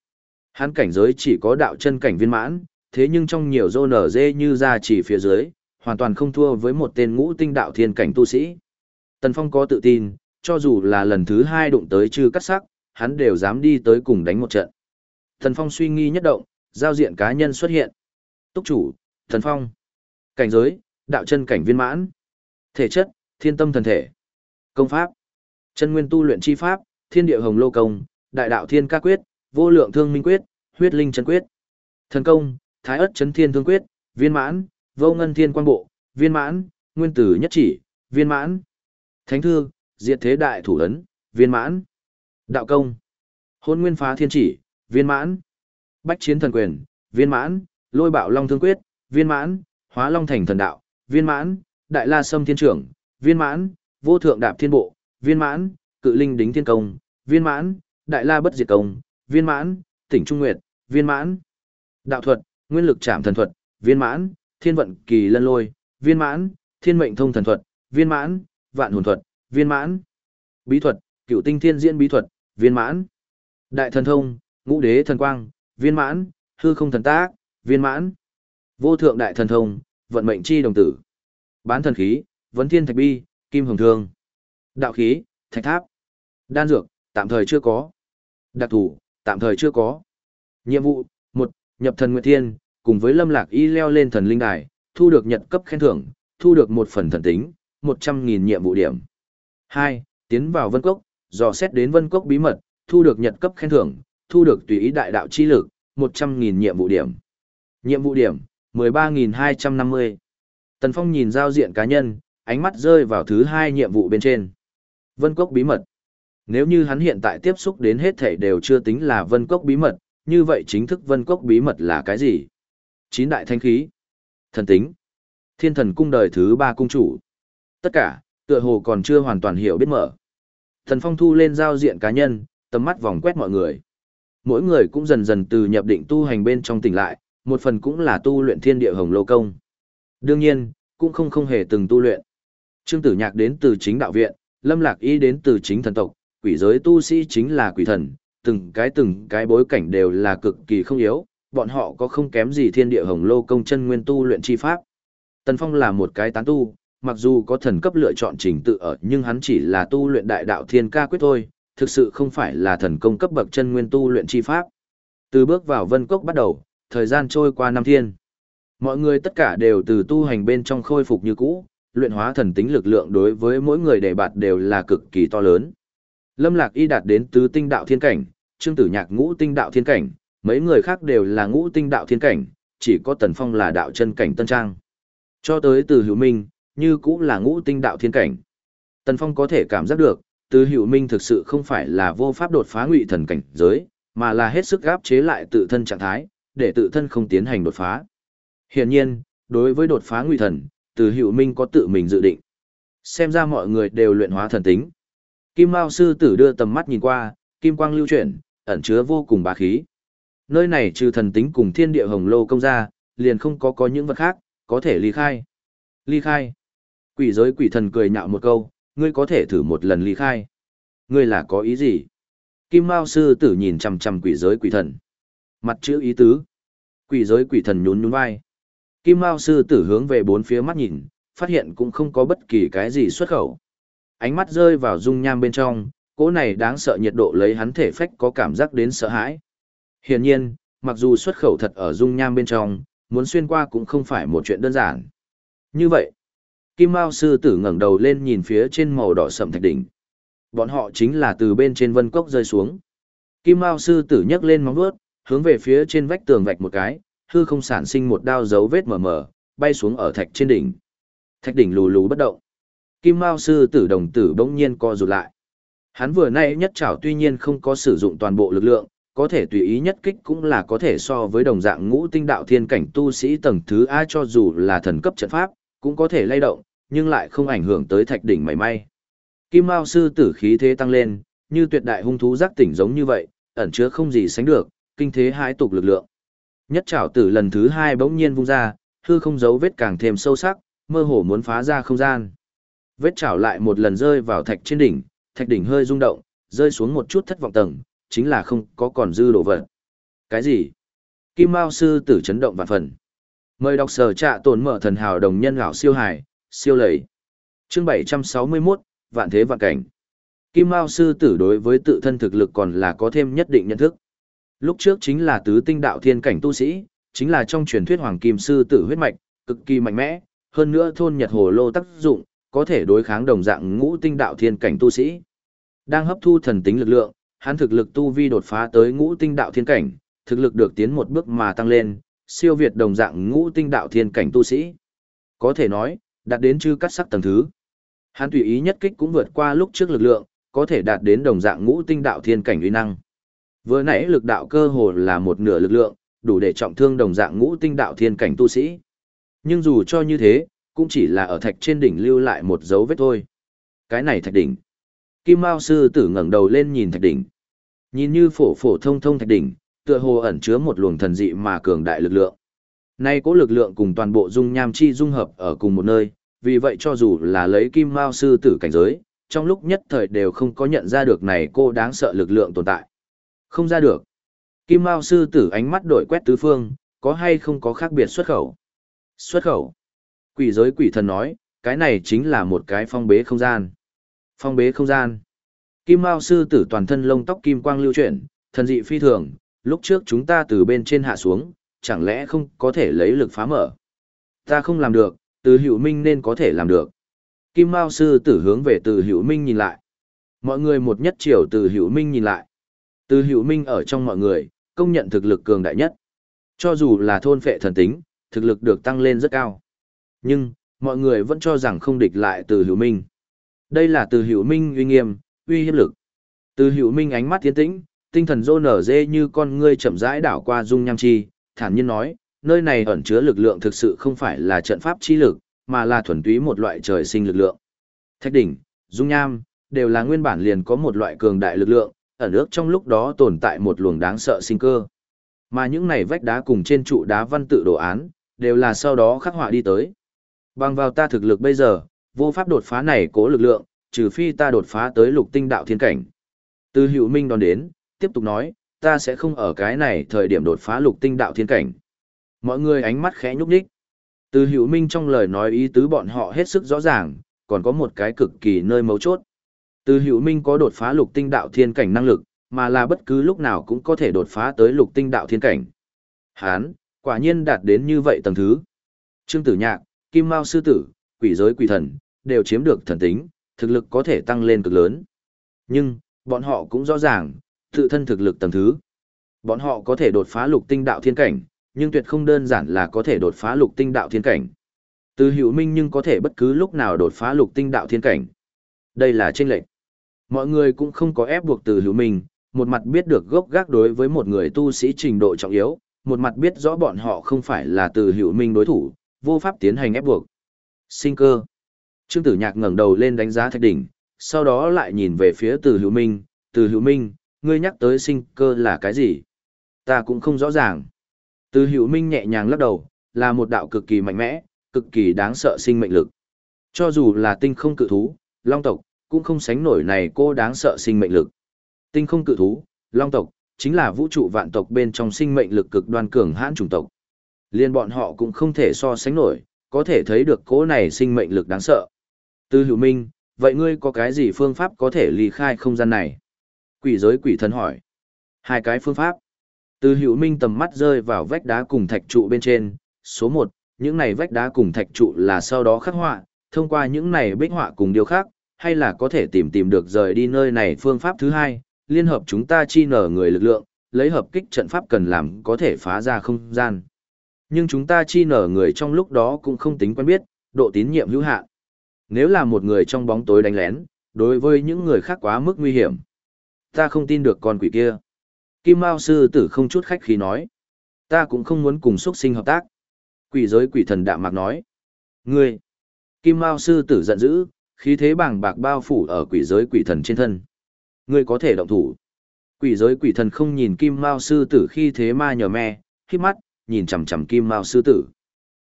Hắn cảnh giới chỉ có đạo chân cảnh viên mãn, thế nhưng trong nhiều rô nở dê như ra chỉ phía dưới, hoàn toàn không thua với một tên ngũ tinh đạo thiên cảnh tu sĩ. Tần Phong có tự tin, cho dù là lần thứ hai đụng tới chư cắt sắc, hắn đều dám đi tới cùng đánh một trận. Tần Phong suy nghi nhất động, giao diện cá nhân xuất hiện. Túc chủ, Tần Phong. Cảnh giới, đạo chân cảnh viên mãn. Thể chất, thiên tâm thần thể. Công pháp. Chân nguyên tu luyện chi pháp, thiên địa hồng lô công, đại đạo thiên ca quyết, vô lượng thương minh quyết, huyết linh chân quyết. Thần công, thái ất chấn thiên thương quyết, viên mãn, vô ngân thiên quan bộ, viên mãn, nguyên tử nhất chỉ, viên mãn. Thánh thư, diệt thế đại thủ ấn, viên mãn. Đạo công, hôn nguyên phá thiên chỉ, viên mãn. Bách chiến thần quyền, viên mãn, lôi bạo long thương quyết, viên mãn, hóa long thành thần đạo, viên mãn, đại la sâm thiên trưởng, viên mãn, vô thượng đạp thiên bộ, viên mãn, cự linh đính thiên công, viên mãn, đại la bất diệt công, viên mãn, tỉnh trung nguyệt, viên mãn. Đạo thuật, nguyên lực trảm thần thuật, viên mãn, thiên vận kỳ lân lôi, viên mãn, thiên mệnh thông thần thuật, viên mãn, vạn hồn thuật, viên mãn. Bí thuật, cựu tinh thiên diễn bí thuật, viên mãn. Đại thần thông, ngũ đế thần quang, viên mãn, hư không thần tác, viên mãn. Vô thượng đại thần thông, vận mệnh chi đồng tử. Bán thần khí, vấn thiên thạch bi, kim hồng thương. Đạo khí, thạch tháp. Đan dược, tạm thời chưa có. Đặc thủ, tạm thời chưa có. Nhiệm vụ, một Nhập thần Nguyệt Thiên, cùng với Lâm Lạc Y leo lên thần linh đài, thu được nhật cấp khen thưởng, thu được một phần thần tính, một trăm nghìn nhiệm vụ điểm. hai Tiến vào Vân Cốc, dò xét đến Vân Cốc bí mật, thu được nhật cấp khen thưởng, thu được tùy ý đại đạo chi lực, một trăm nghìn nhiệm vụ điểm. Nhiệm vụ điểm, mười ba nghìn hai trăm năm mươi Tần Phong nhìn giao diện cá nhân, ánh mắt rơi vào thứ hai nhiệm vụ bên trên. Vân Cốc bí mật. Nếu như hắn hiện tại tiếp xúc đến hết thảy đều chưa tính là Vân Cốc bí mật, như vậy chính thức Vân Cốc bí mật là cái gì? Chín đại thanh khí, thần tính, thiên thần cung đời thứ ba cung chủ. Tất cả, tựa hồ còn chưa hoàn toàn hiểu biết mở. Thần Phong thu lên giao diện cá nhân, tầm mắt vòng quét mọi người. Mỗi người cũng dần dần từ nhập định tu hành bên trong tỉnh lại, một phần cũng là tu luyện thiên địa hồng lô công. Đương nhiên, cũng không không hề từng tu luyện. Trương Tử Nhạc đến từ chính đạo viện, Lâm Lạc Y đến từ chính thần tộc, quỷ giới tu sĩ chính là quỷ thần, từng cái từng cái bối cảnh đều là cực kỳ không yếu, bọn họ có không kém gì thiên địa hồng lô công chân nguyên tu luyện chi pháp. Tần Phong là một cái tán tu, mặc dù có thần cấp lựa chọn trình tự ở nhưng hắn chỉ là tu luyện đại đạo thiên ca quyết thôi, thực sự không phải là thần công cấp bậc chân nguyên tu luyện chi pháp. Từ bước vào vân cốc bắt đầu, thời gian trôi qua năm thiên. Mọi người tất cả đều từ tu hành bên trong khôi phục như cũ, luyện hóa thần tính lực lượng đối với mỗi người đề bạt đều là cực kỳ to lớn. Lâm Lạc Y đạt đến tứ tinh đạo thiên cảnh, Trương Tử Nhạc ngũ tinh đạo thiên cảnh, mấy người khác đều là ngũ tinh đạo thiên cảnh, chỉ có Tần Phong là đạo chân cảnh tân trang. Cho tới từ hữu minh, như cũng là ngũ tinh đạo thiên cảnh. Tần Phong có thể cảm giác được, từ hữu minh thực sự không phải là vô pháp đột phá ngụy thần cảnh giới, mà là hết sức gáp chế lại tự thân trạng thái, để tự thân không tiến hành đột phá. Hiển nhiên, đối với đột phá ngụy thần, từ hữu minh có tự mình dự định. Xem ra mọi người đều luyện hóa thần tính. Kim Mao sư tử đưa tầm mắt nhìn qua, kim quang lưu chuyển, ẩn chứa vô cùng bá khí. Nơi này trừ thần tính cùng thiên địa hồng lô công ra, liền không có có những vật khác, có thể ly khai. Ly khai. Quỷ giới quỷ thần cười nhạo một câu, ngươi có thể thử một lần ly khai. Ngươi là có ý gì? Kim Mao sư tử nhìn chằm chằm quỷ giới quỷ thần. Mặt chữ ý tứ. Quỷ giới quỷ thần nhún nhún vai. Kim Mao sư tử hướng về bốn phía mắt nhìn, phát hiện cũng không có bất kỳ cái gì xuất khẩu. Ánh mắt rơi vào dung nham bên trong, cỗ này đáng sợ nhiệt độ lấy hắn thể phách có cảm giác đến sợ hãi. Hiển nhiên, mặc dù xuất khẩu thật ở dung nham bên trong, muốn xuyên qua cũng không phải một chuyện đơn giản. Như vậy, Kim Mao sư tử ngẩng đầu lên nhìn phía trên màu đỏ sẫm thạch đỉnh. Bọn họ chính là từ bên trên vân cốc rơi xuống. Kim Mao sư tử nhấc lên móng vuốt, hướng về phía trên vách tường vạch một cái, hư không sản sinh một đao dấu vết mờ mờ, bay xuống ở thạch trên đỉnh. Thạch đỉnh lù lù bất động. Kim Mao sư tử đồng tử bỗng nhiên co rụt lại. Hắn vừa nay nhất trảo tuy nhiên không có sử dụng toàn bộ lực lượng, có thể tùy ý nhất kích cũng là có thể so với đồng dạng ngũ tinh đạo thiên cảnh tu sĩ tầng thứ A cho dù là thần cấp trận pháp, cũng có thể lay động, nhưng lại không ảnh hưởng tới thạch đỉnh mảy may. Kim Mao sư tử khí thế tăng lên, như tuyệt đại hung thú giác tỉnh giống như vậy, ẩn chứa không gì sánh được, kinh thế hãi tục lực lượng. Nhất trảo tử lần thứ hai bỗng nhiên vung ra, hư không dấu vết càng thêm sâu sắc, mơ hồ muốn phá ra không gian. Vết trảo lại một lần rơi vào thạch trên đỉnh, thạch đỉnh hơi rung động, rơi xuống một chút thất vọng tầng, chính là không có còn dư đồ vật. Cái gì? Kim Mao sư tử chấn động vạn phần. Mời đọc sở trạ tồn mở thần hào đồng nhân gạo siêu hải, siêu lầy. Chương 761, vạn thế vạn cảnh. Kim Mao sư tử đối với tự thân thực lực còn là có thêm nhất định nhận thức. Lúc trước chính là tứ tinh đạo thiên cảnh tu sĩ, chính là trong truyền thuyết hoàng kim sư tử huyết mạch, cực kỳ mạnh mẽ, hơn nữa thôn Nhật Hồ Lô tác dụng, có thể đối kháng đồng dạng ngũ tinh đạo thiên cảnh tu sĩ. Đang hấp thu thần tính lực lượng, hắn thực lực tu vi đột phá tới ngũ tinh đạo thiên cảnh, thực lực được tiến một bước mà tăng lên, siêu việt đồng dạng ngũ tinh đạo thiên cảnh tu sĩ. Có thể nói, đạt đến chư cắt sắc tầng thứ. Hắn tùy ý nhất kích cũng vượt qua lúc trước lực lượng, có thể đạt đến đồng dạng ngũ tinh đạo thiên cảnh uy năng. Vừa nãy lực đạo cơ hồ là một nửa lực lượng, đủ để trọng thương đồng dạng ngũ tinh đạo thiên cảnh tu sĩ. Nhưng dù cho như thế, cũng chỉ là ở thạch trên đỉnh lưu lại một dấu vết thôi. Cái này thạch đỉnh. Kim Mao sư tử ngẩng đầu lên nhìn thạch đỉnh. Nhìn như phổ phổ thông thông thạch đỉnh, tựa hồ ẩn chứa một luồng thần dị mà cường đại lực lượng. Nay cố lực lượng cùng toàn bộ dung nham chi dung hợp ở cùng một nơi, vì vậy cho dù là lấy Kim Mao sư tử cảnh giới, trong lúc nhất thời đều không có nhận ra được này cô đáng sợ lực lượng tồn tại. Không ra được. Kim Mao sư tử ánh mắt đổi quét tứ phương, có hay không có khác biệt xuất khẩu? Xuất khẩu. Quỷ giới quỷ thần nói, cái này chính là một cái phong bế không gian. Phong bế không gian. Kim Mao sư tử toàn thân lông tóc kim quang lưu chuyển, thần dị phi thường, lúc trước chúng ta từ bên trên hạ xuống, chẳng lẽ không có thể lấy lực phá mở. Ta không làm được, từ hữu minh nên có thể làm được. Kim Mao sư tử hướng về từ hữu minh nhìn lại. Mọi người một nhất chiều từ hữu minh nhìn lại. Từ hữu minh ở trong mọi người, công nhận thực lực cường đại nhất. Cho dù là thôn phệ thần tính, thực lực được tăng lên rất cao. Nhưng, mọi người vẫn cho rằng không địch lại từ hữu minh. Đây là từ hữu minh uy nghiêm, uy hiếp lực. Từ hữu minh ánh mắt tiến tĩnh, tinh thần rô nở dê như con ngươi chậm rãi đảo qua dung nham chi, thản nhiên nói, nơi này ẩn chứa lực lượng thực sự không phải là trận pháp chi lực, mà là thuần túy một loại trời sinh lực lượng. Thạch đỉnh, dung nham, đều là nguyên bản liền có một loại cường đại lực lượng, ở nước trong lúc đó tồn tại một luồng đáng sợ sinh cơ. Mà những này vách đá cùng trên trụ đá văn tự đồ án, đều là sau đó khắc họa đi tới. Bằng vào ta thực lực bây giờ, vô pháp đột phá này cố lực lượng, trừ phi ta đột phá tới lục tinh đạo thiên cảnh. Từ hữu minh đón đến, tiếp tục nói, ta sẽ không ở cái này thời điểm đột phá lục tinh đạo thiên cảnh. Mọi người ánh mắt khẽ nhúc nhích. Từ hữu minh trong lời nói ý tứ bọn họ hết sức rõ ràng, còn có một cái cực kỳ nơi mấu chốt. Từ hữu minh có đột phá lục tinh đạo thiên cảnh năng lực, mà là bất cứ lúc nào cũng có thể đột phá tới lục tinh đạo thiên cảnh. Hán, quả nhiên đạt đến như vậy tầng thứ. Trương Tử Nhạc, Kim Mao Sư Tử, Quỷ Giới Quỷ Thần, đều chiếm được thần tính, thực lực có thể tăng lên cực lớn. Nhưng, bọn họ cũng rõ ràng, tự thân thực lực tầng thứ. Bọn họ có thể đột phá lục tinh đạo thiên cảnh, nhưng tuyệt không đơn giản là có thể đột phá lục tinh đạo thiên cảnh. Từ hữu minh nhưng có thể bất cứ lúc nào đột phá lục tinh đạo thiên cảnh. Đây là chênh lệnh. Mọi người cũng không có ép buộc từ hữu minh, một mặt biết được gốc gác đối với một người tu sĩ trình độ trọng yếu, một mặt biết rõ bọn họ không phải là từ hữu minh đối thủ, vô pháp tiến hành ép buộc. Sinh cơ. Trương Tử Nhạc ngẩng đầu lên đánh giá Thạch Đỉnh, sau đó lại nhìn về phía Từ Hữu Minh, Từ Hữu Minh, ngươi nhắc tới sinh cơ là cái gì? Ta cũng không rõ ràng. Từ Hữu Minh nhẹ nhàng lắc đầu, là một đạo cực kỳ mạnh mẽ, cực kỳ đáng sợ sinh mệnh lực. Cho dù là tinh không cự thú, long tộc, cũng không sánh nổi này cô đáng sợ sinh mệnh lực. Tinh không cự thú, long tộc, chính là vũ trụ vạn tộc bên trong sinh mệnh lực cực đoan cường hãn chủng tộc. Liên bọn họ cũng không thể so sánh nổi, có thể thấy được cố này sinh mệnh lực đáng sợ. tư hữu minh, vậy ngươi có cái gì phương pháp có thể ly khai không gian này? Quỷ giới quỷ thần hỏi. Hai cái phương pháp. tư hữu minh tầm mắt rơi vào vách đá cùng thạch trụ bên trên. Số một, những này vách đá cùng thạch trụ là sau đó khắc họa, thông qua những này bích họa cùng điều khác, hay là có thể tìm tìm được rời đi nơi này phương pháp thứ hai, liên hợp chúng ta chi nở người lực lượng, lấy hợp kích trận pháp cần làm có thể phá ra không gian. Nhưng chúng ta chi nở người trong lúc đó cũng không tính quen biết, độ tín nhiệm hữu hạn. Nếu là một người trong bóng tối đánh lén, đối với những người khác quá mức nguy hiểm. Ta không tin được con quỷ kia. Kim Mao sư tử không chút khách khí nói. Ta cũng không muốn cùng xuất sinh hợp tác. Quỷ giới quỷ thần đạm mạc nói. Ngươi! Kim Mao sư tử giận dữ, khí thế bàng bạc bao phủ ở quỷ giới quỷ thần trên thân. Ngươi có thể động thủ. Quỷ giới quỷ thần không nhìn Kim Mao sư tử khi thế ma nhờ me, khi mắt, nhìn chằm chằm Kim Mao sư tử.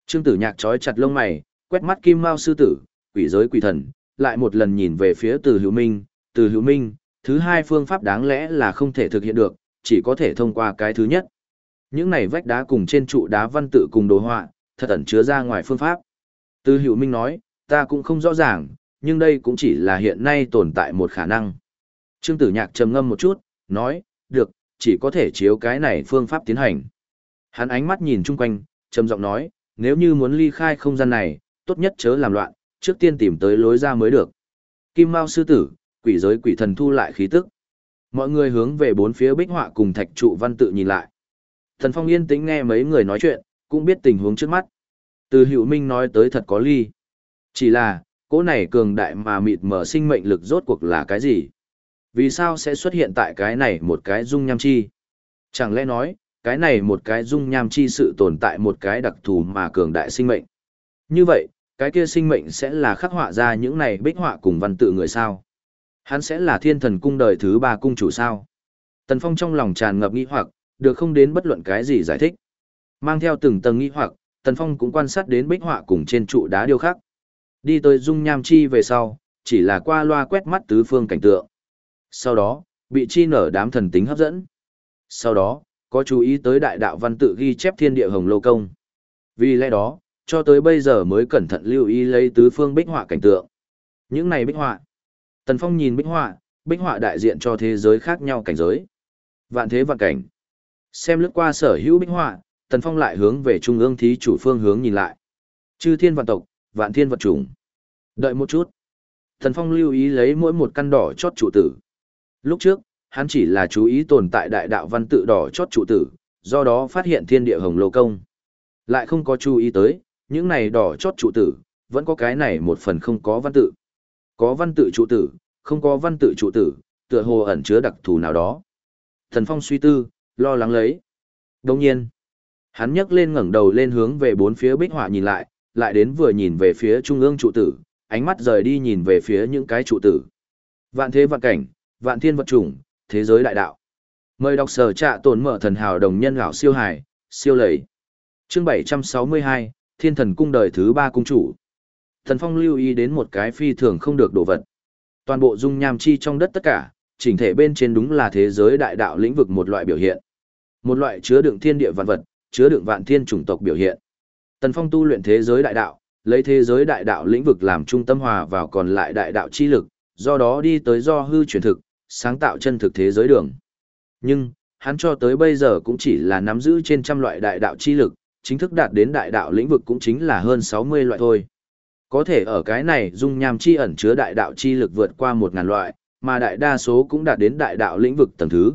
Trương Tử Nhạc trói chặt lông mày, quét mắt Kim Mao sư tử, quỷ giới quỷ thần, lại một lần nhìn về phía Từ Hữu Minh, Từ Hữu Minh, thứ hai phương pháp đáng lẽ là không thể thực hiện được, chỉ có thể thông qua cái thứ nhất. Những này vách đá cùng trên trụ đá văn tự cùng đồ họa, thật ẩn chứa ra ngoài phương pháp. Từ Hữu Minh nói, ta cũng không rõ ràng, nhưng đây cũng chỉ là hiện nay tồn tại một khả năng. Trương Tử Nhạc trầm ngâm một chút, nói, được, chỉ có thể chiếu cái này phương pháp tiến hành. Hắn ánh mắt nhìn chung quanh, trầm giọng nói, nếu như muốn ly khai không gian này, tốt nhất chớ làm loạn, trước tiên tìm tới lối ra mới được. Kim Mao sư tử, quỷ giới quỷ thần thu lại khí tức. Mọi người hướng về bốn phía bích họa cùng thạch trụ văn tự nhìn lại. Thần Phong yên tĩnh nghe mấy người nói chuyện, cũng biết tình huống trước mắt. Từ Hữu Minh nói tới thật có ly. Chỉ là, cỗ này cường đại mà mịt mở sinh mệnh lực rốt cuộc là cái gì? Vì sao sẽ xuất hiện tại cái này một cái dung nham chi? Chẳng lẽ nói, cái này một cái dung nham chi sự tồn tại một cái đặc thù mà cường đại sinh mệnh? Như vậy, cái kia sinh mệnh sẽ là khắc họa ra những này bích họa cùng văn tự người sao. Hắn sẽ là thiên thần cung đời thứ ba cung chủ sao. Tần Phong trong lòng tràn ngập nghi hoặc, được không đến bất luận cái gì giải thích. Mang theo từng tầng nghi hoặc, Tần Phong cũng quan sát đến bích họa cùng trên trụ đá điêu khắc. Đi tới dung nham chi về sau, chỉ là qua loa quét mắt tứ phương cảnh tượng. Sau đó, bị chi nở đám thần tính hấp dẫn. Sau đó, có chú ý tới đại đạo văn tự ghi chép thiên địa hồng lô công. Vì lẽ đó, cho tới bây giờ mới cẩn thận lưu ý lấy tứ phương bích họa cảnh tượng. Những này bích họa. Tần Phong nhìn bích họa, bích họa đại diện cho thế giới khác nhau cảnh giới. Vạn thế vạn cảnh. Xem lướt qua sở hữu bích họa, Tần Phong lại hướng về trung ương thí chủ phương hướng nhìn lại. Chư thiên vạn tộc, vạn thiên vật chủng. Đợi một chút. Thần Phong lưu ý lấy mỗi một căn đỏ chót trụ tử. Lúc trước, hắn chỉ là chú ý tồn tại đại đạo văn tự đỏ chót trụ tử, do đó phát hiện thiên địa hồng lô công. Lại không có chú ý tới, những này đỏ chót trụ tử, vẫn có cái này một phần không có văn tự. Có văn tự trụ tử, không có văn tự trụ tử, tựa hồ ẩn chứa đặc thù nào đó. Thần Phong suy tư, lo lắng lấy. Đồng nhiên, hắn nhấc lên ngẩng đầu lên hướng về bốn phía bích họa nhìn lại, lại đến vừa nhìn về phía trung ương trụ tử, ánh mắt rời đi nhìn về phía những cái trụ tử. Vạn thế vạn cảnh, vạn thiên vật chủng, thế giới đại đạo. Mời đọc sở trạ tổn mở thần hào đồng nhân gạo siêu hải, siêu lầy. Chương 762, thiên thần cung đời thứ ba cung chủ. Thần Phong lưu ý đến một cái phi thường không được đổ vật. Toàn bộ dung nham chi trong đất tất cả, chỉnh thể bên trên đúng là thế giới đại đạo lĩnh vực một loại biểu hiện. Một loại chứa đựng thiên địa vạn vật, chứa đựng vạn thiên chủng tộc biểu hiện. Tần Phong tu luyện thế giới đại đạo, lấy thế giới đại đạo lĩnh vực làm trung tâm hòa vào còn lại đại đạo chi lực, do đó đi tới do hư chuyển thực, sáng tạo chân thực thế giới đường. Nhưng, hắn cho tới bây giờ cũng chỉ là nắm giữ trên trăm loại đại đạo chi lực, chính thức đạt đến đại đạo lĩnh vực cũng chính là hơn 60 loại thôi. Có thể ở cái này dung nham chi ẩn chứa đại đạo chi lực vượt qua 1000 loại, mà đại đa số cũng đạt đến đại đạo lĩnh vực tầng thứ.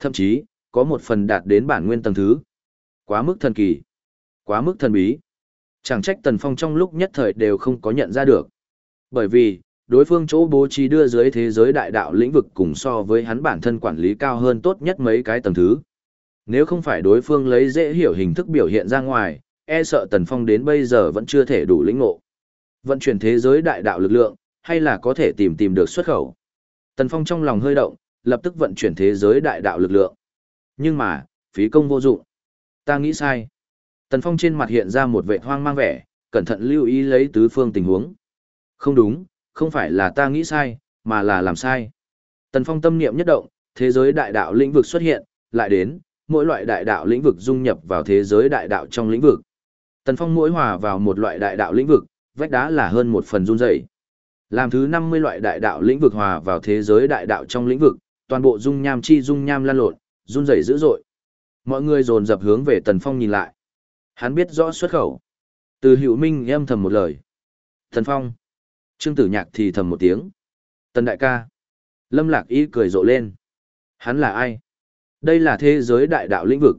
Thậm chí, có một phần đạt đến bản nguyên tầng thứ. Quá mức thần kỳ, quá mức thần bí. Chẳng trách Tần Phong trong lúc nhất thời đều không có nhận ra được. Bởi vì, đối phương chỗ bố trí đưa dưới thế giới đại đạo lĩnh vực cùng so với hắn bản thân quản lý cao hơn tốt nhất mấy cái tầng thứ. Nếu không phải đối phương lấy dễ hiểu hình thức biểu hiện ra ngoài, e sợ Tần Phong đến bây giờ vẫn chưa thể đủ lĩnh ngộ. Vận chuyển thế giới đại đạo lực lượng, hay là có thể tìm tìm được xuất khẩu. Tần Phong trong lòng hơi động, lập tức vận chuyển thế giới đại đạo lực lượng. Nhưng mà, phí công vô dụng. Ta nghĩ sai. Tần Phong trên mặt hiện ra một vẻ hoang mang vẻ, cẩn thận lưu ý lấy tứ phương tình huống. Không đúng, không phải là ta nghĩ sai, mà là làm sai. Tần Phong tâm niệm nhất động, thế giới đại đạo lĩnh vực xuất hiện, lại đến, mỗi loại đại đạo lĩnh vực dung nhập vào thế giới đại đạo trong lĩnh vực. Tần Phong mỗi hòa vào một loại đại đạo lĩnh vực, vách đá là hơn một phần run rẩy. Làm thứ 50 loại đại đạo lĩnh vực hòa vào thế giới đại đạo trong lĩnh vực, toàn bộ dung nham chi dung nham lan lộn, run rẩy dữ dội. Mọi người dồn dập hướng về Tần Phong nhìn lại. Hắn biết rõ xuất khẩu. Từ Hữu Minh âm thầm một lời. Tần Phong. Trương Tử Nhạc thì thầm một tiếng. Tần đại ca. Lâm Lạc Y cười rộ lên. Hắn là ai? Đây là thế giới đại đạo lĩnh vực.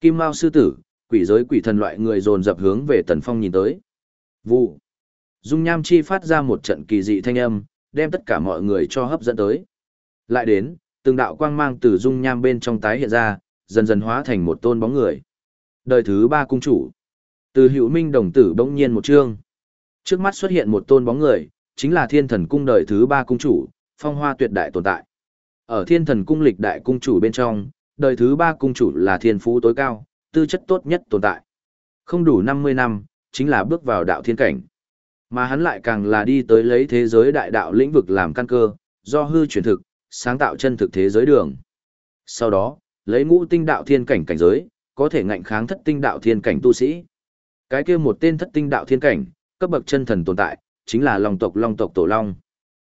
Kim Mao sư tử, quỷ giới quỷ thần loại người dồn dập hướng về Tần Phong nhìn tới. Vụ. Dung Nham Chi phát ra một trận kỳ dị thanh âm, đem tất cả mọi người cho hấp dẫn tới. Lại đến, từng đạo quang mang từ Dung Nham bên trong tái hiện ra, dần dần hóa thành một tôn bóng người. Đời thứ ba cung chủ. Từ hữu minh đồng tử bỗng nhiên một chương. Trước mắt xuất hiện một tôn bóng người, chính là thiên thần cung đời thứ ba cung chủ, phong hoa tuyệt đại tồn tại. Ở thiên thần cung lịch đại cung chủ bên trong, đời thứ ba cung chủ là thiên phú tối cao, tư chất tốt nhất tồn tại. Không đủ 50 năm, chính là bước vào đạo thiên cảnh. Mà hắn lại càng là đi tới lấy thế giới đại đạo lĩnh vực làm căn cơ, do hư chuyển thực, sáng tạo chân thực thế giới đường. Sau đó, lấy ngũ tinh đạo thiên cảnh cảnh giới, có thể ngạnh kháng thất tinh đạo thiên cảnh tu sĩ. Cái kia một tên thất tinh đạo thiên cảnh, cấp bậc chân thần tồn tại, chính là Long tộc Long tộc Tổ Long.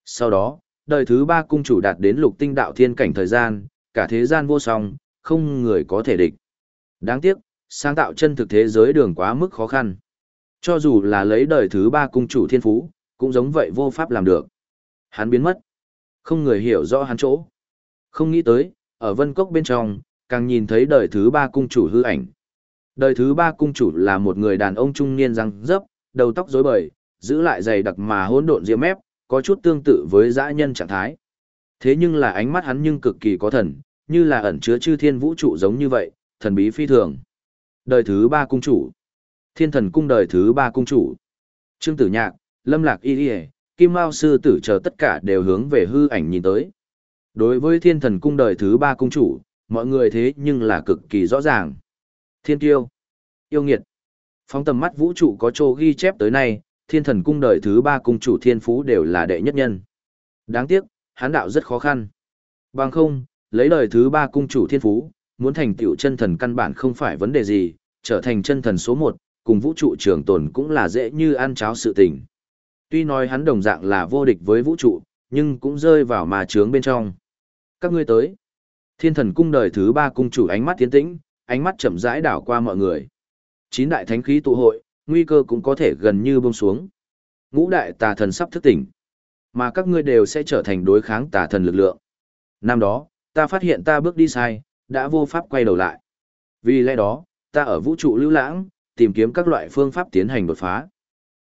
Sau đó, đời thứ ba cung chủ đạt đến lục tinh đạo thiên cảnh thời gian, cả thế gian vô song, không người có thể địch. Đáng tiếc, sáng tạo chân thực thế giới đường quá mức khó khăn. Cho dù là lấy đời thứ ba cung chủ thiên phú, cũng giống vậy vô pháp làm được. Hắn biến mất. Không người hiểu rõ hắn chỗ. Không nghĩ tới, ở vân cốc bên trong, càng nhìn thấy đời thứ ba cung chủ hư ảnh. Đời thứ ba cung chủ là một người đàn ông trung niên răng dấp, đầu tóc rối bời, giữ lại dày đặc mà hỗn độn diêm mép, có chút tương tự với dã nhân trạng thái. Thế nhưng là ánh mắt hắn nhưng cực kỳ có thần, như là ẩn chứa chư thiên vũ trụ giống như vậy, thần bí phi thường. Đời thứ ba cung chủ. Thiên thần cung đời thứ ba cung chủ. Trương Tử Nhạc, Lâm Lạc Y Y, Kim Mao sư tử chờ tất cả đều hướng về hư ảnh nhìn tới. Đối với thiên thần cung đời thứ ba cung chủ, mọi người thế nhưng là cực kỳ rõ ràng. Thiên tiêu, yêu nghiệt, phóng tầm mắt vũ trụ có chỗ ghi chép tới nay, thiên thần cung đời thứ ba cung chủ thiên phú đều là đệ nhất nhân. Đáng tiếc, hán đạo rất khó khăn. Bằng không, lấy đời thứ ba cung chủ thiên phú, muốn thành tựu chân thần căn bản không phải vấn đề gì, trở thành chân thần số một, cùng vũ trụ trường tồn cũng là dễ như ăn cháo sự tình. Tuy nói hắn đồng dạng là vô địch với vũ trụ, nhưng cũng rơi vào mà trướng bên trong. Các ngươi tới. Thiên thần cung đời thứ ba cung chủ ánh mắt tiến tĩnh, ánh mắt chậm rãi đảo qua mọi người. Chín đại thánh khí tụ hội, nguy cơ cũng có thể gần như buông xuống. Ngũ đại tà thần sắp thức tỉnh, mà các ngươi đều sẽ trở thành đối kháng tà thần lực lượng. Năm đó, ta phát hiện ta bước đi sai, đã vô pháp quay đầu lại. Vì lẽ đó, ta ở vũ trụ lưu lãng, tìm kiếm các loại phương pháp tiến hành đột phá.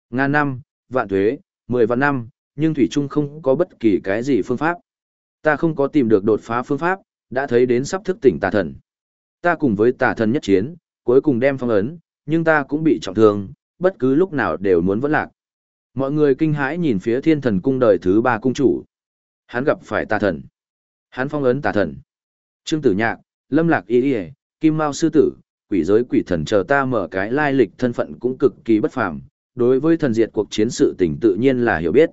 Ngàn năm, vạn thuế, mười vạn năm, nhưng Thủy Trung không có bất kỳ cái gì phương pháp. Ta không có tìm được đột phá phương pháp, đã thấy đến sắp thức tỉnh tà thần. Ta cùng với tà thần nhất chiến, cuối cùng đem phong ấn, nhưng ta cũng bị trọng thương, bất cứ lúc nào đều muốn vẫn lạc. Mọi người kinh hãi nhìn phía thiên thần cung đời thứ ba cung chủ. Hắn gặp phải tà thần. Hắn phong ấn tà thần. Trương Tử Nhạc, Lâm Lạc Y Y, Kim Mao Sư Tử, quỷ giới quỷ thần chờ ta mở cái lai lịch thân phận cũng cực kỳ bất phàm, đối với thần diệt cuộc chiến sự tình tự nhiên là hiểu biết.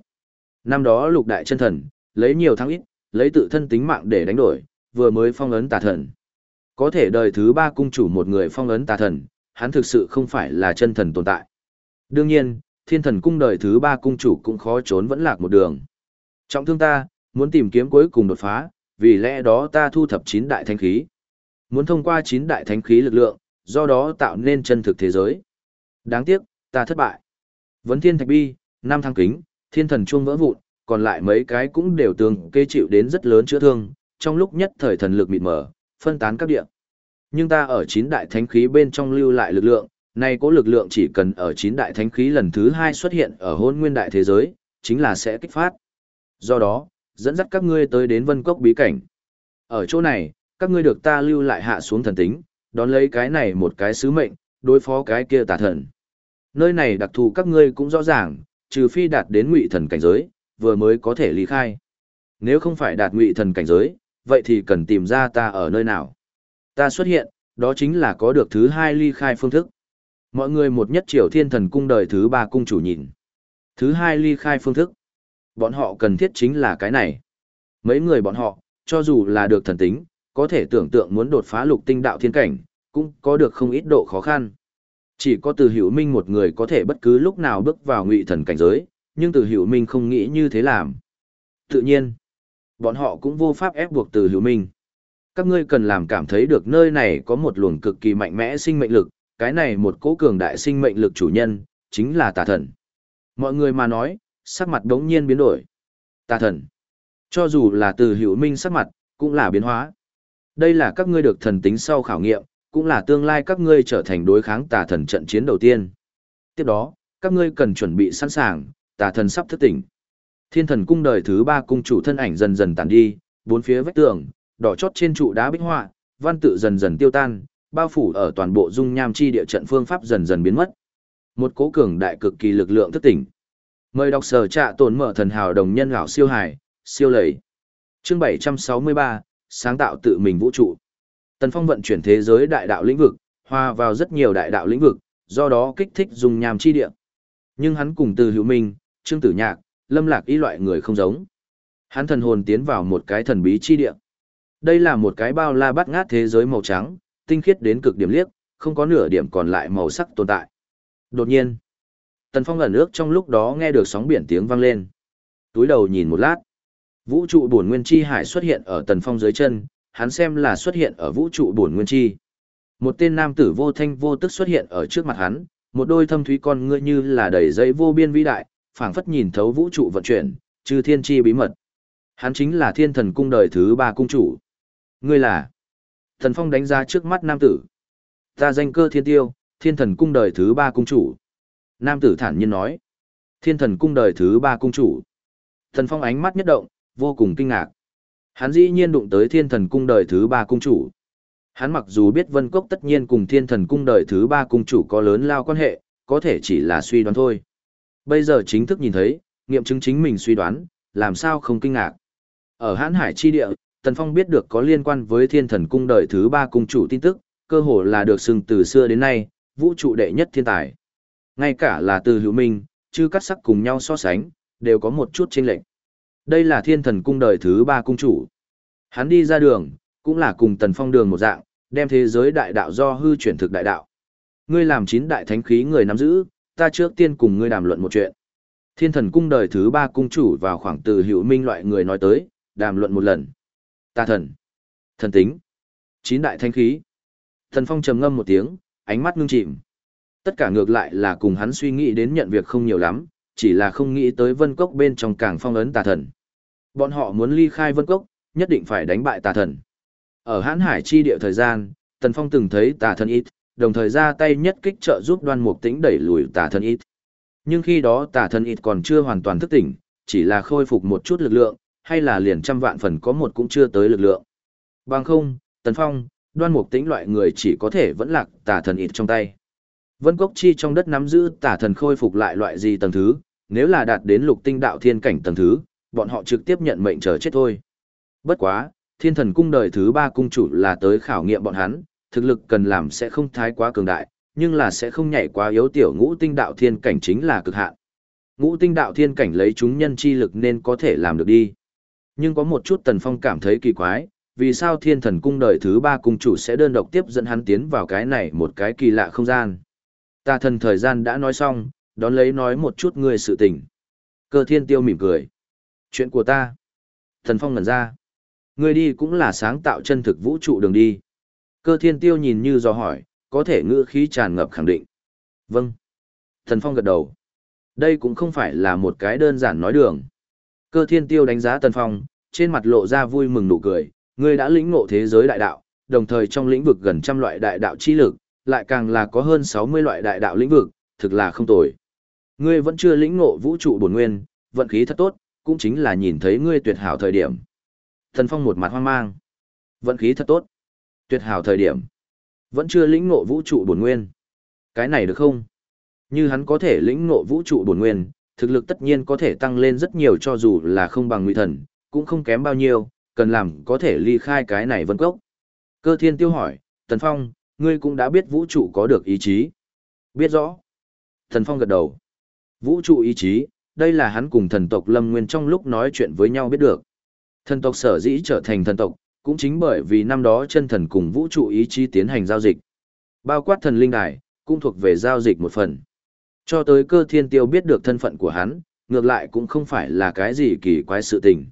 Năm đó lục đại chân thần, lấy nhiều thắng ít, lấy tự thân tính mạng để đánh đổi, vừa mới phong ấn tà thần. Có thể đời thứ ba cung chủ một người phong ấn tà thần, hắn thực sự không phải là chân thần tồn tại. Đương nhiên, thiên thần cung đời thứ ba cung chủ cũng khó trốn vẫn lạc một đường. Trọng thương ta, muốn tìm kiếm cuối cùng đột phá, vì lẽ đó ta thu thập chín đại thánh khí. Muốn thông qua chín đại thánh khí lực lượng, do đó tạo nên chân thực thế giới. Đáng tiếc, ta thất bại. Vấn thiên thạch bi, năm thăng kính, thiên thần chuông vỡ vụn, còn lại mấy cái cũng đều tương kê chịu đến rất lớn chữa thương, trong lúc nhất thời thần lực mịt mờ, phân tán các địa. Nhưng ta ở chín đại thánh khí bên trong lưu lại lực lượng, nay có lực lượng chỉ cần ở chín đại thánh khí lần thứ hai xuất hiện ở hôn nguyên đại thế giới, chính là sẽ kích phát. Do đó, dẫn dắt các ngươi tới đến vân cốc bí cảnh. Ở chỗ này, các ngươi được ta lưu lại hạ xuống thần tính, đón lấy cái này một cái sứ mệnh, đối phó cái kia tà thần. Nơi này đặc thù các ngươi cũng rõ ràng, trừ phi đạt đến ngụy thần cảnh giới, vừa mới có thể ly khai. Nếu không phải đạt ngụy thần cảnh giới, vậy thì cần tìm ra ta ở nơi nào. Ta xuất hiện, đó chính là có được thứ hai ly khai phương thức. Mọi người một nhất triều thiên thần cung đời thứ ba cung chủ nhìn. Thứ hai ly khai phương thức. Bọn họ cần thiết chính là cái này. Mấy người bọn họ, cho dù là được thần tính, có thể tưởng tượng muốn đột phá lục tinh đạo thiên cảnh, cũng có được không ít độ khó khăn. Chỉ có từ hiểu minh một người có thể bất cứ lúc nào bước vào ngụy thần cảnh giới, nhưng từ hiểu minh không nghĩ như thế làm. Tự nhiên, bọn họ cũng vô pháp ép buộc từ hữu minh. Các ngươi cần làm cảm thấy được nơi này có một luồng cực kỳ mạnh mẽ sinh mệnh lực, cái này một cố cường đại sinh mệnh lực chủ nhân, chính là tà thần. Mọi người mà nói, sắc mặt đống nhiên biến đổi. Tà thần. Cho dù là từ hữu minh sắc mặt, cũng là biến hóa. Đây là các ngươi được thần tính sau khảo nghiệm, cũng là tương lai các ngươi trở thành đối kháng tà thần trận chiến đầu tiên. Tiếp đó, các ngươi cần chuẩn bị sẵn sàng, tà thần sắp thức tỉnh. Thiên thần cung đời thứ ba cung chủ thân ảnh dần dần tàn đi, bốn phía vách tường, đỏ chót trên trụ đá bích họa, văn tự dần dần tiêu tan, bao phủ ở toàn bộ dung nham chi địa trận phương pháp dần dần biến mất. Một cố cường đại cực kỳ lực lượng thức tỉnh. Mời đọc sở trạ tồn mở thần hào đồng nhân gạo siêu hải, siêu lầy. Chương 763, sáng tạo tự mình vũ trụ. Tần Phong vận chuyển thế giới đại đạo lĩnh vực, hòa vào rất nhiều đại đạo lĩnh vực, do đó kích thích dung nham chi địa. Nhưng hắn cùng Từ Hữu Minh, Trương Tử Nhạc, Lâm Lạc ý loại người không giống. Hắn thần hồn tiến vào một cái thần bí chi địa. Đây là một cái bao la bát ngát thế giới màu trắng, tinh khiết đến cực điểm liếc, không có nửa điểm còn lại màu sắc tồn tại. Đột nhiên, Tần Phong ẩn ước trong lúc đó nghe được sóng biển tiếng vang lên. Túi đầu nhìn một lát, vũ trụ bổn nguyên chi hải xuất hiện ở Tần Phong dưới chân, hắn xem là xuất hiện ở vũ trụ bổn nguyên chi. Một tên nam tử vô thanh vô tức xuất hiện ở trước mặt hắn, một đôi thâm thúy con ngươi như là đầy dây vô biên vĩ đại, phảng phất nhìn thấu vũ trụ vận chuyển, trừ thiên chi bí mật. Hắn chính là thiên thần cung đời thứ ba cung chủ. Ngươi là? Thần Phong đánh ra trước mắt nam tử. Ta danh cơ thiên tiêu, thiên thần cung đời thứ ba cung chủ. Nam tử thản nhiên nói. Thiên thần cung đời thứ ba cung chủ. Thần Phong ánh mắt nhất động, vô cùng kinh ngạc. Hắn dĩ nhiên đụng tới thiên thần cung đời thứ ba cung chủ. Hắn mặc dù biết Vân Cốc tất nhiên cùng thiên thần cung đời thứ ba cung chủ có lớn lao quan hệ, có thể chỉ là suy đoán thôi. Bây giờ chính thức nhìn thấy, nghiệm chứng chính mình suy đoán, làm sao không kinh ngạc. Ở hãn hải chi địa, Tần Phong biết được có liên quan với thiên thần cung đời thứ ba cung chủ tin tức, cơ hồ là được xưng từ xưa đến nay, vũ trụ đệ nhất thiên tài. Ngay cả là từ hữu minh, chứ cắt sắc cùng nhau so sánh, đều có một chút chênh lệch. Đây là thiên thần cung đời thứ ba cung chủ. Hắn đi ra đường, cũng là cùng tần phong đường một dạng, đem thế giới đại đạo do hư chuyển thực đại đạo. Ngươi làm chín đại thánh khí người nắm giữ, ta trước tiên cùng ngươi đàm luận một chuyện. Thiên thần cung đời thứ ba cung chủ vào khoảng từ hữu minh loại người nói tới, đàm luận một lần. Ta thần, thần tính, chín đại thanh khí. Thần phong trầm ngâm một tiếng, ánh mắt ngưng chìm. Tất cả ngược lại là cùng hắn suy nghĩ đến nhận việc không nhiều lắm, chỉ là không nghĩ tới vân cốc bên trong càng phong ấn tà thần. Bọn họ muốn ly khai vân cốc, nhất định phải đánh bại tà thần. Ở hãn hải chi địa thời gian, Tần Phong từng thấy tà thần ít, đồng thời ra tay nhất kích trợ giúp đoan mục tĩnh đẩy lùi tà thần ít. Nhưng khi đó tà thần ít còn chưa hoàn toàn thức tỉnh, chỉ là khôi phục một chút lực lượng, hay là liền trăm vạn phần có một cũng chưa tới lực lượng. Bằng không, Tần Phong, đoan mục tĩnh loại người chỉ có thể vẫn lạc tà thần ít trong tay. Vân Cốc Chi trong đất nắm giữ tà thần khôi phục lại loại gì tầng thứ, nếu là đạt đến lục tinh đạo thiên cảnh tầng thứ, bọn họ trực tiếp nhận mệnh chờ chết thôi. Bất quá, thiên thần cung đời thứ ba cung chủ là tới khảo nghiệm bọn hắn, thực lực cần làm sẽ không thái quá cường đại, nhưng là sẽ không nhảy quá yếu tiểu ngũ tinh đạo thiên cảnh chính là cực hạn. Ngũ tinh đạo thiên cảnh lấy chúng nhân chi lực nên có thể làm được đi. Nhưng có một chút tần phong cảm thấy kỳ quái, vì sao thiên thần cung đời thứ ba cung chủ sẽ đơn độc tiếp dẫn hắn tiến vào cái này một cái kỳ lạ không gian. Ta thần thời gian đã nói xong, đón lấy nói một chút người sự tình. Cơ thiên tiêu mỉm cười. Chuyện của ta. Thần phong ngẩn ra. Người đi cũng là sáng tạo chân thực vũ trụ đường đi. Cơ thiên tiêu nhìn như do hỏi, có thể ngữ khí tràn ngập khẳng định. Vâng. Thần phong gật đầu. Đây cũng không phải là một cái đơn giản nói đường. Cơ thiên tiêu đánh giá tần phong, trên mặt lộ ra vui mừng nụ cười, ngươi đã lĩnh ngộ thế giới đại đạo, đồng thời trong lĩnh vực gần trăm loại đại đạo chi lực, lại càng là có hơn 60 loại đại đạo lĩnh vực, thực là không tồi. Ngươi vẫn chưa lĩnh ngộ vũ trụ bổn nguyên, vận khí thật tốt, cũng chính là nhìn thấy ngươi tuyệt hảo thời điểm. Thần Phong một mặt hoang mang. Vận khí thật tốt. Tuyệt hảo thời điểm. Vẫn chưa lĩnh ngộ vũ trụ bổn nguyên. Cái này được không? Như hắn có thể lĩnh ngộ vũ trụ bổn nguyên, thực lực tất nhiên có thể tăng lên rất nhiều cho dù là không bằng ngụy thần, cũng không kém bao nhiêu, cần làm có thể ly khai cái này vân cốc. Cơ thiên tiêu hỏi, Tần Phong, ngươi cũng đã biết vũ trụ có được ý chí. Biết rõ. Thần Phong gật đầu. Vũ trụ ý chí, đây là hắn cùng thần tộc Lâm Nguyên trong lúc nói chuyện với nhau biết được. Thần tộc sở dĩ trở thành thần tộc, cũng chính bởi vì năm đó chân thần cùng vũ trụ ý chí tiến hành giao dịch. Bao quát thần linh đài, cũng thuộc về giao dịch một phần. Cho tới cơ thiên tiêu biết được thân phận của hắn, ngược lại cũng không phải là cái gì kỳ quái sự tình.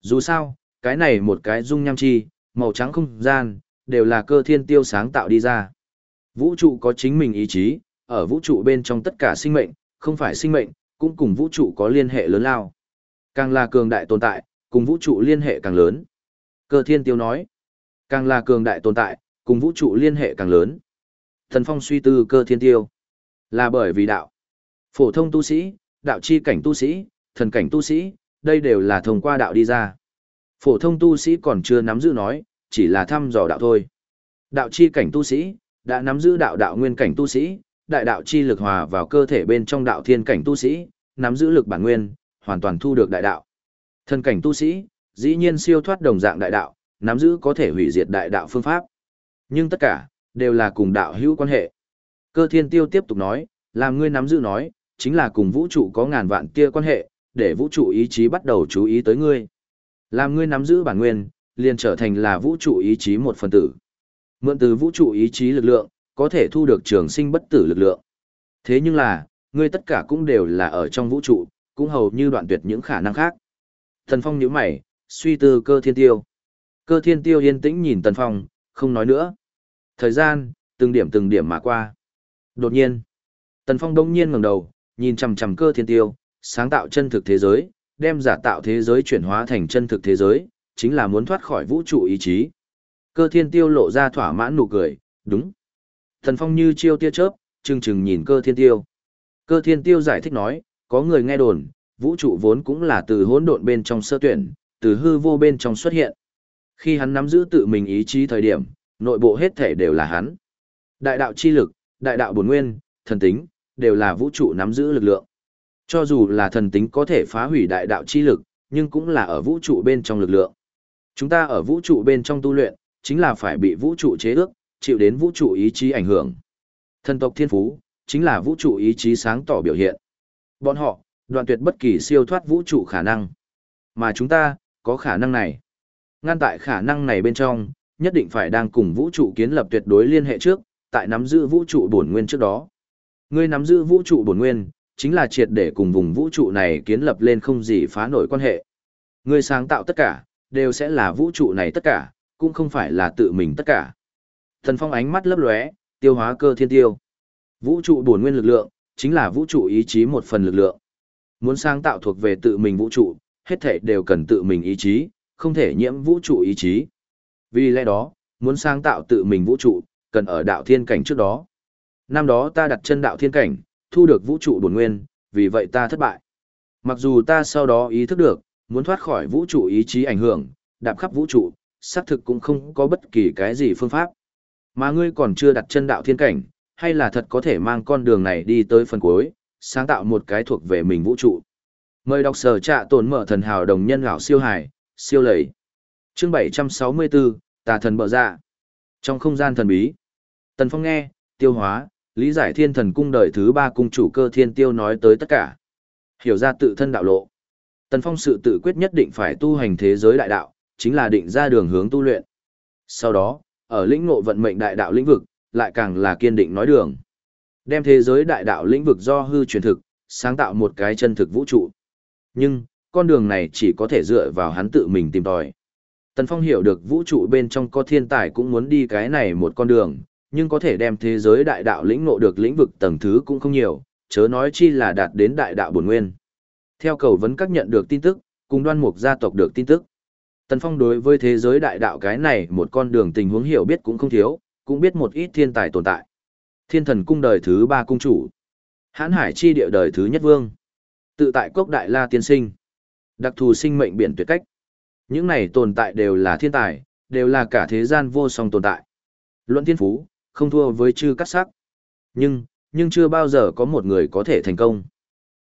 Dù sao, cái này một cái dung nham chi, màu trắng không gian, đều là cơ thiên tiêu sáng tạo đi ra. Vũ trụ có chính mình ý chí, ở vũ trụ bên trong tất cả sinh mệnh, không phải sinh mệnh, cũng cùng vũ trụ có liên hệ lớn lao. Càng là cường đại tồn tại, cùng vũ trụ liên hệ càng lớn. Cơ thiên tiêu nói, càng là cường đại tồn tại, cùng vũ trụ liên hệ càng lớn. Thần phong suy tư cơ thiên tiêu, là bởi vì đạo. Phổ thông tu sĩ, đạo chi cảnh tu sĩ, thần cảnh tu sĩ, đây đều là thông qua đạo đi ra. Phổ thông tu sĩ còn chưa nắm giữ nói, chỉ là thăm dò đạo thôi. Đạo chi cảnh tu sĩ, đã nắm giữ đạo đạo nguyên cảnh tu sĩ, đại đạo chi lực hòa vào cơ thể bên trong đạo thiên cảnh tu sĩ, nắm giữ lực bản nguyên, hoàn toàn thu được đại đạo. Thần cảnh tu sĩ, dĩ nhiên siêu thoát đồng dạng đại đạo, nắm giữ có thể hủy diệt đại đạo phương pháp. Nhưng tất cả, đều là cùng đạo hữu quan hệ. Cơ thiên tiêu tiếp tục nói, làm ngươi nắm giữ nói, chính là cùng vũ trụ có ngàn vạn kia quan hệ, để vũ trụ ý chí bắt đầu chú ý tới ngươi. Làm ngươi nắm giữ bản nguyên, liền trở thành là vũ trụ ý chí một phần tử. Mượn từ vũ trụ ý chí lực lượng, có thể thu được trường sinh bất tử lực lượng. Thế nhưng là, ngươi tất cả cũng đều là ở trong vũ trụ, cũng hầu như đoạn tuyệt những khả năng khác. Thần Phong nhíu mày, suy tư cơ thiên tiêu. Cơ thiên tiêu yên tĩnh nhìn Tần Phong, không nói nữa. Thời gian, từng điểm từng điểm mà qua. Đột nhiên, Tần Phong đông nhiên ngẩng đầu, nhìn chằm chằm cơ thiên tiêu, sáng tạo chân thực thế giới, đem giả tạo thế giới chuyển hóa thành chân thực thế giới, chính là muốn thoát khỏi vũ trụ ý chí. Cơ thiên tiêu lộ ra thỏa mãn nụ cười, đúng. Tần phong như chiêu tia chớp, chừng chừng nhìn cơ thiên tiêu. Cơ thiên tiêu giải thích nói, có người nghe đồn, vũ trụ vốn cũng là từ hỗn độn bên trong sơ tuyển, từ hư vô bên trong xuất hiện. Khi hắn nắm giữ tự mình ý chí thời điểm, nội bộ hết thể đều là hắn. Đại đạo chi lực, đại đạo bổn nguyên, thần tính, đều là vũ trụ nắm giữ lực lượng. Cho dù là thần tính có thể phá hủy đại đạo chi lực, nhưng cũng là ở vũ trụ bên trong lực lượng. Chúng ta ở vũ trụ bên trong tu luyện, chính là phải bị vũ trụ chế ước, chịu đến vũ trụ ý chí ảnh hưởng. Thần tộc thiên phú, chính là vũ trụ ý chí sáng tỏ biểu hiện. Bọn họ, đoạn tuyệt bất kỳ siêu thoát vũ trụ khả năng. Mà chúng ta, có khả năng này. Ngăn tại khả năng này bên trong, nhất định phải đang cùng vũ trụ kiến lập tuyệt đối liên hệ trước, tại nắm giữ vũ trụ bổn nguyên trước đó. Ngươi nắm giữ vũ trụ bổn nguyên, chính là triệt để cùng vùng vũ trụ này kiến lập lên không gì phá nổi quan hệ. Ngươi sáng tạo tất cả, đều sẽ là vũ trụ này tất cả, cũng không phải là tự mình tất cả. Thần Phong ánh mắt lấp lóe, tiêu hóa cơ thiên tiêu. Vũ trụ bổn nguyên lực lượng, chính là vũ trụ ý chí một phần lực lượng. Muốn sáng tạo thuộc về tự mình vũ trụ, hết thảy đều cần tự mình ý chí, không thể nhiễm vũ trụ ý chí. Vì lẽ đó, muốn sáng tạo tự mình vũ trụ, cần ở đạo thiên cảnh trước đó. Năm đó ta đặt chân đạo thiên cảnh, thu được vũ trụ bổn nguyên, vì vậy ta thất bại. Mặc dù ta sau đó ý thức được, muốn thoát khỏi vũ trụ ý chí ảnh hưởng, đạp khắp vũ trụ, xác thực cũng không có bất kỳ cái gì phương pháp. Mà ngươi còn chưa đặt chân đạo thiên cảnh, hay là thật có thể mang con đường này đi tới phần cuối, sáng tạo một cái thuộc về mình vũ trụ. Mời đọc sở trạ tồn mở thần hào đồng nhân gạo siêu hải, siêu lầy. Chương 764, tà thần bờ dạ. Trong không gian thần bí, Tần Phong nghe, tiêu hóa, lý giải thiên thần cung đời thứ ba cung chủ cơ thiên tiêu nói tới tất cả. Hiểu ra tự thân đạo lộ. Tần Phong sự tự quyết nhất định phải tu hành thế giới đại đạo, chính là định ra đường hướng tu luyện. Sau đó, ở lĩnh ngộ vận mệnh đại đạo lĩnh vực, lại càng là kiên định nói đường. Đem thế giới đại đạo lĩnh vực do hư truyền thực, sáng tạo một cái chân thực vũ trụ. Nhưng, con đường này chỉ có thể dựa vào hắn tự mình tìm tòi. Tần Phong hiểu được vũ trụ bên trong có thiên tài cũng muốn đi cái này một con đường, nhưng có thể đem thế giới đại đạo lĩnh ngộ được lĩnh vực tầng thứ cũng không nhiều, chớ nói chi là đạt đến đại đạo bổn nguyên. Theo cầu vấn các nhận được tin tức, cùng đoan mục gia tộc được tin tức. Tần Phong đối với thế giới đại đạo cái này một con đường tình huống hiểu biết cũng không thiếu, cũng biết một ít thiên tài tồn tại. Thiên thần cung đời thứ ba cung chủ. Hãn hải chi địa đời thứ nhất vương. Tự tại cốc đại la tiên sinh. Đặc thù sinh mệnh biển tuyệt cách. Những này tồn tại đều là thiên tài, đều là cả thế gian vô song tồn tại. Luận thiên phú, không thua với chư cắt sắc. Nhưng, nhưng chưa bao giờ có một người có thể thành công.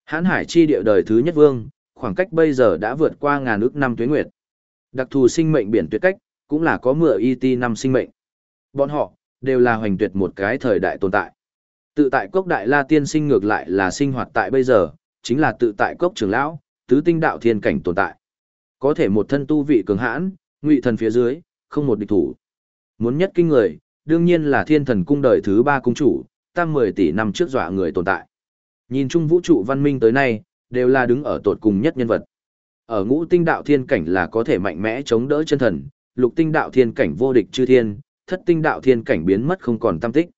Hãn hải chi địa đời thứ nhất vương, khoảng cách bây giờ đã vượt qua ngàn ước năm tuế nguyệt. Đặc thù sinh mệnh biển tuyệt cách, cũng là có mựa y ti năm sinh mệnh. Bọn họ, đều là hoành tuyệt một cái thời đại tồn tại. Tự tại cốc đại la tiên sinh ngược lại là sinh hoạt tại bây giờ, chính là tự tại cốc trưởng lão, tứ tinh đạo thiên cảnh tồn tại. Có thể một thân tu vị cường hãn, ngụy thần phía dưới, không một địch thủ. Muốn nhất kinh người, đương nhiên là thiên thần cung đời thứ ba cung chủ, tam 10 tỷ năm trước dọa người tồn tại. Nhìn chung vũ trụ văn minh tới nay, đều là đứng ở tột cùng nhất nhân vật. Ở ngũ tinh đạo thiên cảnh là có thể mạnh mẽ chống đỡ chân thần, lục tinh đạo thiên cảnh vô địch chư thiên, thất tinh đạo thiên cảnh biến mất không còn tâm tích.